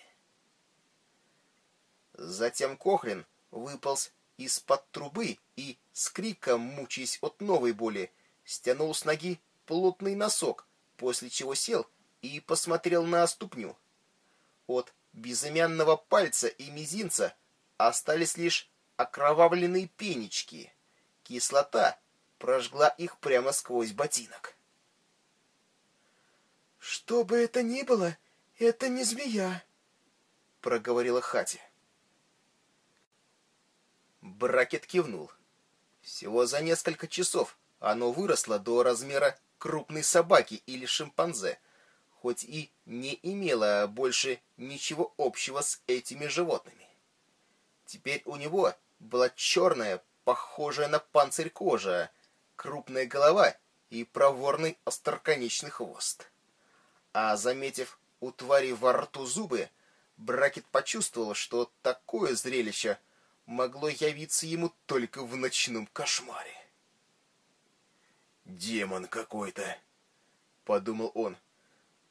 Затем Кохлин выполз из-под трубы и, с криком мучаясь от новой боли, стянул с ноги плотный носок, после чего сел и посмотрел на ступню. От безымянного пальца и мизинца остались лишь окровавленные пенечки. Кислота прожгла их прямо сквозь ботинок. «Что бы это ни было, это не змея», — проговорила Хати. Бракет кивнул. Всего за несколько часов оно выросло до размера крупной собаки или шимпанзе, хоть и не имело больше ничего общего с этими животными. Теперь у него была черная, похожая на панцирь кожа, крупная голова и проворный остроконечный хвост. А заметив у твари во рту зубы, Бракет почувствовал, что такое зрелище могло явиться ему только в ночном кошмаре. «Демон какой-то», — подумал он.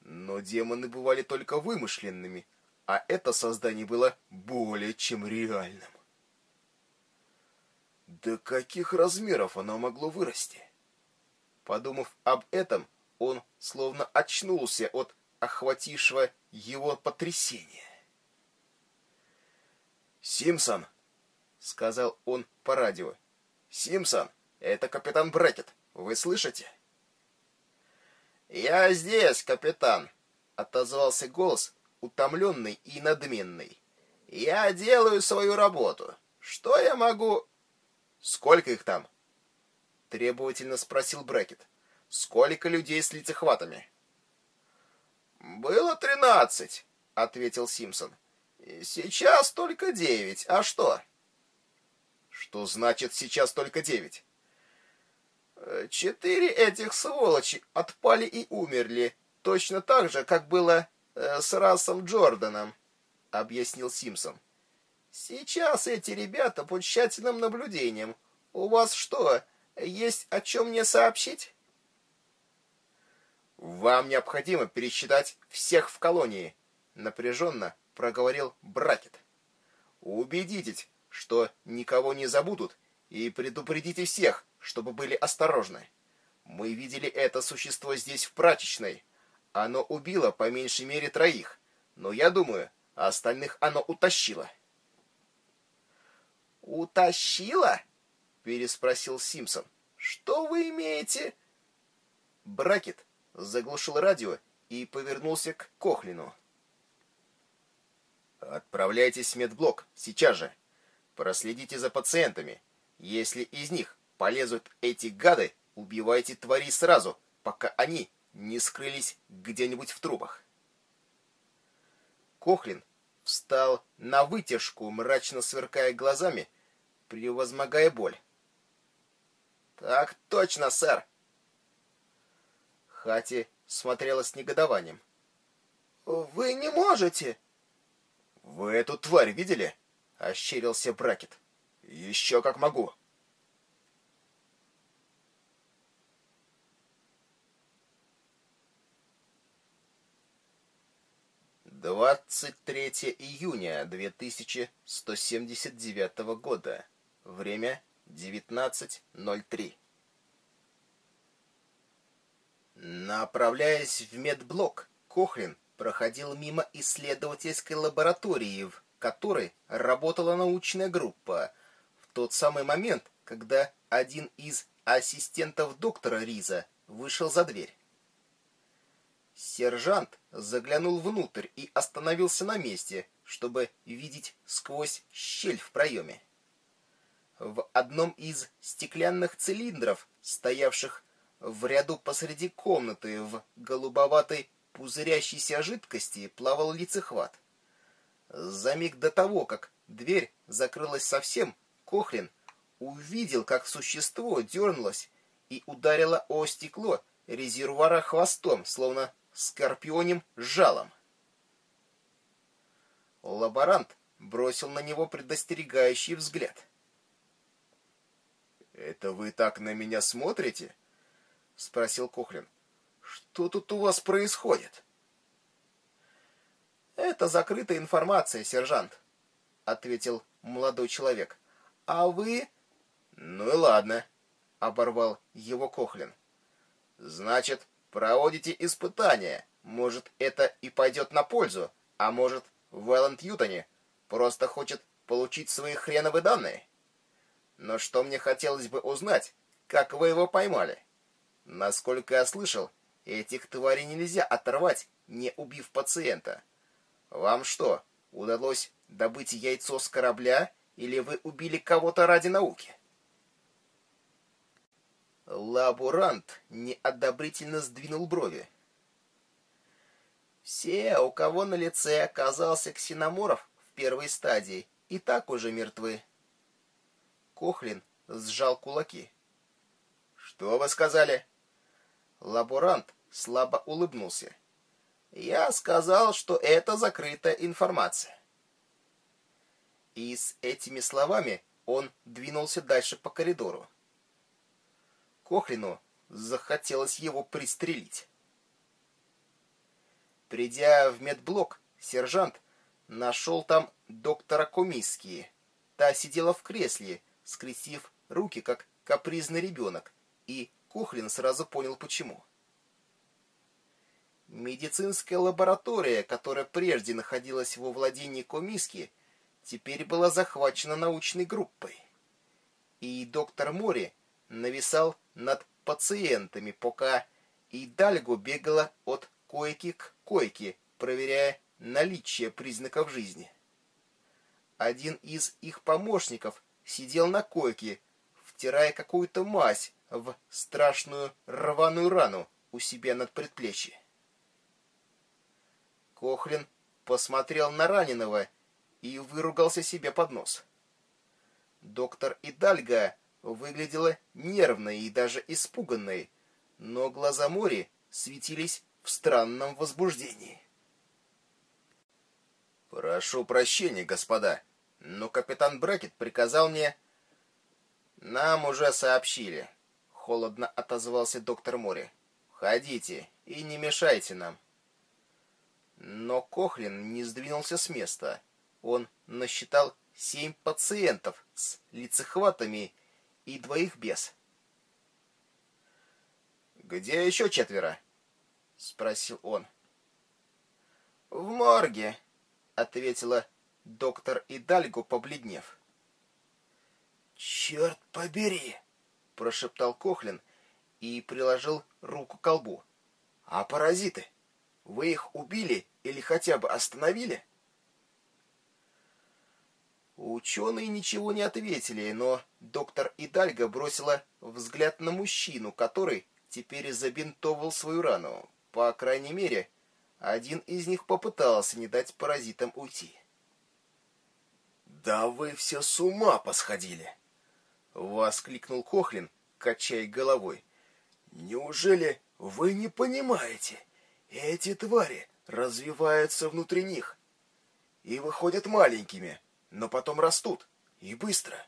Но демоны бывали только вымышленными, а это создание было более чем реальным. До каких размеров оно могло вырасти? Подумав об этом, он словно очнулся от охватившего его потрясения. «Симпсон!» — сказал он по радио. «Симпсон, это капитан Брекет. Вы слышите?» «Я здесь, капитан!» — отозвался голос, утомленный и надменный. «Я делаю свою работу. Что я могу...» «Сколько их там?» — требовательно спросил Брекет. «Сколько людей с лицехватами?» «Было тринадцать», — ответил Симпсон. «Сейчас только девять. А что?» «Что значит сейчас только девять?» «Четыре этих сволочи отпали и умерли, точно так же, как было э, с Расом Джорданом», — объяснил Симпсон. Сейчас эти ребята под тщательным наблюдением. У вас что, есть о чем мне сообщить? Вам необходимо пересчитать всех в колонии, напряженно проговорил Бракет. Убедитесь, что никого не забудут, и предупредите всех, чтобы были осторожны. Мы видели это существо здесь в прачечной. Оно убило по меньшей мере троих, но я думаю, остальных оно утащило. «Утащила?» — переспросил Симпсон. «Что вы имеете?» Бракет заглушил радио и повернулся к Кохлину. «Отправляйтесь в медблок, сейчас же. Проследите за пациентами. Если из них полезут эти гады, убивайте твари сразу, пока они не скрылись где-нибудь в трубах. Кохлин встал на вытяжку, мрачно сверкая глазами, превозмогая боль. «Так точно, сэр!» Хати смотрела с негодованием. «Вы не можете!» «Вы эту тварь видели?» — ощерился Бракет. «Еще как могу!» 23 июня 2179 года. Время 19.03. Направляясь в медблок, Кохлин проходил мимо исследовательской лаборатории, в которой работала научная группа, в тот самый момент, когда один из ассистентов доктора Риза вышел за дверь. Сержант заглянул внутрь и остановился на месте, чтобы видеть сквозь щель в проеме. В одном из стеклянных цилиндров, стоявших в ряду посреди комнаты в голубоватой пузырящейся жидкости, плавал лицехват. За миг до того, как дверь закрылась совсем, Кохрин увидел, как существо дернулось и ударило о стекло резервуара хвостом, словно скорпионим жалом. Лаборант бросил на него предостерегающий взгляд. «Это вы так на меня смотрите?» — спросил Кохлин. «Что тут у вас происходит?» «Это закрытая информация, сержант», — ответил молодой человек. «А вы...» «Ну и ладно», — оборвал его Кохлин. «Значит, Проводите испытания. Может, это и пойдет на пользу, а может, Вэлланд Ютони просто хочет получить свои хреновые данные. Но что мне хотелось бы узнать, как вы его поймали? Насколько я слышал, этих тварей нельзя оторвать, не убив пациента. Вам что, удалось добыть яйцо с корабля, или вы убили кого-то ради науки?» Лаборант неодобрительно сдвинул брови. Все, у кого на лице оказался ксеноморф в первой стадии, и так уже мертвы. Кохлин сжал кулаки. «Что вы сказали?» Лаборант слабо улыбнулся. «Я сказал, что это закрытая информация». И с этими словами он двинулся дальше по коридору. Кохлину захотелось его пристрелить. Придя в медблок, сержант нашел там доктора Комиски. Та сидела в кресле, скрестив руки, как капризный ребенок, и Кохлин сразу понял, почему. Медицинская лаборатория, которая прежде находилась во владении Комиски, теперь была захвачена научной группой. И доктор Мори нависал над пациентами, пока Идальго бегала от койки к койке, проверяя наличие признаков жизни. Один из их помощников сидел на койке, втирая какую-то мазь в страшную рваную рану у себя над предплечьем. Кохлин посмотрел на раненого и выругался себе под нос. Доктор Идальга выглядела нервной и даже испуганной, но глаза Мори светились в странном возбуждении. «Прошу прощения, господа, но капитан Брекет приказал мне...» «Нам уже сообщили», — холодно отозвался доктор Мори. «Ходите и не мешайте нам». Но Кохлин не сдвинулся с места. Он насчитал семь пациентов с лицехватами и двоих без. «Где еще четверо?» — спросил он. «В морге», — ответила доктор Идальго, побледнев. «Черт побери!» — прошептал Кохлин и приложил руку к колбу. «А паразиты? Вы их убили или хотя бы остановили?» Ученые ничего не ответили, но доктор Идальго бросила взгляд на мужчину, который теперь забинтовывал свою рану. По крайней мере, один из них попытался не дать паразитам уйти. «Да вы все с ума посходили!» — воскликнул Кохлин, качая головой. «Неужели вы не понимаете? Эти твари развиваются внутри них и выходят маленькими, но потом растут, и быстро.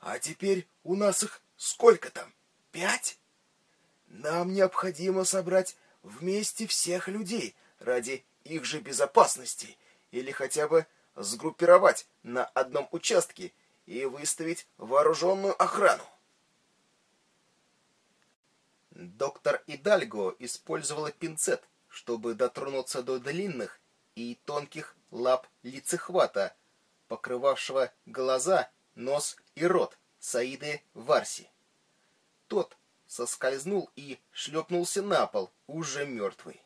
А теперь у нас их сколько там? Пять? Нам необходимо собрать вместе всех людей ради их же безопасности или хотя бы сгруппировать на одном участке и выставить вооруженную охрану. Доктор Идальго использовала пинцет, чтобы дотронуться до длинных и тонких лап лицехвата, покрывавшего глаза, нос и рот Саиды Варси. Тот соскользнул и шлепнулся на пол, уже мертвый.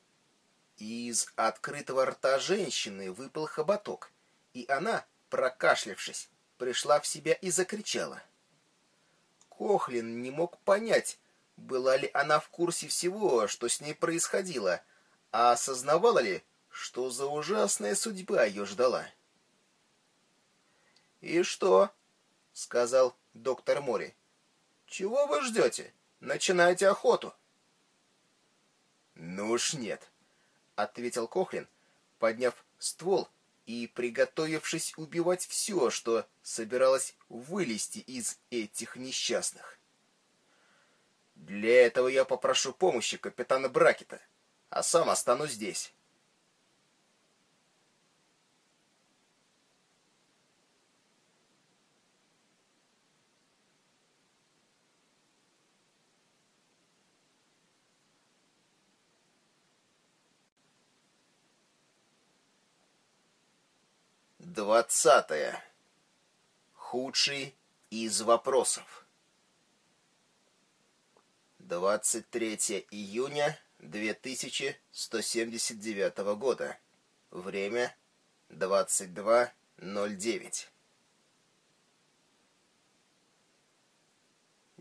Из открытого рта женщины выпал хоботок, и она, прокашлявшись, пришла в себя и закричала. Кохлин не мог понять, была ли она в курсе всего, что с ней происходило, а осознавала ли, что за ужасная судьба ее ждала. «И что?» — сказал доктор Мори. «Чего вы ждете? Начинайте охоту». «Ну уж нет», — ответил Кохлин, подняв ствол и приготовившись убивать все, что собиралось вылезти из этих несчастных. Для этого я попрошу помощи капитана Бракета, а сам останусь здесь. Двадцатое. Худший из вопросов. 23 июня 2179 года. Время 22.09.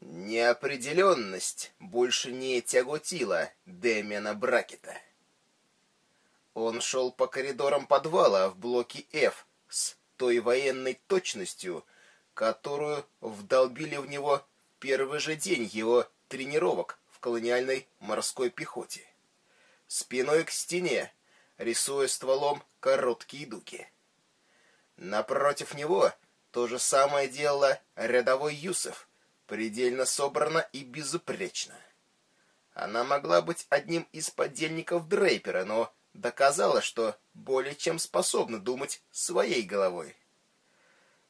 Неопределенность больше не тяготила Дэмиана Бракета. Он шел по коридорам подвала в блоке F с той военной точностью, которую вдолбили в него первый же день его тренировок в колониальной морской пехоте. Спиной к стене, рисуя стволом короткие дуги. Напротив него то же самое делала рядовой Юсов, предельно собрано и безупречно. Она могла быть одним из подельников Дрейпера, но доказала, что более чем способна думать своей головой.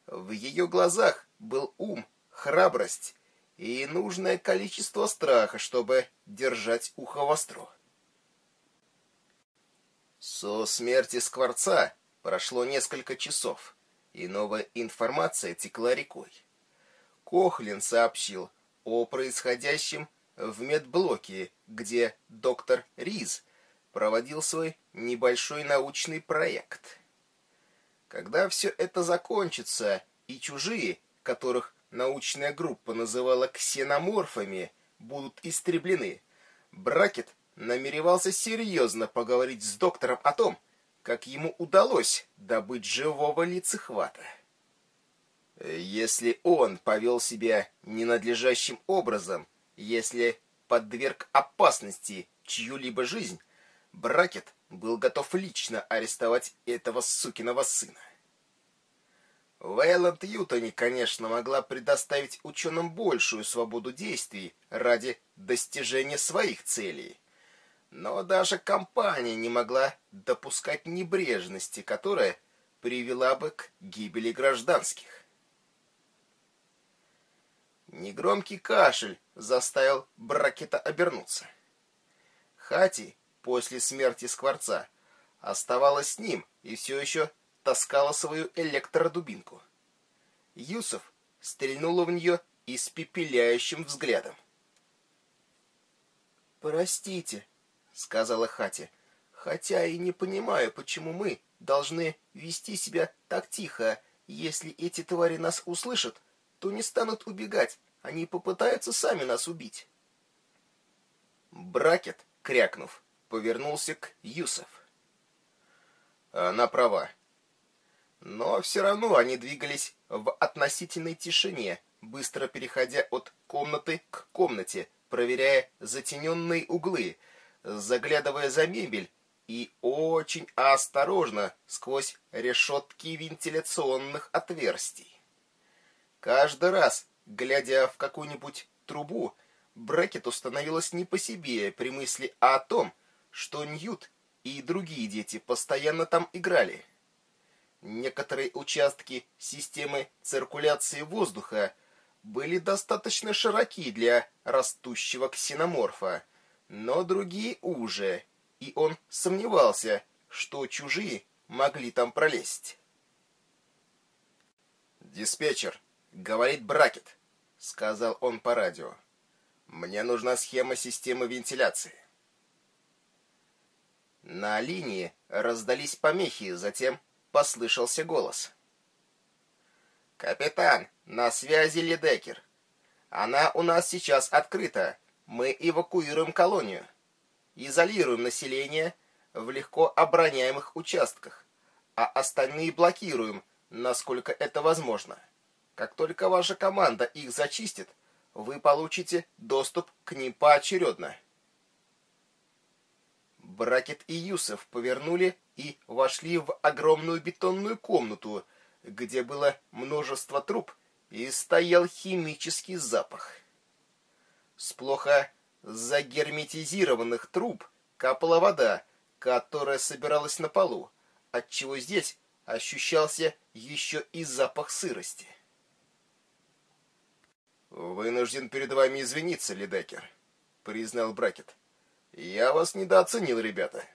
В ее глазах был ум, храбрость и нужное количество страха, чтобы держать ухо востро. Со смерти Скворца прошло несколько часов, и новая информация текла рекой. Кохлин сообщил о происходящем в медблоке, где доктор Риз проводил свой небольшой научный проект. Когда все это закончится, и чужие, которых научная группа называла ксеноморфами, будут истреблены, Бракет намеревался серьезно поговорить с доктором о том, как ему удалось добыть живого лицехвата. Если он повел себя ненадлежащим образом, если подверг опасности чью-либо жизнь, Бракет был готов лично арестовать этого сукиного сына. Вейланд Ютони, конечно, могла предоставить ученым большую свободу действий ради достижения своих целей. Но даже компания не могла допускать небрежности, которая привела бы к гибели гражданских. Негромкий кашель заставил Бракета обернуться. Хати после смерти Скворца, оставалась с ним и все еще таскала свою электродубинку. Юсов стрельнула в нее испепеляющим взглядом. «Простите», — сказала Хати, — «хотя и не понимаю, почему мы должны вести себя так тихо. Если эти твари нас услышат, то не станут убегать, они попытаются сами нас убить». Бракет, крякнув, повернулся к Юсов. Она права. Но все равно они двигались в относительной тишине, быстро переходя от комнаты к комнате, проверяя затененные углы, заглядывая за мебель и очень осторожно сквозь решетки вентиляционных отверстий. Каждый раз, глядя в какую-нибудь трубу, Брекету становилось не по себе при мысли о том, что Ньют и другие дети постоянно там играли. Некоторые участки системы циркуляции воздуха были достаточно широки для растущего ксеноморфа, но другие уже, и он сомневался, что чужие могли там пролезть. «Диспетчер», — говорит Бракет, — сказал он по радио. «Мне нужна схема системы вентиляции». На линии раздались помехи, затем послышался голос. «Капитан, на связи Ледекер. Она у нас сейчас открыта. Мы эвакуируем колонию. Изолируем население в легко обороняемых участках, а остальные блокируем, насколько это возможно. Как только ваша команда их зачистит, вы получите доступ к ним поочередно». Бракет и Юсов повернули и вошли в огромную бетонную комнату, где было множество труб и стоял химический запах. С плохо загерметизированных труб капала вода, которая собиралась на полу, отчего здесь ощущался еще и запах сырости. «Вынужден перед вами извиниться, Лидекер», — признал Бракет. Я вас недооценил, ребята.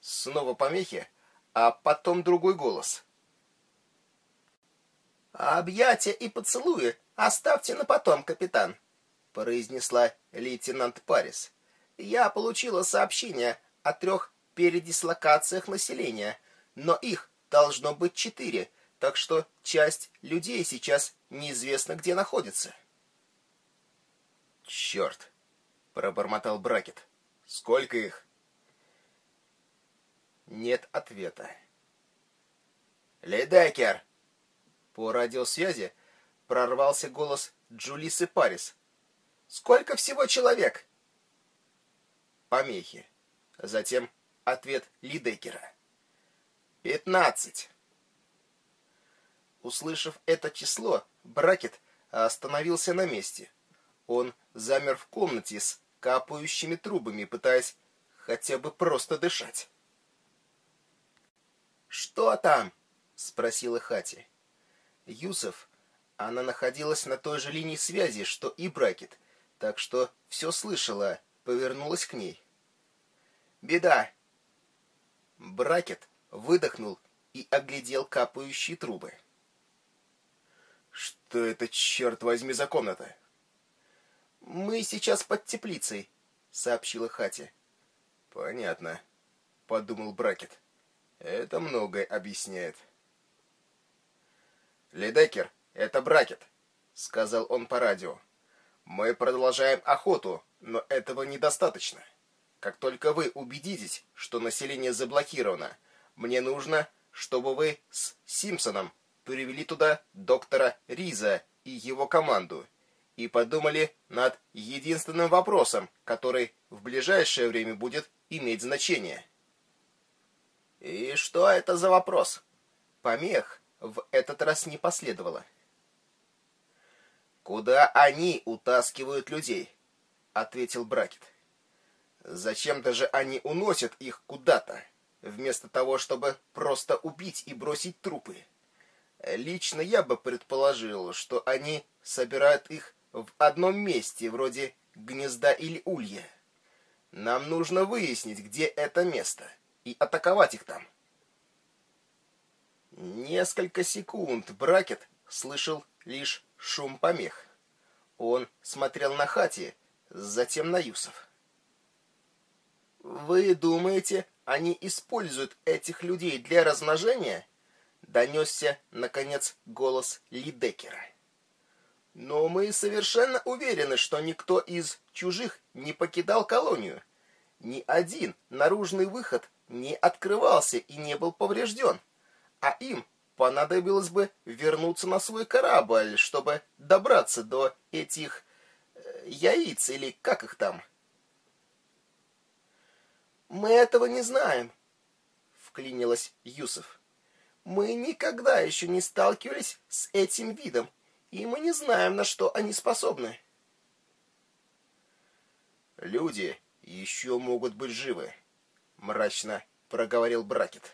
Снова помехи, а потом другой голос. «Объятия и поцелуи оставьте на потом, капитан», — произнесла лейтенант Парис. «Я получила сообщение о трех передислокациях населения, но их должно быть четыре, так что часть людей сейчас неизвестно где находится». «Черт!» Пробормотал Бракет. Сколько их? Нет ответа. Ледекер! По радиосвязи прорвался голос Джулисы Парис. Сколько всего человек? Помехи. Затем ответ Лидекера. Пятнадцать. Услышав это число, Бракет остановился на месте. Он замер в комнате с капающими трубами, пытаясь хотя бы просто дышать. «Что там?» — спросила Хати. Юсов, она находилась на той же линии связи, что и Бракет, так что все слышала, повернулась к ней. «Беда!» Бракет выдохнул и оглядел капающие трубы. «Что это, черт возьми, за комната?» «Мы сейчас под теплицей», — сообщила Хати. «Понятно», — подумал Бракет. «Это многое объясняет». «Ледекер, это Бракет», — сказал он по радио. «Мы продолжаем охоту, но этого недостаточно. Как только вы убедитесь, что население заблокировано, мне нужно, чтобы вы с Симпсоном привели туда доктора Риза и его команду и подумали над единственным вопросом, который в ближайшее время будет иметь значение. И что это за вопрос? Помех в этот раз не последовало. Куда они утаскивают людей? ответил Бракет. Зачем-то же они уносят их куда-то, вместо того, чтобы просто убить и бросить трупы. Лично я бы предположил, что они собирают их в одном месте, вроде гнезда или улья. Нам нужно выяснить, где это место, и атаковать их там. Несколько секунд Бракет слышал лишь шум помех. Он смотрел на Хати, затем на Юсов. «Вы думаете, они используют этих людей для размножения?» Донесся, наконец, голос Лидекера. Но мы совершенно уверены, что никто из чужих не покидал колонию. Ни один наружный выход не открывался и не был поврежден. А им понадобилось бы вернуться на свой корабль, чтобы добраться до этих э, яиц или как их там. Мы этого не знаем, вклинилась Юсов. Мы никогда еще не сталкивались с этим видом, и мы не знаем, на что они способны. Люди еще могут быть живы, мрачно проговорил Бракет.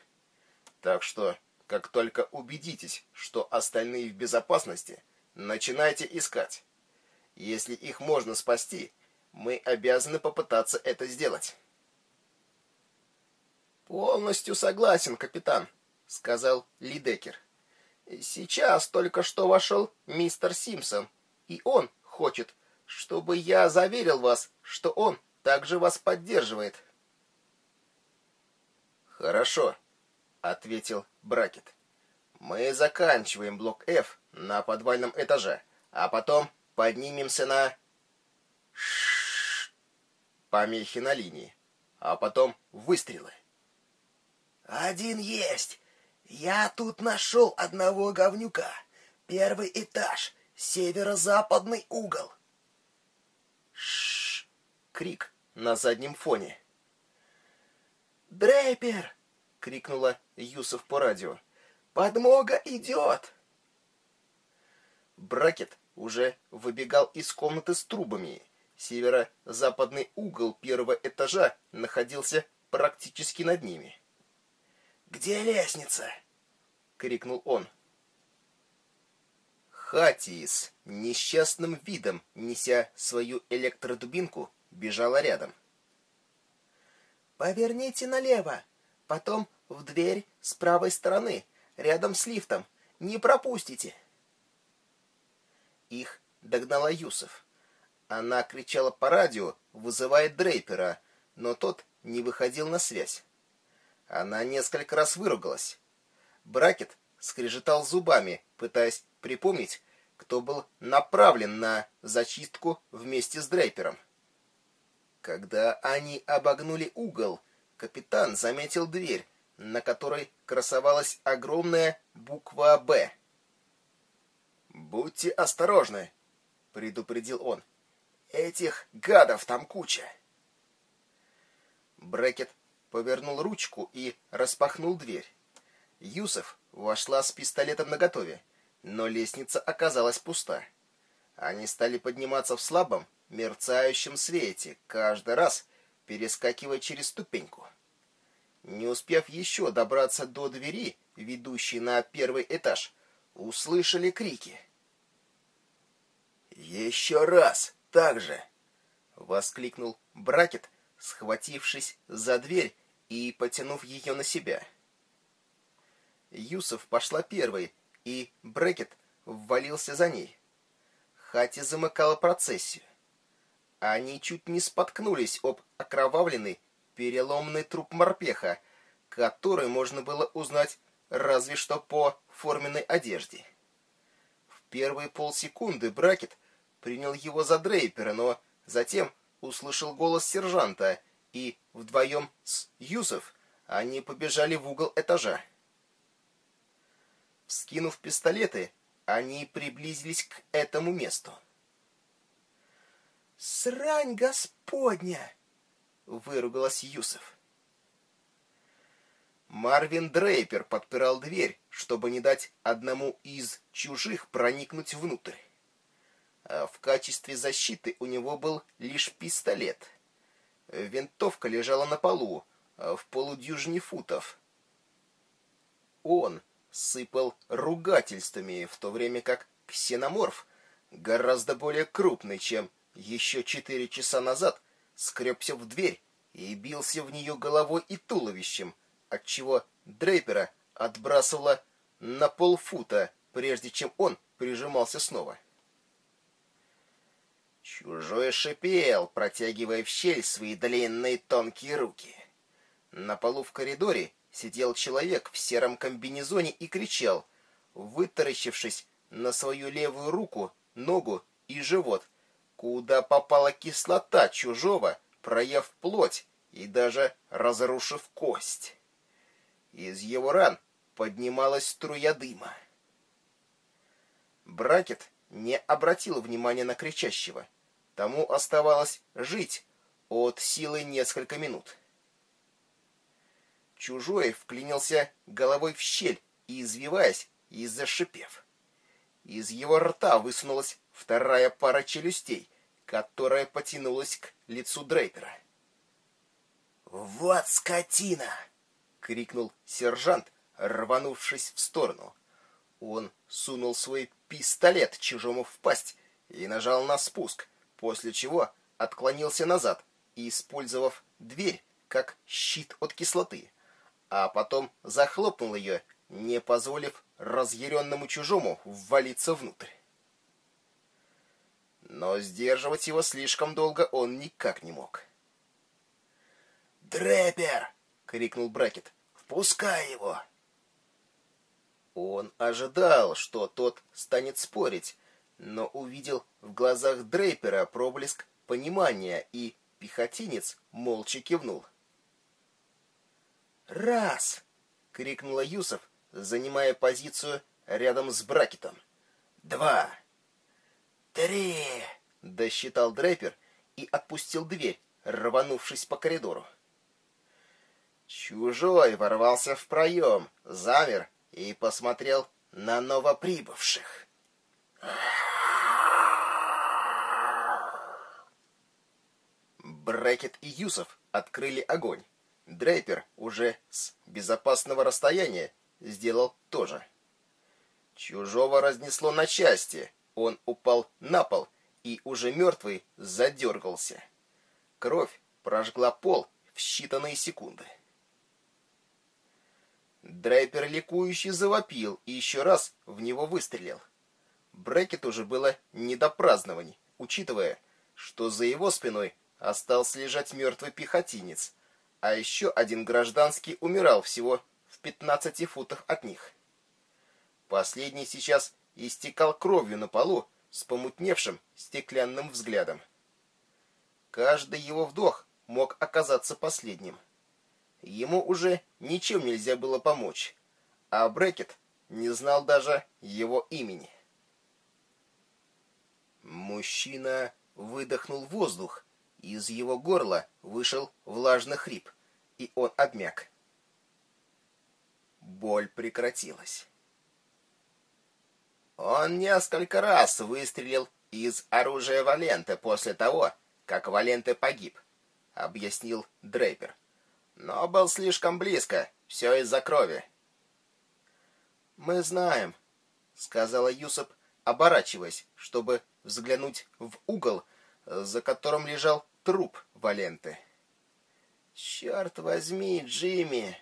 Так что как только убедитесь, что остальные в безопасности, начинайте искать. Если их можно спасти, мы обязаны попытаться это сделать. Полностью согласен, капитан, сказал Лидекер. Сейчас только что вошел мистер Симпсон, и он хочет, чтобы я заверил вас, что он также вас поддерживает. Хорошо, ответил Бракет. Мы заканчиваем блок F на подвальном этаже, а потом поднимемся на помехи на линии, а потом выстрелы. Один есть. Я тут нашел одного говнюка. Первый этаж, северо-западный угол. Шш! Крик на заднем фоне. Дрейпер! крикнула Юсов по радио. Подмога идет!» Бракет уже выбегал из комнаты с трубами. Северо-западный угол первого этажа находился практически над ними. «Где лестница?» — крикнул он. Хати с несчастным видом, неся свою электродубинку, бежала рядом. «Поверните налево!» Потом в дверь с правой стороны, рядом с лифтом. Не пропустите. Их догнала Юсов. Она кричала по радио, вызывая Дрейпера, но тот не выходил на связь. Она несколько раз выругалась. Бракет скрежетал зубами, пытаясь припомнить, кто был направлен на зачистку вместе с Дрейпером. Когда они обогнули угол, капитан заметил дверь, на которой красовалась огромная буква «Б». «Будьте осторожны», — предупредил он. «Этих гадов там куча». Брекет повернул ручку и распахнул дверь. Юсов вошла с пистолетом наготове, но лестница оказалась пуста. Они стали подниматься в слабом, мерцающем свете, каждый раз перескакивая через ступеньку. Не успев еще добраться до двери, ведущей на первый этаж, услышали крики. «Еще раз! Так же!» — воскликнул Бракет, схватившись за дверь и потянув ее на себя. Юсов пошла первой, и Брекет ввалился за ней. Хати замыкала процессию. Они чуть не споткнулись об окровавленный переломный труп морпеха, который можно было узнать разве что по форменной одежде. В первые полсекунды Бракет принял его за Дрейпера, но затем услышал голос сержанта, и вдвоем с Юсов они побежали в угол этажа. Вскинув пистолеты, они приблизились к этому месту. «Срань господня!» — выругалась Юсов. Марвин Дрейпер подпирал дверь, чтобы не дать одному из чужих проникнуть внутрь. А в качестве защиты у него был лишь пистолет. Винтовка лежала на полу, а в полудюжине футов. Он сыпал ругательствами, в то время как ксеноморф, гораздо более крупный, чем еще четыре часа назад, скребся в дверь и бился в нее головой и туловищем, отчего Дрейпера отбрасывало на полфута, прежде чем он прижимался снова. Чужой шипел, протягивая в щель свои длинные тонкие руки. На полу в коридоре сидел человек в сером комбинезоне и кричал, вытаращившись на свою левую руку ногу и живот, куда попала кислота чужого, проев плоть и даже разрушив кость. Из его ран поднималась струя дыма. Бракет не обратил внимания на кричащего. Тому оставалось жить от силы несколько минут. Чужой вклинился головой в щель и, извиваясь, и зашипев. Из его рта высунулась вторая пара челюстей, которая потянулась к лицу Дрейпера. «Вот скотина!» — крикнул сержант, рванувшись в сторону. Он сунул свой пистолет чужому в пасть и нажал на спуск, после чего отклонился назад использовав дверь как щит от кислоты, а потом захлопнул ее, не позволив разъяренному чужому ввалиться внутрь. Но сдерживать его слишком долго он никак не мог. «Дрэпер!» — крикнул Бракет. «Впускай его!» Он ожидал, что тот станет спорить, но увидел в глазах Дрейпера проблеск понимания, и пехотинец молча кивнул. «Раз!» — крикнула Юсов, занимая позицию рядом с Бракетом. «Два!» «Три!» — досчитал Дрейпер и отпустил дверь, рванувшись по коридору. Чужой ворвался в проем, замер и посмотрел на новоприбывших. Брекет и Юсов открыли огонь. Дрейпер уже с безопасного расстояния сделал то же. Чужого разнесло на части. Он упал на пол и уже мертвый задергался. Кровь прожгла пол в считанные секунды. Дрейпер ликующе завопил и еще раз в него выстрелил. Брекет уже было не до празднований, учитывая, что за его спиной остался лежать мертвый пехотинец, а еще один гражданский умирал всего в 15 футах от них. Последний сейчас истекал кровью на полу с помутневшим стеклянным взглядом. Каждый его вдох мог оказаться последним. Ему уже ничем нельзя было помочь, а Брекет не знал даже его имени. Мужчина выдохнул воздух, из его горла вышел влажный хрип, и он обмяк. Боль прекратилась. Он несколько раз выстрелил из оружия Валенты после того, как Валенты погиб, объяснил Дрейпер но был слишком близко. Все из-за крови. «Мы знаем», — сказала Юсуп, оборачиваясь, чтобы взглянуть в угол, за которым лежал труп Валенты. «Черт возьми, Джимми!»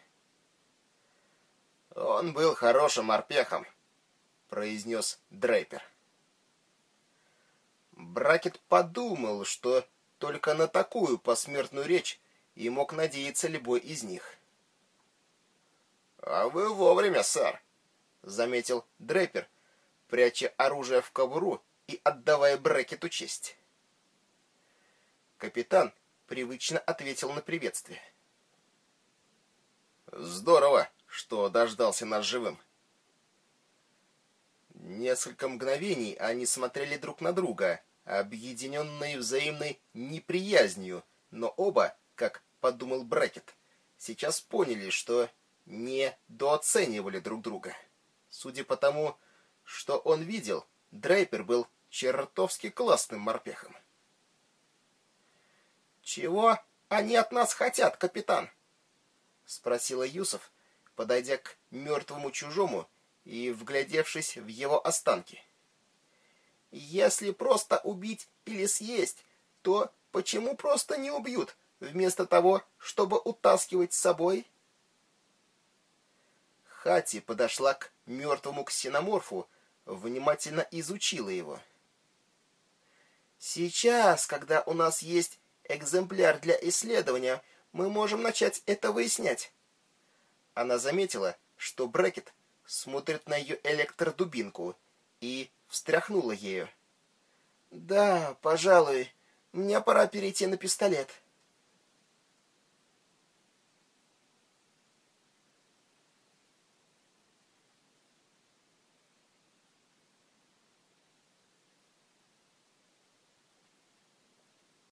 «Он был хорошим морпехом», — произнес Дрейпер. Бракет подумал, что только на такую посмертную речь и мог надеяться любой из них. «А вы вовремя, сэр», — заметил Дрейпер, пряча оружие в кобуру и отдавая Брекету честь. Капитан привычно ответил на приветствие. «Здорово, что дождался нас живым». Несколько мгновений они смотрели друг на друга, объединенные взаимной неприязнью, но оба как подумал Брекет, сейчас поняли, что не дооценивали друг друга. Судя по тому, что он видел, Дрейпер был чертовски классным морпехом. «Чего они от нас хотят, капитан?» — спросила Юсов, подойдя к мертвому чужому и вглядевшись в его останки. «Если просто убить или съесть, то почему просто не убьют, вместо того, чтобы утаскивать с собой? Хати подошла к мертвому ксеноморфу, внимательно изучила его. Сейчас, когда у нас есть экземпляр для исследования, мы можем начать это выяснять. Она заметила, что Брекет смотрит на ее электродубинку и встряхнула ею. Да, пожалуй. Мне пора перейти на пистолет.